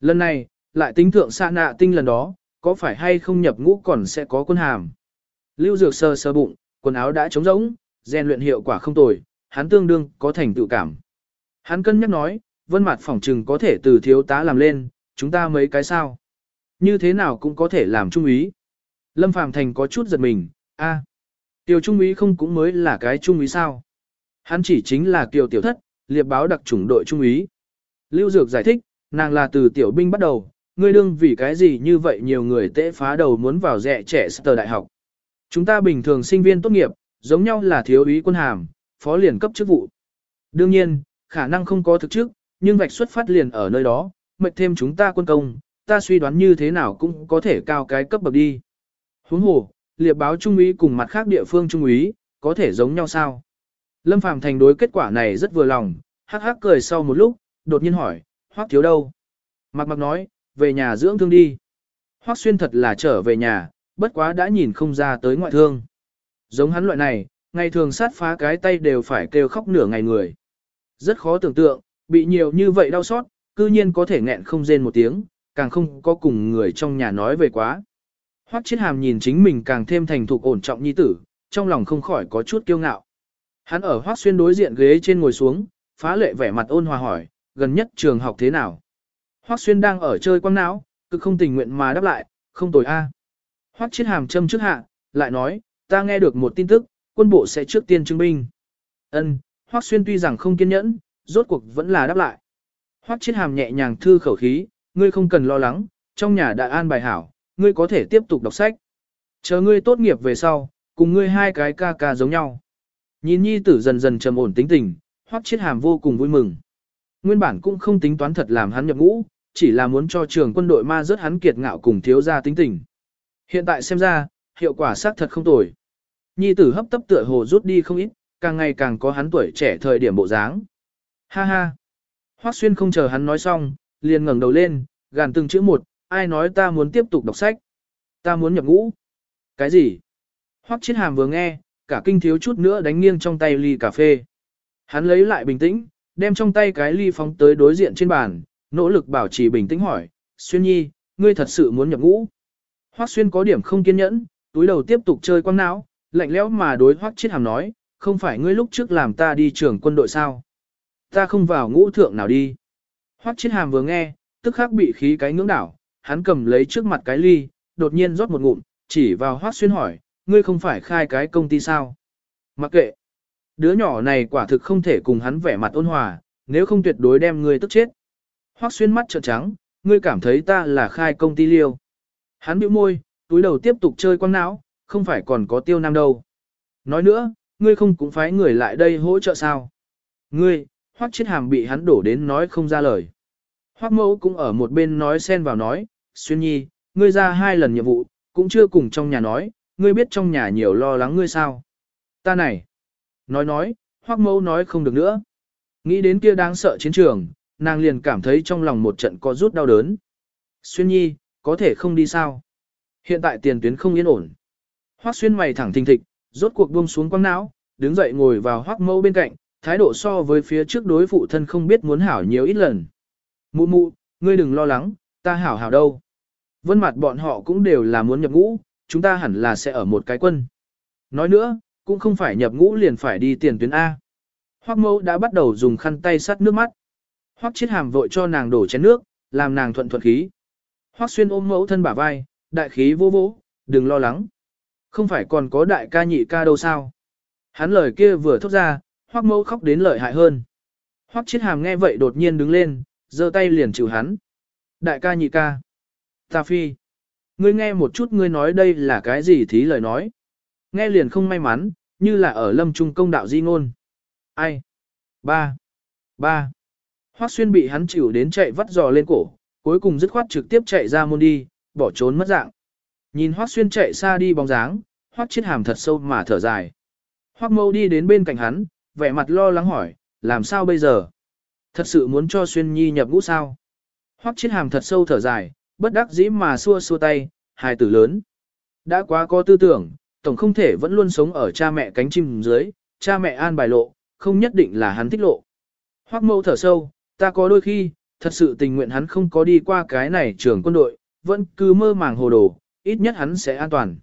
Lần này, lại tính thượng xa nạ tinh lần đó, có phải hay không nhập ngũ còn sẽ có quân hàm. Lưu Dược sơ sơ bụng, quần áo đã trống rỗng, rèn luyện hiệu quả không tồi, hắn tương đương có thành tựu cảm. Hắn cân nhắc nói, vân mặt phỏng trừng có thể từ thiếu tá làm lên, chúng ta mấy cái sao. Như thế nào cũng có thể làm trung úy. Lâm Phàm Thành có chút giật mình, a, à, tiểu trung úy không cũng mới là cái trung úy sao. Hắn chỉ chính là kiều tiểu thất, liệp báo đặc chủng đội trung úy. Lưu Dược giải thích, nàng là từ tiểu binh bắt đầu, ngươi đương vì cái gì như vậy nhiều người tễ phá đầu muốn vào rẻ trẻ sơ đại học. Chúng ta bình thường sinh viên tốt nghiệp, giống nhau là thiếu úy quân hàm, phó liền cấp chức vụ. Đương nhiên, khả năng không có thực chức, nhưng vạch xuất phát liền ở nơi đó, mệnh thêm chúng ta quân công, ta suy đoán như thế nào cũng có thể cao cái cấp bậc đi. Huống hồ, liệp báo trung úy cùng mặt khác địa phương trung úy, có thể giống nhau sao? Lâm Phàm thành đối kết quả này rất vừa lòng, hắc hắc cười sau một lúc, đột nhiên hỏi, hoắc thiếu đâu? Mặc mặc nói, về nhà dưỡng thương đi. Hoắc xuyên thật là trở về nhà, bất quá đã nhìn không ra tới ngoại thương. Giống hắn loại này, ngày thường sát phá cái tay đều phải kêu khóc nửa ngày người. Rất khó tưởng tượng, bị nhiều như vậy đau xót, cư nhiên có thể nghẹn không rên một tiếng, càng không có cùng người trong nhà nói về quá. Hoắc Chiết Hàm nhìn chính mình càng thêm thành thục ổn trọng nhi tử, trong lòng không khỏi có chút kiêu ngạo. Hắn ở Hoắc Xuyên đối diện ghế trên ngồi xuống, phá lệ vẻ mặt ôn hòa hỏi, gần nhất trường học thế nào? Hoắc Xuyên đang ở chơi quăng não, cực không tình nguyện mà đáp lại, không tồi a. Hoắc Chiết Hàm châm trước hạ, lại nói, ta nghe được một tin tức, quân bộ sẽ trước tiên chứng binh. Ân, Hoắc Xuyên tuy rằng không kiên nhẫn, rốt cuộc vẫn là đáp lại. Hoắc Chiết Hàm nhẹ nhàng thư khẩu khí, ngươi không cần lo lắng, trong nhà đã an bài hảo, ngươi có thể tiếp tục đọc sách. Chờ ngươi tốt nghiệp về sau, cùng ngươi hai cái ca ca giống nhau. Nhìn nhi tử dần dần trầm ổn tính tình, Hoắc Chiết Hàm vô cùng vui mừng. Nguyên bản cũng không tính toán thật làm hắn nhập ngũ, chỉ là muốn cho trường quân đội ma rớt hắn kiệt ngạo cùng thiếu gia tính tình. Hiện tại xem ra, hiệu quả xác thật không tồi. Nhi tử hấp tấp tựa hồ rút đi không ít, càng ngày càng có hắn tuổi trẻ thời điểm bộ dáng. Ha ha. Hoắc Xuyên không chờ hắn nói xong, liền ngẩng đầu lên, gàn từng chữ một, ai nói ta muốn tiếp tục đọc sách? Ta muốn nhập ngũ. Cái gì? Hoắc Chiết Hàm vừa nghe, cả kinh thiếu chút nữa đánh nghiêng trong tay ly cà phê. Hắn lấy lại bình tĩnh, đem trong tay cái ly phóng tới đối diện trên bàn, nỗ lực bảo trì bình tĩnh hỏi, Xuyên Nhi, ngươi thật sự muốn nhập ngũ? Hoắc Xuyên có điểm không kiên nhẫn, túi đầu tiếp tục chơi quăng não, lạnh lẽo mà đối Hoắc Chiết Hàm nói, không phải ngươi lúc trước làm ta đi trưởng quân đội sao? Ta không vào ngũ thượng nào đi. Hoắc Chiến Hàm vừa nghe, tức khắc bị khí cái ngưỡng đảo, hắn cầm lấy trước mặt cái ly, đột nhiên rót một ngụm, chỉ vào Hoắc Xuyên hỏi, ngươi không phải khai cái công ty sao? Mặc kệ. Đứa nhỏ này quả thực không thể cùng hắn vẻ mặt ôn hòa, nếu không tuyệt đối đem ngươi tức chết. Hoắc Xuyên mắt trợn trắng, ngươi cảm thấy ta là khai công ty liêu. Hắn bĩu môi, túi đầu tiếp tục chơi quăng não, không phải còn có tiêu nam đâu. Nói nữa, ngươi không cũng phái người lại đây hỗ trợ sao? Ngươi, hoắc chết hàm bị hắn đổ đến nói không ra lời. Hoắc mẫu cũng ở một bên nói xen vào nói, xuyên nhi, ngươi ra hai lần nhiệm vụ, cũng chưa cùng trong nhà nói, ngươi biết trong nhà nhiều lo lắng ngươi sao. Ta này, nói nói, hoắc mẫu nói không được nữa. Nghĩ đến kia đáng sợ chiến trường, nàng liền cảm thấy trong lòng một trận có rút đau đớn. Xuyên nhi, có thể không đi sao? Hiện tại tiền tuyến không yên ổn. Hoắc xuyên mày thẳng thình thịch, rốt cuộc buông xuống quăng não, đứng dậy ngồi vào Hoắc Mẫu bên cạnh, thái độ so với phía trước đối phụ thân không biết muốn hảo nhiều ít lần. Mụ mụ, ngươi đừng lo lắng, ta hảo hảo đâu. Vân mặt bọn họ cũng đều là muốn nhập ngũ, chúng ta hẳn là sẽ ở một cái quân. Nói nữa, cũng không phải nhập ngũ liền phải đi tiền tuyến A. Hoắc mẫu đã bắt đầu dùng khăn tay sắt nước mắt. Hoắc chết hàm vội cho nàng đổ chén nước, làm nàng thuận thuận khí. Hoắc xuyên ôm mẫu thân bả vai, đại khí vô vỗ, đừng lo lắng. Không phải còn có đại ca nhị ca đâu sao. Hắn lời kia vừa thốt ra, Hoắc mẫu khóc đến lợi hại hơn. Hoắc chiết hàm nghe vậy đột nhiên đứng lên, giơ tay liền chịu hắn. Đại ca nhị ca. Ta phi. Ngươi nghe một chút ngươi nói đây là cái gì thí lời nói. Nghe liền không may mắn, như là ở lâm trung công đạo di ngôn. Ai? Ba. Ba. Hoắc xuyên bị hắn chịu đến chạy vắt giò lên cổ, cuối cùng dứt khoát trực tiếp chạy ra môn đi, bỏ trốn mất dạng. Nhìn Hoắc xuyên chạy xa đi bóng dáng, Hoắc chiết hàm thật sâu mà thở dài. Hoắc mâu đi đến bên cạnh hắn, vẻ mặt lo lắng hỏi, làm sao bây giờ? Thật sự muốn cho xuyên nhi nhập ngũ sao? Hoắc Chiến hàm thật sâu thở dài, bất đắc dĩ mà xua xua tay, hài tử lớn. Đã quá có tư tưởng, tổng không thể vẫn luôn sống ở cha mẹ cánh chim dưới, cha mẹ an bài lộ, không nhất định là hắn thích lộ. Hoắc mâu thở sâu, ta có đôi khi, thật sự tình nguyện hắn không có đi qua cái này trường quân đội, vẫn cứ mơ màng hồ đồ, ít nhất hắn sẽ an toàn.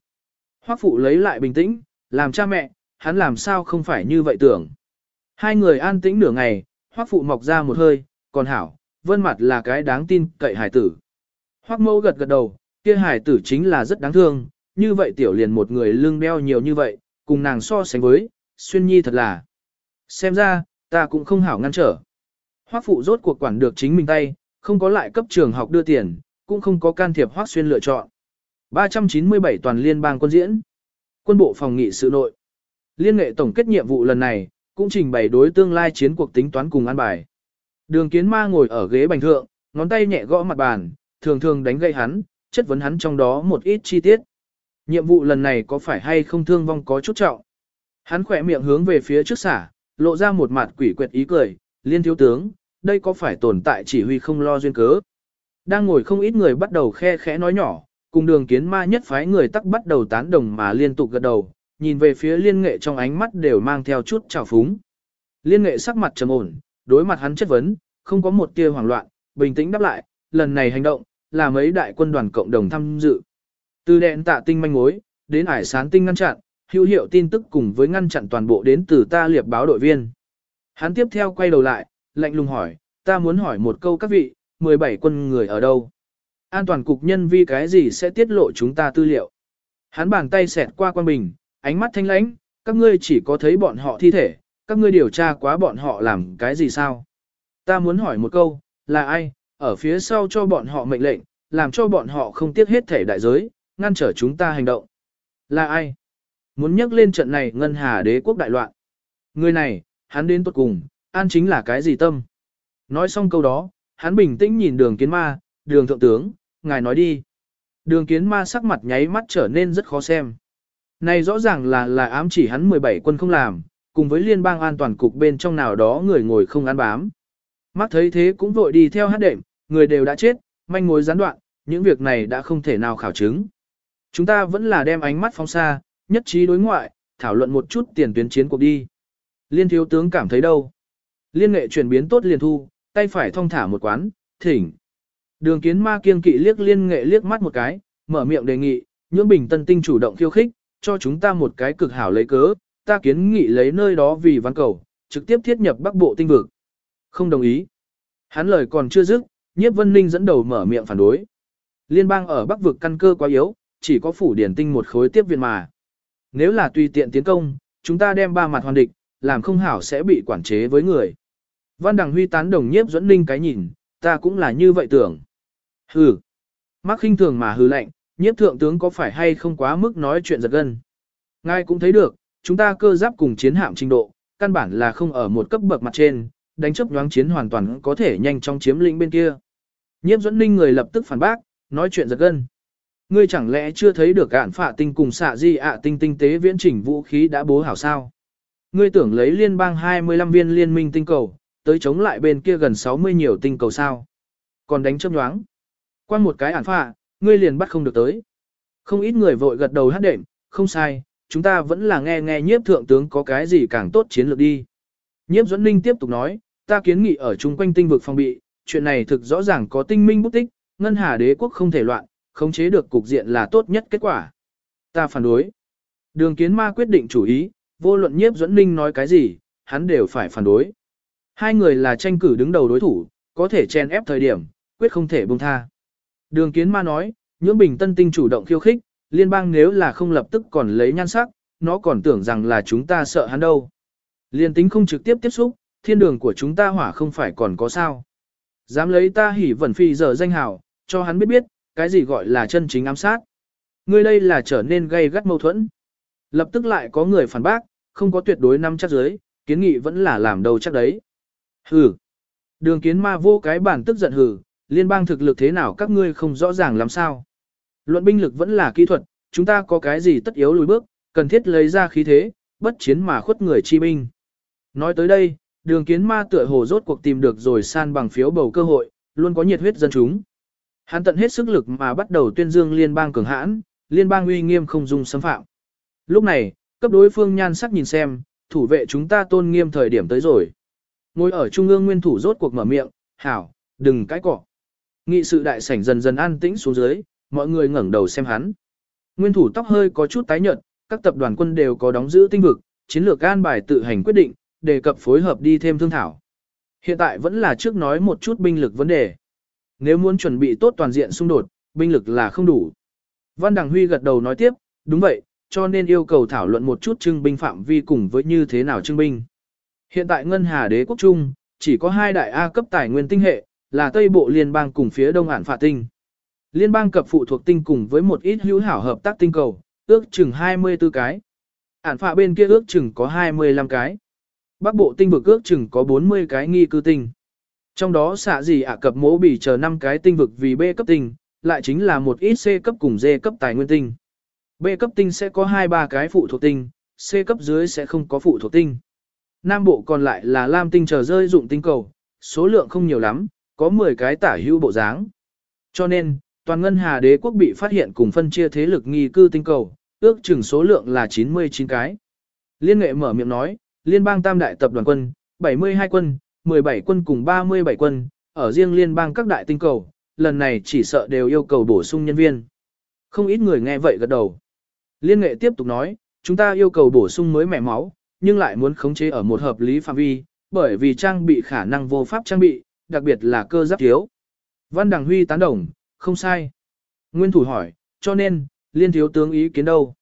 Hoắc phụ lấy lại bình tĩnh, làm cha mẹ, hắn làm sao không phải như vậy tưởng. Hai người an tĩnh nửa ngày, Hoắc phụ mọc ra một hơi, còn hảo, vân mặt là cái đáng tin cậy hải tử. Hoắc mẫu gật gật đầu, kia hải tử chính là rất đáng thương, như vậy tiểu liền một người lưng đeo nhiều như vậy, cùng nàng so sánh với, xuyên nhi thật là. Xem ra, ta cũng không hảo ngăn trở. Hoắc phụ rốt cuộc quản được chính mình tay, không có lại cấp trường học đưa tiền, cũng không có can thiệp Hoắc xuyên lựa chọn. 397 toàn liên bang quân diễn. Quân bộ phòng nghị sự nội. Liên nghệ tổng kết nhiệm vụ lần này, cũng trình bày đối tương lai chiến cuộc tính toán cùng an bài. Đường kiến ma ngồi ở ghế bành thượng, ngón tay nhẹ gõ mặt bàn, thường thường đánh gậy hắn, chất vấn hắn trong đó một ít chi tiết. Nhiệm vụ lần này có phải hay không thương vong có chút trọng. Hắn khỏe miệng hướng về phía trước xả, lộ ra một mặt quỷ quyệt ý cười, liên thiếu tướng, đây có phải tồn tại chỉ huy không lo duyên cớ. Đang ngồi không ít người bắt đầu khe khẽ nói nhỏ, cùng đường kiến ma nhất phái người tắc bắt đầu tán đồng mà liên tục gật đầu, nhìn về phía liên nghệ trong ánh mắt đều mang theo chút trào phúng. Liên nghệ sắc mặt trầm ổn, đối mặt hắn chất vấn, không có một tia hoảng loạn, bình tĩnh đáp lại, lần này hành động, là mấy đại quân đoàn cộng đồng tham dự. Từ đèn tạ tinh manh mối, đến ải sán tinh ngăn chặn, hữu hiệu tin tức cùng với ngăn chặn toàn bộ đến từ ta liệp báo đội viên. Hắn tiếp theo quay đầu lại, lạnh lùng hỏi, ta muốn hỏi một câu các vị, 17 quân người ở đâu? An toàn cục nhân vi cái gì sẽ tiết lộ chúng ta tư liệu? Hắn bàn tay xẹt qua quan bình, ánh mắt thanh lãnh, các ngươi chỉ có thấy bọn họ thi thể, các ngươi điều tra quá bọn họ làm cái gì sao? Ta muốn hỏi một câu, là ai, ở phía sau cho bọn họ mệnh lệnh, làm cho bọn họ không tiếc hết thể đại giới, ngăn trở chúng ta hành động. Là ai? Muốn nhắc lên trận này ngân hà đế quốc đại loạn. Người này, hắn đến tốt cùng, an chính là cái gì tâm? Nói xong câu đó, hắn bình tĩnh nhìn đường kiến ma, đường thượng tướng, ngài nói đi. Đường kiến ma sắc mặt nháy mắt trở nên rất khó xem. Này rõ ràng là là ám chỉ hắn 17 quân không làm, cùng với liên bang an toàn cục bên trong nào đó người ngồi không ăn bám. Mắt thấy thế cũng vội đi theo hát đệm, người đều đã chết, manh mối gián đoạn, những việc này đã không thể nào khảo chứng. Chúng ta vẫn là đem ánh mắt phóng xa, nhất trí đối ngoại, thảo luận một chút tiền tuyến chiến cuộc đi. Liên thiếu tướng cảm thấy đâu? Liên nghệ chuyển biến tốt liền thu, tay phải thong thả một quán, thỉnh. Đường kiến ma kiên kỵ liếc liên nghệ liếc mắt một cái, mở miệng đề nghị, nhưỡng bình tân tinh chủ động khiêu khích, cho chúng ta một cái cực hảo lấy cớ, ta kiến nghị lấy nơi đó vì văn cầu, trực tiếp thiết nhập bắc bộ tinh vực. Không đồng ý. Hắn lời còn chưa dứt, nhiếp vân ninh dẫn đầu mở miệng phản đối. Liên bang ở bắc vực căn cơ quá yếu, chỉ có phủ điển tinh một khối tiếp viện mà. Nếu là tùy tiện tiến công, chúng ta đem ba mặt hoàn địch, làm không hảo sẽ bị quản chế với người. Văn Đằng Huy tán đồng nhiếp dẫn ninh cái nhìn, ta cũng là như vậy tưởng. Hừ. Mắc khinh thường mà hừ lạnh, nhiếp thượng tướng có phải hay không quá mức nói chuyện giật gân. Ngài cũng thấy được, chúng ta cơ giáp cùng chiến hạm trình độ, căn bản là không ở một cấp bậc mặt trên, đánh chấp nhoáng chiến hoàn toàn có thể nhanh chóng chiếm lĩnh bên kia. Nhiếp dẫn ninh người lập tức phản bác, nói chuyện giật gân. Ngươi chẳng lẽ chưa thấy được ạn phạ tinh cùng xạ di ạ tinh tinh tế viễn chỉnh vũ khí đã bố hảo sao? Ngươi tưởng lấy liên bang 25 viên liên minh tinh cầu, tới chống lại bên kia gần 60 nhiều tinh cầu sao? Còn đánh chấp nhoáng. Quan một cái ản phạ, ngươi liền bắt không được tới. Không ít người vội gật đầu hát đệm, không sai, chúng ta vẫn là nghe nghe nhiếp thượng tướng có cái gì càng tốt chiến lược đi. Nhiếp Duẫn Ninh tiếp tục nói, ta kiến nghị ở chung quanh tinh vực phòng bị, chuyện này thực rõ ràng có tinh minh bút tích, ngân hà đế quốc không thể loạn, khống chế được cục diện là tốt nhất kết quả. Ta phản đối. Đường kiến ma quyết định chủ ý, vô luận nhiếp Duẫn Ninh nói cái gì, hắn đều phải phản đối. Hai người là tranh cử đứng đầu đối thủ, có thể chen ép thời điểm, quyết không thể buông tha. Đường kiến ma nói, nhưỡng bình tân tinh chủ động khiêu khích, liên bang nếu là không lập tức còn lấy nhan sắc, nó còn tưởng rằng là chúng ta sợ hắn đâu. Liên tính không trực tiếp tiếp xúc, thiên đường của chúng ta hỏa không phải còn có sao. Dám lấy ta hỉ vẩn phi giờ danh hào, cho hắn biết biết, cái gì gọi là chân chính ám sát. Ngươi đây là trở nên gây gắt mâu thuẫn. Lập tức lại có người phản bác, không có tuyệt đối năm chắc giới, kiến nghị vẫn là làm đầu chắc đấy. Hừ. Đường kiến ma vô cái bản tức giận hừ, liên bang thực lực thế nào các ngươi không rõ ràng làm sao. Luận binh lực vẫn là kỹ thuật, chúng ta có cái gì tất yếu lùi bước, cần thiết lấy ra khí thế, bất chiến mà khuất người chi binh. Nói tới đây, đường kiến ma tựa hồ rốt cuộc tìm được rồi san bằng phiếu bầu cơ hội, luôn có nhiệt huyết dân chúng. Hắn tận hết sức lực mà bắt đầu tuyên dương liên bang cường hãn, liên bang uy nghiêm không dung xâm phạm. Lúc này, cấp đối phương nhan sắc nhìn xem, thủ vệ chúng ta tôn nghiêm thời điểm tới rồi. Ngồi ở trung ương nguyên thủ rốt cuộc mở miệng, hảo, đừng cãi cọ. Nghị sự đại sảnh dần dần an tĩnh xuống dưới, mọi người ngẩng đầu xem hắn. Nguyên thủ tóc hơi có chút tái nhợt, các tập đoàn quân đều có đóng giữ tinh vực, chiến lược an bài tự hành quyết định, đề cập phối hợp đi thêm thương thảo. Hiện tại vẫn là trước nói một chút binh lực vấn đề. Nếu muốn chuẩn bị tốt toàn diện xung đột, binh lực là không đủ. Văn Đằng Huy gật đầu nói tiếp, đúng vậy, cho nên yêu cầu thảo luận một chút trưng binh phạm vi cùng với như thế nào trưng binh. Hiện tại Ngân Hà Đế quốc Trung, chỉ có hai đại A cấp tài nguyên tinh hệ, là Tây Bộ Liên bang cùng phía Đông Ản Phạ Tinh. Liên bang cập phụ thuộc tinh cùng với một ít hữu hảo hợp tác tinh cầu, ước chừng 24 cái. Ản Phạ bên kia ước chừng có 25 cái. Bắc Bộ tinh vực ước chừng có 40 cái nghi cư tinh. Trong đó xạ gì ạ cập mỗ bị chờ 5 cái tinh vực vì B cấp tinh, lại chính là một ít C cấp cùng D cấp tài nguyên tinh. B cấp tinh sẽ có 2-3 cái phụ thuộc tinh, C cấp dưới sẽ không có phụ thuộc tinh. Nam bộ còn lại là lam tinh chờ rơi dụng tinh cầu, số lượng không nhiều lắm, có 10 cái tả hữu bộ dáng. Cho nên, toàn ngân hà đế quốc bị phát hiện cùng phân chia thế lực nghi cư tinh cầu, ước chừng số lượng là 99 cái. Liên nghệ mở miệng nói, liên bang tam đại tập đoàn quân, 72 quân, 17 quân cùng 37 quân, ở riêng liên bang các đại tinh cầu, lần này chỉ sợ đều yêu cầu bổ sung nhân viên. Không ít người nghe vậy gật đầu. Liên nghệ tiếp tục nói, chúng ta yêu cầu bổ sung mới mẻ máu, nhưng lại muốn khống chế ở một hợp lý phạm vi, bởi vì trang bị khả năng vô pháp trang bị, đặc biệt là cơ giáp thiếu. Văn Đằng Huy tán đồng, không sai. Nguyên thủ hỏi, cho nên, liên thiếu tướng ý kiến đâu?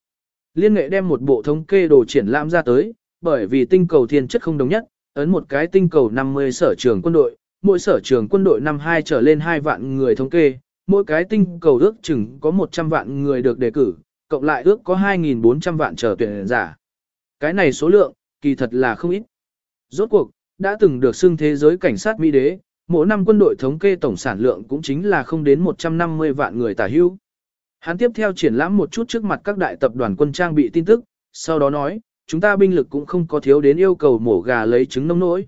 Liên nghệ đem một bộ thống kê đồ triển lãm ra tới, bởi vì tinh cầu thiên chất không đồng nhất, ấn một cái tinh cầu 50 sở trường quân đội, mỗi sở trường quân đội năm 2 trở lên 2 vạn người thống kê, mỗi cái tinh cầu ước chừng có 100 vạn người được đề cử, cộng lại ước có 2.400 vạn trở tuyển giả. Cái này số lượng, kỳ thật là không ít. Rốt cuộc, đã từng được xưng thế giới cảnh sát Mỹ đế, mỗi năm quân đội thống kê tổng sản lượng cũng chính là không đến 150 vạn người tả hưu. Hắn tiếp theo triển lãm một chút trước mặt các đại tập đoàn quân trang bị tin tức, sau đó nói, chúng ta binh lực cũng không có thiếu đến yêu cầu mổ gà lấy trứng nông nỗi.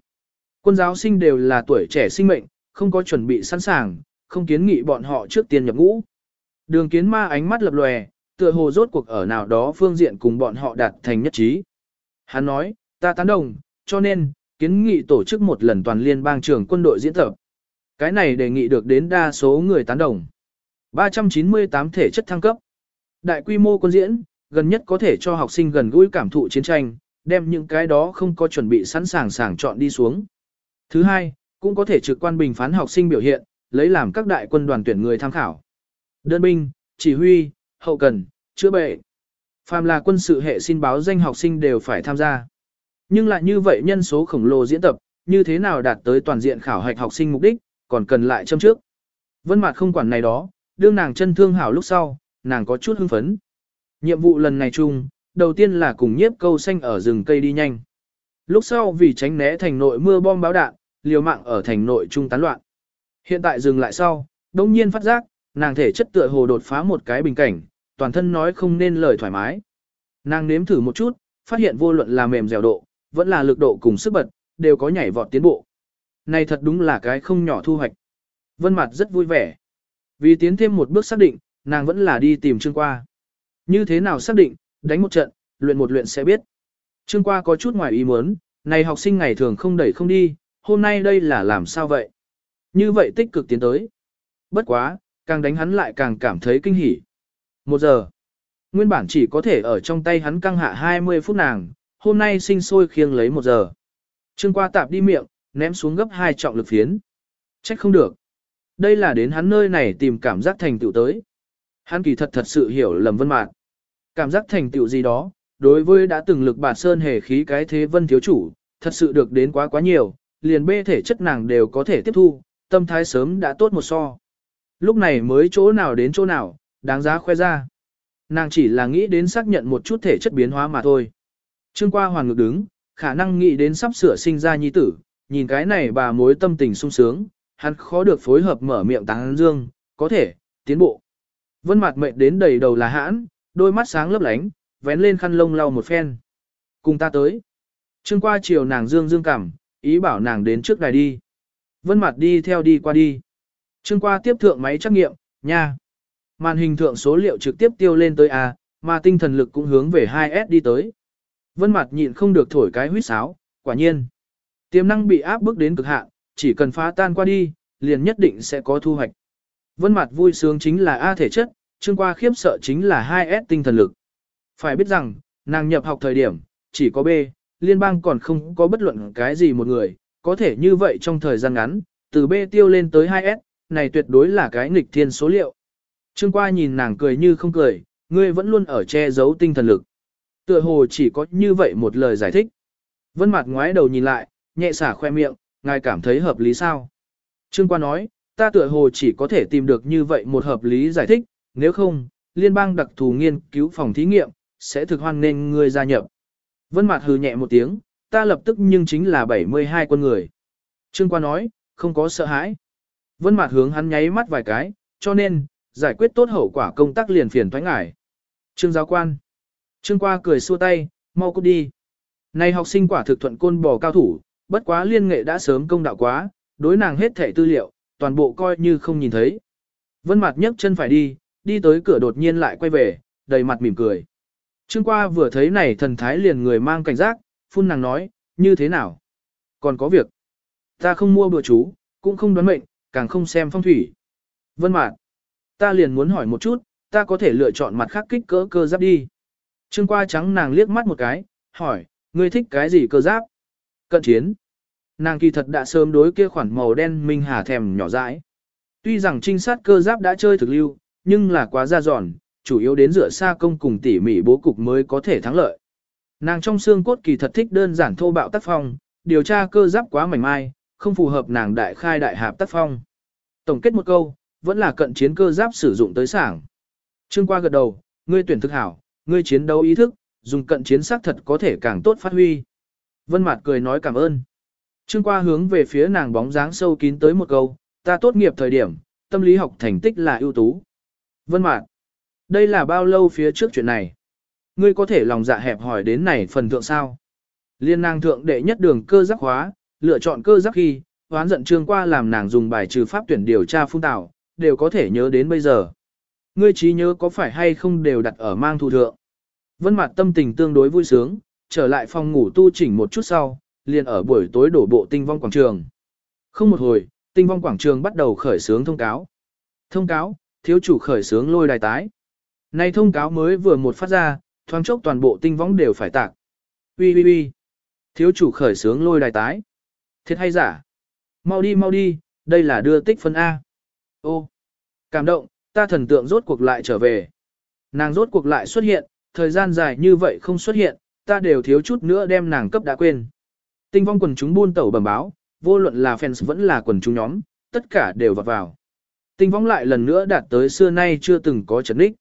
Quân giáo sinh đều là tuổi trẻ sinh mệnh, không có chuẩn bị sẵn sàng, không kiến nghị bọn họ trước tiên nhập ngũ. Đường kiến ma ánh mắt lập lòe, tựa hồ rốt cuộc ở nào đó phương diện cùng bọn họ đạt thành nhất trí. Hắn nói, ta tán đồng, cho nên, kiến nghị tổ chức một lần toàn liên bang trưởng quân đội diễn tập. Cái này đề nghị được đến đa số người tán đồng. 398 thể chất thăng cấp. Đại quy mô quân diễn, gần nhất có thể cho học sinh gần gũi cảm thụ chiến tranh, đem những cái đó không có chuẩn bị sẵn sàng sàng chọn đi xuống. Thứ hai, cũng có thể trực quan bình phán học sinh biểu hiện, lấy làm các đại quân đoàn tuyển người tham khảo. Đơn binh, chỉ huy, hậu cần, chữa bệnh. Phàm là quân sự hệ xin báo danh học sinh đều phải tham gia. Nhưng lại như vậy nhân số khổng lồ diễn tập, như thế nào đạt tới toàn diện khảo hạch học sinh mục đích, còn cần lại châm trước. Vân Mạt không quản này đó, đương nàng chân thương hảo lúc sau, nàng có chút hưng phấn. Nhiệm vụ lần này chung, đầu tiên là cùng nhiếp câu xanh ở rừng cây đi nhanh. Lúc sau vì tránh né thành nội mưa bom báo đạn, liều mạng ở thành nội trung tán loạn. Hiện tại dừng lại sau, đông nhiên phát giác, nàng thể chất tựa hồ đột phá một cái bình cảnh, toàn thân nói không nên lời thoải mái. Nàng nếm thử một chút, phát hiện vô luận là mềm dẻo độ, vẫn là lực độ cùng sức bật, đều có nhảy vọt tiến bộ. Này thật đúng là cái không nhỏ thu hoạch. Vân Mặt rất vui vẻ. Vì tiến thêm một bước xác định, nàng vẫn là đi tìm Trương qua. Như thế nào xác định, đánh một trận, luyện một luyện sẽ biết. Trương qua có chút ngoài ý muốn, này học sinh ngày thường không đẩy không đi, hôm nay đây là làm sao vậy? Như vậy tích cực tiến tới. Bất quá, càng đánh hắn lại càng cảm thấy kinh hỉ. Một giờ. Nguyên bản chỉ có thể ở trong tay hắn căng hạ 20 phút nàng, hôm nay sinh sôi khiêng lấy một giờ. Trương qua tạp đi miệng, ném xuống gấp hai trọng lực phiến. Trách không được. Đây là đến hắn nơi này tìm cảm giác thành tựu tới. Hắn kỳ thật thật sự hiểu lầm vân mạn. Cảm giác thành tựu gì đó, đối với đã từng lực bản sơn hề khí cái thế vân thiếu chủ, thật sự được đến quá quá nhiều, liền bê thể chất nàng đều có thể tiếp thu, tâm thái sớm đã tốt một so. Lúc này mới chỗ nào đến chỗ nào, đáng giá khoe ra. Nàng chỉ là nghĩ đến xác nhận một chút thể chất biến hóa mà thôi. Trương qua hoàn ngực đứng, khả năng nghĩ đến sắp sửa sinh ra nhi tử, nhìn cái này bà mối tâm tình sung sướng, hắn khó được phối hợp mở miệng tán dương, có thể, tiến bộ. Vân mặt mệt đến đầy đầu là hãn, đôi mắt sáng lấp lánh, vén lên khăn lông lau một phen. Cùng ta tới. Trương qua chiều nàng dương dương cảm, ý bảo nàng đến trước đài đi. Vân mặt đi theo đi qua đi. Trương qua tiếp thượng máy trắc nghiệm, nha. Màn hình thượng số liệu trực tiếp tiêu lên tới A, mà tinh thần lực cũng hướng về 2S đi tới. Vân mặt nhịn không được thổi cái huýt sáo, quả nhiên. Tiềm năng bị áp bức đến cực hạn, chỉ cần phá tan qua đi, liền nhất định sẽ có thu hoạch. Vân mặt vui sướng chính là A thể chất, trương qua khiếp sợ chính là 2S tinh thần lực. Phải biết rằng, nàng nhập học thời điểm, chỉ có B, liên bang còn không có bất luận cái gì một người, có thể như vậy trong thời gian ngắn, từ B tiêu lên tới 2S, này tuyệt đối là cái nghịch thiên số liệu. Trương qua nhìn nàng cười như không cười, ngươi vẫn luôn ở che giấu tinh thần lực. Tựa hồ chỉ có như vậy một lời giải thích. Vân mặt ngoái đầu nhìn lại, nhẹ xả khoe miệng, ngài cảm thấy hợp lý sao? Trương qua nói, ta tựa hồ chỉ có thể tìm được như vậy một hợp lý giải thích, nếu không, liên bang đặc thù nghiên cứu phòng thí nghiệm, sẽ thực hoan nên ngươi gia nhập. Vân Mạt hừ nhẹ một tiếng, ta lập tức nhưng chính là 72 quân người. Trương qua nói, không có sợ hãi. Vân Mạt hướng hắn nháy mắt vài cái, cho nên, giải quyết tốt hậu quả công tác liền phiền toái ngài. Trương giáo quan. Trương qua cười xua tay, mau cút đi. Này học sinh quả thực thuận côn bò cao thủ, bất quá liên nghệ đã sớm công đạo quá, đối nàng hết thẻ tư liệu, toàn bộ coi như không nhìn thấy. Vân mặt nhấc chân phải đi, đi tới cửa đột nhiên lại quay về, đầy mặt mỉm cười. Trương qua vừa thấy này thần thái liền người mang cảnh giác, phun nàng nói, như thế nào? Còn có việc. Ta không mua bữa chú, cũng không đoán mệnh, càng không xem phong thủy. Vân mạt, ta liền muốn hỏi một chút, ta có thể lựa chọn mặt khác kích cỡ cơ giáp đi. Trương qua trắng nàng liếc mắt một cái, hỏi, ngươi thích cái gì cơ giáp? Cận chiến. Nàng kỳ thật đã sớm đối kia khoản màu đen minh hà thèm nhỏ dãi. Tuy rằng trinh sát cơ giáp đã chơi thực lưu, nhưng là quá ra giòn, chủ yếu đến rửa xa công cùng tỉ mỉ bố cục mới có thể thắng lợi. Nàng trong xương cốt kỳ thật thích đơn giản thô bạo tác phong, điều tra cơ giáp quá mảnh mai, không phù hợp nàng đại khai đại hạp tác phong. Tổng kết một câu, vẫn là cận chiến cơ giáp sử dụng tới sảng. Trương qua gật đầu, ngươi tuyển thực hảo, ngươi chiến đấu ý thức, dùng cận chiến xác thật có thể càng tốt phát huy. Vân Mạt cười nói cảm ơn. Trương qua hướng về phía nàng bóng dáng sâu kín tới một câu, ta tốt nghiệp thời điểm, tâm lý học thành tích là ưu tú. Vân Mạt, đây là bao lâu phía trước chuyện này? Ngươi có thể lòng dạ hẹp hỏi đến này phần thượng sao? Liên nàng thượng đệ nhất đường cơ giác hóa, lựa chọn cơ giác khi, hoán giận trương qua làm nàng dùng bài trừ pháp tuyển điều tra phun tạo, đều có thể nhớ đến bây giờ. Ngươi trí nhớ có phải hay không đều đặt ở mang thu thượng. Vân mặt tâm tình tương đối vui sướng, trở lại phòng ngủ tu chỉnh một chút sau, liền ở buổi tối đổ bộ tinh vong quảng trường. Không một hồi, tinh vong quảng trường bắt đầu khởi sướng thông cáo. Thông cáo, thiếu chủ khởi sướng lôi đài tái. Nay thông cáo mới vừa một phát ra, thoáng chốc toàn bộ tinh vong đều phải tạc. Ui ui ui. Thiếu chủ khởi sướng lôi đài tái. Thiệt hay giả? Mau đi mau đi, đây là đưa tích phân A. Ô. Cảm động, ta thần tượng rốt cuộc lại trở về. Nàng rốt cuộc lại xuất hiện, thời gian dài như vậy không xuất hiện, ta đều thiếu chút nữa đem nàng cấp đã quên. Tinh vong quần chúng buôn tẩu bẩm báo, vô luận là fans vẫn là quần chúng nhóm, tất cả đều vọt vào. Tinh vong lại lần nữa đạt tới xưa nay chưa từng có chấn đích.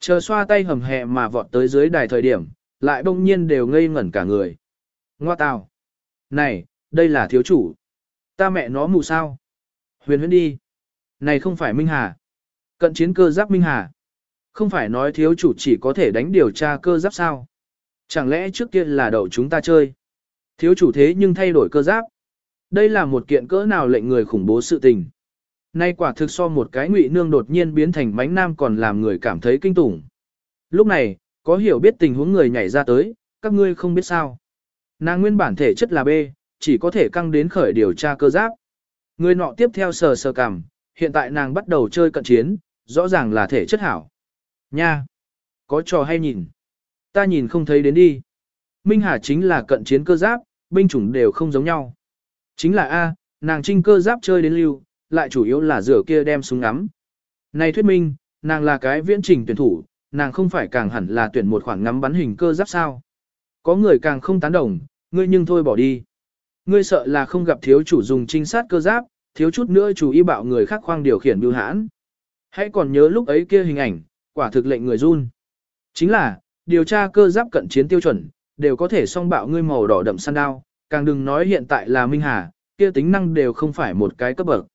Chờ xoa tay hầm hẹ mà vọt tới dưới đài thời điểm, lại bỗng nhiên đều ngây ngẩn cả người. Ngoa tào. Này, đây là thiếu chủ. Ta mẹ nó mù sao. Huyền huyền đi. Này không phải Minh Hà. Cận chiến cơ giáp Minh Hà. Không phải nói thiếu chủ chỉ có thể đánh điều tra cơ giáp sao. Chẳng lẽ trước kia là đậu chúng ta chơi. Thiếu chủ thế nhưng thay đổi cơ giáp. Đây là một kiện cỡ nào lệnh người khủng bố sự tình. Nay quả thực so một cái ngụy nương đột nhiên biến thành bánh nam còn làm người cảm thấy kinh tủng. Lúc này, có hiểu biết tình huống người nhảy ra tới, các ngươi không biết sao. Nàng nguyên bản thể chất là B, chỉ có thể căng đến khởi điều tra cơ giáp. Người nọ tiếp theo sờ sờ cằm, hiện tại nàng bắt đầu chơi cận chiến, rõ ràng là thể chất hảo. Nha! Có trò hay nhìn. Ta nhìn không thấy đến đi. Minh Hà chính là cận chiến cơ giáp, binh chủng đều không giống nhau. Chính là A, nàng trinh cơ giáp chơi đến lưu, lại chủ yếu là rửa kia đem súng ngắm. Này thuyết minh, nàng là cái viễn trình tuyển thủ, nàng không phải càng hẳn là tuyển một khoảng ngắm bắn hình cơ giáp sao. Có người càng không tán đồng, ngươi nhưng thôi bỏ đi. Ngươi sợ là không gặp thiếu chủ dùng trinh sát cơ giáp, thiếu chút nữa chủ y bạo người khác khoang điều khiển bưu hãn. Hãy còn nhớ lúc ấy kia hình ảnh, quả thực lệnh người run. Chính là, điều tra cơ giáp cận chiến tiêu chuẩn, đều có thể song bạo ngươi màu đỏ đậm săn đao, càng đừng nói hiện tại là Minh Hà, kia tính năng đều không phải một cái cấp bậc.